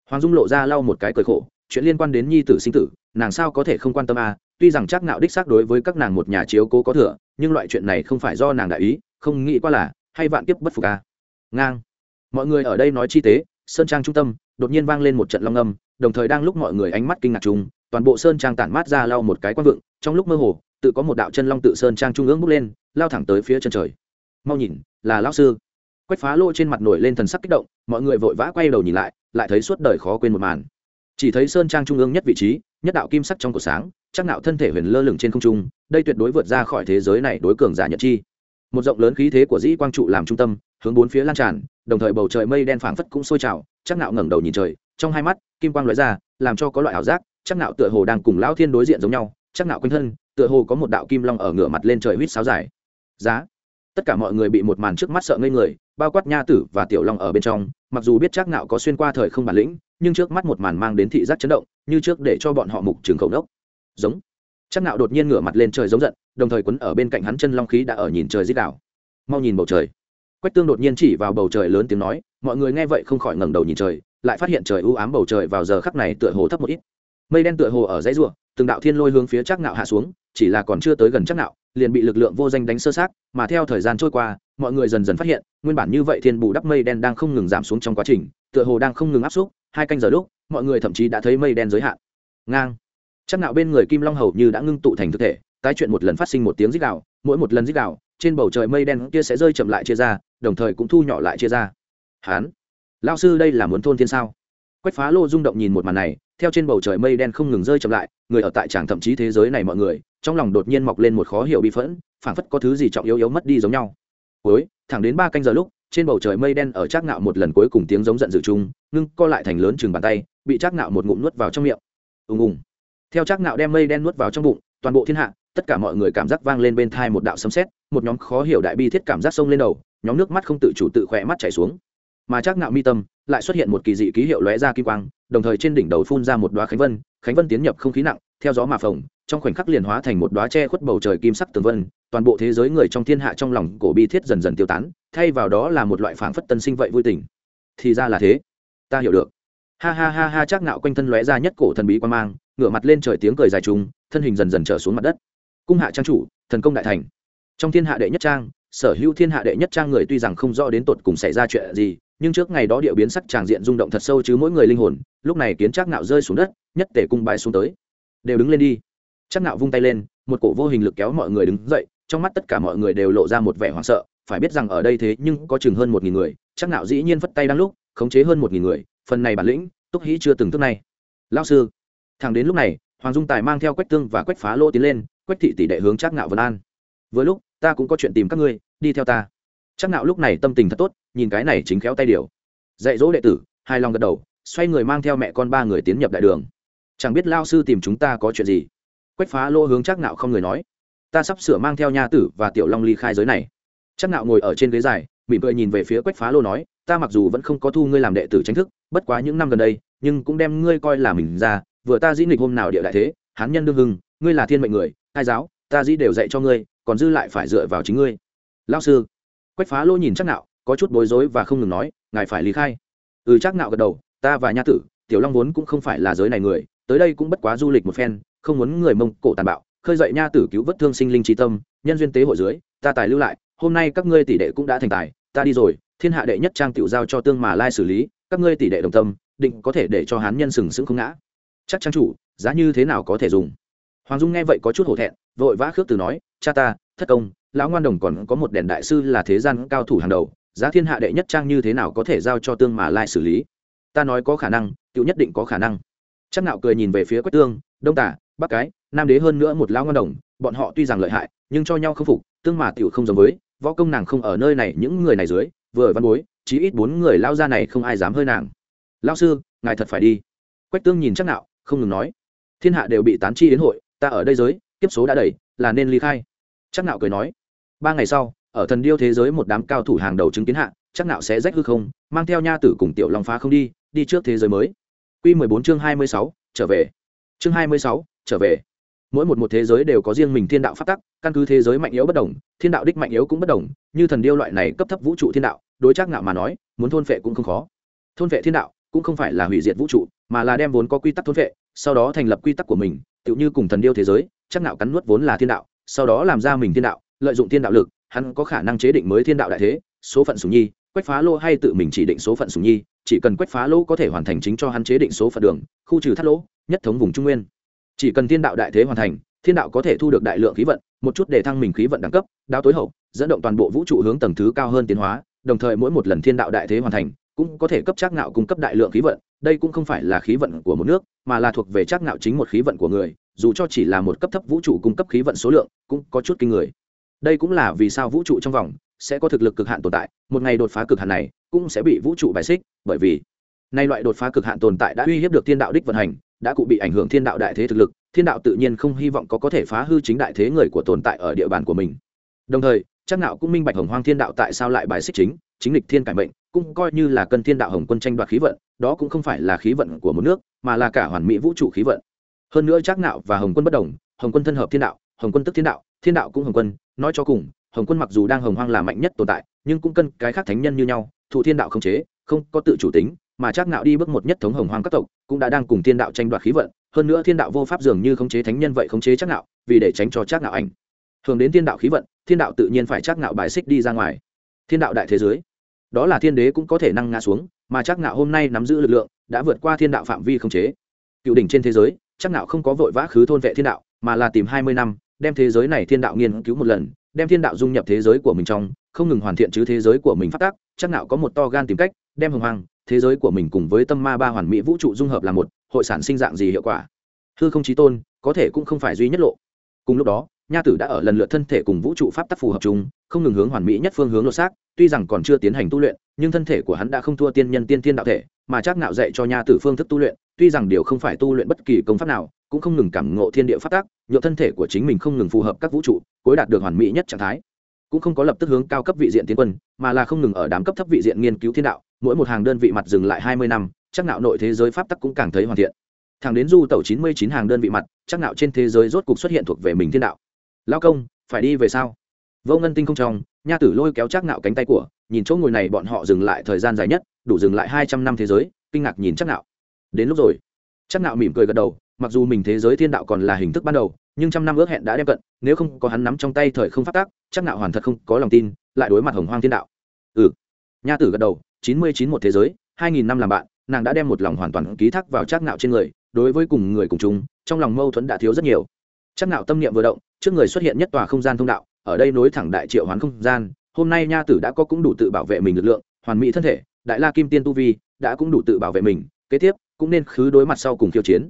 Hoàng dung lộ ra lau một cái cười khổ, chuyện liên quan đến nhi tử sinh tử, nàng sao có thể không quan tâm à? Tuy rằng chắc nạo đích xác đối với các nàng một nhà chiếu cố có thừa, nhưng loại chuyện này không phải do nàng đại ý, không nghĩ qua là, hay vạn kiếp bất phục à? Ngang. Mọi người ở đây nói chi tế, sơn trang trung tâm, đột nhiên vang lên một trận long âm, đồng thời đang lúc mọi người ánh mắt kinh ngạc chung toàn bộ sơn trang tản mát ra lau một cái quang vượng, trong lúc mơ hồ, tự có một đạo chân long tự sơn trang trung ương bước lên, lao thẳng tới phía chân trời. Mau nhìn, là lão sư. Quách phá lô trên mặt nổi lên thần sắc kích động, mọi người vội vã quay đầu nhìn lại lại thấy suốt đời khó quên một màn. Chỉ thấy sơn trang trung ương nhất vị trí, nhất đạo kim sắc trong cổ sáng, chắc nạo thân thể huyền lơ lửng trên không trung, đây tuyệt đối vượt ra khỏi thế giới này đối cường giả nhật chi. Một rộng lớn khí thế của dĩ quang trụ làm trung tâm, hướng bốn phía lan tràn, đồng thời bầu trời mây đen phảng phất cũng sôi trào, chắc nạo ngẩng đầu nhìn trời, trong hai mắt, kim quang lóe ra, làm cho có loại ảo giác chắc nạo tựa hồ đang cùng lão thiên đối diện giống nhau, chắc nạo quanh thân, tựa hồ có một đạo kim long ở ngửa mặt lên trời huýt sáo dài. Giá. Tất cả mọi người bị một màn trước mắt sợ ngây người, bao quát nha tử và tiểu long ở bên trong, mặc dù biết chắc nạo có xuyên qua thời không bản lĩnh, nhưng trước mắt một màn mang đến thị giác chấn động, như trước để cho bọn họ mục trường khẩu đốc. Giống. Chắc nạo đột nhiên ngửa mặt lên trời giống giận, đồng thời quấn ở bên cạnh hắn chân long khí đã ở nhìn trời dít đảo mau nhìn bầu trời. Quách tương đột nhiên chỉ vào bầu trời lớn tiếng nói, mọi người nghe vậy không khỏi ngẩng đầu nhìn trời, lại phát hiện trời u ám bầu trời vào giờ khắc này tựa hồ thấp một ít mây đen tựa hồ ở dãy rùa, từng đạo thiên lôi hướng phía chắc nạo hạ xuống, chỉ là còn chưa tới gần chắc nạo liền bị lực lượng vô danh đánh sơ sát, mà theo thời gian trôi qua, mọi người dần dần phát hiện, nguyên bản như vậy thiên bù đắp mây đen đang không ngừng giảm xuống trong quá trình, tựa hồ đang không ngừng áp xúc, hai canh giờ lúc, mọi người thậm chí đã thấy mây đen giới hạn. Ngang. Chắc nạo bên người kim long hầu như đã ngưng tụ thành thực thể, tái chuyện một lần phát sinh một tiếng rít gào, mỗi một lần rít gào, trên bầu trời mây đen kia sẽ rơi chậm lại chia ra, đồng thời cũng thu nhỏ lại chia ra. Hán. Lao sư đây là muốn thôn thiên sao? Quách phá lô rung động nhìn một màn này theo trên bầu trời mây đen không ngừng rơi chậm lại, người ở tại tràng thậm chí thế giới này mọi người, trong lòng đột nhiên mọc lên một khó hiểu bị phẫn, phảng phất có thứ gì trọng yếu yếu mất đi giống nhau. Cuối, thẳng đến ba canh giờ lúc, trên bầu trời mây đen ở trác ngạo một lần cuối cùng tiếng giống giận dữ chung, ngưng co lại thành lớn chừng bàn tay, bị trác ngạo một ngụm nuốt vào trong miệng. Ùng ùng. Theo trác ngạo đem mây đen nuốt vào trong bụng, toàn bộ thiên hạ, tất cả mọi người cảm giác vang lên bên thai một đạo sấm sét, một nhóm khó hiểu đại bi thiết cảm giác sông lên đầu, nhóm nước mắt không tự chủ tự khỏe mắt chảy xuống. Mà trác ngạo mi tâm lại xuất hiện một kỳ dị ký hiệu lóe ra kim quang, đồng thời trên đỉnh đầu phun ra một đoá khánh vân khánh vân tiến nhập không khí nặng, theo gió mà phồng, trong khoảnh khắc liền hóa thành một đoá che khuất bầu trời kim sắc tường vân, toàn bộ thế giới người trong thiên hạ trong lòng cổ bi thiết dần dần tiêu tán, thay vào đó là một loại phảng phất tân sinh vậy vui tình. Thì ra là thế. Ta hiểu được. Ha ha ha ha, chắc ngạo quanh thân lóe ra nhất cổ thần bí quan mang, ngửa mặt lên trời tiếng cười dài trùng, thân hình dần dần trở xuống mặt đất. Cung hạ trang chủ, thần công đại thành. Trong thiên hạ đệ nhất trang sở hữu thiên hạ đệ nhất trang người tuy rằng không rõ đến tột cùng xảy ra chuyện gì, nhưng trước ngày đó địa biến sắc tràng diện rung động thật sâu chứ mỗi người linh hồn, lúc này kiến chắc ngạo rơi xuống đất, nhất tể cung bái xuống tới. Đều đứng lên đi. Chắc ngạo vung tay lên, một cổ vô hình lực kéo mọi người đứng dậy, trong mắt tất cả mọi người đều lộ ra một vẻ hoảng sợ, phải biết rằng ở đây thế nhưng có chừng hơn một nghìn người chắc ngạo dĩ nhiên phất tay đang lúc, khống chế hơn một nghìn người, phần này bản lĩnh, túc hĩ chưa từng tức này lao sư thằng đến lúc này, hoàng dung tài mang theo quách tương và quách phá lô tiến lên, quách thị tỷ đệ hướng chắc ngạo vân an. Vừa lúc ta cũng có chuyện tìm các ngươi, đi theo ta. Chắc nạo lúc này tâm tình thật tốt, nhìn cái này chính khéo tay điều. Dạy dỗ đệ tử hai lòng gật đầu, xoay người mang theo mẹ con ba người tiến nhập đại đường. Chẳng biết lao sư tìm chúng ta có chuyện gì? Quách phá lô hướng chắc nạo không người nói. Ta sắp sửa mang theo nha tử và tiểu long ly khai giới này. Chắc nạo ngồi ở trên ghế dài, mỉm cười nhìn về phía quách phá lô nói, ta mặc dù vẫn không có thu ngươi làm đệ tử chính thức, bất quá những năm gần đây, nhưng cũng đem ngươi coi là mình ra, vừa ta dĩ nghịch hôm nào địa đại thế, hán nhân đương hưng, ngươi là thiên mệnh người hai giáo, ta dĩ đều dạy cho ngươi còn dư lại phải dựa vào chính ngươi. Lao sư, quách phá lỗ nhìn chắc nạo, có chút bối rối và không ngừng nói, ngài phải lý khai. Ừ chắc nạo gật đầu, ta và nha tử, tiểu long vốn cũng không phải là giới này người, tới đây cũng bất quá du lịch một phen, không muốn người mông cổ tàn bạo, khơi dậy nha tử cứu vớt thương sinh linh trí tâm, nhân duyên tế hội dưới, ta tài lưu lại, hôm nay các ngươi tỷ đệ cũng đã thành tài, ta đi rồi, thiên hạ đệ nhất trang tiểu giao cho tương mà lai xử lý, các ngươi tỷ đệ đồng tâm, định có thể để cho hán nhân sừng sững không ngã. Chắc trang chủ, giá như thế nào có thể dùng? Hoàng dung nghe vậy có chút hổ thẹn, vội vã khước từ nói, cha ta, thất công, lão ngoan đồng còn có một đèn đại sư là thế gian cao thủ hàng đầu, giá thiên hạ đệ nhất trang như thế nào có thể giao cho tương mà lai xử lý? Ta nói có khả năng, tiểu nhất định có khả năng. Chắc nạo cười nhìn về phía quách tương, đông tả bắc cái, nam đế hơn nữa một lão ngoan đồng, bọn họ tuy rằng lợi hại, nhưng cho nhau không phục, tương mà tiểu không giống với, võ công nàng không ở nơi này những người này dưới, vừa văn bối, chí ít bốn người lao ra này không ai dám hơi nàng. Lão sư, ngài thật phải đi. Quách tương nhìn chắc nạo không ngừng nói, thiên hạ đều bị tán chi đến hội ta ở đây giới kiếp số đã đầy là nên ly khai. Chắc nạo cười nói. Ba ngày sau ở thần điêu thế giới một đám cao thủ hàng đầu chứng kiến hạ chắc nạo sẽ rách hư không mang theo nha tử cùng tiểu long phá không đi đi trước thế giới mới. Quy 14 chương 26, trở về. Chương 26, trở về. Mỗi một một thế giới đều có riêng mình thiên đạo phát tắc căn cứ thế giới mạnh yếu bất đồng thiên đạo đích mạnh yếu cũng bất đồng như thần điêu loại này cấp thấp vũ trụ thiên đạo đối chắc ngạo mà nói muốn thôn phệ cũng không khó. Thôn phệ thiên đạo cũng không phải là hủy diệt vũ trụ mà là đem vốn có quy tắc thôn phệ sau đó thành lập quy tắc của mình tự như cùng thần điêu thế giới, chắc nạo cắn nuốt vốn là thiên đạo, sau đó làm ra mình thiên đạo, lợi dụng thiên đạo lực, hắn có khả năng chế định mới thiên đạo đại thế, số phận sùng nhi, quách phá lô hay tự mình chỉ định số phận sùng nhi, chỉ cần quách phá lô có thể hoàn thành chính cho hắn chế định số phận đường, khu trừ thắt lỗ, nhất thống vùng trung nguyên. Chỉ cần thiên đạo đại thế hoàn thành, thiên đạo có thể thu được đại lượng khí vận, một chút để thăng mình khí vận đẳng cấp đao tối hậu, dẫn động toàn bộ vũ trụ hướng tầng thứ cao hơn tiến hóa, đồng thời mỗi một lần thiên đạo đại thế hoàn thành cũng có thể cấp trác ngạo cung cấp đại lượng khí vận, đây cũng không phải là khí vận của một nước, mà là thuộc về trác ngạo chính một khí vận của người, dù cho chỉ là một cấp thấp vũ trụ cung cấp khí vận số lượng, cũng có chút kinh người. Đây cũng là vì sao vũ trụ trong vòng sẽ có thực lực cực hạn tồn tại, một ngày đột phá cực hạn này cũng sẽ bị vũ trụ bài xích, bởi vì nay loại đột phá cực hạn tồn tại đã uy hiếp được thiên đạo đích vận hành, đã cụ bị ảnh hưởng thiên đạo đại thế thực lực, thiên đạo tự nhiên không hy vọng có có thể phá hư chính đại thế người của tồn tại ở địa bàn của mình. Đồng thời chắc nạo cũng minh bạch hồng hoang thiên đạo tại sao lại bài xích chính chính lịch thiên cải mệnh cũng coi như là cân thiên đạo hồng quân tranh đoạt khí vận, đó cũng không phải là khí vận của một nước, mà là cả hoàn mỹ vũ trụ khí vận. Hơn nữa trác nạo và hồng quân bất đồng, hồng quân thân hợp thiên đạo, hồng quân tức thiên đạo thiên đạo cũng hồng quân, nói cho cùng, hồng quân mặc dù đang hồng hoang là mạnh nhất tồn tại, nhưng cũng cân cái khác thánh nhân như nhau, thụ thiên đạo không chế, không có tự chủ tính, mà trác nạo đi bước một nhất thống hồng hoang các tộc, cũng đã đang cùng thiên đạo tranh đoạt khí vận, hơn nữa thiên đạo vô pháp dường như khống chế thánh nhân vậy khống chế trác nạo vì để tránh cho trác nạo ảnh. Hưởng đến thiên đạo khí vận, thiên đạo tự nhiên phải trác nạo bài xích đi ra ngoài. Thiên đạo đại thế giới đó là thiên đế cũng có thể năng ngã xuống mà chắc nạo hôm nay nắm giữ lực lượng đã vượt qua thiên đạo phạm vi không chế. Cựu đỉnh trên thế giới chắc nạo không có vội vã khứ thôn vệ thiên đạo mà là tìm hai mươi năm đem thế giới này thiên đạo nghiên cứu một lần đem thiên đạo dung nhập thế giới của mình trong không ngừng hoàn thiện chứ thế giới của mình phát tác. Chắc nạo có một to gan tìm cách đem hồng hoàng, thế giới của mình cùng với tâm ma ba hoàn mỹ vũ trụ dung hợp là một hội sản sinh dạng gì hiệu quả? Hư không chí tôn có thể cũng không phải duy nhất lộ. Cùng lúc đó nha tử đã ở lần lượt thân thể cùng vũ trụ pháp tắc phù hợp chung, không ngừng hướng hoàn mỹ nhất phương hướng lột xác, tuy rằng còn chưa tiến hành tu luyện, nhưng thân thể của hắn đã không thua tiên nhân tiên tiên đạo thể, mà chắc nạo dạy cho nha tử phương thức tu luyện, tuy rằng điều không phải tu luyện bất kỳ công pháp nào, cũng không ngừng cảm ngộ thiên địa pháp tắc nhộn thân thể của chính mình không ngừng phù hợp các vũ trụ, cuối đạt được hoàn mỹ nhất trạng thái. Cũng không có lập tức hướng cao cấp vị diện tiến quân, mà là không ngừng ở đám cấp thấp vị diện nghiên cứu thiên đạo, mỗi một hàng đơn vị mặt dừng lại hai mươi năm, chắc nạo nội thế giới pháp tắc cũng càng thấy hoàn thiện. Thẳng đến du tẩu chín mươi chín hàng đơn vị mặt, chắc nạo trên thế giới rốt cục xuất hiện thuộc về mình thiên đạo lao công, phải đi về sao? Vô ngân tinh không trong, nha tử lôi kéo chắc nạo cánh tay của, nhìn chỗ ngồi này bọn họ dừng lại thời gian dài nhất, đủ dừng lại hai trăm năm thế giới, kinh ngạc nhìn chắc nạo. Đến lúc rồi. Chắc nạo mỉm cười gật đầu, mặc dù mình thế giới thiên đạo còn là hình thức ban đầu, nhưng trăm năm ước hẹn đã đem cận, nếu không có hắn nắm trong tay thời không phát tác chắc nạo hoàn thật không có lòng tin, lại đối mặt hồng hoang thiên đạo. Ừ. Nha tử gật đầu, chín mươi chín một thế giới, hai nghìn năm làm bạn, nàng đã đem một lòng hoàn toàn ký thác vào chắc nạo trên người, đối với cùng người cùng chung, trong lòng mâu thuẫn đã thiếu rất nhiều chắc nạo tâm niệm vừa động, trước người xuất hiện nhất tòa không gian thông đạo, ở đây nối thẳng đại triệu hoán không gian. Hôm nay nha tử đã có cũng đủ tự bảo vệ mình lực lượng, hoàn mỹ thân thể, đại la kim tiên tu vi đã cũng đủ tự bảo vệ mình. Kế tiếp, cũng nên khứ đối mặt sau cùng khiêu chiến.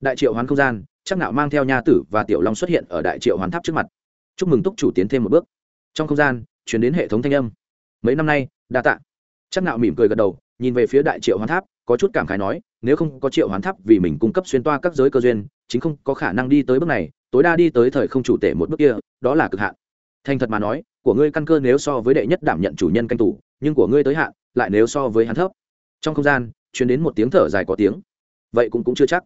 Đại triệu hoán không gian, chắc nạo mang theo nha tử và tiểu long xuất hiện ở đại triệu hoán tháp trước mặt. Chúc mừng túc chủ tiến thêm một bước. Trong không gian, chuyển đến hệ thống thanh âm. Mấy năm nay, đa tạ. Chắc nạo mỉm cười gật đầu, nhìn về phía đại triệu hoán tháp, có chút cảm khái nói, nếu không có triệu hoán tháp vì mình cung cấp xuyên toa các giới cơ duyên, chính không có khả năng đi tới bước này tối đa đi tới thời không chủ tể một bước kia, đó là cực hạn. Thành thật mà nói, của ngươi căn cơ nếu so với đệ nhất đảm nhận chủ nhân canh tủ nhưng của ngươi tới hạn, lại nếu so với hắn thấp. Trong không gian chuyển đến một tiếng thở dài có tiếng. Vậy cũng cũng chưa chắc.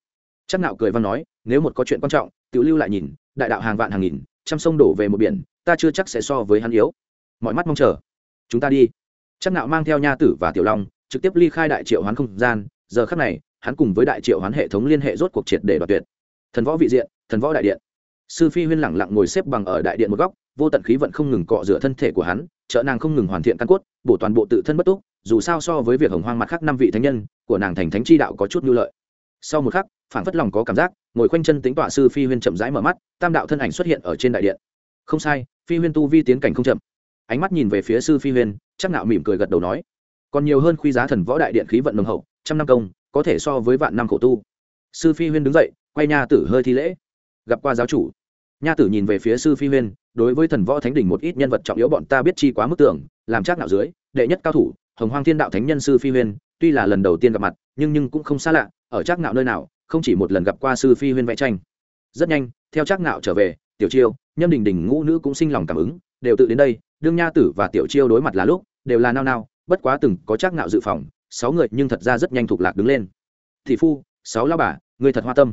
Chắc nạo cười văn nói, nếu một có chuyện quan trọng tiểu lưu lại nhìn, đại đạo hàng vạn hàng nghìn, trăm sông đổ về một biển, ta chưa chắc sẽ so với hắn yếu. Mọi mắt mong chờ. Chúng ta đi. Chắc nạo mang theo nha tử và tiểu long, trực tiếp ly khai đại triệu hoán không gian. Giờ khắc này, hắn cùng với đại triệu hoán hệ thống liên hệ rốt cuộc triệt để đoạt tuyệt. Thần võ vị diện, thần võ đại điện sư phi huyên lẳng lặng ngồi xếp bằng ở đại điện một góc, vô tận khí vận không ngừng cọ rửa thân thể của hắn, trợ nàng không ngừng hoàn thiện căn cốt, bổ toàn bộ tự thân bất túc, dù sao so với việc hồng hoang mặt khác năm vị thánh nhân, của nàng thành thánh chi đạo có chút nhu lợi. Sau một khắc phản phất lòng có cảm giác, ngồi khoanh chân tính tọa sư phi huyên chậm rãi mở mắt, tam đạo thân ảnh xuất hiện ở trên đại điện. Không sai, phi huyên tu vi tiến cảnh không chậm. Ánh mắt nhìn về phía sư phi huyên, chắc nạo mỉm cười gật đầu nói, còn nhiều hơn khuy giá thần võ đại điện khí vận nồng hậu, trăm năm công, có thể so với vạn năm khổ tu. Sư phi huyên đứng dậy, quay nha tử hơi thi lễ. Gặp qua giáo chủ nha tử nhìn về phía sư phi huyên, đối với thần võ thánh đỉnh một ít nhân vật trọng yếu bọn ta biết chi quá mức tưởng, làm chắc nạo dưới, đệ nhất cao thủ, hồng hoang thiên đạo thánh nhân sư phi huyên, tuy là lần đầu tiên gặp mặt, nhưng nhưng cũng không xa lạ, ở trác nạo nơi nào, không chỉ một lần gặp qua sư phi huyên vẽ tranh. Rất nhanh, theo trác nạo trở về, tiểu chiêu, nhâm đình đình ngũ nữ cũng sinh lòng cảm ứng, đều tự đến đây, đương nha tử và tiểu chiêu đối mặt là lúc, đều là nao nao, bất quá từng có trác nạo dự phòng, sáu người nhưng thật ra rất nhanh thuộc lạc đứng lên. Thị phu, sáu lao bà, người thật hoa tâm.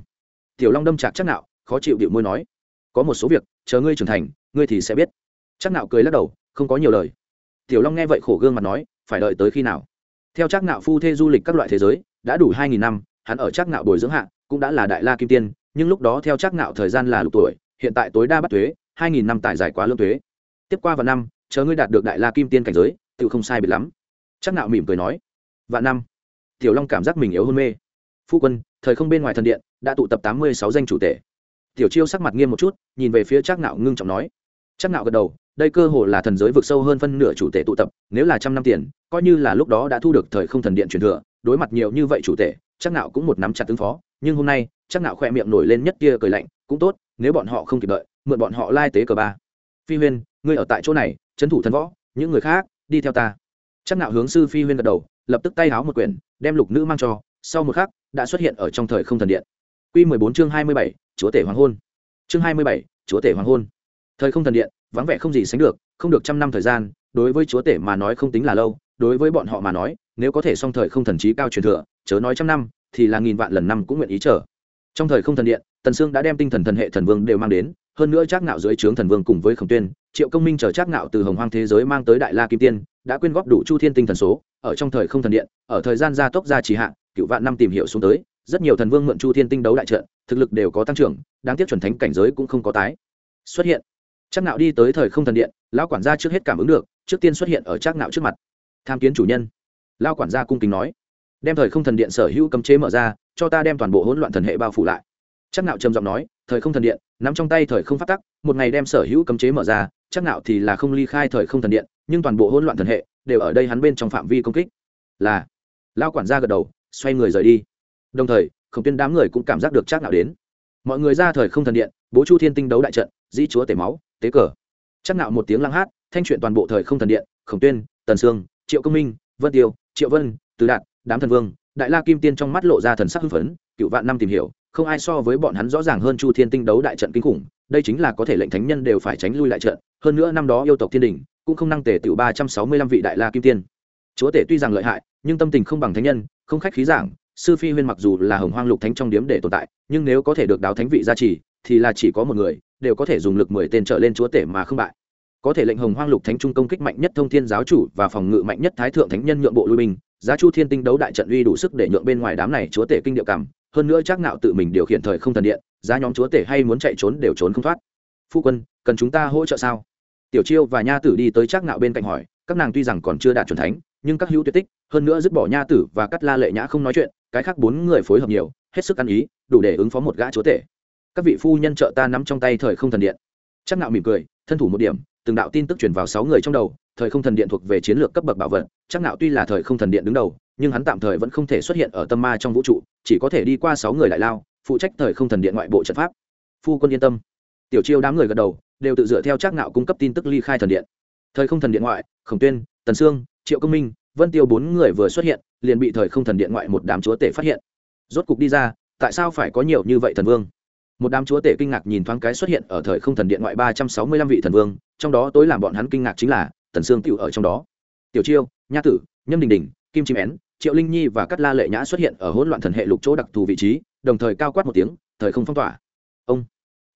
Tiểu long đâm chạc trác nạo khó chịu điệu môi nói có một số việc, chờ ngươi trưởng thành, ngươi thì sẽ biết. Chắc nạo cười lắc đầu, không có nhiều lời. Tiểu long nghe vậy khổ gương mặt nói, phải đợi tới khi nào? Theo chắc nạo phu thê du lịch các loại thế giới, đã đủ hai nghìn năm, hắn ở chắc nạo bồi dưỡng hạ, cũng đã là đại la kim tiên, nhưng lúc đó theo chắc nạo thời gian là lục tuổi, hiện tại tối đa bắt thuế, hai nghìn năm tài giải quá lương thuế. Tiếp qua vài năm, chờ ngươi đạt được đại la kim tiên cảnh giới, tự không sai biệt lắm. Chắc nạo mỉm cười nói, vạn năm. Tiểu long cảm giác mình yếu hôn mê. Phu quân, thời không bên ngoài thần điện, đã tụ tập tám mươi sáu danh chủ tể tiểu chiêu sắc mặt nghiêm một chút, nhìn về phía Trác nạo ngưng trọng nói. Trác nạo gật đầu, đây cơ hồ là thần giới vực sâu hơn phân nửa chủ tể tụ tập, nếu là trăm năm tiền, coi như là lúc đó đã thu được thời không thần điện truyền thừa, đối mặt nhiều như vậy chủ tể Trác nạo cũng một nắm chặt ứng phó, nhưng hôm nay, Trác nạo khoe miệng nổi lên nhất kia cười lạnh, cũng tốt, nếu bọn họ không kịp đợi, mượn bọn họ lai tế cờ ba. Phi huyên, ngươi ở tại chỗ này, trấn thủ thần võ, những người khác, đi theo ta. Chắc nạo hướng sư phi huyên gật đầu, lập tức tay háo một quyển, đem lục nữ mang cho, sau một khắc, đã xuất hiện ở trong thời không thần điện quy 14 chương 27, chúa tể hoàng hôn. Chương 27, chúa tể hoàng hôn. Thời không thần điện vắng vẻ không gì sánh được không được trăm năm thời gian đối với chúa tể mà nói không tính là lâu đối với bọn họ mà nói nếu có thể song thời không thần trí cao truyền thừa chớ nói trăm năm thì là nghìn vạn lần năm cũng nguyện ý chờ. Trong thời không thần điện tần sương đã đem tinh thần thần hệ thần vương đều mang đến hơn nữa trác ngạo dưới trướng thần vương cùng với khổng tuyên triệu công minh chờ trác ngạo từ hồng hoang thế giới mang tới đại la kim tiên đã quyên góp đủ chu thiên tinh thần số ở trong thời không thần điện ở thời gian gia tốc gia trì hạn cựu vạn năm tìm hiểu xuống tới rất nhiều thần vương mượn chu thiên tinh đấu đại trận, thực lực đều có tăng trưởng, đáng tiếc chuẩn thánh cảnh giới cũng không có tái. Xuất hiện. Trác Nạo đi tới thời không thần điện, lão quản gia trước hết cảm ứng được, trước tiên xuất hiện ở trác Nạo trước mặt. Tham kiến chủ nhân. Lão quản gia cung kính nói. Đem thời không thần điện sở hữu cấm chế mở ra, cho ta đem toàn bộ hỗn loạn thần hệ bao phủ lại. Chắc nạo trầm giọng nói, thời không thần điện, nắm trong tay thời không phát tắc, một ngày đem sở hữu cấm chế mở ra chắc nạo thì là không ly khai thời không thần điện, nhưng toàn bộ hỗn loạn thần hệ đều ở đây hắn bên trong phạm vi công kích. Là. Lão quản gia gật đầu, xoay người rời đi đồng thời, khổng tuyên đám người cũng cảm giác được chắc nạo đến. Mọi người ra thời không thần điện, bố chu thiên tinh đấu đại trận, dĩ chúa tể máu, tế cờ. Chắc nạo một tiếng lăng hát, thanh chuyện toàn bộ thời không thần điện, khổng tuyên, tần sương, triệu công minh, vân tiêu, triệu vân tứ đạt, đám thần vương, đại la kim tiên trong mắt lộ ra thần sắc hưng phấn, cựu vạn năm tìm hiểu, không ai so với bọn hắn rõ ràng hơn chu thiên tinh đấu đại trận kinh khủng, đây chính là có thể lệnh thánh nhân đều phải tránh lui lại trận, hơn nữa năm đó yêu tộc thiên đình, cũng không năng tề tiểu ba trăm sáu mươi lăm vị đại la kim tiên. Chúa tể tuy rằng lợi hại, nhưng tâm tình không bằng thánh nhân, không khách khí giảng sư phi huyên mặc dù là hồng hoang lục thánh trong điếm để tồn tại, nhưng nếu có thể được đáo thánh vị gia trì, thì là chỉ có một người, đều có thể dùng lực mười tên trở lên chúa tể mà không bại. Có thể lệnh hồng hoang lục thánh trung công kích mạnh nhất thông thiên giáo chủ và phòng ngự mạnh nhất thái thượng thánh nhân nhượng bộ lui binh, giá chu thiên tinh đấu đại trận uy đủ sức để nhượng bên ngoài đám này chúa tể kinh điệu cảm, hơn nữa chắc nạo tự mình điều khiển thời không thần điện, giá nhóm chúa tể hay muốn chạy trốn đều trốn không thoát. Phu quân, cần chúng ta hỗ trợ sao? Tiểu chiêu và nha tử đi tới chắc nạo bên cạnh hỏi, các nàng tuy rằng còn chưa đạt chuẩn thánh, nhưng các hữu tuyệt tích, hơn nữa dứt bỏ nha tử và cắt la lệ nhã không nói chuyện cái khác bốn người phối hợp nhiều, hết sức ăn ý, đủ để ứng phó một gã chúa tể. Các vị phu nhân trợ ta nắm trong tay thời không thần điện. Chắc nạo mỉm cười, thân thủ một điểm, từng đạo tin tức truyền vào sáu người trong đầu, thời không thần điện thuộc về chiến lược cấp bậc bảo vật, chắc nạo tuy là thời không thần điện đứng đầu, nhưng hắn tạm thời vẫn không thể xuất hiện ở tâm ma trong vũ trụ, chỉ có thể đi qua sáu người đại lao, phụ trách thời không thần điện ngoại bộ trận pháp. Phu quân yên tâm. Tiểu chiêu đám người gật đầu, đều tự dựa theo chắc nạo cung cấp tin tức ly khai thần điện. Thời không thần điện ngoại, khổng tuyên, tần sương, triệu công minh, vân tiêu bốn người vừa xuất hiện liền bị thời không thần điện ngoại một đám chúa tể phát hiện. Rốt cục đi ra, tại sao phải có nhiều như vậy thần vương? Một đám chúa tể kinh ngạc nhìn thoáng cái xuất hiện ở thời không thần điện ngoại ba trăm sáu mươi lăm vị thần vương, trong đó tối làm bọn hắn kinh ngạc chính là tần sương tiểu ở trong đó. Tiểu chiêu, nha tử, nhâm đình đình, kim chim én, triệu linh nhi và cắt la lệ nhã xuất hiện ở hỗn loạn thần hệ lục chỗ đặc thù vị trí, đồng thời cao quát một tiếng, thời không phong tỏa. Ông,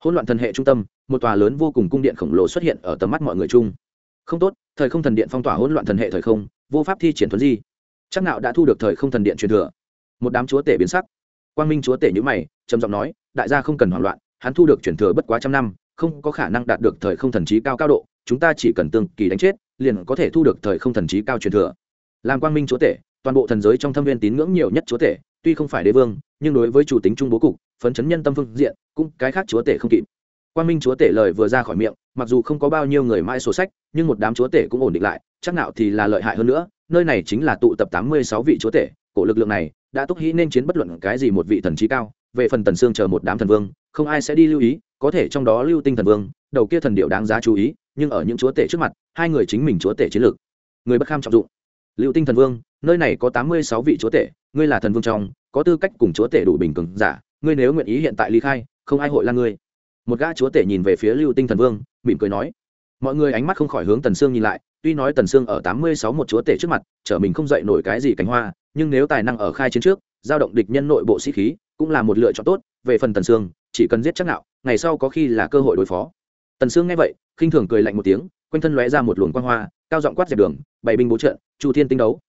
hỗn loạn thần hệ trung tâm, một tòa lớn vô cùng cung điện khổng lồ xuất hiện ở tầm mắt mọi người chung. Không tốt, thời không thần điện phong tỏa hỗn loạn thần hệ thời không, vô pháp thi triển thuấn di chắc nào đã thu được thời không thần điện truyền thừa. Một đám chúa tể biến sắc. Quang minh chúa tể nhữ mày, trầm giọng nói, đại gia không cần hoảng loạn, hắn thu được truyền thừa bất quá trăm năm, không có khả năng đạt được thời không thần trí cao cao độ, chúng ta chỉ cần tương kỳ đánh chết, liền có thể thu được thời không thần trí cao truyền thừa. Làm quang minh chúa tể, toàn bộ thần giới trong thâm viên tín ngưỡng nhiều nhất chúa tể, tuy không phải đế vương, nhưng đối với chủ tính trung bố cục, phấn chấn nhân tâm phương diện, cũng cái khác chúa tể không kịp. Quang minh chúa tể lời vừa ra khỏi miệng, mặc dù không có bao nhiêu người mãi sổ sách, nhưng một đám chúa tể cũng ổn định lại, chắc nào thì là lợi hại hơn nữa nơi này chính là tụ tập tám mươi sáu vị chúa tể, cổ lực lượng này đã túc hĩ nên chiến bất luận cái gì một vị thần trí cao, về phần tần xương chờ một đám thần vương, không ai sẽ đi lưu ý, có thể trong đó lưu tinh thần vương, đầu kia thần điệu đáng giá chú ý, nhưng ở những chúa tể trước mặt, hai người chính mình chúa tể chiến lược. Người bất kham trọng dụng. Lưu tinh thần vương, nơi này có tám mươi sáu vị chúa tể, ngươi là thần vương trong, có tư cách cùng chúa tể đủ bình cường giả, ngươi nếu nguyện ý hiện tại ly khai, không ai hội là ngươi. Một gã chúa tể nhìn về phía lưu tinh thần vương, mỉm cười nói. Mọi người ánh mắt không khỏi hướng tần sương nhìn lại tuy nói tần sương ở tám mươi sáu một chúa tể trước mặt, trở mình không dậy nổi cái gì cánh hoa, nhưng nếu tài năng ở khai chiến trước, giao động địch nhân nội bộ sĩ khí, cũng là một lựa chọn tốt. Về phần tần sương, chỉ cần giết chắc nạo, ngày sau có khi là cơ hội đối phó. Tần sương nghe vậy, khinh thường cười lạnh một tiếng, quanh thân lóe ra một luồng quang hoa, cao giọng quát dẹp đường bày binh bố trận, chu thiên tinh đấu.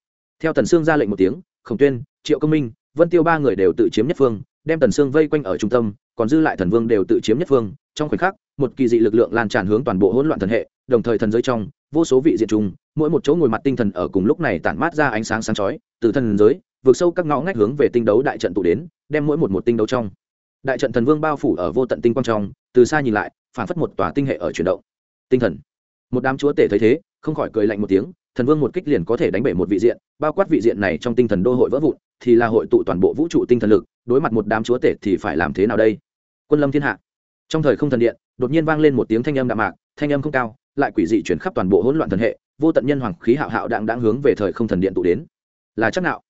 Theo tần sương ra lệnh một tiếng, khổng tuyên, triệu công minh, vân tiêu ba người đều tự chiếm nhất phương, đem tần sương vây quanh ở trung tâm, còn dư lại thần vương đều tự chiếm nhất phương. Trong khoảnh khắc, một kỳ dị lực lượng lan tràn hướng toàn bộ hỗn loạn thần hệ, đồng thời thần giới trong vô số vị diện trùng, mỗi một chỗ ngồi mặt tinh thần ở cùng lúc này tản mát ra ánh sáng sáng chói, từ thần giới, vượt sâu các ngõ ngách hướng về tinh đấu đại trận tụ đến, đem mỗi một một tinh đấu trong. Đại trận thần vương bao phủ ở vô tận tinh quang trong, từ xa nhìn lại, phản phất một tòa tinh hệ ở chuyển động. Tinh thần. Một đám chúa tể thấy thế, không khỏi cười lạnh một tiếng, thần vương một kích liền có thể đánh bể một vị diện, bao quát vị diện này trong tinh thần đô hội vỡ vụn, thì là hội tụ toàn bộ vũ trụ tinh thần lực, đối mặt một đám chúa tể thì phải làm thế nào đây? Quân lâm thiên hạ. Trong thời không thần điện, đột nhiên vang lên một tiếng thanh âm đạm mạc, thanh âm không cao lại quỷ dị chuyển khắp toàn bộ hỗn loạn thần hệ, vô tận nhân hoàng khí hạo hạo đang đang hướng về thời không thần điện tụ đến. Là chắc nào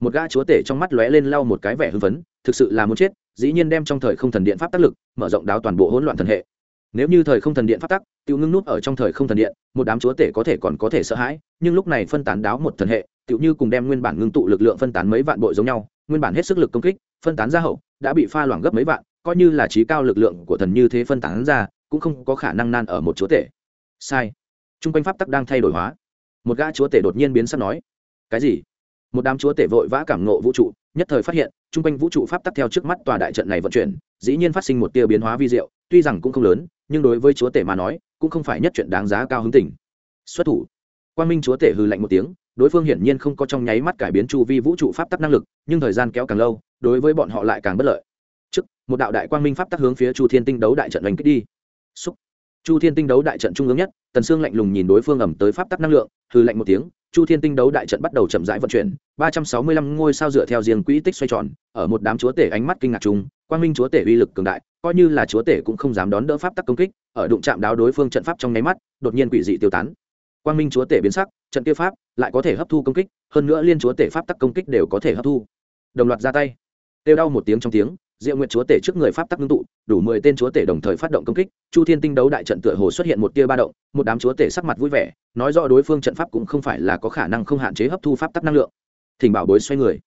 một gã chúa tể trong mắt lóe lên lau một cái vẻ hưng phấn, thực sự là muốn chết, dĩ nhiên đem trong thời không thần điện pháp tác lực, mở rộng đáo toàn bộ hỗn loạn thần hệ. Nếu như thời không thần điện pháp tắc tự ngưng nút ở trong thời không thần điện, một đám chúa tể có thể còn có thể sợ hãi, nhưng lúc này phân tán đáo một thần hệ tự như cùng đem nguyên bản ngưng tụ lực lượng phân tán mấy vạn bội giống nhau, nguyên bản hết sức lực công kích, phân tán ra hậu, đã bị pha loãng gấp mấy vạn, coi như là trí cao lực lượng của thần như thế phân tán ra, cũng không có khả năng nan ở một chúa tể sai. T r u n g quanh pháp tắc đang thay đổi hóa. Một gã chúa tể đột nhiên biến sắc nói, cái gì? Một đám chúa tể vội vã cảm nộ vũ trụ, nhất thời phát hiện t r u n g quanh vũ trụ pháp tắc theo trước mắt tòa đại trận này vận chuyển, dĩ nhiên phát sinh một tia biến hóa vi diệu, tuy rằng cũng không lớn, nhưng đối với chúa tể mà nói, cũng không phải nhất chuyện đáng giá cao hứng tình. Xuất thủ. Quan minh chúa tể hư lạnh một tiếng, đối phương hiển nhiên không có trong nháy mắt cải biến chu vi vũ trụ pháp tắc năng lực, nhưng thời gian kéo càng lâu, đối với bọn họ lại càng bất lợi. Trước, một đạo đại quang minh pháp tắc hướng phía chu thiên tinh đấu đại trận đánh kích đi. Xúc chu thiên tinh đấu đại trận trung ương nhất, tần sương lạnh lùng nhìn đối phương ẩm tới pháp tắc năng lượng hư lạnh một tiếng, chu thiên tinh đấu đại trận bắt đầu chậm rãi vận chuyển, ba trăm sáu mươi lăm ngôi sao dựa theo riêng quỹ tích xoay tròn, ở một đám chúa tể ánh mắt kinh ngạc chung, quang minh chúa tể uy lực cường đại, coi như là chúa tể cũng không dám đón đỡ pháp tắc công kích, ở đụng chạm đáo đối phương trận pháp trong nháy mắt, đột nhiên quỷ dị tiêu tán. Quang minh chúa tể biến sắc, trận tiêu pháp lại có thể hấp thu công kích, hơn nữa liên chúa tể pháp tắc công kích đều có thể hấp thu. Đồng loạt ra tay. Tiêu đau một tiếng trong tiếng diệu nguyện chúa tể trước người pháp tắc ngưng tụ, đủ mười tên chúa tể đồng thời phát động công kích, chu thiên tinh đấu đại trận tựa hồ xuất hiện một tia ba động, một đám chúa tể sắc mặt vui vẻ, nói rõ đối phương trận pháp cũng không phải là có khả năng không hạn chế hấp thu pháp tắc năng lượng. Thỉnh bảo bối xoay người.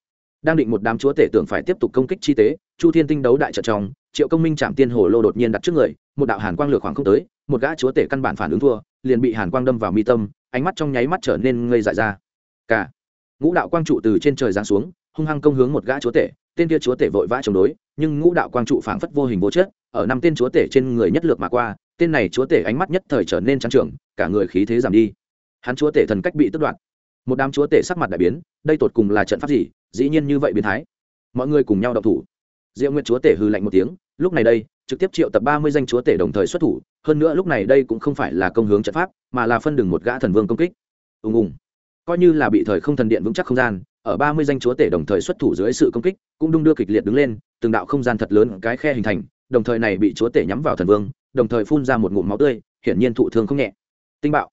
Đang định một đám chúa tể tưởng phải tiếp tục công kích chi tế, chu thiên tinh đấu đại trận trong, triệu công minh chạm tiên hồ lô đột nhiên đặt trước người, một đạo hàn quang lửa khoảng không tới, một gã chúa tể căn bản phản ứng thua, liền bị hàn quang đâm vào mi tâm, ánh mắt trong nháy mắt trở nên ngây dại ra. Cả ngũ đạo quang trụ từ trên trời giáng xuống, hung hăng công hướng một gã chúa tể tên kia chúa tể vội vã chống đối, nhưng ngũ đạo quang trụ phảng phất vô hình vô chất, ở năm tên chúa tể trên người nhất lược mà qua, tên này chúa tể ánh mắt nhất thời trở nên trắng trưởng cả người khí thế giảm đi. Hắn chúa tể thần cách bị tước đoạt. Một đám chúa tể sắc mặt đại biến, đây tột cùng là trận pháp gì? Dĩ nhiên như vậy biến thái. Mọi người cùng nhau đọc thủ. Diệu nguyện chúa tể hư lạnh một tiếng, lúc này đây, trực tiếp triệu tập ba mươi danh chúa tể đồng thời xuất thủ, hơn nữa lúc này đây cũng không phải là công hướng trận pháp, mà là phân đường một gã thần vương công kích. Ùng ùng. Coi như là bị thời không thần điện vững chắc không gian ở ba mươi danh chúa tể đồng thời xuất thủ dưới sự công kích, cũng đung đưa kịch liệt đứng lên, từng đạo không gian thật lớn, cái khe hình thành, đồng thời này bị chúa tể nhắm vào thần vương, đồng thời phun ra một ngụm máu tươi, hiển nhiên thụ thương không nhẹ. Tinh bạo.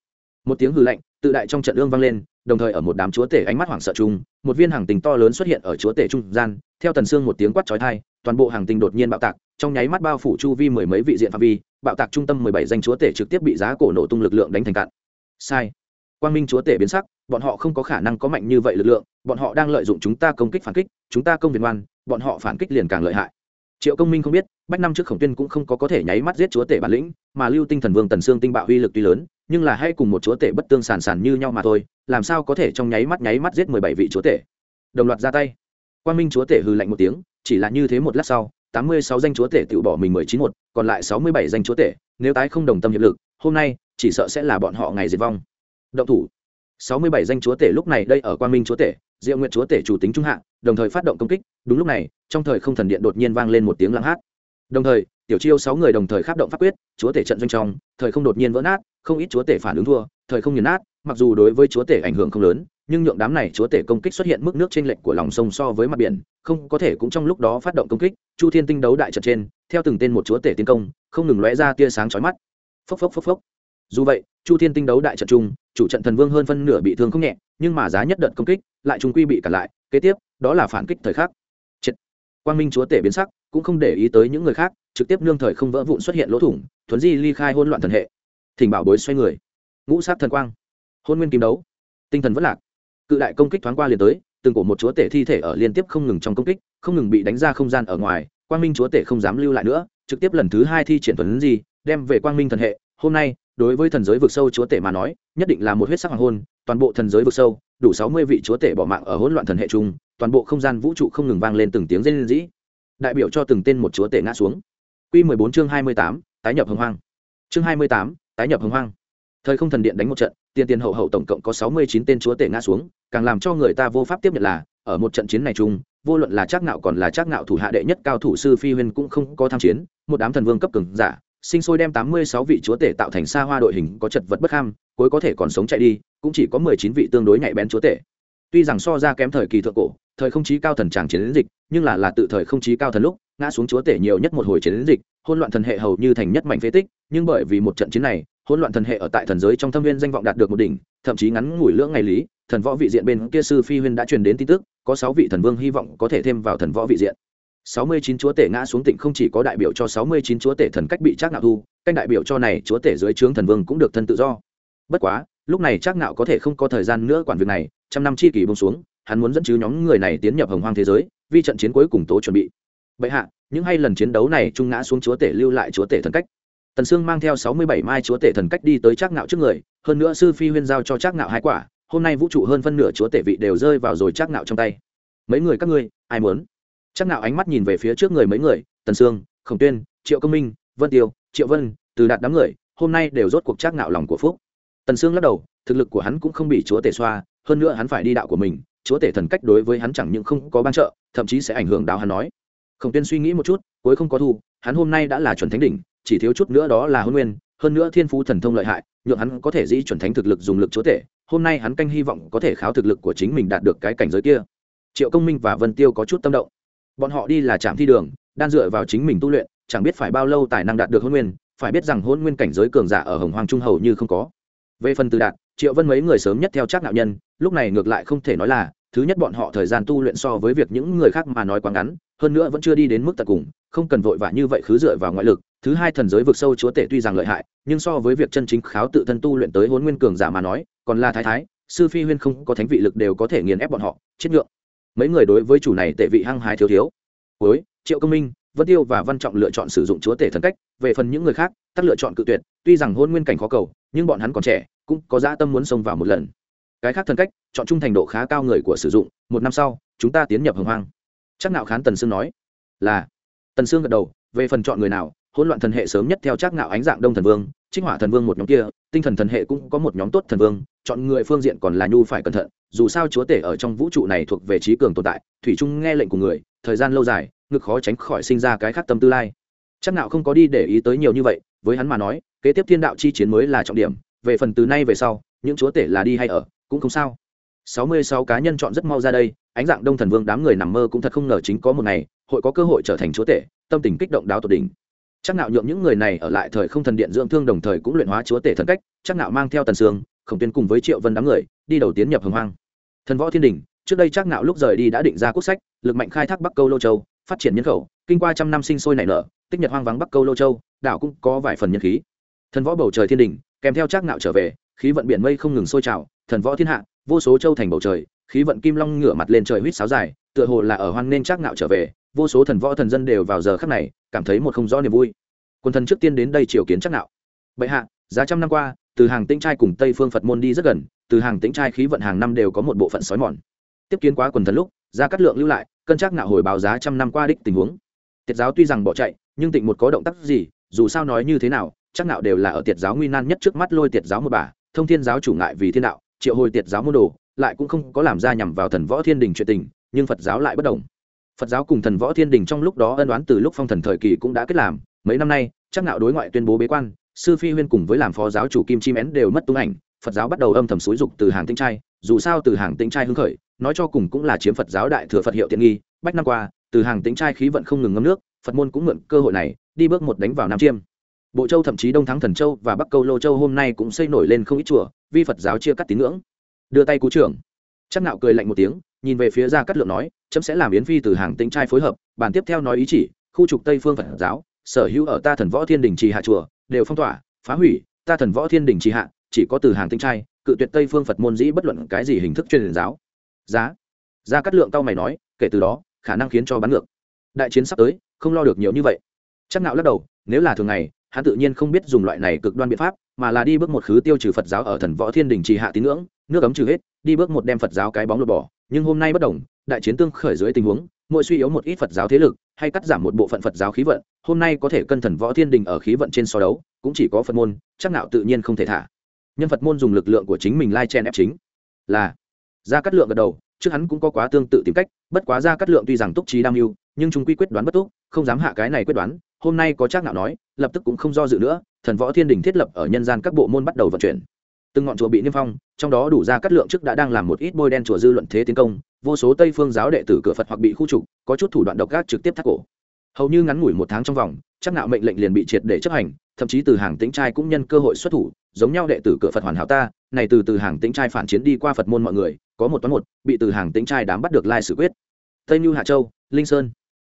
Một tiếng hư lạnh, tự đại trong trận ương vang lên, đồng thời ở một đám chúa tể ánh mắt hoảng sợ chung, một viên hàng tinh to lớn xuất hiện ở chúa tể trung gian, theo tần xương một tiếng quát chói tai, toàn bộ hàng tinh đột nhiên bạo tạc, trong nháy mắt bao phủ chu vi mười mấy vị diện phạm vi, bạo tạc trung tâm mười bảy danh chúa tể trực tiếp bị giá cổ nổ tung lực lượng đánh thành cạn. Sai. Quang minh chúa tể biến sắc bọn họ không có khả năng có mạnh như vậy lực lượng, bọn họ đang lợi dụng chúng ta công kích phản kích, chúng ta công việt ngoan, bọn họ phản kích liền càng lợi hại. Triệu công minh không biết, bách năm trước khổng tuyên cũng không có có thể nháy mắt giết chúa tể bản lĩnh, mà lưu tinh thần vương tần sương tinh bạo uy lực tuy lớn, nhưng là hay cùng một chúa tể bất tương sản sản như nhau mà thôi, làm sao có thể trong nháy mắt nháy mắt giết mười bảy vị chúa tể? Đồng loạt ra tay. Quang minh chúa tể hư lạnh một tiếng, chỉ là như thế một lát sau, tám mươi sáu danh chúa tể tự bỏ mình mười chín một, còn lại sáu mươi bảy danh chúa tể, nếu tái không đồng tâm hiệp lực, hôm nay chỉ sợ sẽ là bọn họ ngày diệt vong. Động thủ sáu mươi bảy danh chúa tể lúc này đây ở quang minh chúa tể, diệu nguyện chúa tể chủ tính trung hạ, đồng thời phát động công kích. Đúng lúc này, trong thời không thần điện đột nhiên vang lên một tiếng lắng hát. Đồng thời, tiểu chiêu sáu người đồng thời khắc động pháp quyết, chúa tể trận doanh trong, thời không đột nhiên vỡ nát, không ít chúa tể phản ứng thua, thời không nghiền nát, mặc dù đối với chúa tể ảnh hưởng không lớn, nhưng nhượng đám này chúa tể công kích xuất hiện mức nước trên lệch của lòng sông so với mặt biển, không có thể cũng trong lúc đó phát động công kích, chu thiên tinh đấu đại trận trên, theo từng tên một chúa tể tiến công, không ngừng lóe ra tia sáng chói mắt. Phốc phốc phốc phốc dù vậy, chu thiên tinh đấu đại trận chung, chủ trận thần vương hơn phân nửa bị thương không nhẹ, nhưng mà giá nhất đợt công kích lại trung quy bị cản lại, kế tiếp, đó là phản kích thời khắc. Triệt. quang minh chúa tể biến sắc, cũng không để ý tới những người khác, trực tiếp nương thời không vỡ vụn xuất hiện lỗ thủng, thuấn di ly khai hôn loạn thần hệ. Thỉnh bảo bối xoay người. Ngũ sát thần quang. Hôn nguyên kim đấu. Tinh thần vất lạc. Cự đại công kích thoáng qua liền tới, từng cổ một chúa tể thi thể ở liên tiếp không ngừng trong công kích, không ngừng bị đánh ra không gian ở ngoài, quang minh chúa tể không dám lưu lại nữa, trực tiếp lần thứ hai thi triển thuấn di, đem về quang minh thần hệ hôm nay, đối với thần giới vực sâu chúa tể mà nói, nhất định là một huyết sắc hoàng hôn, toàn bộ thần giới vực sâu, đủ sáu mươi vị chúa tể bỏ mạng ở hỗn loạn thần hệ chung, toàn bộ không gian vũ trụ không ngừng vang lên từng tiếng rên rỉ. Đại biểu cho từng tên một chúa tể ngã xuống. Quy mười bốn chương hai mươi tám, tái nhập hồng hoang. Chương hai mươi tám, tái nhập hồng hoang. Thời không thần điện đánh một trận, tiền tiền hậu hậu tổng cộng có sáu mươi chín tên chúa tể ngã xuống, càng làm cho người ta vô pháp tiếp nhận là, ở một trận chiến này chung, vô luận là trác ngạo còn là trác ngạo thủ hạ đệ nhất cao thủ sư phi huyên cũng không có tham chiến, một đám thần vương cấp cường giả sinh sôi đem tám mươi sáu vị chúa tể tạo thành xa hoa đội hình có chật vật bất ham, cuối có thể còn sống chạy đi, cũng chỉ có mười chín vị tương đối nhạy bén chúa tể. Tuy rằng so ra kém thời kỳ thượng cổ, thời không chí cao thần tràng chiến dịch, nhưng là là tự thời không chí cao thần lúc, ngã xuống chúa tể nhiều nhất một hồi chiến dịch, hỗn loạn thần hệ hầu như thành nhất mạnh phế tích, nhưng bởi vì một trận chiến này, hỗn loạn thần hệ ở tại thần giới trong thâm viên danh vọng đạt được một đỉnh, thậm chí ngắn ngủi lưỡng ngày lý, thần võ vị diện bên kia sư phi huyên đã truyền đến tin tức, có sáu vị thần vương hy vọng có thể thêm vào thần võ vị diện sáu mươi chín chúa tể ngã xuống tịnh không chỉ có đại biểu cho sáu mươi chín chúa tể thần cách bị trác nạo thu, canh đại biểu cho này chúa tể dưới trướng thần vương cũng được thân tự do. Bất quá, lúc này trác nạo có thể không có thời gian nữa quản việc này, trăm năm chi kỷ buông xuống, hắn muốn dẫn chứ nhóm người này tiến nhập hồng hoang thế giới, vì trận chiến cuối cùng tố chuẩn bị. Bệ hạ, những hay lần chiến đấu này trung ngã xuống chúa tể lưu lại chúa tể thần cách. Tần sương mang theo sáu mươi bảy mai chúa tể thần cách đi tới trác nạo trước người, hơn nữa sư phi huyên giao cho trác nạo hai quả, hôm nay vũ trụ hơn phân nửa chúa tể vị đều rơi vào rồi trác nạo trong tay. Mấy người các ngươi, ai muốn? Trác nạo ánh mắt nhìn về phía trước người mấy người, tần sương, khổng tuyên, triệu công minh, vân tiêu, triệu vân, từ đạt đám người, hôm nay đều rốt cuộc trác nạo lòng của phúc. Tần sương lắc đầu, thực lực của hắn cũng không bị chúa tể xoa, hơn nữa hắn phải đi đạo của mình, chúa tể thần cách đối với hắn chẳng những không có ban trợ, thậm chí sẽ ảnh hưởng đạo hắn nói. Khổng tuyên suy nghĩ một chút, cuối không có thu, hắn hôm nay đã là chuẩn thánh đỉnh, chỉ thiếu chút nữa đó là hôn nguyên, hơn nữa thiên phú thần thông lợi hại, nhượng hắn có thể dĩ chuẩn thánh thực lực dùng lực chúa tể, hôm nay hắn canh hy vọng có thể kháo thực lực của chính mình đạt được cái cảnh giới kia. Triệu công minh và vân tiêu có chút tâm động bọn họ đi là trạm thi đường, đan dựa vào chính mình tu luyện, chẳng biết phải bao lâu tài năng đạt được hôn nguyên, phải biết rằng hôn nguyên cảnh giới cường giả ở hồng hoàng trung hầu như không có. Về phần từ đạt, triệu vân mấy người sớm nhất theo chắc nạo nhân, lúc này ngược lại không thể nói là, thứ nhất bọn họ thời gian tu luyện so với việc những người khác mà nói quá ngắn, hơn nữa vẫn chưa đi đến mức tận cùng, không cần vội vã như vậy khứ dựa vào ngoại lực. Thứ hai thần giới vực sâu chúa tể tuy rằng lợi hại, nhưng so với việc chân chính kháo tự thân tu luyện tới hôn nguyên cường giả mà nói, còn là thái thái, sư phi huyên không có thánh vị lực đều có thể nghiền ép bọn họ, chết ngượng mấy người đối với chủ này tệ vị hăng hái thiếu thiếu. Cuối triệu công minh, vân tiêu và văn trọng lựa chọn sử dụng chúa tể thần cách, về phần những người khác, tắt lựa chọn cự tuyệt, tuy rằng hôn nguyên cảnh khó cầu, nhưng bọn hắn còn trẻ, cũng có dã tâm muốn xông vào một lần. Cái khác thần cách, chọn trung thành độ khá cao người của sử dụng, một năm sau, chúng ta tiến nhập hồng hoang. Chắc nạo khán tần sương nói, là, tần sương gật đầu, về phần chọn người nào, hỗn loạn thần hệ sớm nhất theo chắc nạo ánh dạng đông thần vương, trích hỏa thần vương một nhóm kia, tinh thần thần hệ cũng có một nhóm tốt thần vương chọn người phương diện còn là nhu phải cẩn thận, dù sao chúa tể ở trong vũ trụ này thuộc về trí cường tồn tại, thủy trung nghe lệnh của người, thời gian lâu dài, ngực khó tránh khỏi sinh ra cái khác tâm tư lai. Chắc nào không có đi để ý tới nhiều như vậy, với hắn mà nói, kế tiếp thiên đạo chi chiến mới là trọng điểm, về phần từ nay về sau, những chúa tể là đi hay ở, cũng không sao. Sáu mươi sáu cá nhân chọn rất mau ra đây, ánh dạng đông thần vương đám người nằm mơ cũng thật không ngờ chính có một ngày, hội có cơ hội trở thành chúa tể, tâm tình kích động đáo tột đỉnh. Chắc nạo nhượng những người này ở lại thời không thần điện dưỡng thương đồng thời cũng luyện hóa chúa tể thần cách, chắc nạo mang theo tần sương khổng tuyên cùng với triệu vân đám người, đi đầu tiến nhập hồng hoang. Thần võ thiên đình, trước đây chắc nạo lúc rời đi đã định ra quốc sách, lực mạnh khai thác bắc câu lô châu, phát triển nhân khẩu, kinh qua trăm năm sinh sôi nảy nở, tích nhật hoang vắng bắc câu lô châu, đảo cũng có vài phần nhân khí. Thần võ bầu trời thiên đình, kèm theo chắc nạo trở về, khí vận biển mây không ngừng sôi trào, thần võ thiên hạ, vô số châu thành bầu trời, khí vận kim long ngửa mặt lên trời huýt sáo dài, tựa hồ là ở hoang nên chắc nạo trở về, vô số thần võ thần dân đều vào giờ khắc này, cảm thấy một không rõ niềm vui. Quân thần trước tiên đến đây triều kiến chắc nạo bệ hạ, giá trăm năm qua từ hàng tĩnh trai cùng tây phương phật môn đi rất gần, từ hàng tĩnh trai khí vận hàng năm đều có một bộ phận sói mòn. Tiếp kiến quá quần thần lúc ra cắt lượng lưu lại, cân chắc nạo hồi báo giá trăm năm qua đích tình huống. Tiệt giáo tuy rằng bỏ chạy, nhưng tịnh một có động tác gì, dù sao nói như thế nào, chắc nạo đều là ở tiệt giáo nguy nan nhất trước mắt lôi tiệt giáo một bà, thông thiên giáo chủ ngại vì thiên đạo, triệu hồi tiệt giáo môn đồ, lại cũng không có làm ra nhằm vào thần võ thiên đình chuyện tình, nhưng phật giáo lại bất đồng phật giáo cùng thần võ thiên đình trong lúc đó ân đoán từ lúc phong thần thời kỳ cũng đã kết làm, mấy năm nay, chắc nạo đối ngoại tuyên bố bế quan sư phi huyên cùng với làm phó giáo chủ kim chi én đều mất tung ảnh, phật giáo bắt đầu âm thầm xúi dục từ hàng tinh trai, dù sao từ hàng tinh trai hưng khởi, nói cho cùng cũng là chiếm phật giáo đại thừa phật hiệu tiện nghi, bách năm qua, từ hàng tinh trai khí vận không ngừng ngâm nước, phật môn cũng mượn cơ hội này, đi bước một đánh vào nam chiêm. Bộ châu thậm chí đông thắng thần châu và bắc câu lô châu hôm nay cũng xây nổi lên không ít chùa vi phật giáo chia cắt tín ngưỡng. Đưa tay cú trưởng. Chắc nạo cười lạnh một tiếng, nhìn về phía ra cắt lượng nói, chấm sẽ làm yến phi từ hàng tinh trai phối hợp, bàn tiếp theo nói ý chỉ, khu trục tây phương phật giáo, sở hữu ở ta thần võ thiên đình trì hạ chùa đều phong tỏa, phá hủy, ta thần võ thiên đình trì hạ, chỉ có từ hàng tinh trai, cự tuyệt tây phương phật môn dĩ bất luận cái gì hình thức truyền giáo. Giá. Ra cắt lượng tao mày nói, kể từ đó, khả năng khiến cho bắn ngược. Đại chiến sắp tới, không lo được nhiều như vậy. Chắc nạo lắc đầu, nếu là thường ngày, hắn tự nhiên không biết dùng loại này cực đoan biện pháp, mà là đi bước một khứ tiêu trừ phật giáo ở thần võ thiên đình trì hạ tín ngưỡng, nước ấm trừ hết, đi bước một đem phật giáo cái bóng lột bỏ. Nhưng hôm nay bất đồng, đại chiến tương khởi dưới tình huống, mỗi suy yếu một ít phật giáo thế lực hay cắt giảm một bộ phận phật giáo khí vận, hôm nay có thể cân thần võ thiên đình ở khí vận trên so đấu, cũng chỉ có phật môn, chắc nạo tự nhiên không thể thả. Nhân phật môn dùng lực lượng của chính mình lai chen ép chính. Là ra cắt lượng gật đầu, trước hắn cũng có quá tương tự tìm cách, bất quá ra cắt lượng tuy rằng túc trí đam mưu, nhưng chúng quy quyết đoán bất túc, không dám hạ cái này quyết đoán, hôm nay có chắc nạo nói, lập tức cũng không do dự nữa, thần võ thiên đình thiết lập ở nhân gian các bộ môn bắt đầu vận chuyển từng ngọn chùa bị niêm phong, trong đó đủ ra cắt lượng trước đã đang làm một ít bôi đen chùa dư luận thế tiến công, vô số tây phương giáo đệ tử cửa phật hoặc bị khu trục, có chút thủ đoạn độc ác trực tiếp thắt cổ. Hầu như ngắn ngủi một tháng trong vòng, chắc nạo mệnh lệnh liền bị triệt để chấp hành, thậm chí từ hàng tĩnh trai cũng nhân cơ hội xuất thủ, giống nhau đệ tử cửa phật hoàn hảo ta, này từ từ hàng tĩnh trai phản chiến đi qua phật môn mọi người, có một toán một, bị từ hàng tĩnh trai đám bắt được lai xử quyết. Tây như hạ châu, linh sơn.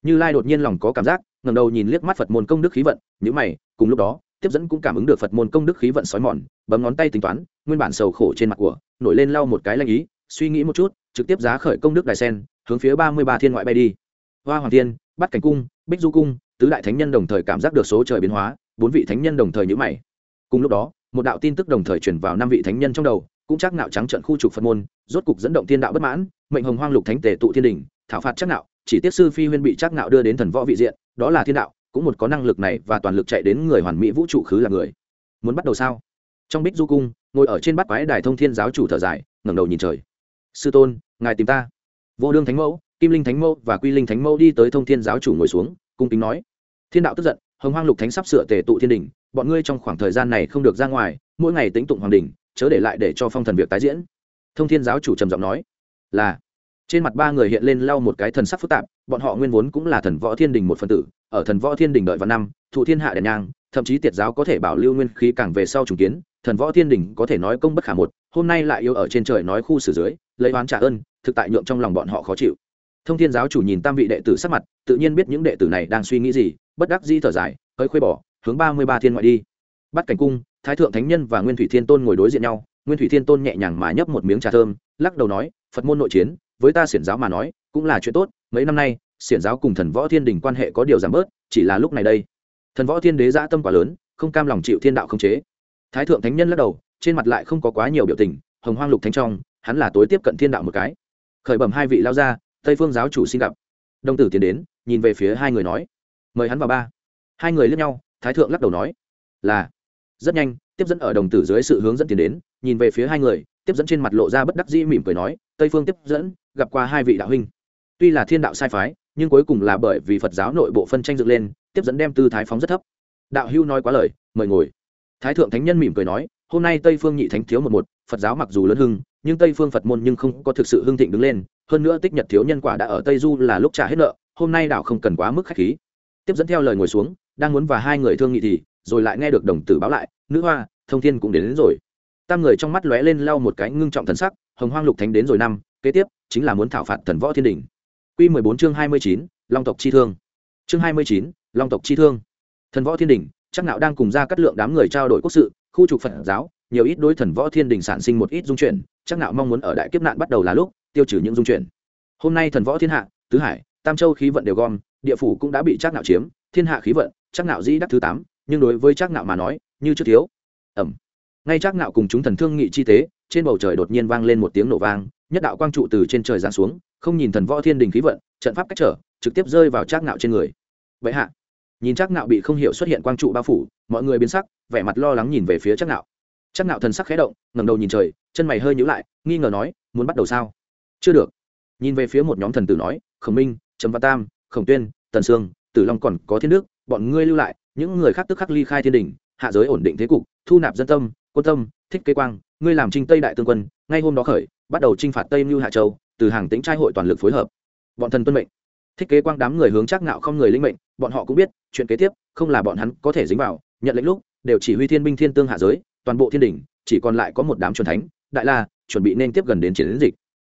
Như lai đột nhiên lòng có cảm giác, ngẩng đầu nhìn liếc mắt phật môn công đức khí vận những mày, cùng lúc đó tiếp dẫn cũng cảm ứng được phật môn công đức khí vận sói mòn, bấm ngón tay tính toán, nguyên bản sầu khổ trên mặt của, nổi lên lau một cái lanh ý, suy nghĩ một chút, trực tiếp giá khởi công đức đài sen, hướng phía ba mươi ba thiên ngoại bay đi. Hoa hoàng thiên bắt cảnh cung, bích du cung, tứ đại thánh nhân đồng thời cảm giác được số trời biến hóa, bốn vị thánh nhân đồng thời nhữ mày. Cùng lúc đó, một đạo tin tức đồng thời chuyển vào năm vị thánh nhân trong đầu, cũng chắc nạo trắng trận khu trục phật môn, rốt cục dẫn động thiên đạo bất mãn, mệnh hồng hoang lục thánh tề tụ thiên đình, thảo phạt chắc nạo, chỉ tiếp sư phi huyên bị chắc nạo đưa đến thần võ vị diện, đó là thiên đạo cũng một có năng lực này và toàn lực chạy đến người hoàn mỹ vũ trụ khứ là người. Muốn bắt đầu sao? Trong bích du cung, ngồi ở trên bát quái đài thông thiên giáo chủ thở dài, ngẩng đầu nhìn trời. Sư tôn, ngài tìm ta. Vô đương thánh mẫu, kim linh thánh mẫu và quy linh thánh mẫu đi tới thông thiên giáo chủ ngồi xuống, cung kính nói. Thiên đạo tức giận, hồng hoang lục thánh sắp sửa tề tụ thiên đình, bọn ngươi trong khoảng thời gian này không được ra ngoài, mỗi ngày tính tụng hoàng đình, chớ để lại để cho phong thần việc tái diễn. Thông thiên giáo chủ trầm giọng nói. Là. Trên mặt ba người hiện lên lau một cái thần sắc phức tạp, bọn họ nguyên vốn cũng là thần võ thiên đình một phần tử ở thần võ thiên đình đợi vào năm, thụ thiên hạ đèn nhang, thậm chí tiệt giáo có thể bảo lưu nguyên khí càng về sau trùng kiến, thần võ thiên đình có thể nói công bất khả một, hôm nay lại yêu ở trên trời nói khu xử dưới, lấy oán trả ơn, thực tại nhượng trong lòng bọn họ khó chịu. Thông thiên giáo chủ nhìn tam vị đệ tử sắc mặt, tự nhiên biết những đệ tử này đang suy nghĩ gì, bất đắc di thở dài, hơi khuê bỏ, hướng ba mươi ba thiên ngoại đi. Bắt cảnh cung, thái thượng thánh nhân và nguyên thủy thiên tôn ngồi đối diện nhau, nguyên thủy thiên tôn nhẹ nhàng mà nhấp một miếng trà thơm, lắc đầu nói, phật môn nội chiến, với ta xiển giáo mà nói, cũng là chuyện tốt, mấy năm nay xiển giáo cùng thần võ thiên đình quan hệ có điều giảm bớt, chỉ là lúc này đây. Thần võ thiên đế dã tâm quá lớn, không cam lòng chịu thiên đạo không chế. Thái thượng thánh nhân lắc đầu, trên mặt lại không có quá nhiều biểu tình, hồng hoang lục thánh trong, hắn là tối tiếp cận thiên đạo một cái. Khởi bẩm hai vị lao ra tây phương giáo chủ xin gặp. Đông tử tiến đến, nhìn về phía hai người nói. Mời hắn vào ba. Hai người lướt nhau, thái thượng lắc đầu nói. Là. Rất nhanh, tiếp dẫn ở đồng tử dưới sự hướng dẫn tiến đến, nhìn về phía hai người, tiếp dẫn trên mặt lộ ra bất đắc dĩ mỉm cười nói, tây phương tiếp dẫn, gặp qua hai vị đạo huynh. Tuy là thiên đạo sai phái nhưng cuối cùng là bởi vì phật giáo nội bộ phân tranh dựng lên tiếp dẫn đem tư thái phóng rất thấp. Đạo hưu nói quá lời mời ngồi. Thái thượng thánh nhân mỉm cười nói hôm nay tây phương nhị thánh thiếu một một phật giáo mặc dù lớn hưng nhưng tây phương phật môn nhưng không có thực sự hưng thịnh đứng lên hơn nữa tích nhật thiếu nhân quả đã ở tây du là lúc trả hết nợ hôm nay đạo không cần quá mức khách khí. Tiếp dẫn theo lời ngồi xuống đang muốn và hai người thương nghị thì rồi lại nghe được đồng tử báo lại nữ hoa thông thiên cũng đến, đến rồi. Tam người trong mắt lóe lên lau một cái ngưng trọng thần sắc hồng hoang lục thánh đến rồi năm kế tiếp chính là muốn thảo phạt thần võ thiên đình. Quy 14 chương 29, Long tộc chi thương. Chương 29, Long tộc chi thương. Thần võ thiên đình, chắc nạo đang cùng ra cắt lượng đám người trao đổi quốc sự, khu trục Phật giáo, nhiều ít đối thần võ thiên đình sản sinh một ít dung chuyển, chắc nạo mong muốn ở đại kiếp nạn bắt đầu là lúc, tiêu trừ những dung chuyển. Hôm nay thần võ thiên hạ, tứ hải, tam châu khí vận đều gom, địa phủ cũng đã bị chắc nạo chiếm, thiên hạ khí vận, chắc nạo dĩ đắc thứ 8, nhưng đối với chắc nạo mà nói, như chưa thiếu. Ầm! Ngay chắc nạo cùng chúng thần thương nghị chi tế, trên bầu trời đột nhiên vang lên một tiếng nổ vang, nhất đạo quang trụ từ trên trời giáng xuống, không nhìn thần võ thiên đình khí vận trận pháp cách trở trực tiếp rơi vào trác ngạo trên người. Vậy hạ nhìn trác ngạo bị không hiểu xuất hiện quang trụ bao phủ mọi người biến sắc vẻ mặt lo lắng nhìn về phía trác ngạo. Trác ngạo thần sắc khẽ động ngẩng đầu nhìn trời chân mày hơi nhíu lại nghi ngờ nói muốn bắt đầu sao? Chưa được. Nhìn về phía một nhóm thần tử nói khổng minh trầm văn tam khổng tuyên tần sương tử long còn có thiên đức bọn ngươi lưu lại những người khác tức khắc ly khai thiên đình hạ giới ổn định thế cục thu nạp dân tâm quân tâm thích kế quang ngươi làm trinh tây đại tương quân ngay hôm đó khởi bắt đầu chinh phạt tây mưu hạ châu, từ hàng tính trai hội toàn lực phối hợp. Bọn thần tuân mệnh. Thiết kế quang đám người hướng chắc ngạo không người linh mệnh, bọn họ cũng biết, chuyện kế tiếp, không là bọn hắn có thể dính vào, nhận lệnh lúc, đều chỉ huy thiên binh thiên tương hạ giới, toàn bộ thiên đỉnh, chỉ còn lại có một đám chuẩn thánh, đại la, chuẩn bị nên tiếp gần đến chiến dịch.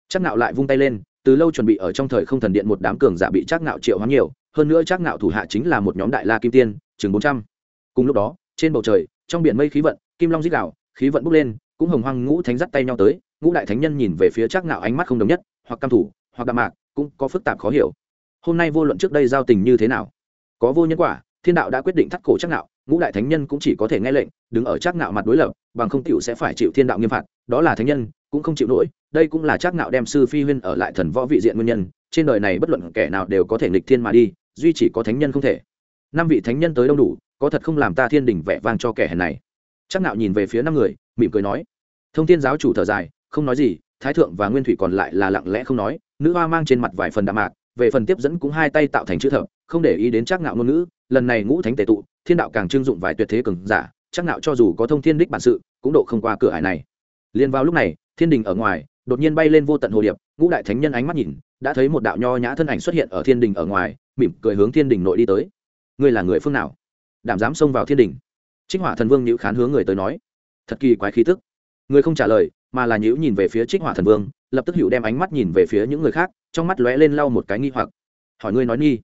Chắc ngạo lại vung tay lên, từ lâu chuẩn bị ở trong thời không thần điện một đám cường giả bị chắc ngạo triệu hoán nhiều, hơn nữa chắc ngạo thủ hạ chính là một nhóm đại la kim tiên, chừng bốn trăm. Cùng lúc đó, trên bầu trời, trong biển mây khí vận, kim long dích đạo khí vận bốc lên cũng hồng hoang ngũ thánh dắt tay nhau tới, ngũ đại thánh nhân nhìn về phía chắc ngạo ánh mắt không đồng nhất, hoặc cam thủ, hoặc đạm mạc, cũng có phức tạp khó hiểu. Hôm nay vô luận trước đây giao tình như thế nào, có vô nhân quả, thiên đạo đã quyết định thắt cổ chắc nạo ngũ đại thánh nhân cũng chỉ có thể nghe lệnh, đứng ở chắc nạo mặt đối lập, bằng không chịu sẽ phải chịu thiên đạo nghiêm phạt, đó là thánh nhân, cũng không chịu nổi, đây cũng là chắc nạo đem sư phi huyên ở lại thần võ vị diện nguyên nhân, trên đời này bất luận kẻ nào đều có thể nghịch thiên mà đi, duy chỉ có thánh nhân không thể. Năm vị thánh nhân tới đông đủ, có thật không làm ta thiên đình vẻ vang cho kẻ hèn này? Chắc nạo nhìn về phía năm người mỉm cười nói. Thông thiên giáo chủ thở dài, không nói gì, thái thượng và nguyên thủy còn lại là lặng lẽ không nói. Nữ hoa mang trên mặt vài phần đạm mạc, về phần tiếp dẫn cũng hai tay tạo thành chữ thập, không để ý đến chắc ngạo ngôn ngữ, lần này ngũ thánh tề tụ, thiên đạo càng trưng dụng vài tuyệt thế cường giả chắc ngạo cho dù có thông thiên đích bản sự, cũng độ không qua cửa hải này. Liền vào lúc này, thiên đình ở ngoài, đột nhiên bay lên vô tận hồ điệp, ngũ đại thánh nhân ánh mắt nhìn, đã thấy một đạo nho nhã thân ảnh xuất hiện ở thiên đình ở ngoài, mỉm cười hướng thiên đình nội đi tới. Ngươi là người phương nào? Đảm dám xông vào thiên đình. Trích hỏa thần vương nhữ khán hướng người tới nói thật kỳ quái khí tức. Người không trả lời, mà là nhữ nhìn về phía trích hỏa thần vương, lập tức hữu đem ánh mắt nhìn về phía những người khác, trong mắt lóe lên lau một cái nghi hoặc. Hỏi ngươi nói nghi.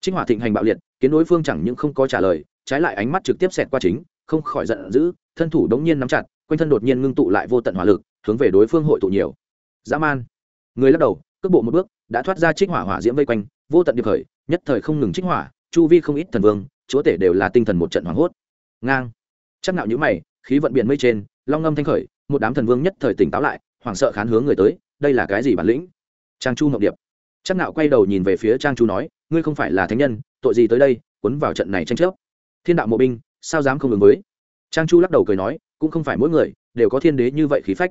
Trích hỏa thịnh hành bạo liệt, kiến đối phương chẳng những không có trả lời, trái lại ánh mắt trực tiếp xẹt qua chính, không khỏi giận dữ, thân thủ đống nhiên nắm chặt, quanh thân đột nhiên ngưng tụ lại vô tận hỏa lực, hướng về đối phương hội tụ nhiều. Dã man. Người lắc đầu, cước bộ một bước, đã thoát ra trích hỏa hỏa diễm vây quanh, vô tận điệp khởi, nhất thời không ngừng trích hỏa, chu vi không ít thần vương, chúa tể đều là tinh thần một trận hoảng hốt. Ngang. Chắc nạo nhữ mày khí vận biển mây trên, long ngâm thanh khởi, một đám thần vương nhất thời tỉnh táo lại, hoảng sợ khán hướng người tới, đây là cái gì bản lĩnh? Trang chu ngọc điệp. Chắc nạo quay đầu nhìn về phía trang chu nói, ngươi không phải là thánh nhân, tội gì tới đây, cuốn vào trận này tranh chấp. Thiên đạo mộ binh, sao dám không ứng với? Trang chu lắc đầu cười nói, cũng không phải mỗi người đều có thiên đế như vậy khí phách.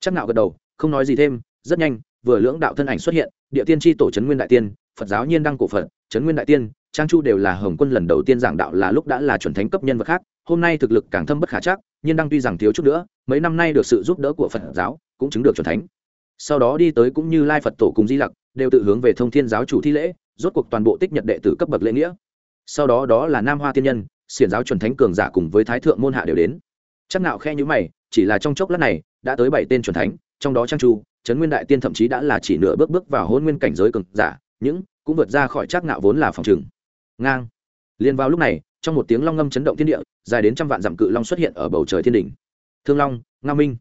Chắc nạo gật đầu, không nói gì thêm, rất nhanh, vừa lưỡng đạo thân ảnh xuất hiện, địa tiên tri tổ trấn nguyên đại tiên, phật giáo nhiên đăng cổ phật trấn nguyên đại tiên, trang chu đều là hồng quân lần đầu tiên giảng đạo là lúc đã là chuẩn thánh cấp nhân vật khác, hôm nay thực lực càng thâm bất khả chắc nhiên đăng tuy rằng thiếu chút nữa, mấy năm nay được sự giúp đỡ của phật giáo cũng chứng được chuẩn thánh. Sau đó đi tới cũng như lai phật tổ cùng di lặc, đều tự hướng về thông thiên giáo chủ thi lễ, rốt cuộc toàn bộ tích nhật đệ tử cấp bậc lễ nghĩa. Sau đó đó là nam hoa tiên nhân, xiển giáo chuẩn thánh cường giả cùng với thái thượng môn hạ đều đến. Chắc nạo khe nhữ mày, chỉ là trong chốc lát này, đã tới bảy tên chuẩn thánh, trong đó trang chu, trấn nguyên đại tiên thậm chí đã là chỉ nửa bước bước vào hôn nguyên cảnh giới cường giả, những cũng vượt ra khỏi chắc nạo vốn là phòng trường. Ngang. Liền vào lúc này, trong một tiếng long ngâm chấn động thiên địa dài đến trăm vạn dặm cự long xuất hiện ở bầu trời thiên đỉnh. Thương long, nga minh.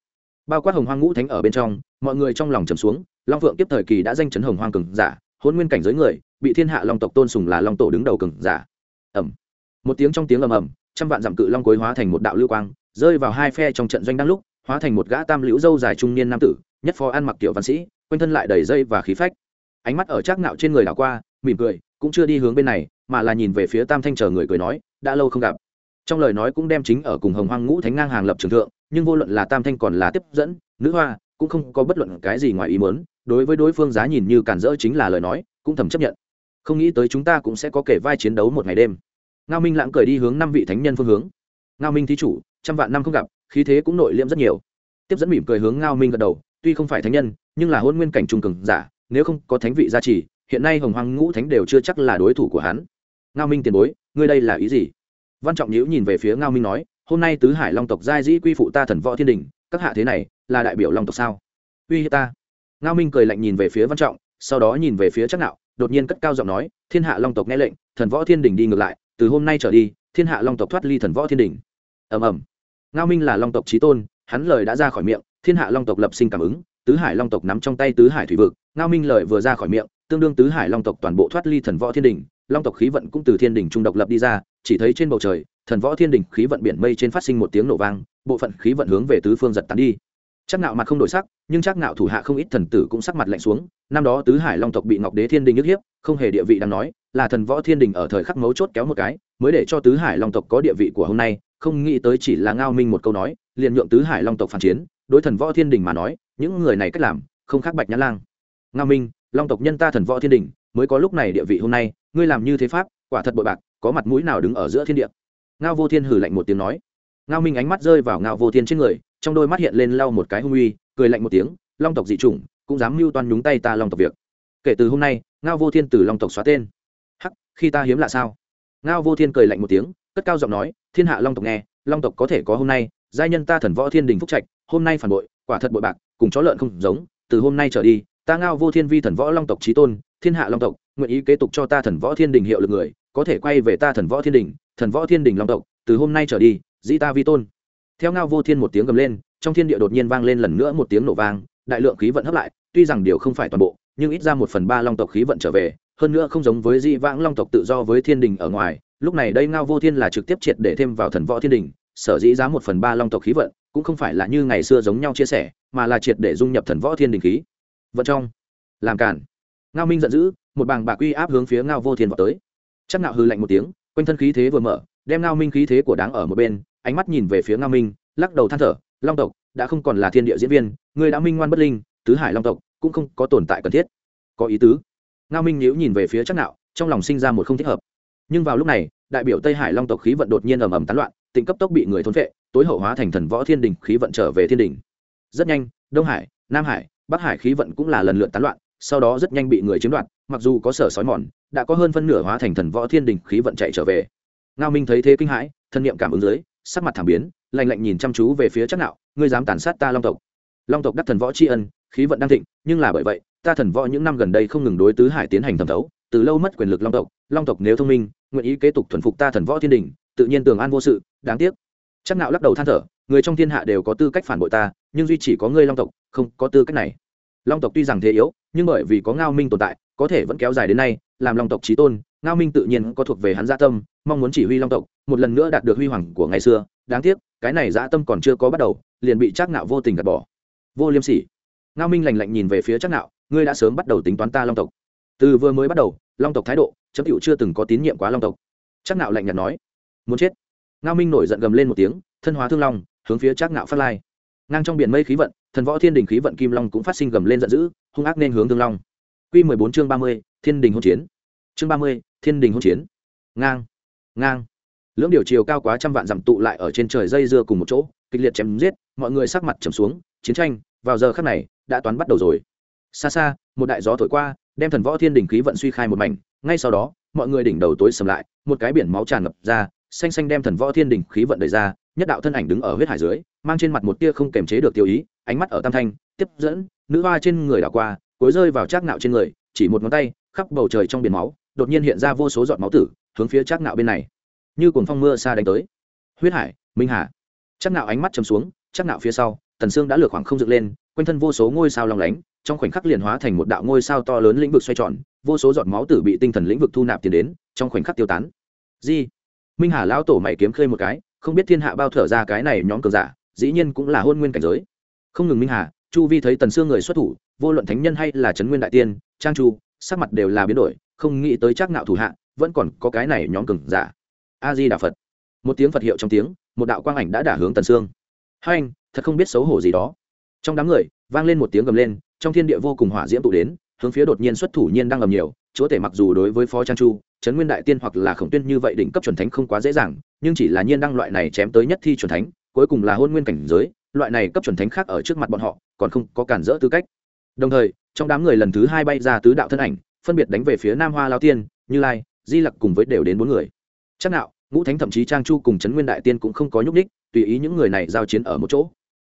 Bao quát hồng hoang ngũ thánh ở bên trong, mọi người trong lòng trầm xuống, long phượng tiếp thời kỳ đã danh chấn hồng hoang cường giả, hôn nguyên cảnh giới người, bị thiên hạ long tộc tôn sùng là long tổ đứng đầu cường giả. Ẩm. Một tiếng trong tiếng ầm ầm, trăm vạn dặm cự long quấy hóa thành một đạo lưu quang, rơi vào hai phe trong trận doanh đang lúc, hóa thành một gã tam liễu dâu dài trung niên nam tử, nhất phó ăn mặc tiểu văn sĩ, quanh thân lại đầy dây và khí phách. Ánh mắt ở trác nạo trên người đảo qua, mỉm cười, cũng chưa đi hướng bên này, mà là nhìn về phía tam thanh chờ người cười nói, đã lâu không gặp trong lời nói cũng đem chính ở cùng hồng hoang ngũ thánh ngang hàng lập trường thượng, nhưng vô luận là tam thanh còn là tiếp dẫn, nữ hoa, cũng không có bất luận cái gì ngoài ý mớn đối với đối phương giá nhìn như cản rỡ chính là lời nói, cũng thầm chấp nhận. Không nghĩ tới chúng ta cũng sẽ có kể vai chiến đấu một ngày đêm. Ngao minh lãng cười đi hướng năm vị thánh nhân phương hướng. Ngao minh thí chủ, trăm vạn năm không gặp, khí thế cũng nội liễm rất nhiều. Tiếp dẫn mỉm cười hướng ngao minh gật đầu, tuy không phải thánh nhân, nhưng là hôn nguyên cảnh trung cường giả, nếu không có thánh vị gia trì, hiện nay hồng hoang ngũ thánh đều chưa chắc là đối thủ của hắn. Ngao minh tiền bối, ngươi đây là ý gì? Văn trọng nhữ nhìn về phía ngao minh nói, hôm nay tứ hải long tộc giai dĩ quy phụ ta thần võ thiên đình, các hạ thế này là đại biểu long tộc sao? Uy hiếp ta. Ngao minh cười lạnh nhìn về phía văn trọng, sau đó nhìn về phía chắc nạo, đột nhiên cất cao giọng nói, thiên hạ long tộc nghe lệnh, thần võ thiên đình đi ngược lại, từ hôm nay trở đi, thiên hạ long tộc thoát ly thần võ thiên đình. Ầm ầm. Ngao minh là long tộc trí tôn, hắn lời đã ra khỏi miệng, thiên hạ long tộc lập sinh cảm ứng, tứ hải long tộc nắm trong tay tứ hải thủy vực, ngao minh lời vừa ra khỏi miệng, tương đương tứ hải long tộc toàn bộ thoát ly thần võ thiên đình, long tộc khí vận cũng từ thiên đình trung độc lập đi ra chỉ thấy trên bầu trời, thần võ thiên đình khí vận biển mây trên phát sinh một tiếng nổ vang, bộ phận khí vận hướng về tứ phương giật tán đi. Chắc nạo mặt không đổi sắc, nhưng chắc nạo thủ hạ không ít thần tử cũng sắc mặt lạnh xuống. Năm đó tứ hải long tộc bị ngọc đế thiên đình nhức hiếp, không hề địa vị đang nói, là thần võ thiên đình ở thời khắc mấu chốt kéo một cái, mới để cho tứ hải long tộc có địa vị của hôm nay, không nghĩ tới chỉ là ngao minh một câu nói, liền nhượng tứ hải long tộc phản chiến. Đối thần võ thiên đình mà nói, những người này cách làm, không khác bạch nhã lang. Ngao minh, long tộc nhân ta thần võ thiên đình mới có lúc này địa vị hôm nay, ngươi làm như thế pháp, quả thật bội bạc có mặt mũi nào đứng ở giữa thiên địa. Ngao vô thiên hử lạnh một tiếng nói. Ngao minh ánh mắt rơi vào ngao vô thiên trên người, trong đôi mắt hiện lên lau một cái hung uy, cười lạnh một tiếng, long tộc dị chủng, cũng dám mưu toan nhúng tay ta long tộc việc. Kể từ hôm nay, ngao vô thiên từ long tộc xóa tên. Hắc, khi ta hiếm lạ sao? Ngao vô thiên cười lạnh một tiếng, cất cao giọng nói, thiên hạ long tộc nghe, long tộc có thể có hôm nay, giai nhân ta thần võ thiên đình phúc trạch, hôm nay phản bội, quả thật bội bạc, cùng chó lợn không giống, từ hôm nay trở đi, ta ngao vô thiên vi thần võ long tộc trí tôn thiên hạ long tộc, nguyện ý kế tục cho ta thần võ thiên đình hiệu lực người, có thể quay về ta thần võ thiên đình, thần võ thiên đình long tộc, từ hôm nay trở đi, dĩ ta vi tôn. Theo ngao vô thiên một tiếng gầm lên, trong thiên địa đột nhiên vang lên lần nữa một tiếng nổ vang, đại lượng khí vận hấp lại, tuy rằng điều không phải toàn bộ, nhưng ít ra một phần ba long tộc khí vận trở về, hơn nữa không giống với dĩ vãng long tộc tự do với thiên đình ở ngoài, lúc này đây ngao vô thiên là trực tiếp triệt để thêm vào thần võ thiên đình, sở dĩ giá một phần ba long tộc khí vận, cũng không phải là như ngày xưa giống nhau chia sẻ, mà là triệt để dung nhập thần võ thiên đình khí. Vận trong, làm cản ngao minh giận dữ, một bàng bạc uy áp hướng phía ngao vô thiên vào tới. Chắc nạo hư lạnh một tiếng, quanh thân khí thế vừa mở, đem ngao minh khí thế của đáng ở một bên, ánh mắt nhìn về phía ngao minh, lắc đầu than thở, long tộc, đã không còn là thiên địa diễn viên, người đã minh ngoan bất linh, tứ hải long tộc cũng không có tồn tại cần thiết. Có ý tứ. Ngao minh nhíu nhìn về phía chắc nạo trong lòng sinh ra một không thích hợp. Nhưng vào lúc này, đại biểu tây hải long tộc khí vận đột nhiên ầm ầm tán loạn, tịnh cấp tốc bị người thôn vệ tối hậu hóa thành thần võ thiên đình, khí vận trở về thiên đình. Rất nhanh, đông hải, nam hải, bắc hải khí vận cũng là lần lượt tán loạn sau đó rất nhanh bị người chiếm đoạt, mặc dù có sở sói mòn, đã có hơn phân nửa hóa thành thần võ thiên đình khí vận chạy trở về. Ngao minh thấy thế kinh hãi, thân niệm cảm ứng dưới, sắc mặt thảm biến, lạnh lạnh nhìn chăm chú về phía chắc nạo, ngươi dám tàn sát ta long tộc? Long tộc đắc thần võ tri ân, khí vận đang thịnh, nhưng là bởi vậy, ta thần võ những năm gần đây không ngừng đối tứ hải tiến hành thẩm thấu, từ lâu mất quyền lực long tộc long tộc nếu thông minh, nguyện ý kế tục thuần phục ta thần võ thiên đình, tự nhiên tường an vô sự, đáng tiếc. Chắc nạo lắc đầu than thở, người trong thiên hạ đều có tư cách phản bội ta, nhưng duy chỉ có ngươi long tộc, không có tư cách này. Long tộc tuy rằng thế yếu nhưng bởi vì có ngao minh tồn tại, có thể vẫn kéo dài đến nay, làm long tộc trí tôn, ngao minh tự nhiên có thuộc về hắn gia tâm, mong muốn chỉ huy long tộc, một lần nữa đạt được huy hoàng của ngày xưa. Đáng tiếc, cái này gia tâm còn chưa có bắt đầu, liền bị trác nạo vô tình gạt bỏ. Vô liêm sỉ. Ngao minh lành lạnh nhìn về phía trác nạo ngươi đã sớm bắt đầu tính toán ta long tộc. Từ vừa mới bắt đầu, long tộc thái độ, chấm cựu chưa từng có tín nhiệm quá long tộc. Trác nạo lạnh nhạt nói. Muốn chết. Ngao minh nổi giận gầm lên một tiếng, thân hóa thương long, hướng phía trác nạo phát lai. Ngang trong biển mây khí vận, thần võ thiên đình khí vận kim long cũng phát sinh gầm lên giận dữ hung ác nên hướng thương long. Quy mười bốn chương ba mươi, thiên đình hôn chiến. Chương ba mươi, thiên đình hôn chiến. Ngang ngang. Lưỡng điều chiều cao quá trăm vạn dặm tụ lại ở trên trời dây dưa cùng một chỗ, kịch liệt chém giết, mọi người sắc mặt trầm xuống, chiến tranh, vào giờ khắc này, đã toán bắt đầu rồi. Xa xa, một đại gió thổi qua, đem thần võ thiên đình khí vận suy khai một mảnh, ngay sau đó, mọi người đỉnh đầu tối sầm lại, một cái biển máu tràn ngập ra, xanh xanh đem thần võ thiên đình khí vận đẩy ra, nhất đạo thân ảnh đứng ở huyết hải dưới, mang trên mặt một tia không kềm chế được tiêu ý ánh mắt ở tam thanh, tiếp dẫn, nữ hoa trên người đảo qua cối rơi vào trác nạo trên người, chỉ một ngón tay, khắp bầu trời trong biển máu, đột nhiên hiện ra vô số giọt máu tử, hướng phía trác nạo bên này. Như cuồng phong mưa xa đánh tới. Huyết hải, minh hà. Trác nạo ánh mắt chầm xuống, trác nạo phía sau, tần xương đã lược khoảng không dựng lên, quanh thân vô số ngôi sao long lánh, trong khoảnh khắc liền hóa thành một đạo ngôi sao to lớn lĩnh vực xoay tròn, vô số giọt máu tử bị tinh thần lĩnh vực thu nạp tiền đến, trong khoảnh khắc tiêu tán. Di. Minh hà lão tổ mày kiếm khơi một cái, không biết thiên hạ bao thở ra cái này nhóm cường giả, dĩ nhiên cũng là hôn nguyên cảnh giới không ngừng minh hà, chu vi thấy tần xương người xuất thủ, vô luận thánh nhân hay là trấn nguyên đại tiên, trang chu, sắc mặt đều là biến đổi, không nghĩ tới trác nạo thủ hạ, vẫn còn có cái này nhóm cường giả. A di đà phật. Một tiếng phật hiệu trong tiếng, một đạo quang ảnh đã đả hướng tần xương hai anh, thật không biết xấu hổ gì đó. Trong đám người, vang lên một tiếng gầm lên, trong thiên địa vô cùng hỏa diễm tụ đến, hướng phía đột nhiên xuất thủ nhiên đang ngầm nhiều, chúa tể mặc dù đối với phó trang chu, trấn nguyên đại tiên hoặc là khổng tuyên như vậy đỉnh cấp chuẩn thánh không quá dễ dàng, nhưng chỉ là nhiên đăng loại này chém tới nhất thi chuẩn thánh, cuối cùng là hôn nguyên cảnh giới loại này cấp chuẩn thánh khác ở trước mặt bọn họ còn không có cản rỡ tư cách. Đồng thời trong đám người lần thứ hai bay ra tứ đạo thân ảnh phân biệt đánh về phía nam hoa lao tiên như lai di lặc cùng với đều đến bốn người. Chắc Nạo, ngũ thánh thậm chí trang chu cùng trấn nguyên đại tiên cũng không có nhúc ních tùy ý những người này giao chiến ở một chỗ.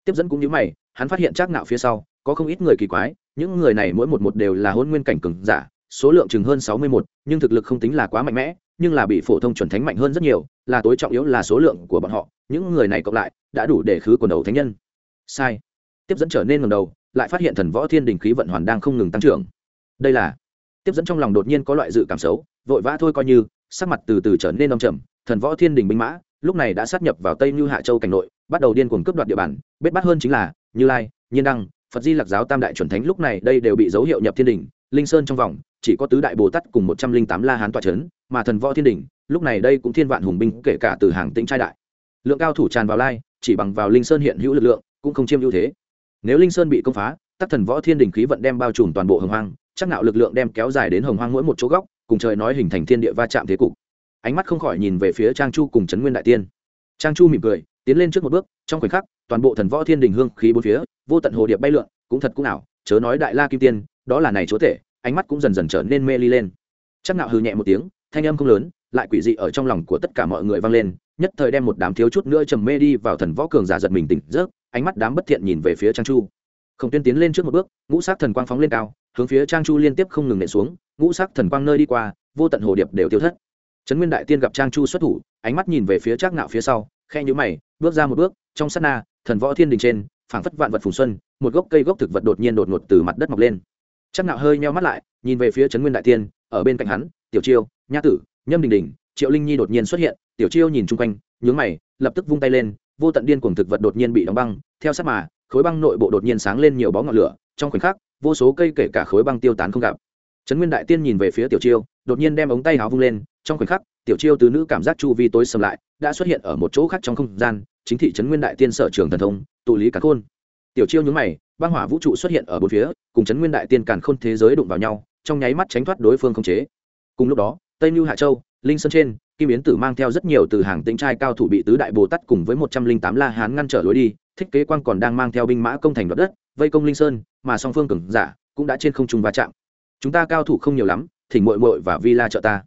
Tiếp dẫn cũng như mày hắn phát hiện chắc nạo phía sau có không ít người kỳ quái những người này mỗi một một đều là hôn nguyên cảnh cường giả số lượng chừng hơn sáu mươi một nhưng thực lực không tính là quá mạnh mẽ nhưng là bị phổ thông chuẩn thánh mạnh hơn rất nhiều là tối trọng yếu là số lượng của bọn họ những người này cộng lại đã đủ để khứ quần đầu thánh nhân. Sai. Tiếp dẫn trở nên ngầm đầu, lại phát hiện thần võ thiên đình khí vận hoàn đang không ngừng tăng trưởng. Đây là tiếp dẫn trong lòng đột nhiên có loại dự cảm xấu, vội vã thôi coi như, sắc mặt từ từ trở nên đông trầm, thần võ thiên đình binh mã, lúc này đã sát nhập vào tây như hạ châu cảnh nội, bắt đầu điên cuồng cướp đoạt địa bàn, bết bắt hơn chính là như lai, nhiên đăng, phật di lạc giáo tam đại chuẩn thánh lúc này đây đều bị dấu hiệu nhập thiên đình, linh sơn trong vòng, chỉ có tứ đại bồ tát cùng một trăm linh tám la hán tọa c h ấ n mà thần võ thiên đình, lúc này đây cũng thiên vạn hùng binh kể cả từ hàng tĩnh trai đại. Lượng cao thủ tràn vào lai chỉ bằng vào linh sơn hiện hữu lực lượng, cũng không chiêm ưu thế. Nếu linh sơn bị công phá, tắc thần võ thiên đình khí vận đem bao trùm toàn bộ hồng hoang, chắc nạo lực lượng đem kéo dài đến hồng hoang mỗi một chỗ góc, cùng trời nói hình thành thiên địa va chạm thế cục. Ánh mắt không khỏi nhìn về phía trang chu cùng trấn nguyên đại tiên. Trang chu mỉm cười, tiến lên trước một bước, trong khoảnh khắc, toàn bộ thần võ thiên đình hương khí bốn phía, vô tận hồ điệp bay lượn, cũng thật cũng ảo, chớ nói đại la kim tiên, đó là này chúa thể ánh mắt cũng dần dần trở nên mê ly lên. Chắc nạo hừ nhẹ một tiếng, thanh âm không lớn lại quỷ dị ở trong lòng của tất cả mọi người vang lên, nhất thời đem một đám thiếu chút nữa trầm mê đi vào thần võ cường giả giật mình tỉnh giấc, ánh mắt đám bất thiện nhìn về phía trang chu. Không tuyên tiến lên trước một bước, ngũ sắc thần quang phóng lên cao, hướng phía trang chu liên tiếp không ngừng nện xuống, ngũ sắc thần quang nơi đi qua, vô tận hồ điệp đều tiêu thất. Trấn nguyên đại tiên gặp trang chu xuất thủ, ánh mắt nhìn về phía trác nạo phía sau khe nhíu mày, bước ra một bước, trong sát na, thần võ thiên đình trên, phảng phất vạn vật phùng xuân, một gốc cây gốc thực vật đột nhiên đột ngột từ mặt đất mọc lên. Trác nạo hơi meo mắt lại, nhìn về phía trấn nguyên đại tiên, ở bên cạnh hắn, tiểu chiêu, nha tử nhâm đình đình, triệu linh nhi đột nhiên xuất hiện, tiểu chiêu nhìn chung quanh, nhướng mày, lập tức vung tay lên, vô tận điên cuồng thực vật đột nhiên bị đóng băng, theo sát mà, khối băng nội bộ đột nhiên sáng lên nhiều bó ngọn lửa, trong khoảnh khắc, vô số cây kể cả khối băng tiêu tán không gặp. Trấn nguyên đại tiên nhìn về phía tiểu chiêu, đột nhiên đem ống tay áo vung lên, trong khoảnh khắc, tiểu chiêu từ nữ cảm giác chu vi tối sầm lại, đã xuất hiện ở một chỗ khác trong không gian, chính thị trấn nguyên đại tiên sở trường thần thông, tụ lý cả khôn. Tiểu chiêu nhướng mày, băng hỏa vũ trụ xuất hiện ở bốn phía, cùng Trấn nguyên đại tiên càn khôn thế giới đụng vào nhau, trong nháy mắt tránh thoát đối phương không chế. Cùng lúc đó tây mưu hạ châu, linh sơn trên, kim yến tử mang theo rất nhiều từ hàng tĩnh trai cao thủ bị tứ đại bồ tát cùng với một trăm linh tám la hán ngăn trở lối đi, thích kế quang còn đang mang theo binh mã công thành đoạt đất, vây công linh sơn, mà song phương cường giả cũng đã trên không trung va chạm. Chúng ta cao thủ không nhiều lắm, thỉnh mội mội và vi la trợ ta.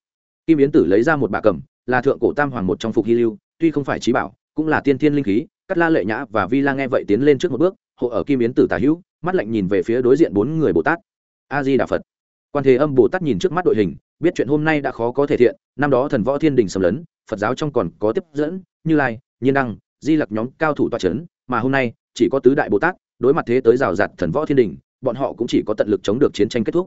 Kim yến tử lấy ra một bà cầm, là thượng cổ tam hoàng một trong phục hy lưu, tuy không phải trí bảo, cũng là tiên thiên linh khí cắt la lệ nhã và vi la nghe vậy tiến lên trước một bước, hộ ở kim yến tử tả hữu, mắt lạnh nhìn về phía đối diện bốn người bồ tát. A di đà phật. Quan thế âm bồ tát nhìn trước mắt đội hình biết chuyện hôm nay đã khó có thể thiện, năm đó thần võ thiên đình xâm lấn, phật giáo trong còn có tiếp dẫn, như lai, nhiên đăng, di lặc nhóm cao thủ toa c h ấ n mà hôm nay, chỉ có tứ đại bồ tát, đối mặt thế tới rào rạt thần võ thiên đình, bọn họ cũng chỉ có tận lực chống được chiến tranh kết thúc.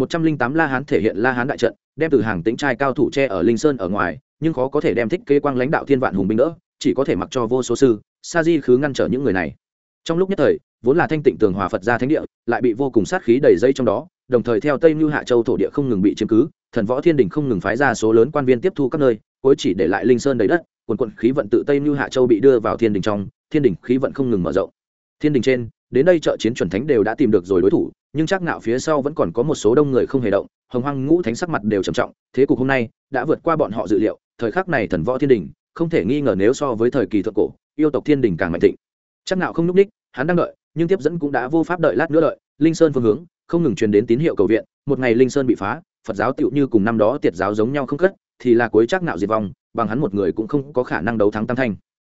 Một trăm linh tám la hán thể hiện la hán đại trận, đem từ hàng tính trai cao thủ tre ở linh sơn ở ngoài, nhưng khó có thể đem thích kế quang lãnh đạo thiên vạn hùng binh đỡ, chỉ có thể mặc cho vô số sư, sa di khứ ngăn trở những người này. Trong lúc nhất thời, vốn là thanh tịnh tường hòa phật gia thánh địa, lại bị vô cùng sát khí đầy dây trong đó, đồng thời theo tây mưu hạ châu thổ địa không ngừng bị chiếm cứ thần võ thiên đình không ngừng phái ra số lớn quan viên tiếp thu các nơi, cuối chỉ để lại linh sơn đầy đất, quần quận khí vận tự tây như hạ châu bị đưa vào thiên đình trong, thiên đình khí vận không ngừng mở rộng. Thiên đình trên, đến đây trợ chiến chuẩn thánh đều đã tìm được rồi đối thủ, nhưng chắc nạo phía sau vẫn còn có một số đông người không hề động, hồng hoang ngũ thánh sắc mặt đều trầm trọng, thế cục hôm nay đã vượt qua bọn họ dự liệu, thời khắc này thần võ thiên đình, không thể nghi ngờ nếu so với thời kỳ thượng cổ, yêu tộc thiên đình càng mạnh thịnh. Chắc nạo không núp ních, hắn đang đợi, nhưng tiếp dẫn cũng đã vô pháp đợi lát nữa đợi, linh sơn phương hướng, không ngừng truyền đến tín hiệu cầu viện, một ngày linh sơn bị phá phật giáo tựu như cùng năm đó tiệt giáo giống nhau không cất thì là cuối chắc nạo diệt vong, bằng hắn một người cũng không có khả năng đấu thắng tam thanh.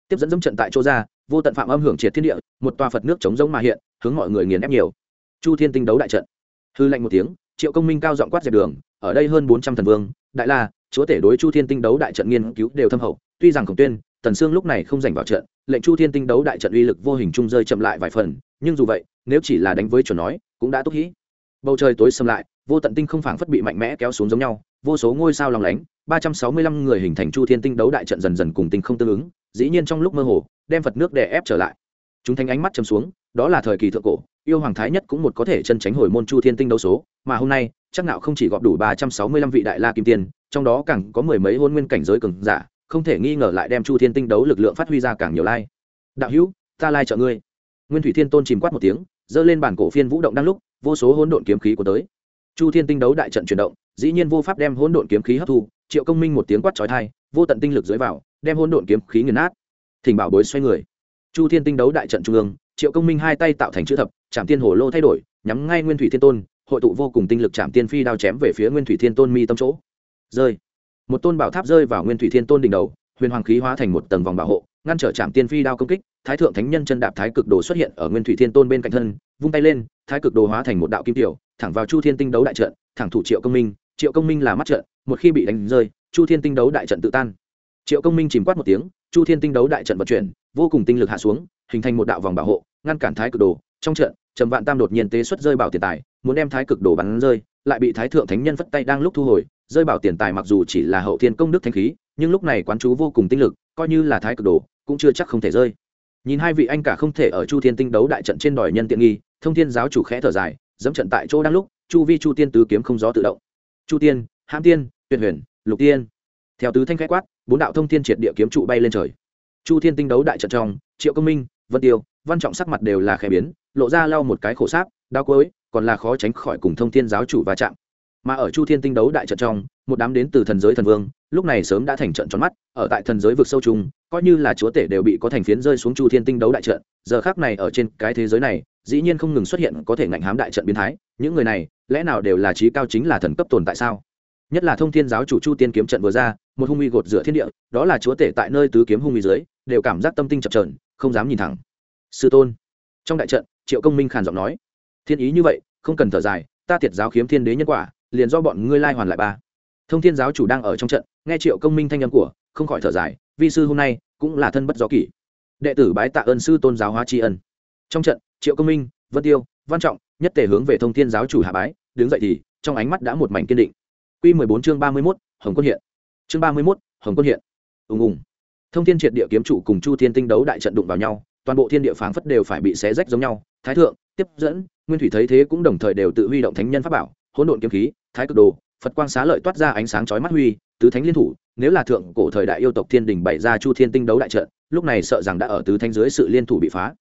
Tiếp dẫn dẫm trận tại chỗ ra, vô tận phạm âm hưởng triệt thiên địa, một tòa phật nước chống giống mà hiện, hướng mọi người nghiền ép nhiều. Chu thiên tinh đấu đại trận. Hư lệnh một tiếng, triệu công minh cao giọng quát dẹp đường, ở đây hơn bốn trăm thần vương, đại la, chúa tể đối chu thiên tinh đấu đại trận nghiên cứu đều thâm hậu, tuy rằng khổng tuyên, tần sương lúc này không giành vào trận, lệnh chu thiên tinh đấu đại trận uy lực vô hình trung rơi chậm lại vài phần, nhưng dù vậy, nếu chỉ là đánh với chuẩn nói, cũng đã tốt hĩ bầu trời tối xâm lại vô tận tinh không phảng phất bị mạnh mẽ kéo xuống giống nhau, vô số ngôi sao lòng lánh, ba trăm sáu mươi lăm người hình thành chu thiên tinh đấu đại trận dần dần cùng tinh không tương ứng, dĩ nhiên trong lúc mơ hồ, đem phật nước đè ép trở lại. Chúng thanh ánh mắt chầm xuống, đó là thời kỳ thượng cổ, yêu hoàng thái nhất cũng một có thể chân tránh hồi môn chu thiên tinh đấu số, mà hôm nay, chắc nào không chỉ gọp đủ ba trăm sáu mươi lăm vị đại la kim tiên trong đó càng có mười mấy hôn nguyên cảnh giới cường giả, không thể nghi ngờ lại đem chu thiên tinh đấu lực lượng phát huy ra càng nhiều lai. Đạo hữu, ta lai trợ ngươi. Nguyên thủy thiên tôn chìm quát một tiếng, giơ lên bản cổ phiên vũ động đang lúc, vô số hỗn độn kiếm khí của tới chu thiên tinh đấu đại trận chuyển động, dĩ nhiên vô pháp đem hỗn độn kiếm khí hấp thu, triệu công minh một tiếng quát trói thai vô tận tinh lực dưới vào, đem hỗn độn kiếm khí nghiền nát. Thỉnh bảo bối xoay người. Chu thiên tinh đấu đại trận trung ương, triệu công minh hai tay tạo thành chữ thập trạm tiên hồ lô thay đổi, nhắm ngay nguyên thủy thiên tôn, hội tụ vô cùng tinh lực trạm tiên phi đao chém về phía nguyên thủy thiên tôn mi tâm chỗ. Rơi. Một tôn bảo tháp rơi vào nguyên thủy thiên tôn đỉnh đầu, huyền hoàng khí hóa thành một tầng vòng bảo hộ, ngăn trở trạm tiên phi đao công kích, thái thượng thánh nhân chân đạp thái cực đồ xuất hiện ở nguyên thủy thiên tôn bên cạnh thân, vung tay lên thái cực đồ hóa thành một đạo kim tiểu, thẳng vào chu thiên tinh đấu đại trận, thẳng thủ triệu công minh, triệu công minh là mắt trận, một khi bị đánh rơi, chu thiên tinh đấu đại trận tự tan. Triệu công minh chìm quát một tiếng, chu thiên tinh đấu đại trận vận chuyển, vô cùng tinh lực hạ xuống, hình thành một đạo vòng bảo hộ, ngăn cản thái cực đồ. Trong trận, trầm vạn tam đột nhiên tế xuất rơi bảo tiền tài, muốn đem thái cực đồ bắn rơi, lại bị thái thượng thánh nhân phất tay đang lúc thu hồi. Rơi bảo tiền tài mặc dù chỉ là hậu thiên công đức thanh khí, nhưng lúc này quán chú vô cùng tinh lực, coi như là thái cực đồ, cũng chưa chắc không thể rơi. Nhìn hai vị anh cả không thể ở chu thiên tinh đấu đại trận trên đòi nhân tiện nghi thông thiên giáo chủ khẽ thở dài, dẫm trận tại chỗ đang lúc, chu vi chu tiên tứ kiếm không gió tự động. Chu tiên, hãm tiên, tuyệt huyền, lục tiên. Theo tứ thanh khẽ quát, bốn đạo thông thiên triệt địa kiếm trụ bay lên trời. Chu thiên tinh đấu đại trận trong, triệu công minh, vân tiêu, văn trọng sắc mặt đều là khẽ biến, lộ ra lau một cái khổ sáp, đau cuối còn là khó tránh khỏi cùng thông thiên giáo chủ va chạm. Mà ở chu thiên tinh đấu đại trận trong, một đám đến từ thần giới thần vương, lúc này sớm đã thành trận tròn mắt, ở tại thần giới vực sâu chung, coi như là chúa tể đều bị có thành phiến rơi xuống chu thiên tinh đấu đại trận, giờ khác này ở trên cái thế giới này dĩ nhiên không ngừng xuất hiện có thể ngạnh hám đại trận biến thái, những người này, lẽ nào đều là trí cao chính là thần cấp tồn tại sao? Nhất là thông thiên giáo chủ chu tiên kiếm trận vừa ra, một hung uy gột rửa thiên địa, đó là chúa tể tại nơi tứ kiếm hung uy dưới, đều cảm giác tâm tinh chập trờn không dám nhìn thẳng. Sư tôn, trong đại trận, triệu công minh khàn giọng nói, thiên ý như vậy, không cần thở dài, ta tiệt giáo khiếm thiên đế nhân quả, liền do bọn ngươi lai hoàn lại ba. Thông thiên giáo chủ đang ở trong trận, nghe triệu công minh thanh âm của, không khỏi thở dài, vi sư hôm nay cũng là thân bất gió kỷ. Đệ tử bái tạ ơn sư tôn giáo hóa tri ân. Trong trận triệu công minh, vân tiêu, văn trọng, nhất tề hướng về thông thiên giáo chủ hạ bái, đứng dậy thì trong ánh mắt đã một mảnh kiên định. Q mười bốn chương ba mươi mốt, hồng quân hiện. Chương ba mươi mốt, hồng quân hiện. Ùng ùng. Thông thiên triệt địa kiếm trụ cùng chu thiên tinh đấu đại trận đụng vào nhau, toàn bộ thiên địa phảng phất đều phải bị xé rách giống nhau. Thái thượng, tiếp dẫn, nguyên thủy thấy thế cũng đồng thời đều tự huy động thánh nhân pháp bảo, hỗn độn kiếm khí, thái cực đồ, phật quang xá lợi toát ra ánh sáng chói mắt huy, tứ thánh liên thủ, nếu là thượng cổ thời đại yêu tộc thiên đình bày ra chu thiên tinh đấu đại trận, lúc này sợ rằng đã ở tứ thánh dưới sự liên thủ bị phá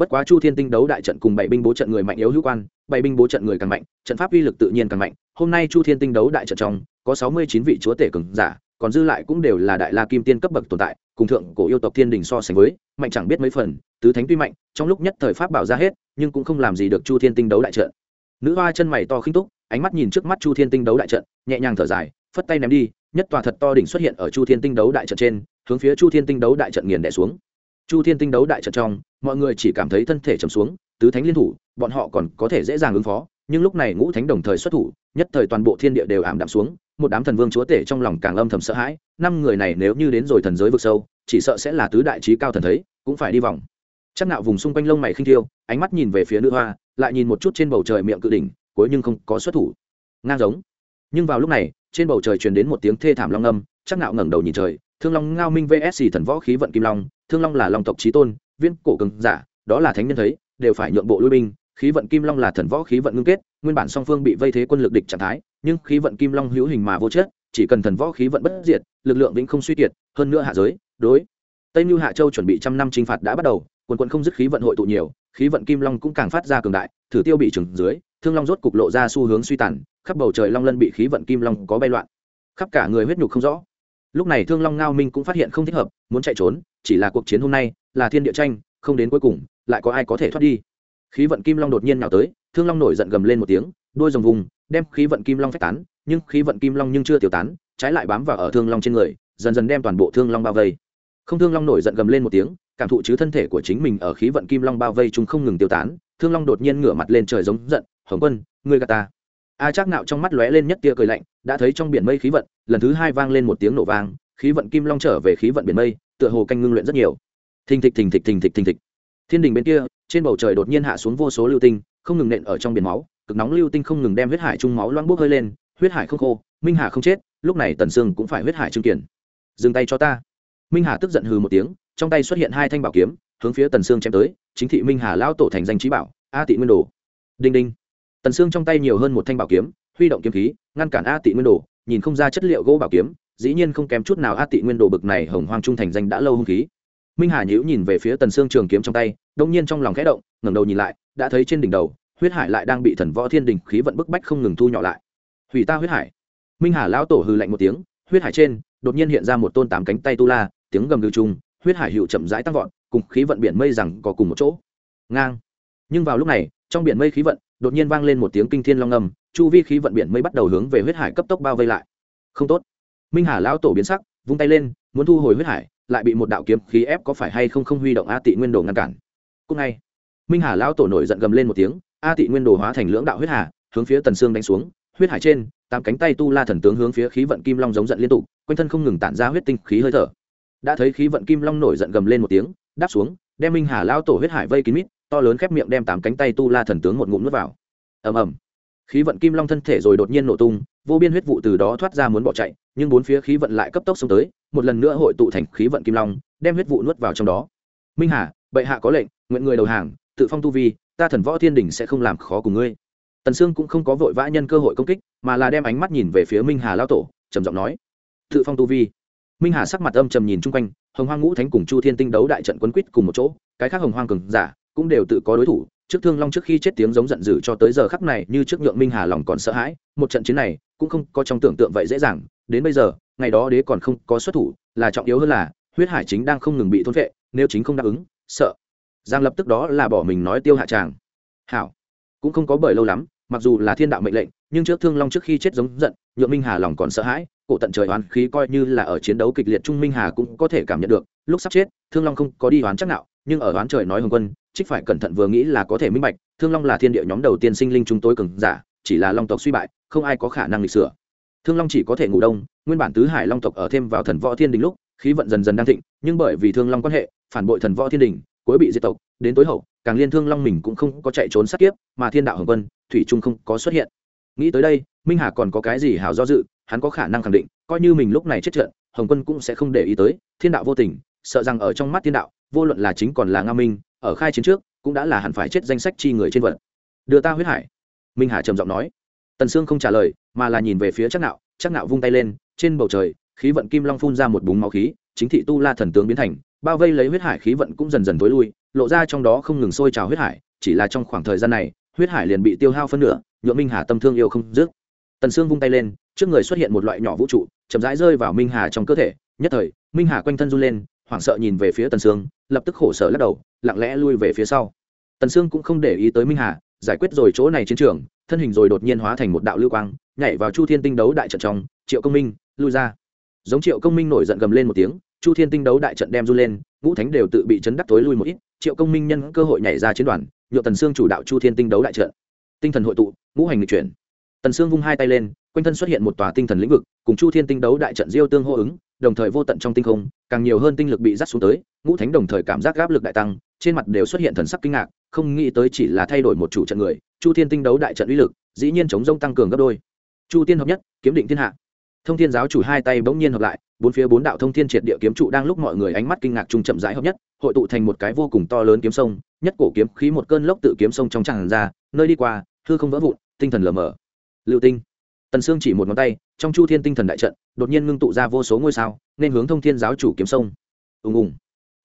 bất quá chu thiên tinh đấu đại trận cùng bảy binh bố trận người mạnh yếu hữu quan, bảy binh bố trận người càng mạnh, trận pháp uy lực tự nhiên càng mạnh. Hôm nay chu thiên tinh đấu đại trận trong, có sáu mươi chín vị chúa tể cường giả, còn dư lại cũng đều là đại la kim tiên cấp bậc tồn tại, cùng thượng cổ yêu tộc thiên đình so sánh với, mạnh chẳng biết mấy phần, tứ thánh tuy mạnh, trong lúc nhất thời pháp bảo ra hết, nhưng cũng không làm gì được chu thiên tinh đấu đại trận. Nữ hoa chân mày to khinh túc, ánh mắt nhìn trước mắt chu thiên tinh đấu đại trận, nhẹ nhàng thở dài, phất tay ném đi, nhất tòa thật to đỉnh xuất hiện ở chu thiên tinh đấu đại trận trên, hướng phía chu thiên tinh đấu đại trận nghiền đẻ xuống chu thiên tinh đấu đại trận trong, mọi người chỉ cảm thấy thân thể trầm xuống, tứ thánh liên thủ, bọn họ còn có thể dễ dàng ứng phó, nhưng lúc này ngũ thánh đồng thời xuất thủ, nhất thời toàn bộ thiên địa đều ảm đạm xuống, một đám thần vương chúa tể trong lòng càng âm thầm sợ hãi, năm người này nếu như đến rồi thần giới vực sâu, chỉ sợ sẽ là tứ đại trí cao thần thấy, cũng phải đi vòng. Chắc nạo vùng xung quanh lông mày khinh thiêu, ánh mắt nhìn về phía nữ hoa, lại nhìn một chút trên bầu trời miệng cự đỉnh, cuối nhưng không có xuất thủ. Ngang giống. Nhưng vào lúc này, trên bầu trời truyền đến một tiếng thê thảm long âm, chắc nạo ngẩng đầu nhìn trời, thương long ngao minh vs thần võ khí vận kim long thương long là long tộc trí tôn viên cổ cường giả, đó là thánh nhân thấy, đều phải nhượng bộ lui binh. Khí vận kim long là thần võ khí vận ngưng kết, nguyên bản song phương bị vây thế quân lực địch trạng thái, nhưng khí vận kim long hữu hình mà vô chất, chỉ cần thần võ khí vận bất diệt, lực lượng vĩnh không suy kiệt, hơn nữa hạ giới, đối. Tây mưu hạ châu chuẩn bị trăm năm chinh phạt đã bắt đầu, quần quân không dứt khí vận hội tụ nhiều, khí vận kim long cũng càng phát ra cường đại, thử tiêu bị trừng dưới, thương long rốt cục lộ ra xu hướng suy tàn, khắp bầu trời long lân bị khí vận kim long có bay loạn. Khắp cả người huyết nhục không rõ lúc này thương long ngao minh cũng phát hiện không thích hợp, muốn chạy trốn, chỉ là cuộc chiến hôm nay, là thiên địa tranh, không đến cuối cùng, lại có ai có thể thoát đi. Khí vận kim long đột nhiên nào tới, thương long nổi giận gầm lên một tiếng đôi rồng vùng, đem khí vận kim long phát tán, nhưng khí vận kim long nhưng chưa tiêu tán, trái lại bám vào ở thương long trên người, dần dần đem toàn bộ thương long bao vây. Không, thương long nổi giận gầm lên một tiếng, cảm thụ chứ thân thể của chính mình ở khí vận kim long bao vây chúng không ngừng tiêu tán, thương long đột nhiên ngửa mặt lên trời giống giận, hồng quân, ngươi gà ta. A à chắc nạo trong mắt lóe lên nhất tia cười lạnh, đã thấy trong biển mây khí vận lần thứ hai vang lên một tiếng nổ vang, khí vận kim long trở về khí vận biển mây, tựa hồ canh ngưng luyện rất nhiều. Thình thịch thình thịch thình thịch thình thịch. Thiên đình bên kia, trên bầu trời đột nhiên hạ xuống vô số lưu tinh, không ngừng nện ở trong biển máu, cực nóng lưu tinh không ngừng đem huyết hải trung máu loang bốc hơi lên, huyết hải không khô, minh hà không chết, lúc này tần sương cũng phải huyết hải chứng kiến. Dừng tay cho ta. Minh hà tức giận hừ một tiếng, trong tay xuất hiện hai thanh bảo kiếm, hướng phía tần sương chém tới, chính thị minh hà lao tổ thành danh trí bảo, a tị nguyên đồ. Đinh đinh. Tần sương trong tay nhiều hơn một thanh bảo kiếm, huy động kiếm khí, ngăn cản a tị nguyên đồ nhìn không ra chất liệu gỗ bảo kiếm, dĩ nhiên không kém chút nào a tị nguyên đồ bực này hồng hoang trung thành danh đã lâu hung khí. Minh hà nhữ nhìn về phía tần sương trường kiếm trong tay, đông nhiên trong lòng khẽ động, ngẩng đầu nhìn lại, đã thấy trên đỉnh đầu, huyết hải lại đang bị thần võ thiên đình khí vận bức bách không ngừng thu nhỏ lại. Hủy ta huyết hải. Minh hà lão tổ hư lạnh một tiếng, huyết hải trên, đột nhiên hiện ra một tôn tám cánh tay tu la, tiếng gầm gừ chung huyết hải hiệu chậm rãi tăng vọt, cùng khí vận biển mây rằng có cùng một chỗ. Ngang. Nhưng vào lúc này, trong biển mây khí vận, đột nhiên vang lên một tiếng kinh thiên long ngầm chu vi khí vận biển mới bắt đầu hướng về huyết hải cấp tốc bao vây lại. Không tốt. Minh hà lão tổ biến sắc, vung tay lên, muốn thu hồi huyết hải, lại bị một đạo kiếm khí ép có phải hay không không huy động a tị nguyên đồ ngăn cản. Cúc ngay, minh hà lão tổ nổi giận gầm lên một tiếng, a tị nguyên đồ hóa thành lưỡng đạo huyết hà, hướng phía tần sương đánh xuống, huyết hải trên, tám cánh tay tu la thần tướng hướng phía khí vận kim long giống giận liên tục, quanh thân không ngừng tản ra huyết tinh khí hơi thở. Đã thấy khí vận kim long nổi giận gầm lên một tiếng, đáp xuống, đem minh hà lão tổ huyết hải vây kín mít, to lớn khép miệng đem tám cánh tay tu la thần tướng một ngụm nuốt vào. Ầm ầm khí vận kim long thân thể rồi đột nhiên nổ tung, vô biên huyết vụ từ đó thoát ra muốn bỏ chạy, nhưng bốn phía khí vận lại cấp tốc xông tới, một lần nữa hội tụ thành khí vận kim long, đem huyết vụ nuốt vào trong đó. Minh hà, bệ hạ có lệnh, nguyện người đầu hàng, tự phong tu vi, ta thần võ thiên đình sẽ không làm khó cùng ngươi. Tần sương cũng không có vội vã nhân cơ hội công kích, mà là đem ánh mắt nhìn về phía minh hà lao tổ, trầm giọng nói, tự phong tu vi. Minh hà sắc mặt âm trầm nhìn chung quanh, hồng hoang ngũ thánh cùng chu thiên tinh đấu đại trận quấn quýt cùng một chỗ, cái khác hồng hoang cường giả cũng đều tự có đối thủ trước thương long trước khi chết tiếng giống giận dữ cho tới giờ khắc này như trước nhượng minh hà lòng còn sợ hãi một trận chiến này cũng không có trong tưởng tượng vậy dễ dàng đến bây giờ ngày đó đế còn không có xuất thủ là trọng yếu hơn là huyết hải chính đang không ngừng bị thôn vệ nếu chính không đáp ứng sợ giang lập tức đó là bỏ mình nói tiêu hạ tràng hảo cũng không có bởi lâu lắm mặc dù là thiên đạo mệnh lệnh nhưng trước thương long trước khi chết giống giận nhượng minh hà lòng còn sợ hãi cổ tận trời oán khí coi như là ở chiến đấu kịch liệt trung minh hà cũng có thể cảm nhận được lúc sắp chết thương long không có đi oán chắc nào nhưng ở oán trời nói hồng quân trích phải cẩn thận vừa nghĩ là có thể minh bạch, thương long là thiên địa nhóm đầu tiên sinh linh chúng tôi cường giả, chỉ là long tộc suy bại, không ai có khả năng lịch sửa. Thương long chỉ có thể ngủ đông, nguyên bản tứ hải long tộc ở thêm vào thần võ thiên đình lúc, khí vận dần dần đang thịnh, nhưng bởi vì thương long quan hệ, phản bội thần võ thiên đình, cuối bị diệt tộc, đến tối hậu, càng liên thương long mình cũng không có chạy trốn sát kiếp, mà thiên đạo hồng quân, thủy trung không có xuất hiện. Nghĩ tới đây, minh hà còn có cái gì hào do dự, hắn có khả năng khẳng định, coi như mình lúc này chết trận, hồng quân cũng sẽ không để ý tới, thiên đạo vô tình sợ rằng ở trong mắt tiên đạo, vô luận là chính còn là nga minh, ở khai chiến trước, cũng đã là hẳn phải chết danh sách chi người trên vật. Đưa ta huyết hải. Minh hà trầm giọng nói. Tần sương không trả lời, mà là nhìn về phía chắc nạo. Chắc nạo vung tay lên, trên bầu trời, khí vận kim long phun ra một búng máu khí, chính thị tu la thần tướng biến thành, bao vây lấy huyết hải khí vận cũng dần dần tối lui, lộ ra trong đó không ngừng sôi trào huyết hải, chỉ là trong khoảng thời gian này, huyết hải liền bị tiêu hao phân nửa nhuộm minh hà tâm thương yêu không dứt. Tần sương vung tay lên, trước người xuất hiện một loại nhỏ vũ trụ, chậm rãi rơi vào minh hà trong cơ thể, nhất thời, minh hà quanh thân run lên hoảng sợ nhìn về phía tần sương, lập tức khổ sở lắc đầu, lặng lẽ lui về phía sau. Tần sương cũng không để ý tới minh hà, giải quyết rồi chỗ này chiến trường, thân hình rồi đột nhiên hóa thành một đạo lưu quang, nhảy vào chu thiên tinh đấu đại trận trong, triệu công minh, lui ra. Giống triệu công minh nổi giận gầm lên một tiếng, chu thiên tinh đấu đại trận đem run lên, ngũ thánh đều tự bị chấn đắc tối lui một ít, triệu công minh nhân cơ hội nhảy ra chiến đoàn nhựa tần sương chủ đạo chu thiên tinh đấu đại trận. Tinh thần hội tụ, ngũ hành lịch chuyển. Tần sương vung hai tay lên, quanh thân xuất hiện một tòa tinh thần lĩnh vực cùng chu thiên tinh đấu đại trận diêu tương hô ứng, đồng thời vô tận trong tinh không, càng nhiều hơn tinh lực bị dắt xuống tới, ngũ thánh đồng thời cảm giác áp lực đại tăng, trên mặt đều xuất hiện thần sắc kinh ngạc, không nghĩ tới chỉ là thay đổi một chủ trận người, chu thiên tinh đấu đại trận uy lực, dĩ nhiên chống rông tăng cường gấp đôi. Chu tiên hợp nhất, kiếm định thiên hạ. Thông thiên giáo chủ hai tay bỗng nhiên hợp lại, bốn phía bốn đạo thông thiên triệt địa kiếm trụ đang lúc mọi người ánh mắt kinh ngạc trung chậm rãi hợp nhất, hội tụ thành một cái vô cùng to lớn kiếm sông, nhất cổ kiếm khí một cơn lốc tự kiếm sông trong tràn ra, nơi đi qua, hư không vỡ vụn, tinh thần lờ mờ. Lưu tinh tần sương chỉ một ngón tay, trong chu thiên tinh thần đại trận, đột nhiên ngưng tụ ra vô số ngôi sao, nên hướng thông thiên giáo chủ kiếm sông. Ùng ùng.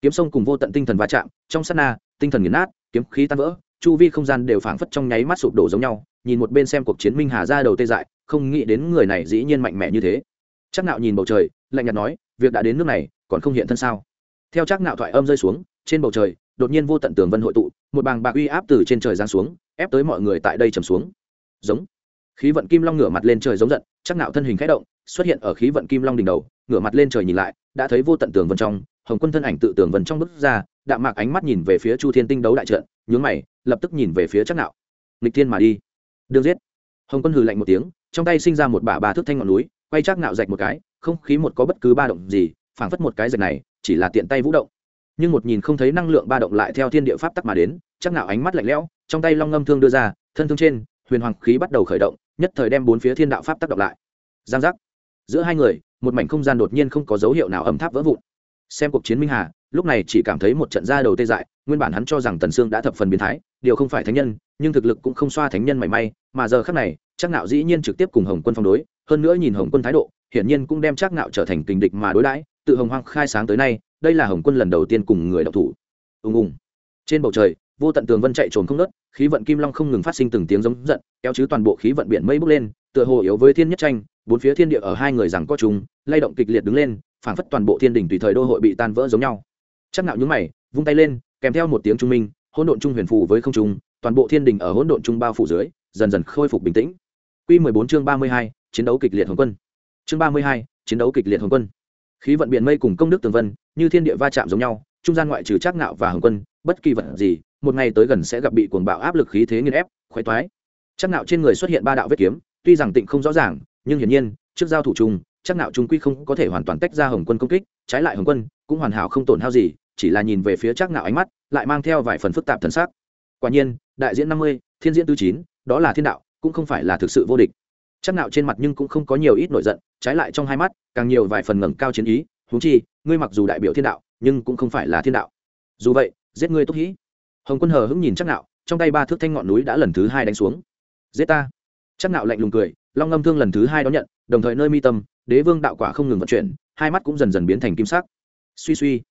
Kiếm sông cùng vô tận tinh thần va chạm, trong sát na, tinh thần nghiền nát, kiếm khí tan vỡ, chu vi không gian đều phảng phất trong nháy mắt sụp đổ giống nhau, nhìn một bên xem cuộc chiến minh hà ra đầu tê dại, không nghĩ đến người này dĩ nhiên mạnh mẽ như thế. Chắc nạo nhìn bầu trời, lạnh nhạt nói, việc đã đến nước này, còn không hiện thân sao? Theo chắc nạo thoại âm rơi xuống, trên bầu trời, đột nhiên vô tận tường vân hội tụ, một bàng bạc uy áp từ trên trời giáng xuống, ép tới mọi người tại đây trầm xuống. Giống khí vận kim long ngửa mặt lên trời giống giận, chắc nạo thân hình khẽ động, xuất hiện ở khí vận kim long đỉnh đầu, ngửa mặt lên trời nhìn lại, đã thấy vô tận tường vân trong, hồng quân thân ảnh tự tường vân trong bước ra, đạm mạc ánh mắt nhìn về phía chu thiên tinh đấu đại trận, nhướng mày, lập tức nhìn về phía chắc nạo. Nghịch thiên mà đi. Đương giết. Hồng quân hừ lạnh một tiếng, trong tay sinh ra một bả ba thước thanh ngọn núi, quay chắc nạo rạch một cái, không khí một có bất cứ ba động gì, phảng phất một cái rạch này, chỉ là tiện tay vũ động. Nhưng một nhìn không thấy năng lượng ba động lại theo thiên địa pháp tắc mà đến, chắc nạo ánh mắt lạnh lẽo, trong tay long ngâm thương đưa ra, thân thương trên, huyền hoàng khí bắt đầu khởi động nhất thời đem bốn phía thiên đạo pháp tác động lại. Giang giác. Giữa hai người, một mảnh không gian đột nhiên không có dấu hiệu nào ẩm tháp vỡ vụn. Xem cuộc chiến minh hà, lúc này chỉ cảm thấy một trận ra đầu tê dại, nguyên bản hắn cho rằng tần sương đã thập phần biến thái, điều không phải thánh nhân, nhưng thực lực cũng không xoa thánh nhân mảy may, mà giờ khác này chắc nạo dĩ nhiên trực tiếp cùng hồng quân phong đối, hơn nữa nhìn hồng quân thái độ, hiển nhiên cũng đem chắc nạo trở thành kình địch mà đối đãi, tự hồng hoang khai sáng tới nay, đây là hồng quân lần đầu tiên cùng người đọc thủ. Ùng ùng. Trên bầu trời vô tận tường vân chạy trồn không nớt khí vận kim long không ngừng phát sinh từng tiếng giống giận kéo chứ toàn bộ khí vận biển mây bốc lên tựa hồ yếu với thiên nhất tranh bốn phía thiên địa ở hai người rằng có chúng lay động kịch liệt đứng lên phảng phất toàn bộ thiên đình tùy thời đô hội bị tan vỡ giống nhau. Chắc nạo nhướng mày vung tay lên kèm theo một tiếng trung minh hỗn độn trung huyền phù với không trung toàn bộ thiên đình ở hỗn độn trung bao phủ dưới dần dần khôi phục bình tĩnh. Quy 14 chương 32, chiến đấu kịch liệt hồng quân. Chương 32, chiến đấu kịch liệt hồng quân. Khí vận biển mây cùng công đức tường vân như thiên địa va chạm giống nhau trung gian ngoại trừ trác ngạo và hồng quân bất kỳ vật gì, một ngày tới gần sẽ gặp bị cuồng bạo áp lực khí thế nghiền ép, khoái toái. Chắc nạo trên người xuất hiện ba đạo vết kiếm, tuy rằng tịnh không rõ ràng, nhưng hiển nhiên, trước giao thủ chung, chắc nạo trung quy không có thể hoàn toàn tách ra hồng quân công kích, trái lại hồng quân cũng hoàn hảo không tổn hao gì, chỉ là nhìn về phía chắc nạo ánh mắt, lại mang theo vài phần phức tạp thần sắc. Quả nhiên, đại diễn năm mươi, thiên diễn tứ chín, đó là thiên đạo, cũng không phải là thực sự vô địch. Chắc nạo trên mặt nhưng cũng không có nhiều ít nổi giận, trái lại trong hai mắt, càng nhiều vài phần ngẩng cao chiến ý, huống chi, ngươi mặc dù đại biểu thiên đạo, nhưng cũng không phải là thiên đạo. Dù vậy giết ngươi tốt hĩ. Hồng quân hờ hững nhìn chắc nạo, trong tay ba thước thanh ngọn núi đã lần thứ hai đánh xuống. Giết ta. Chắc nạo lạnh lùng cười, long ngâm thương lần thứ hai đón nhận, đồng thời nơi mi tâm, đế vương đạo quả không ngừng vận chuyển, hai mắt cũng dần dần biến thành kim sắc. Suy suy.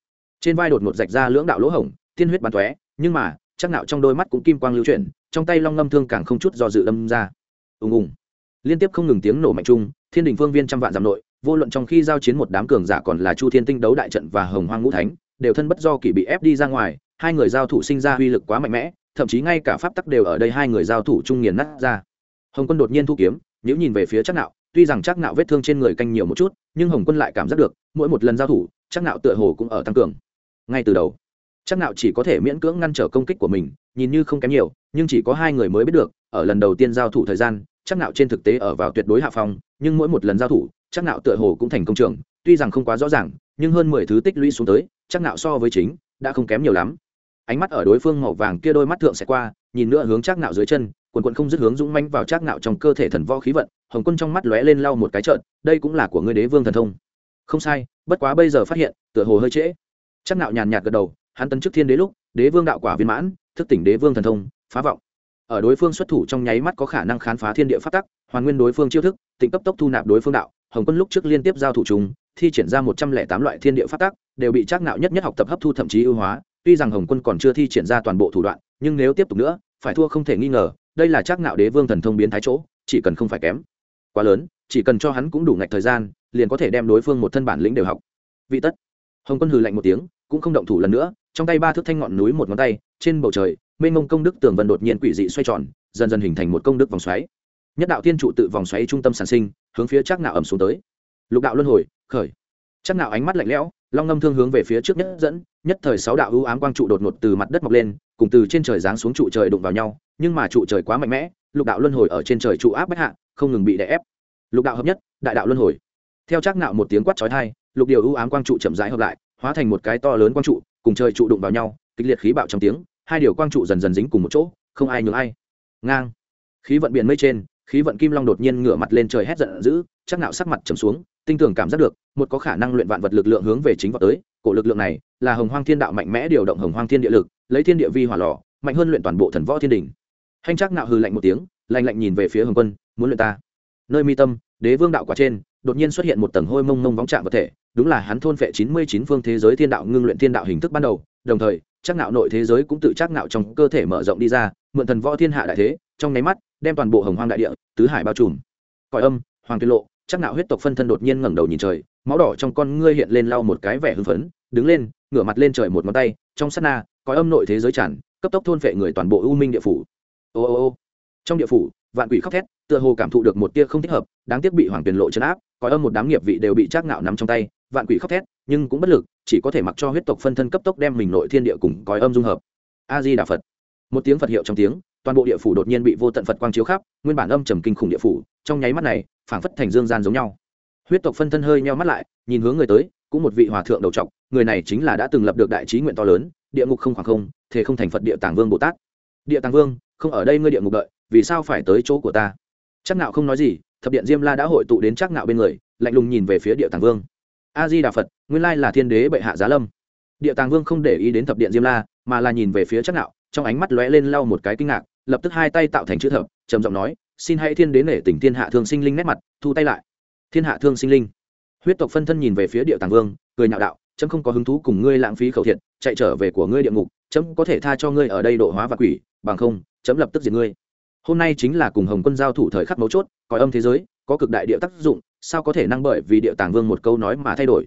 Trên vai đột ngột rạch ra lưỡng đạo lỗ hổng, tiên huyết bắn tóe, nhưng mà chắc nạo trong đôi mắt cũng kim quang lưu chuyển, trong tay long ngâm thương càng không chút do dự đâm ra. Ùng ùng. Liên tiếp không ngừng tiếng nổ mạnh chung, thiên đình phương viên trăm vạn giảm nội, vô luận trong khi giao chiến một đám cường giả còn là chu thiên tinh đấu đại trận và hồng hoang ngũ thánh, đều thân bất do kỷ bị ép đi ra ngoài hai người giao thủ sinh ra uy lực quá mạnh mẽ, thậm chí ngay cả pháp tắc đều ở đây hai người giao thủ chung nghiền nát ra. Hồng quân đột nhiên thu kiếm, nếu nhìn về phía chắc nạo, tuy rằng chắc nạo vết thương trên người canh nhiều một chút, nhưng hồng quân lại cảm giác được, mỗi một lần giao thủ chắc nạo tựa hồ cũng ở tăng cường. Ngay từ đầu chắc nạo chỉ có thể miễn cưỡng ngăn trở công kích của mình, nhìn như không kém nhiều, nhưng chỉ có hai người mới biết được, ở lần đầu tiên giao thủ thời gian chắc nạo trên thực tế ở vào tuyệt đối hạ phong, nhưng mỗi một lần giao thủ chắc nạo tựa hồ cũng thành công trường, tuy rằng không quá rõ ràng, nhưng hơn mười thứ tích lũy xuống tới chắc nạo so với chính, đã không kém nhiều lắm ánh mắt ở đối phương màu vàng kia đôi mắt thượng sẽ qua, nhìn nữa hướng trác nạo dưới chân, quần quần không dứt hướng dũng mãnh vào trác nạo trong cơ thể thần võ khí vận, hồng quân trong mắt lóe lên lau một cái trợn, đây cũng là của ngươi đế vương thần thông. Không sai, bất quá bây giờ phát hiện, tựa hồ hơi trễ. Trác nạo nhàn nhạt gật đầu, hắn tấn trước thiên đế lúc, đế vương đạo quả viên mãn, thức tỉnh đế vương thần thông, phá vọng. Ở đối phương xuất thủ trong nháy mắt có khả năng khám phá thiên địa phát tắc, hoàn nguyên đối phương chiêu thức tỉnh cấp tốc thu nạp đối phương đạo, hồng quân lúc trước liên tiếp giao thủ chúng thi triển ra một trăm lẻ tám loại thiên địa phát tắc, đều bị trác nạo nhất nhất học tập hấp thu thậm chí ưu hóa tuy rằng hồng quân còn chưa thi triển ra toàn bộ thủ đoạn, nhưng nếu tiếp tục nữa, phải thua không thể nghi ngờ, đây là chắc nạo đế vương thần thông biến thái chỗ, chỉ cần không phải kém. Quá lớn, chỉ cần cho hắn cũng đủ ngạch thời gian, liền có thể đem đối phương một thân bản lĩnh đều học. Vị tất. Hồng quân hừ lạnh một tiếng, cũng không động thủ lần nữa, trong tay ba thước thanh ngọn núi một ngón tay, trên bầu trời, mênh mông công đức tường vân đột nhiên quỷ dị xoay tròn, dần dần hình thành một công đức vòng xoáy. Nhất đạo thiên trụ tự vòng xoáy trung tâm sản sinh, hướng phía chắc nạo ẩm xuống tới. Lục đạo luân hồi, khởi. Chắc nạo ánh mắt lạnh lẽo, long ngâm thương hướng về phía trước nhất dẫn nhất thời sáu đạo ưu ám quang trụ đột ngột từ mặt đất mọc lên, cùng từ trên trời giáng xuống trụ trời đụng vào nhau, nhưng mà trụ trời quá mạnh mẽ, lục đạo luân hồi ở trên trời trụ áp bách hạ, không ngừng bị đè ép. Lục đạo hợp nhất, đại đạo luân hồi. Theo chắc nạo một tiếng quát chói tai, lục điều ưu ám quang trụ chậm rãi hợp lại, hóa thành một cái to lớn quang trụ, cùng trời trụ đụng vào nhau, kịch liệt khí bạo trong tiếng, hai điều quang trụ dần dần dính cùng một chỗ, không ai nhường ai. Ngang. Khí vận biển mây trên, khí vận kim long đột nhiên ngửa mặt lên trời hét giận dữ, chắc nạo sắc mặt trầm xuống tinh tường cảm giác được, một có khả năng luyện vạn vật lực lượng hướng về chính vào tới. Cổ lực lượng này là hồng hoang thiên đạo mạnh mẽ điều động hồng hoang thiên địa lực, lấy thiên địa vi hỏa lò, mạnh hơn luyện toàn bộ thần võ thiên đình. Hành trác nạo hừ lạnh một tiếng, lạnh lạnh nhìn về phía hồng quân, muốn luyện ta? Nơi mi tâm, đế vương đạo quả trên, đột nhiên xuất hiện một tầng hôi mông mông vóng trạng vật thể, đúng là hắn thôn phệ chín mươi chín phương thế giới thiên đạo ngưng luyện thiên đạo hình thức ban đầu. Đồng thời chắc nạo nội thế giới cũng tự chắc nạo trong cơ thể mở rộng đi ra, mượn thần võ thiên hạ đại thế, trong nháy mắt, đem toàn bộ hồng hoang đại địa, tứ hải bao trùm. Cõi âm, hoàng tuyệt lộ chắc nạo huyết tộc phân thân đột nhiên ngẩng đầu nhìn trời, máu đỏ trong con ngươi hiện lên lau một cái vẻ hưng phấn, đứng lên, ngửa mặt lên trời một ngón tay, trong sát na, cõi âm nội thế giới tràn, cấp tốc thôn phệ người toàn bộ u minh địa phủ. Ô ô ô. Trong địa phủ, vạn quỷ khóc thét, tựa hồ cảm thụ được một tia không thích hợp, đáng tiếc bị hoàng tiền lộ chấn áp, cõi âm một đám nghiệp vị đều bị chắc nạo nắm trong tay, vạn quỷ khóc thét, nhưng cũng bất lực, chỉ có thể mặc cho huyết tộc phân thân cấp tốc đem mình nội thiên địa cùng cõi âm dung hợp. A di đà phật. Một tiếng phật hiệu trong tiếng, toàn bộ địa phủ đột nhiên bị vô tận phật quang chiếu khắp, nguyên bản âm trầm kinh khủng địa phủ trong nháy mắt này, phảng phất thành dương gian giống nhau. Huyết tộc phân thân hơi nheo mắt lại, nhìn hướng người tới, cũng một vị hòa thượng đầu trọc, người này chính là đã từng lập được đại trí nguyện to lớn, địa ngục không khoảng không, thế không thành phật địa tàng vương bồ tát. Địa tàng vương, không ở đây ngươi địa ngục đợi, vì sao phải tới chỗ của ta? Chắc nạo không nói gì, thập điện diêm la đã hội tụ đến chắc nạo bên người, lạnh lùng nhìn về phía địa tàng vương. A di đà phật, nguyên lai là thiên đế bệ hạ giá lâm. Địa tàng vương không để ý đến thập điện diêm la, mà là nhìn về phía chắc nạo trong ánh mắt lóe lên lau một cái kinh ngạc, lập tức hai tay tạo thành chữ thập, trầm giọng nói xin hãy thiên đến nể tình thiên hạ thương sinh linh nét mặt, thu tay lại. Thiên hạ thương sinh linh. Huyết tộc phân thân nhìn về phía địa tàng vương, cười nhạo đạo, chấm không có hứng thú cùng ngươi lãng phí khẩu thiện, chạy trở về của ngươi địa ngục, chấm có thể tha cho ngươi ở đây độ hóa và quỷ, bằng không, chấm lập tức diệt ngươi. Hôm nay chính là cùng hồng quân giao thủ thời khắc mấu chốt coi âm thế giới, có cực đại địa tác dụng, sao có thể năng bởi vì địa tàng vương một câu nói mà thay đổi?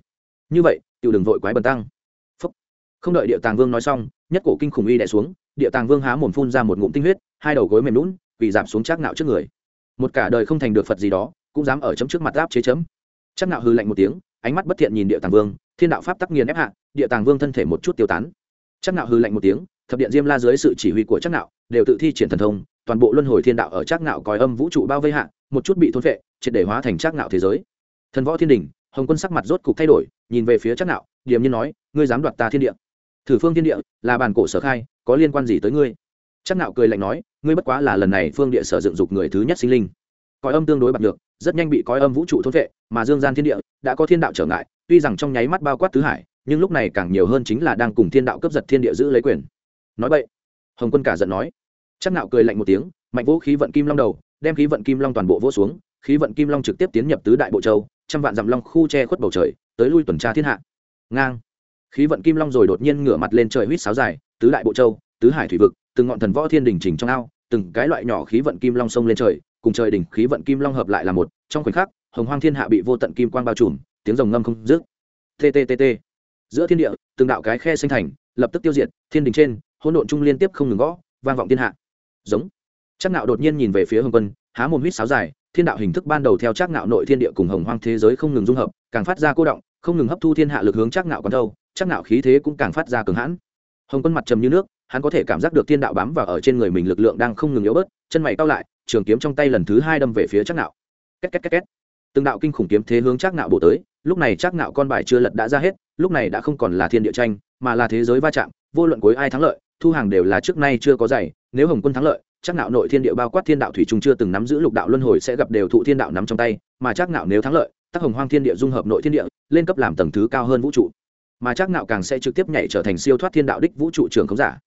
Như vậy, tiểu đừng vội quái bần tăng. Phúc. không đợi địa tàng vương nói xong, nhất cổ kinh khủng uy đẻ xuống, địa tàng vương há mồm phun ra một ngụm tinh huyết, hai đầu gối mềm lún quỳ giảm xuống chắc nạo trước người. Một cả đời không thành được phật gì đó, cũng dám ở chấm trước mặt áp chế chấm. Chắc nạo hư lạnh một tiếng, ánh mắt bất thiện nhìn địa tàng vương, thiên đạo pháp tắc nghiền ép hạ, địa tàng vương thân thể một chút tiêu tán. Chắc nạo hư lạnh một tiếng, thập điện diêm la dưới sự chỉ huy của chắc nạo đều tự thi triển thần thông, toàn bộ luân hồi thiên đạo ở chắc nạo còi âm vũ trụ bao vây hạ, một chút bị thôn phệ, triệt để hóa thành chắc nạo thế giới. Thần võ thiên đình, hồng quân sắc mặt rốt cục thay đổi, nhìn về phía chắc nạo điềm nhiên nói, ngươi dám đoạt ta thiên địa. Thử phương thiên địa, là bản cổ sở khai, có liên quan gì tới ngươi? Chắc nạo cười lạnh nói ngươi bất quá là lần này phương địa sở dựng dục người thứ nhất sinh linh. Cõi âm tương đối bạc được rất nhanh bị cõi âm vũ trụ thốt vệ, mà dương gian thiên địa đã có thiên đạo trở ngại, tuy rằng trong nháy mắt bao quát tứ hải, nhưng lúc này càng nhiều hơn chính là đang cùng thiên đạo cấp giật thiên địa giữ lấy quyền. Nói vậy hồng quân cả giận nói. Chắc nạo cười lạnh một tiếng, mạnh vũ khí vận kim long đầu, đem khí vận kim long toàn bộ vỗ xuống, khí vận kim long trực tiếp tiến nhập tứ đại bộ châu, trăm vạn dặm long khu che khuất bầu trời, tới lui tuần tra thiên hạ. Ngang. Khí vận kim long rồi đột nhiên ngửa mặt lên trời huýt sáo dài, tứ đại bộ châu, tứ hải thủy vực, từng ngọn thần võ thiên đình trình trong ao từng cái loại nhỏ khí vận kim long sông lên trời, cùng trời đỉnh khí vận kim long hợp lại là một, trong khoảnh khắc, hồng hoang thiên hạ bị vô tận kim quang bao trùm, tiếng rồng ngâm không dứt. Tttt giữa thiên địa, từng đạo cái khe sinh thành, lập tức tiêu diệt, thiên đình trên, hỗn độn trung liên tiếp không ngừng gõ, vang vọng thiên hạ. Giống. Chắc nạo đột nhiên nhìn về phía hồng quân, há mồm huýt sáo dài, thiên đạo hình thức ban đầu theo chắc nạo nội thiên địa cùng hồng hoang thế giới không ngừng dung hợp, càng phát ra cô động, không ngừng hấp thu thiên hạ lực hướng chắc nạo còn đâu chắc nạo khí thế cũng càng phát ra cường hãn. Hồng quân mặt trầm như nước hắn có thể cảm giác được thiên đạo bám vào ở trên người mình lực lượng đang không ngừng yếu bớt, chân mày cao lại, trường kiếm trong tay lần thứ hai đâm về phía chắc nạo két két két két. Từng đạo kinh khủng kiếm thế hướng chắc nạo bổ tới, lúc này chắc nạo con bài chưa lật đã ra hết, lúc này đã không còn là thiên địa tranh, mà là thế giới va chạm, vô luận cuối ai thắng lợi, thu hàng đều là trước nay chưa có giày, nếu hồng quân thắng lợi chắc nạo nội thiên địa bao quát thiên đạo thủy trung chưa từng nắm giữ lục đạo luân hồi sẽ gặp đều thụ thiên đạo nắm trong tay, mà chắc nạo nếu thắng lợi tác hồng hoang thiên địa dung hợp nội thiên địa, lên cấp làm tầng thứ cao hơn vũ trụ. Mà chắc nạo càng sẽ trực tiếp nhảy trở thành siêu thoát thiên đạo đích vũ trụ trường không giả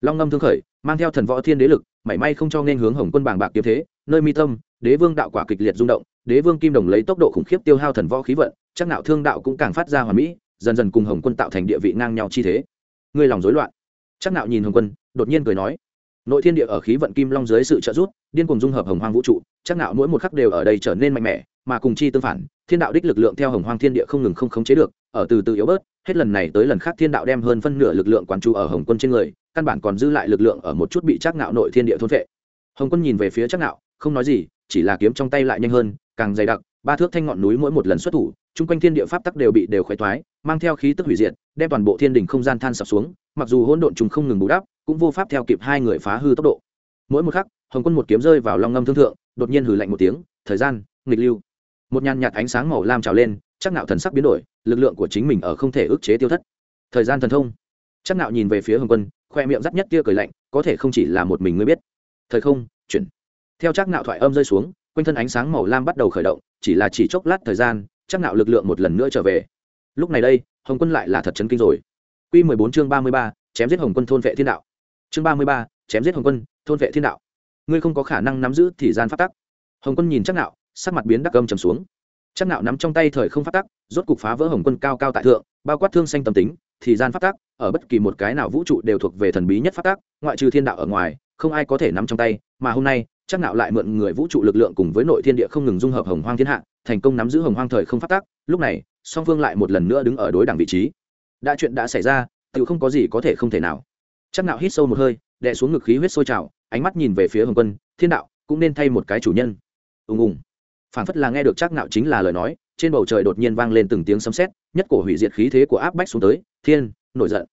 long ngâm thương khởi, mang theo thần võ thiên đế lực, mảy may không cho nên hướng hồng quân bàng bạc kiếm thế, nơi mi tâm, đế vương đạo quả kịch liệt rung động, đế vương kim đồng lấy tốc độ khủng khiếp tiêu hao thần võ khí vận, chắc nạo thương đạo cũng càng phát ra hoàn mỹ, dần dần cùng hồng quân tạo thành địa vị ngang nhau chi thế. Ngươi lòng rối loạn. Chắc nạo nhìn hồng quân, đột nhiên cười nói, nội thiên địa ở khí vận kim long dưới sự trợ giúp, điên cuồng dung hợp hồng hoang vũ trụ, chắc nạo mỗi một khắc đều ở đây trở nên mạnh mẽ, mà cùng chi tương phản, thiên đạo đích lực lượng theo hồng hoang thiên địa không ngừng không khống chế được, ở từ từ yếu bớt, hết lần này tới lần khác thiên đạo đem hơn phân nửa lực lượng quán chú ở hồng quân trên người căn bản còn dư lại lực lượng ở một chút bị chắc nạo nội thiên địa thôn vệ hồng quân nhìn về phía chắc nạo không nói gì, chỉ là kiếm trong tay lại nhanh hơn, càng dày đặc, ba thước thanh ngọn núi mỗi một lần xuất thủ, chung quanh thiên địa pháp tắc đều bị đều khoái thoái, mang theo khí tức hủy diệt, đem toàn bộ thiên đình không gian than sập xuống, mặc dù hỗn độn chúng không ngừng bù đắp, cũng vô pháp theo kịp hai người phá hư tốc độ. Mỗi một khắc, hồng quân một kiếm rơi vào long ngâm thương thượng, đột nhiên hử lạnh một tiếng, thời gian, nghịch lưu. Một nhàn nhạt ánh sáng màu lam trào lên chắc nạo thần sắc biến đổi, lực lượng của chính mình ở không thể ức chế tiêu thất. Thời gian thần thông. Chắc nạo nhìn về phía hồng quân khoe miệng dắt nhất tia cười lạnh có thể không chỉ là một mình ngươi biết. Thời không chuyển. Theo chắc nạo thoại âm rơi xuống quanh thân ánh sáng màu lam bắt đầu khởi động chỉ là chỉ chốc lát thời gian chắc nạo lực lượng một lần nữa trở về. Lúc này đây hồng quân lại là thật chấn kinh rồi. Quy 14 chương 33, chém giết hồng quân thôn vệ thiên đạo. Chương 33, chém giết hồng quân thôn vệ thiên đạo. Ngươi không có khả năng nắm giữ thì gian phát tắc. Hồng quân nhìn chắc nạo sắc mặt biến đắc âm trầm xuống. Chắc nạo nắm trong tay thời không phát tắc rốt cục phá vỡ hồng quân cao cao tại thượng bao quát thương xanh tâm tính thì gian phát tác ở bất kỳ một cái nào vũ trụ đều thuộc về thần bí nhất phát tác ngoại trừ thiên đạo ở ngoài, không ai có thể nắm trong tay, mà hôm nay, chắc nạo lại mượn người vũ trụ lực lượng cùng với nội thiên địa không ngừng dung hợp hồng hoang thiên hạ, thành công nắm giữ hồng hoang thời không phát tác lúc này, song phương lại một lần nữa đứng ở đối đẳng vị trí. Đã chuyện đã xảy ra tự không có gì có thể không thể nào. Chắc nạo hít sâu một hơi, đè xuống ngực khí huyết sôi trào, ánh mắt nhìn về phía hồng quân, thiên đạo cũng nên thay một cái chủ nhân. Ùng ùng. Phản phất là nghe được chắc nạo chính là lời nói trên bầu trời đột nhiên vang lên từng tiếng sấm sét, nhất cổ hủy diệt khí thế của áp bách xuống tới, thiên, nổi giận.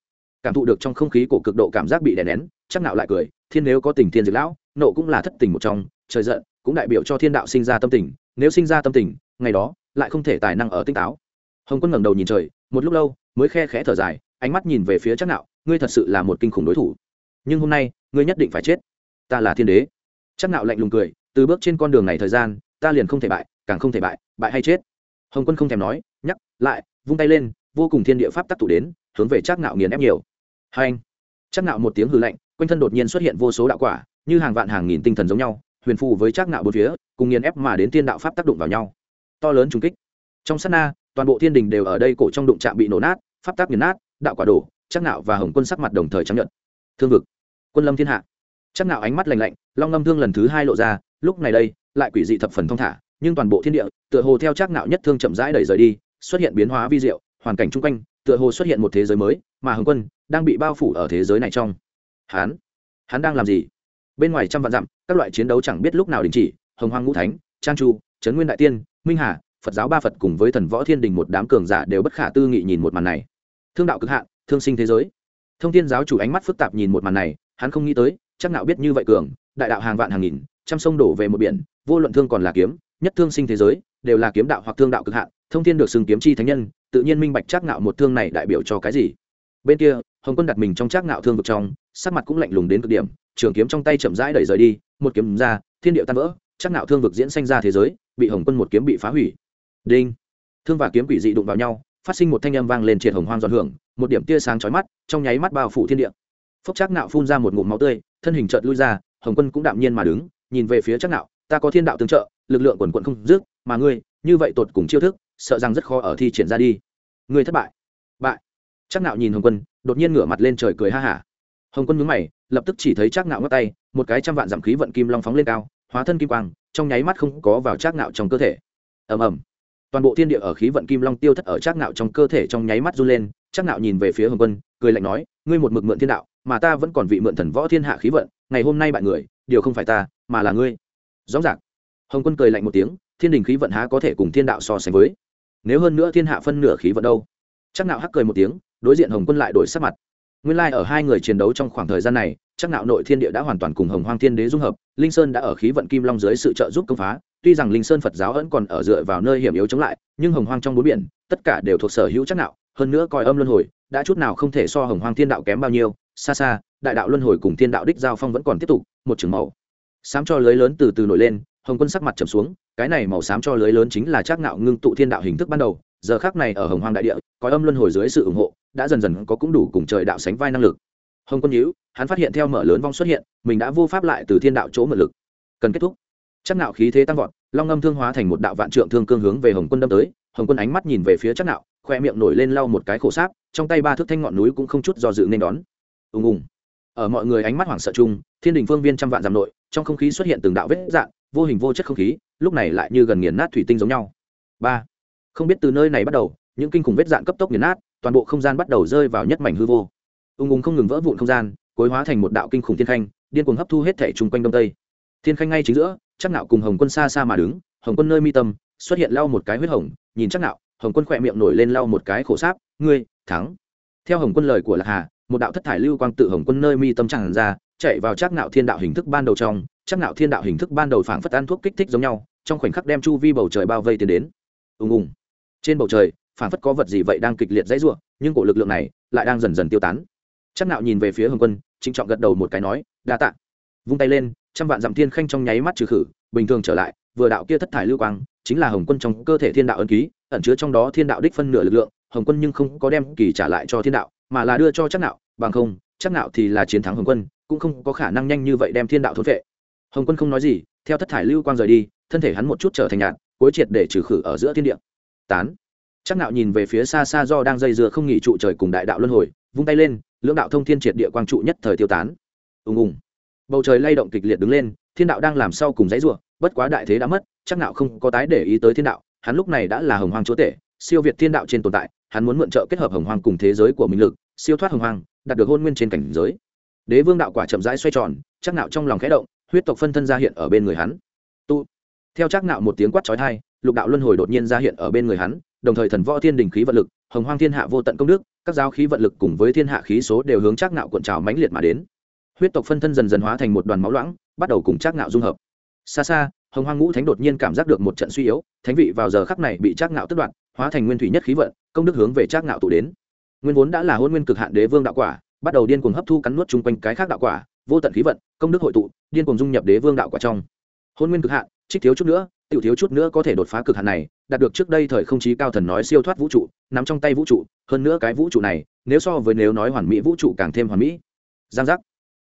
Cảm thụ được trong không khí của cực độ cảm giác bị đè nén, chắc nạo lại cười, thiên nếu có tình thiên diệt lão, nộ cũng là thất tình một trong, trời giận, cũng đại biểu cho thiên đạo sinh ra tâm tình, nếu sinh ra tâm tình, ngày đó, lại không thể tài năng ở tinh táo. Hồng quân ngẩng đầu nhìn trời, một lúc lâu, mới khe khẽ thở dài, ánh mắt nhìn về phía chắc nạo, ngươi thật sự là một kinh khủng đối thủ. Nhưng hôm nay, ngươi nhất định phải chết. Ta là thiên đế. Chắc nạo lạnh lùng cười, từ bước trên con đường này thời gian, ta liền không thể bại, càng không thể bại bại hay chết hồng quân không thèm nói, nhắc lại, vung tay lên, vô cùng thiên địa pháp tắc tụ đến, hướng về trác nạo nghiền ép nhiều. Hai anh, trác nạo một tiếng hừ lạnh, quanh thân đột nhiên xuất hiện vô số đạo quả, như hàng vạn hàng nghìn tinh thần giống nhau, huyền phù với trác nạo bốn phía, cùng nghiền ép mà đến tiên đạo pháp tác động vào nhau. To lớn trùng kích. Trong sát na, toàn bộ thiên đình đều ở đây cổ trong đụng chạm bị nổ nát, pháp tác nghiền nát, đạo quả đổ, trác nạo và hồng quân sắc mặt đồng thời chấp nhận thương vực. Quân lâm thiên hạ. Trác nạo ánh mắt lạnh lạnh, long ngâm thương lần thứ hai lộ ra, lúc này đây, lại quỷ dị thập phần thông thả nhưng toàn bộ thiên địa, tựa hồ theo chắc nạo nhất thương chậm rãi đẩy rời đi, xuất hiện biến hóa vi diệu, hoàn cảnh chung quanh, tựa hồ xuất hiện một thế giới mới, mà hồng quân đang bị bao phủ ở thế giới này trong. Hắn hắn đang làm gì? Bên ngoài trăm vạn dặm, các loại chiến đấu chẳng biết lúc nào đình chỉ, hồng hoang ngũ thánh, trang chu, trấn nguyên đại tiên, minh hà, phật giáo ba phật cùng với thần võ thiên đình một đám cường giả đều bất khả tư nghị nhìn một màn này. Thương đạo cực hạn, thương sinh thế giới. Thông thiên giáo chủ ánh mắt phức tạp nhìn một màn này, hắn không nghĩ tới chắc nạo biết như vậy cường, đại đạo hàng vạn hàng nghìn, trăm sông đổ về một biển, vô luận thương còn là kiếm nhất thương sinh thế giới, đều là kiếm đạo hoặc thương đạo cực hạn, thông thiên được xưng kiếm chi thánh nhân, tự nhiên minh bạch chắc nạo một thương này đại biểu cho cái gì. Bên kia, hồng quân đặt mình trong chắc nạo thương vực trong, sắc mặt cũng lạnh lùng đến cực điểm, trường kiếm trong tay chậm rãi đẩy rời đi, một kiếm ra, thiên địa tan vỡ, chắc nạo thương vực diễn sanh ra thế giới, bị hồng quân một kiếm bị phá hủy. Đinh! Thương và kiếm quỷ dị đụng vào nhau, phát sinh một thanh âm vang lên triệt hồng hoang giòn hưởng, một điểm tia sáng chói mắt, trong nháy mắt bao phủ thiên địa. Phốc chắc nạo phun ra một ngụm máu tươi, thân hình chợt lui ra, hồng quân cũng đạm nhiên mà đứng, nhìn về phía chắc nạo ta có thiên đạo tương trợ lực lượng quần quận không dứt, mà ngươi, như vậy tột cùng chiêu thức, sợ rằng rất khó ở thi triển ra đi. Ngươi thất bại. Bại. Chắc nạo nhìn hồng quân, đột nhiên ngửa mặt lên trời cười ha hả. Hồng quân nhướng mày, lập tức chỉ thấy chắc nạo ngắt tay, một cái trăm vạn giảm khí vận kim long phóng lên cao, hóa thân kim quang, trong nháy mắt không có vào chắc nạo trong cơ thể. Ầm ầm. Toàn bộ thiên địa ở khí vận kim long tiêu thất ở chắc nạo trong cơ thể trong nháy mắt run lên chắc nạo nhìn về phía hồng quân, cười lạnh nói, ngươi một mực mượn thiên đạo, mà ta vẫn còn vị mượn thần võ thiên hạ khí vận, ngày hôm nay bại người, điều không phải ta, mà là ngươi. Rõ ràng hồng quân cười lạnh một tiếng, thiên đình khí vận há có thể cùng thiên đạo so sánh với? Nếu hơn nữa thiên hạ phân nửa khí vận đâu? Chắc nạo hắc cười một tiếng, đối diện hồng quân lại đổi sắc mặt. Nguyên lai like ở hai người chiến đấu trong khoảng thời gian này, chắc nạo nội thiên địa đã hoàn toàn cùng hồng hoang thiên đế dung hợp, linh sơn đã ở khí vận kim long dưới sự trợ giúp công phá. Tuy rằng linh sơn phật giáo vẫn còn ở dựa vào nơi hiểm yếu chống lại, nhưng hồng hoang trong bốn biển, tất cả đều thuộc sở hữu chắc nạo, hơn nữa coi âm luân hồi, đã chút nào không thể so hồng hoang thiên đạo kém bao nhiêu. Xa xa, đại đạo luân hồi cùng thiên đạo đích giao phong vẫn còn tiếp tục, một trường màu. Sám cho lưới lớn từ từ nổi lên hồng quân sắc mặt trầm xuống, cái này màu xám cho lưới lớn chính là Trác nạo ngưng tụ thiên đạo hình thức ban đầu, giờ khác này ở hồng hoang đại địa, có âm luân hồi dưới sự ủng hộ, đã dần dần có cũng đủ cùng trời đạo sánh vai năng lực. Hồng quân nhíu, hắn phát hiện theo mở lớn vong xuất hiện, mình đã vô pháp lại từ thiên đạo chỗ mượn lực. Cần kết thúc. Chắc nạo khí thế tăng vọt, long ngâm thương hóa thành một đạo vạn trượng thương cương hướng về hồng quân đâm tới, hồng quân ánh mắt nhìn về phía chắc nạo khoe miệng nổi lên lau một cái khổ sáp, trong tay ba thước thanh ngọn núi cũng không chút do dự nên đón. Ùng ùng ở mọi người ánh mắt hoảng sợ chung, thiên đình phương viên trăm vạn dặm nội, trong không khí xuất hiện từng đạo vết dạn vô hình vô chất không khí, lúc này lại như gần nghiền nát thủy tinh giống nhau. Ba, không biết từ nơi này bắt đầu, những kinh khủng vết dạn cấp tốc nghiền nát, toàn bộ không gian bắt đầu rơi vào nhất mảnh hư vô. Ung ung không ngừng vỡ vụn không gian cối hóa thành một đạo kinh khủng thiên khanh, điên cuồng hấp thu hết thể chung quanh đông tây. Thiên khanh ngay chính giữa, chắc nạo cùng hồng quân xa xa mà đứng, hồng quân nơi mi tâm, xuất hiện lau một cái huyết hồng, nhìn chắc nạo, hồng quân khỏe miệng nổi lên lau một cái khổ sáp, ngươi, thắng. Theo hồng quân lời của lạc hà một đạo thất thải lưu quang tự hồng quân nơi mi tâm tràn ra, chạy vào chắc nạo thiên đạo hình thức ban đầu trong. Chắc nạo thiên đạo hình thức ban đầu phảng phất ăn thuốc kích thích giống nhau, trong khoảnh khắc đem chu vi bầu trời bao vây tiến đến. Ùng ùng. Trên bầu trời, phảng phất có vật gì vậy đang kịch liệt dãy rủa, nhưng cổ lực lượng này lại đang dần dần tiêu tán. Chắc nạo nhìn về phía hồng quân, trịnh trọng gật đầu một cái nói, đa tạ. Vung tay lên, trăm vạn dặm thiên khanh trong nháy mắt trừ khử, bình thường trở lại, vừa đạo kia thất thải lưu quang, chính là hồng quân trong cơ thể thiên đạo ấn ký, ẩn chứa trong đó thiên đạo đích phân nửa lực lượng. Hồng quân nhưng không có đem kỳ trả lại cho thiên đạo mà là đưa cho chắc nạo, bằng không chắc nạo thì là chiến thắng hồng quân, cũng không có khả năng nhanh như vậy đem thiên đạo thốn vệ. Hồng quân không nói gì, theo thất thải lưu quang rời đi, thân thể hắn một chút trở thành nhạt, cuối triệt để trừ khử ở giữa thiên địa. Tán. Chắc nạo nhìn về phía xa xa do đang dây dưa không nghỉ trụ trời cùng đại đạo luân hồi, vung tay lên, lưỡng đạo thông thiên triệt địa quang trụ nhất thời tiêu tán. Ùng ùng. Bầu trời lay động kịch liệt đứng lên, thiên đạo đang làm sau cùng dãy rủa, bất quá đại thế đã mất chắc nạo không có tái để ý tới thiên đạo, hắn lúc này đã là hồng hoàng chúa tể siêu việt thiên đạo trên tồn tại, hắn muốn mượn trợ kết hợp hồng hoàng cùng thế giới của mình lực, siêu thoát hồng hoàng đạt được hôn nguyên trên cảnh giới. Đế vương đạo quả chậm rãi xoay tròn, chắc nạo trong lòng khẽ động, huyết tộc phân thân ra hiện ở bên người hắn. Tu. Theo chắc nạo một tiếng quát chói tai, lục đạo luân hồi đột nhiên ra hiện ở bên người hắn, đồng thời thần võ thiên đình khí vận lực, hồng hoang thiên hạ vô tận công đức, các giáo khí vận lực cùng với thiên hạ khí số đều hướng chắc nạo cuộn trào mãnh liệt mà đến. Huyết tộc phân thân dần dần hóa thành một đoàn máu loãng, bắt đầu cùng chắc nạo dung hợp. Xa xa, hồng hoang ngũ thánh đột nhiên cảm giác được một trận suy yếu, thánh vị vào giờ khắc này bị chắc nạo tức đoạn hóa thành nguyên thủy nhất khí vận, công đức hướng về trác ngạo tụ đến. Nguyên vốn đã là hôn nguyên cực hạn đế vương đạo quả, bắt đầu điên cuồng hấp thu cắn nuốt chung quanh cái khác đạo quả, vô tận khí vận, công đức hội tụ, điên cuồng dung nhập đế vương đạo quả trong. Hôn nguyên cực hạn, trích thiếu chút nữa, tiểu thiếu chút nữa có thể đột phá cực hạn này, đạt được trước đây thời không chí cao thần nói siêu thoát vũ trụ, nắm trong tay vũ trụ, hơn nữa cái vũ trụ này, nếu so với nếu nói hoàn mỹ vũ trụ càng thêm hoàn mỹ. Giang giác.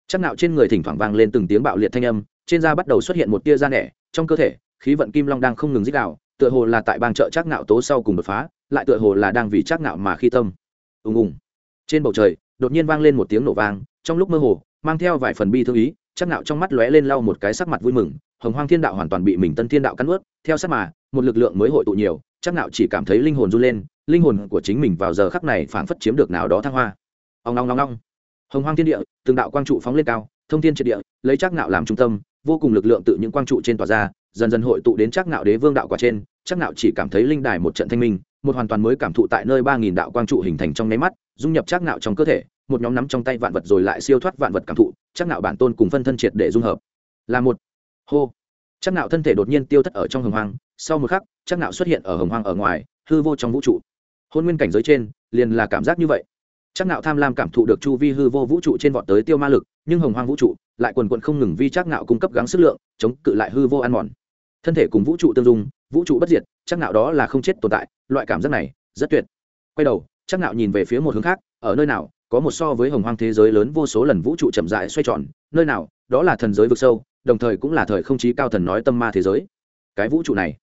Chắc nạo trên người thỉnh thoảng vang lên từng tiếng bạo liệt thanh âm, trên da bắt đầu xuất hiện một tia da nẻ, trong cơ thể, khí vận kim long đang không ngừng dích đạo tựa hồ là tại bang trợ chắc nạo tố sau cùng đột phá, lại tựa hồ là đang vì chắc nạo mà khi tâm. Ùng ùng. Trên bầu trời, đột nhiên vang lên một tiếng nổ vang, trong lúc mơ hồ, mang theo vài phần bi thương ý chắc nạo trong mắt lóe lên lau một cái sắc mặt vui mừng, hồng hoang thiên đạo hoàn toàn bị mình tân thiên đạo cắn ướt theo sát mà, một lực lượng mới hội tụ nhiều chắc nạo chỉ cảm thấy linh hồn run lên, linh hồn của chính mình vào giờ khắc này phảng phất chiếm được nào đó thăng hoa. Ong long long long hồng hoang thiên địa, từng đạo quang trụ phóng lên cao, thông thiên triệt địa, lấy chắc nạo làm trung tâm vô cùng lực lượng tự những quang trụ trên tòa ra, dần dần hội tụ đến chắc nạo đế vương đạo quả trên. Chắc nạo chỉ cảm thấy linh đài một trận thanh minh, một hoàn toàn mới cảm thụ tại nơi ba nghìn đạo quang trụ hình thành trong nháy mắt, dung nhập chắc nạo trong cơ thể, một nhóm nắm trong tay vạn vật rồi lại siêu thoát vạn vật cảm thụ. Chắc nạo bản tôn cùng phân thân triệt để dung hợp. Là một. Hô. Chắc nạo thân thể đột nhiên tiêu thất ở trong hồng hoang. Sau một khắc chắc nạo xuất hiện ở hồng hoang ở ngoài, hư vô trong vũ trụ. Hôn nguyên cảnh giới trên, liền là cảm giác như vậy. Chắc nạo tham lam cảm thụ được chu vi hư vô vũ trụ trên vọt tới tiêu ma lực, nhưng hồng hoang vũ trụ lại quần quận không ngừng vi chắc ngạo cung cấp gắng sức lượng, chống cự lại hư vô ăn mòn. Thân thể cùng vũ trụ tương dung, vũ trụ bất diệt chắc ngạo đó là không chết tồn tại, loại cảm giác này rất tuyệt. Quay đầu chắc ngạo nhìn về phía một hướng khác, ở nơi nào, có một so với hồng hoang thế giới lớn vô số lần vũ trụ chậm rãi xoay tròn, nơi nào, đó là thần giới vực sâu, đồng thời cũng là thời không chí cao thần nói tâm ma thế giới. Cái vũ trụ này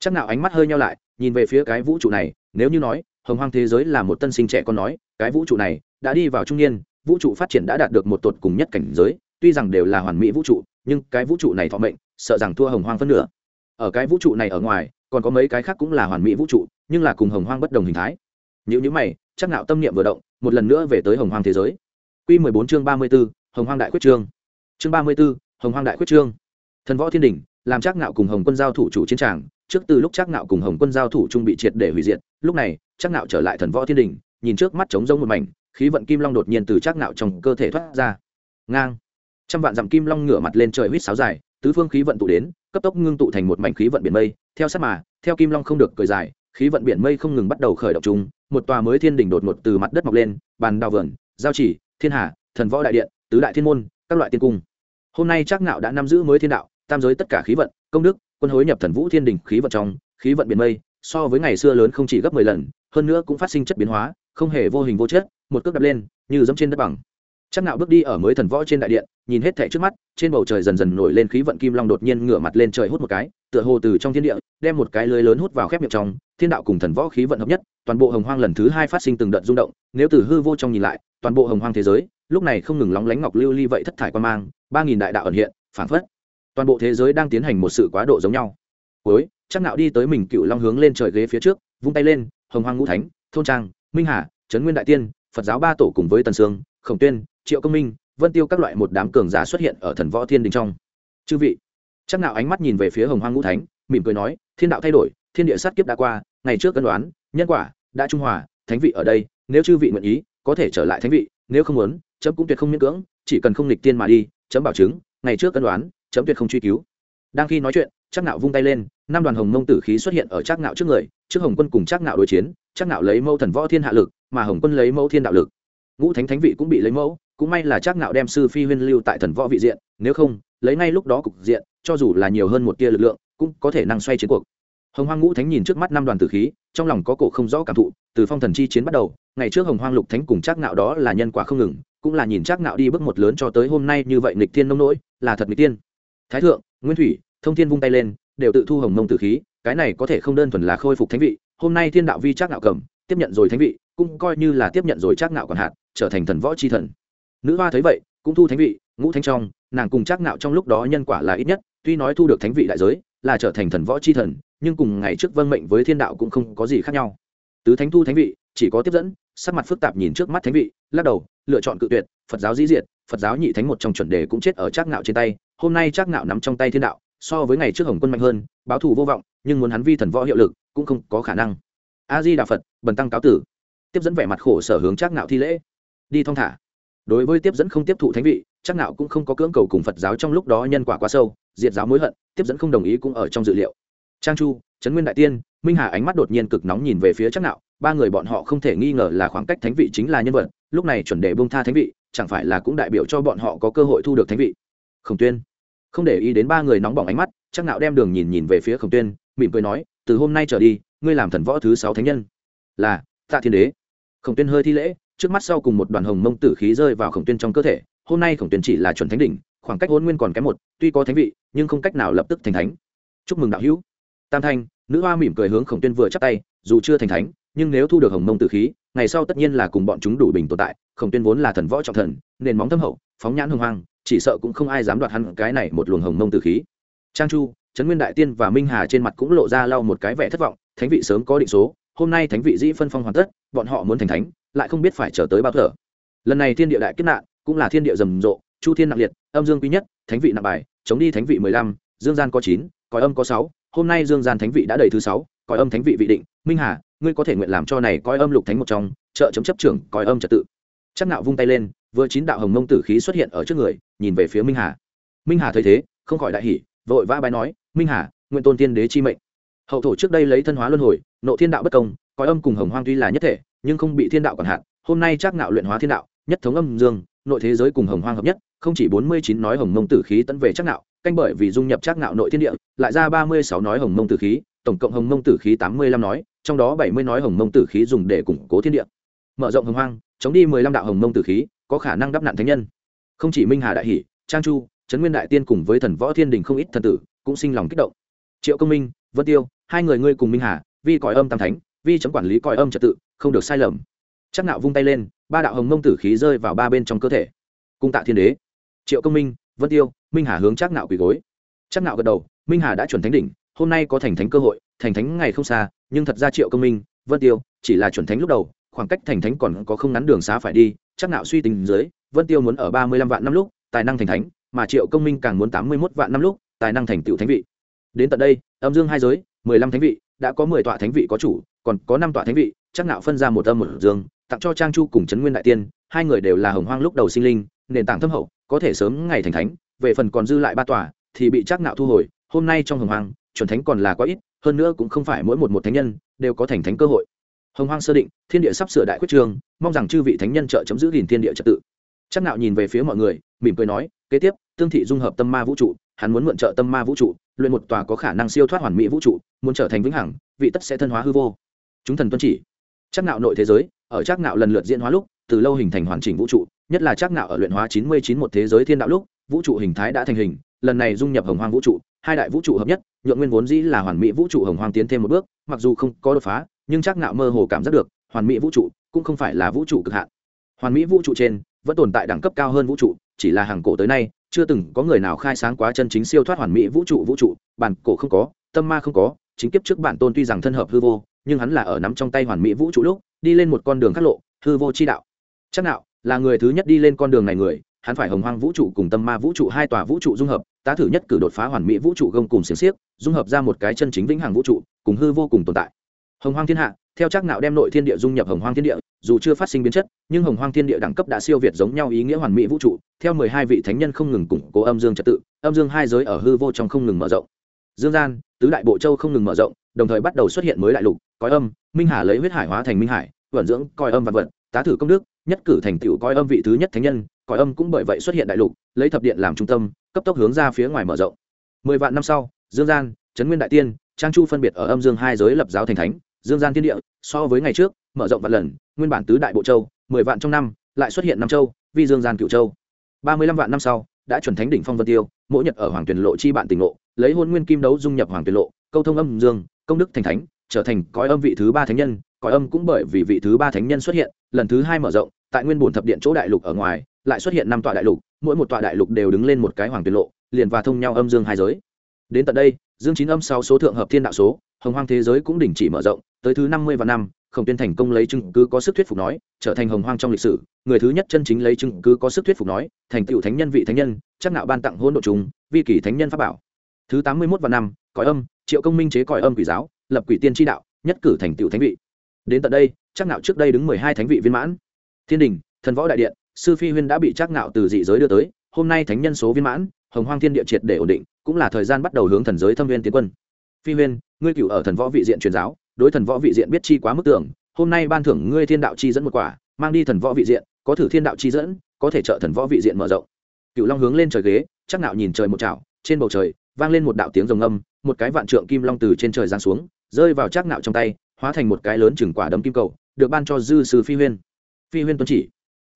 chắc ngạo ánh mắt hơi nhau lại, nhìn về phía cái vũ trụ này, nếu như nói, hồng hoang thế giới là một tân sinh trẻ con nói, cái vũ trụ này đã đi vào trung niên, vũ trụ phát triển đã đạt được một tột cùng nhất cảnh giới tuy rằng đều là hoàn mỹ vũ trụ nhưng cái vũ trụ này thọ mệnh sợ rằng thua hồng hoang phân nửa. Ở cái vũ trụ này ở ngoài còn có mấy cái khác cũng là hoàn mỹ vũ trụ nhưng là cùng hồng hoang bất đồng hình thái. Những những mày chắc nạo tâm niệm vừa động một lần nữa về tới hồng hoang thế giới. Quy 14 chương 34, hồng hoang đại quyết trương. Chương 34, hồng hoang đại quyết trương. Thần võ thiên đỉnh làm chắc nạo cùng hồng quân giao thủ chủ chiến tràng trước từ lúc chắc nạo cùng hồng quân giao thủ trung bị triệt để hủy diệt lúc này chắc nạo trở lại thần võ thiên đỉnh nhìn trước mắt trống rỗng một mảnh khí vận kim long đột nhiên từ chắc nạo trong cơ thể thoát ra. Ngang trăm vạn dặm kim long ngửa mặt lên trời huýt sáo dài, tứ phương khí vận tụ đến, cấp tốc ngưng tụ thành một mảnh khí vận biển mây, theo sát mà, theo kim long không được cười dài, khí vận biển mây không ngừng bắt đầu khởi động chung, một tòa mới thiên đỉnh đột ngột từ mặt đất mọc lên, bàn đào vườn, giao chỉ, thiên hà, thần võ đại điện, tứ đại thiên môn, các loại tiên cung. Hôm nay chắc ngạo đã nắm giữ mới thiên đạo, tam giới tất cả khí vận, công đức, quân hối nhập thần vũ thiên đỉnh khí vận trong, khí vận biển mây, so với ngày xưa lớn không chỉ gấp mười lần, hơn nữa cũng phát sinh chất biến hóa, không hề vô hình vô chất, một cước đập lên, như dẫm trên đất bằng chắc nạo bước đi ở mới thần võ trên đại điện, nhìn hết thảy trước mắt, trên bầu trời dần dần nổi lên khí vận kim long đột nhiên ngửa mặt lên trời hút một cái, tựa hồ từ trong thiên địa, đem một cái lưới lớn hút vào khép miệng trong, thiên đạo cùng thần võ khí vận hợp nhất, toàn bộ hồng hoang lần thứ hai phát sinh từng đợt rung động, nếu từ hư vô trong nhìn lại, toàn bộ hồng hoang thế giới, lúc này không ngừng lóng lánh ngọc lưu ly vậy thất thải quan mang, ba nghìn đại đạo ẩn hiện phản phất, toàn bộ thế giới đang tiến hành một sự quá độ giống nhau. Cuối, chắc nạo đi tới mình cựu long hướng lên trời ghế phía trước, vung tay lên, hồng hoang ngũ thánh, thôn trang, minh hà, trấn nguyên đại tiên, phật giáo ba tổ cùng với tần sương, khổng tuyên triệu công minh, vân tiêu các loại một đám cường giả xuất hiện ở thần võ thiên đình trong. Chư vị, chắc nào ánh mắt nhìn về phía hồng hoang ngũ thánh, mỉm cười nói, thiên đạo thay đổi, thiên địa sát kiếp đã qua, ngày trước cân đoán, nhân quả đã trung hòa, thánh vị ở đây, nếu chư vị nguyện ý, có thể trở lại thánh vị, nếu không muốn, chấm cũng tuyệt không miễn cưỡng, chỉ cần không lịch tiên mà đi, chấm bảo chứng, ngày trước cân đoán, chấm tuyệt không truy cứu. Đang khi nói chuyện, chắc nạo vung tay lên, năm đoàn hồng mông tử khí xuất hiện ở chắc nạo trước người, trước hồng quân cùng chắc nạo đối chiến, chắc nạo lấy mâu thần võ thiên hạ lực, mà hồng quân lấy mâu thiên đạo lực. Ngũ thánh thánh vị cũng bị lấy mẫu cũng may là chắc nạo đem sư phi huyên lưu tại thần võ vị diện, nếu không, lấy ngay lúc đó cục diện, cho dù là nhiều hơn một tia lực lượng, cũng có thể năng xoay chiến cuộc. Hồng hoang ngũ thánh nhìn trước mắt năm đoàn tử khí, trong lòng có cổ không rõ cảm thụ, từ phong thần chi chiến bắt đầu, ngày trước hồng hoang lục thánh cùng chắc nạo đó là nhân quả không ngừng, cũng là nhìn chắc nạo đi bước một lớn cho tới hôm nay như vậy nghịch thiên nông nỗi, là thật nghịch tiên thái thượng, nguyên thủy, thông thiên vung tay lên, đều tự thu hồng mông tử khí, cái này có thể không đơn thuần là khôi phục thánh vị, hôm nay thiên đạo vi chắc nạo cầm, tiếp nhận rồi thánh vị, cũng coi như là tiếp nhận rồi chắc nạo còn hạt trở thành thần võ chi thần nữ hoa thấy vậy, cũng thu thánh vị, ngũ thánh trong, nàng cùng trác ngạo trong lúc đó nhân quả là ít nhất, tuy nói thu được thánh vị đại giới, là trở thành thần võ chi thần, nhưng cùng ngày trước vân mệnh với thiên đạo cũng không có gì khác nhau. Tứ thánh thu thánh vị, chỉ có tiếp dẫn, sắc mặt phức tạp nhìn trước mắt thánh vị, lắc đầu, lựa chọn cự tuyệt, phật giáo dĩ diệt, phật giáo nhị thánh một trong chuẩn đề cũng chết ở trác ngạo trên tay, hôm nay trác ngạo nắm trong tay thiên đạo, so với ngày trước hồng quân mạnh hơn, báo thù vô vọng, nhưng muốn hắn vi thần võ hiệu lực, cũng không có khả năng. A di đà phật, bần tăng cáo tử. Tiếp dẫn vẻ mặt khổ sở hướng trác ngạo thi lễ. Đi thong thả đối với tiếp dẫn không tiếp thụ thánh vị, chắc nạo cũng không có cưỡng cầu cùng phật giáo trong lúc đó nhân quả quá sâu, diệt giáo mối hận, tiếp dẫn không đồng ý cũng ở trong dự liệu. Trang chu, trấn nguyên đại tiên, minh hà ánh mắt đột nhiên cực nóng nhìn về phía chắc nạo ba người bọn họ không thể nghi ngờ là khoảng cách thánh vị chính là nhân vật, lúc này chuẩn đề bông tha thánh vị, chẳng phải là cũng đại biểu cho bọn họ có cơ hội thu được thánh vị. Khổng tuyên, không để ý đến ba người nóng bỏng ánh mắt, chắc nạo đem đường nhìn nhìn về phía khổng tuyên, mỉm cười nói, từ hôm nay trở đi, ngươi làm thần võ thứ sáu thánh nhân. Là, tạ thiên đế. Khổng tuyên hơi thi lễ trước mắt sau cùng một đoàn hồng mông tử khí rơi vào khổng tuyên trong cơ thể, hôm nay khổng tuyên chỉ là chuẩn thánh đỉnh, khoảng cách hôn nguyên còn kém một, tuy có thánh vị, nhưng không cách nào lập tức thành thánh. Chúc mừng đạo hữu. Tam thanh, nữ hoa mỉm cười hướng khổng tuyên vừa chắc tay, dù chưa thành thánh, nhưng nếu thu được hồng mông tử khí, ngày sau tất nhiên là cùng bọn chúng đủ bình tồn tại, khổng tuyên vốn là thần võ trọng thần, nền móng thâm hậu, phóng nhãn hưng hoang chỉ sợ cũng không ai dám đoạt hắn cái này một luồng hồng mông tử khí. Trang chu, trấn nguyên đại tiên và minh hà trên mặt cũng lộ ra lau một cái vẻ thất vọng, thánh vị sớm có định số hôm nay thánh vị dĩ phân phong hoàn tất, bọn họ muốn thành thánh, lại không biết phải chờ tới bao giờ. Lần này thiên địa đại kết nạn cũng là thiên địa rầm rộ, chu thiên nặng liệt, âm dương quý nhất, thánh vị nặng bài, chống đi thánh vị mười lăm, dương gian có chín, cõi âm có sáu, hôm nay dương gian thánh vị đã đầy thứ sáu, Cõi âm thánh vị vị định. Minh hà, ngươi có thể nguyện làm cho này coi âm lục thánh một trong, trợ chấm chấp trưởng coi âm trật tự. Chắc nạo vung tay lên, vừa chín đạo hồng mông tử khí xuất hiện ở trước người, nhìn về phía minh hà. Minh hà thấy thế, không khỏi đại hỉ, vội vã bái nói, minh hà, nguyện tôn tiên đế chi mệnh hậu thổ trước đây lấy thân hóa luân hồi, nộ thiên đạo bất công coi âm cùng hồng hoang tuy là nhất thể, nhưng không bị thiên đạo còn hạn, hôm nay chắc nạo luyện hóa thiên đạo, nhất thống âm dương, nội thế giới cùng hồng hoang hợp nhất, không chỉ bốn mươi chín nói hồng mông tử khí tấn về chắc nạo canh bởi vì dung nhập chắc nạo nội thiên địa, lại ra ba mươi sáu nói hồng mông tử khí, tổng cộng hồng mông tử khí tám mươi lăm nói, trong đó bảy mươi nói hồng mông tử khí dùng để củng cố thiên địa. Mở rộng hồng hoang, chống đi mười lăm đạo hồng mông tử khí, có khả năng đắp nạn thánh nhân. Không chỉ minh hà đại hỷ, trang chu, trấn nguyên đại tiên cùng với thần võ thiên đình không ít thần tử cũng sinh lòng kích động. Triệu công minh, vân tiêu hai người ngươi cùng minh hà vi cõi âm tam thánh vi chấm quản lý cõi âm trật tự không được sai lầm chắc nạo vung tay lên ba đạo hồng mông tử khí rơi vào ba bên trong cơ thể cung tạ thiên đế triệu công minh vân tiêu minh hà hướng chắc nạo quỳ gối chắc nạo gật đầu minh hà đã chuẩn thánh đỉnh hôm nay có thành thánh cơ hội thành thánh ngày không xa nhưng thật ra triệu công minh vân tiêu chỉ là chuẩn thánh lúc đầu khoảng cách thành thánh còn có không ngắn đường xá phải đi chắc nạo suy tính dưới vân tiêu muốn ở ba mươi lăm vạn năm lúc tài năng thành thánh mà triệu công minh càng muốn tám mươi 81 vạn năm lúc tài năng thành tựu thánh vị đến tận đây âm dương hai giới mười lăm thánh vị, đã có mười tọa thánh vị có chủ, còn có năm tọa thánh vị, chắc nạo phân ra một âm một dương, tặng cho trang chu cùng trấn nguyên đại tiên, hai người đều là hồng hoang lúc đầu sinh linh, nền tảng thâm hậu, có thể sớm ngày thành thánh, về phần còn dư lại ba tòa thì bị chắc nạo thu hồi, hôm nay trong hồng hoang, chuẩn thánh còn là quá ít, hơn nữa cũng không phải mỗi một một thánh nhân, đều có thành thánh cơ hội. Hồng hoang sơ định, thiên địa sắp sửa đại quyết trường, mong rằng chư vị thánh nhân trợ chấm giữ gìn thiên địa trật tự. Chắc nạo nhìn về phía mọi người, mỉm cười nói, kế tiếp, tương thị dung hợp tâm ma vũ trụ hắn muốn mượn trợ tâm ma vũ trụ, luyện một tòa có khả năng siêu thoát hoàn mỹ vũ trụ, muốn trở thành vĩnh hằng, vị tất sẽ thân hóa hư vô. Chúng thần tuân chỉ. Chắc nạo nội thế giới, ở chắc nạo lần lượt diễn hóa lúc, từ lâu hình thành hoàn chỉnh vũ trụ, nhất là chắc nạo ở luyện hóa chín mươi chín một thế giới thiên đạo lúc, vũ trụ hình thái đã thành hình, lần này dung nhập hồng hoang vũ trụ, hai đại vũ trụ hợp nhất, nhượng nguyên vốn dĩ là hoàn mỹ vũ trụ hồng hoang tiến thêm một bước, mặc dù không có đột phá, nhưng chắc nạo mơ hồ cảm giác được, hoàn mỹ vũ trụ cũng không phải là vũ trụ cực hạn. Hoàn mỹ vũ trụ trên vẫn tồn tại đẳng cấp cao hơn vũ trụ chỉ là hàng cổ tới nay, chưa từng có người nào khai sáng quá chân chính siêu thoát hoàn mỹ vũ trụ vũ trụ, bản cổ không có, tâm ma không có, chính kiếp trước bản tôn tuy rằng thân hợp hư vô, nhưng hắn là ở nắm trong tay hoàn mỹ vũ trụ lúc, đi lên một con đường khắc lộ, hư vô chi đạo. Chắc nào là người thứ nhất đi lên con đường này người, hắn phải hồng hoang vũ trụ cùng tâm ma vũ trụ hai tòa vũ trụ dung hợp, tá thử nhất cử đột phá hoàn mỹ vũ trụ gông cùng xiềng xiếc, dung hợp ra một cái chân chính vĩnh hằng vũ trụ, cùng hư vô cùng tồn tại. Hồng hoang thiên hạ theo chắc nạo đem nội thiên địa dung nhập hồng hoang thiên địa, dù chưa phát sinh biến chất, nhưng hồng hoang thiên địa đẳng cấp đã siêu việt giống nhau ý nghĩa hoàn mỹ vũ trụ, theo mười hai vị thánh nhân không ngừng củng cố âm dương trật tự, âm dương hai giới ở hư vô trong không ngừng mở rộng. Dương gian, tứ đại bộ châu không ngừng mở rộng, đồng thời bắt đầu xuất hiện mới đại lục coi âm, minh hà lấy huyết hải hóa thành minh hải, vận dưỡng coi âm vật vật tá thử công đức, nhất cử thành tựu coi âm vị thứ nhất thánh nhân coi âm cũng bởi vậy xuất hiện đại lục, lấy thập điện làm trung tâm, cấp tốc hướng ra phía ngoài mở rộng. Mười vạn năm sau, dương gian, trấn nguyên đại tiên, trang chu phân biệt ở âm dương hai giới lập giáo thành thánh dương gian thiên địa, so với ngày trước, mở rộng vạn lần, nguyên bản tứ đại bộ châu, mười vạn trong năm, lại xuất hiện năm châu, vi dương gian cựu châu. Ba mươi lăm vạn năm sau, đã chuẩn thánh đỉnh phong vân tiêu, mỗi nhật ở hoàng tuyển lộ chi bạn tỉnh lộ, lấy hôn nguyên kim đấu dung nhập hoàng tuyển lộ, câu thông âm dương, công đức thành thánh, trở thành cõi âm vị thứ ba thánh nhân, cõi âm cũng bởi vì vị thứ ba thánh nhân xuất hiện, lần thứ hai mở rộng, tại nguyên bổn thập điện chỗ đại lục ở ngoài, lại xuất hiện năm tọa đại lục, mỗi một tọa đại lục đều đứng lên một cái hoàng tuyển lộ, liền và thông nhau âm dương hai giới. Đến tận đây, dương chín âm sáu số thượng hợp thiên đạo số hồng hoang thế giới cũng đình chỉ mở rộng, tới thứ năm mươi và năm, khổng tuyên thành công lấy chứng cứ có sức thuyết phục nói, trở thành hồng hoang trong lịch sử, người thứ nhất chân chính lấy chứng cứ có sức thuyết phục nói, thành tựu thánh nhân vị thánh nhân, chắc nạo ban tặng hôn độ chúng, vi kỷ thánh nhân pháp bảo. Thứ tám mươi mốt và năm, cõi âm, triệu công minh chế cõi âm quỷ giáo, lập quỷ tiên tri đạo, nhất cử thành tựu thánh vị. Đến tận đây, chắc nạo trước đây đứng mười hai thánh vị viên mãn. Thiên đình, thần võ đại điện, sư phi huyên đã bị chắc nạo từ dị giới đưa tới, hôm nay thánh nhân số viên mãn, hồng hoang thiên địa triệt để ổn định, cũng là thời gian bắt đầu hướng thần giới thâm viên tiến quân phi huyên, ngươi cựu ở thần võ vị diện truyền giáo, đối thần võ vị diện biết chi quá mức tưởng, hôm nay ban thưởng ngươi thiên đạo chi dẫn một quả, mang đi thần võ vị diện, có thử thiên đạo chi dẫn, có thể trợ thần võ vị diện mở rộng. Cựu long hướng lên trời ghế, chắc nạo nhìn trời một chảo, trên bầu trời, vang lên một đạo tiếng rồng âm, một cái vạn trượng kim long từ trên trời giáng xuống, rơi vào chắc nạo trong tay, hóa thành một cái lớn chừng quả đấm kim cầu, được ban cho dư sư phi huyên. Phi huyên tuân chỉ.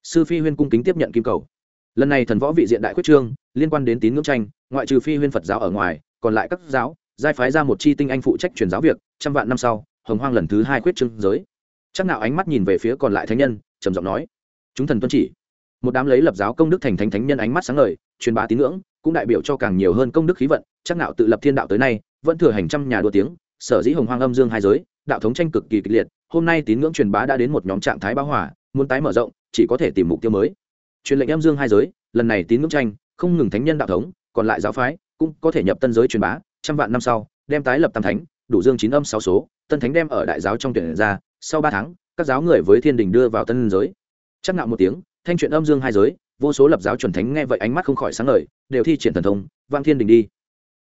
Sư phi huyên cung kính tiếp nhận kim cầu. Lần này thần võ vị diện đại quyết trương, liên quan đến tín ngưỡng tranh, ngoại trừ phi huyên phật giáo ở ngoài, còn lại các giáo giai phái ra một chi tinh anh phụ trách truyền giáo việc, trăm vạn năm sau, hồng hoang lần thứ hai quyết trương giới. Chắc nào ánh mắt nhìn về phía còn lại thánh nhân, trầm giọng nói, chúng thần tuân chỉ. Một đám lấy lập giáo công đức thành thánh thánh nhân ánh mắt sáng ngời, truyền bá tín ngưỡng, cũng đại biểu cho càng nhiều hơn công đức khí vận, chắc nào tự lập thiên đạo tới nay, vẫn thừa hành trăm nhà đua tiếng, sở dĩ hồng hoang âm dương hai giới, đạo thống tranh cực kỳ kịch liệt, hôm nay tín ngưỡng truyền bá đã đến một nhóm trạng thái bão hỏa muốn tái mở rộng, chỉ có thể tìm mục tiêu mới. Truyền lệnh âm dương hai giới, lần này tín ngưỡng tranh, không ngừng thánh nhân đạo thống, còn lại giáo phái cũng có thể nhập tân giới truyền bá trăm vạn năm sau, đem tái lập tam thánh, đủ dương chín âm sáu số, tân thánh đem ở đại giáo trong tuyển ra, sau ba tháng, các giáo người với thiên đình đưa vào tân giới. Chắc ngạo một tiếng, thanh chuyện âm dương hai giới, vô số lập giáo chuẩn thánh nghe vậy ánh mắt không khỏi sáng ngời, đều thi triển thần thông, vang thiên đình đi.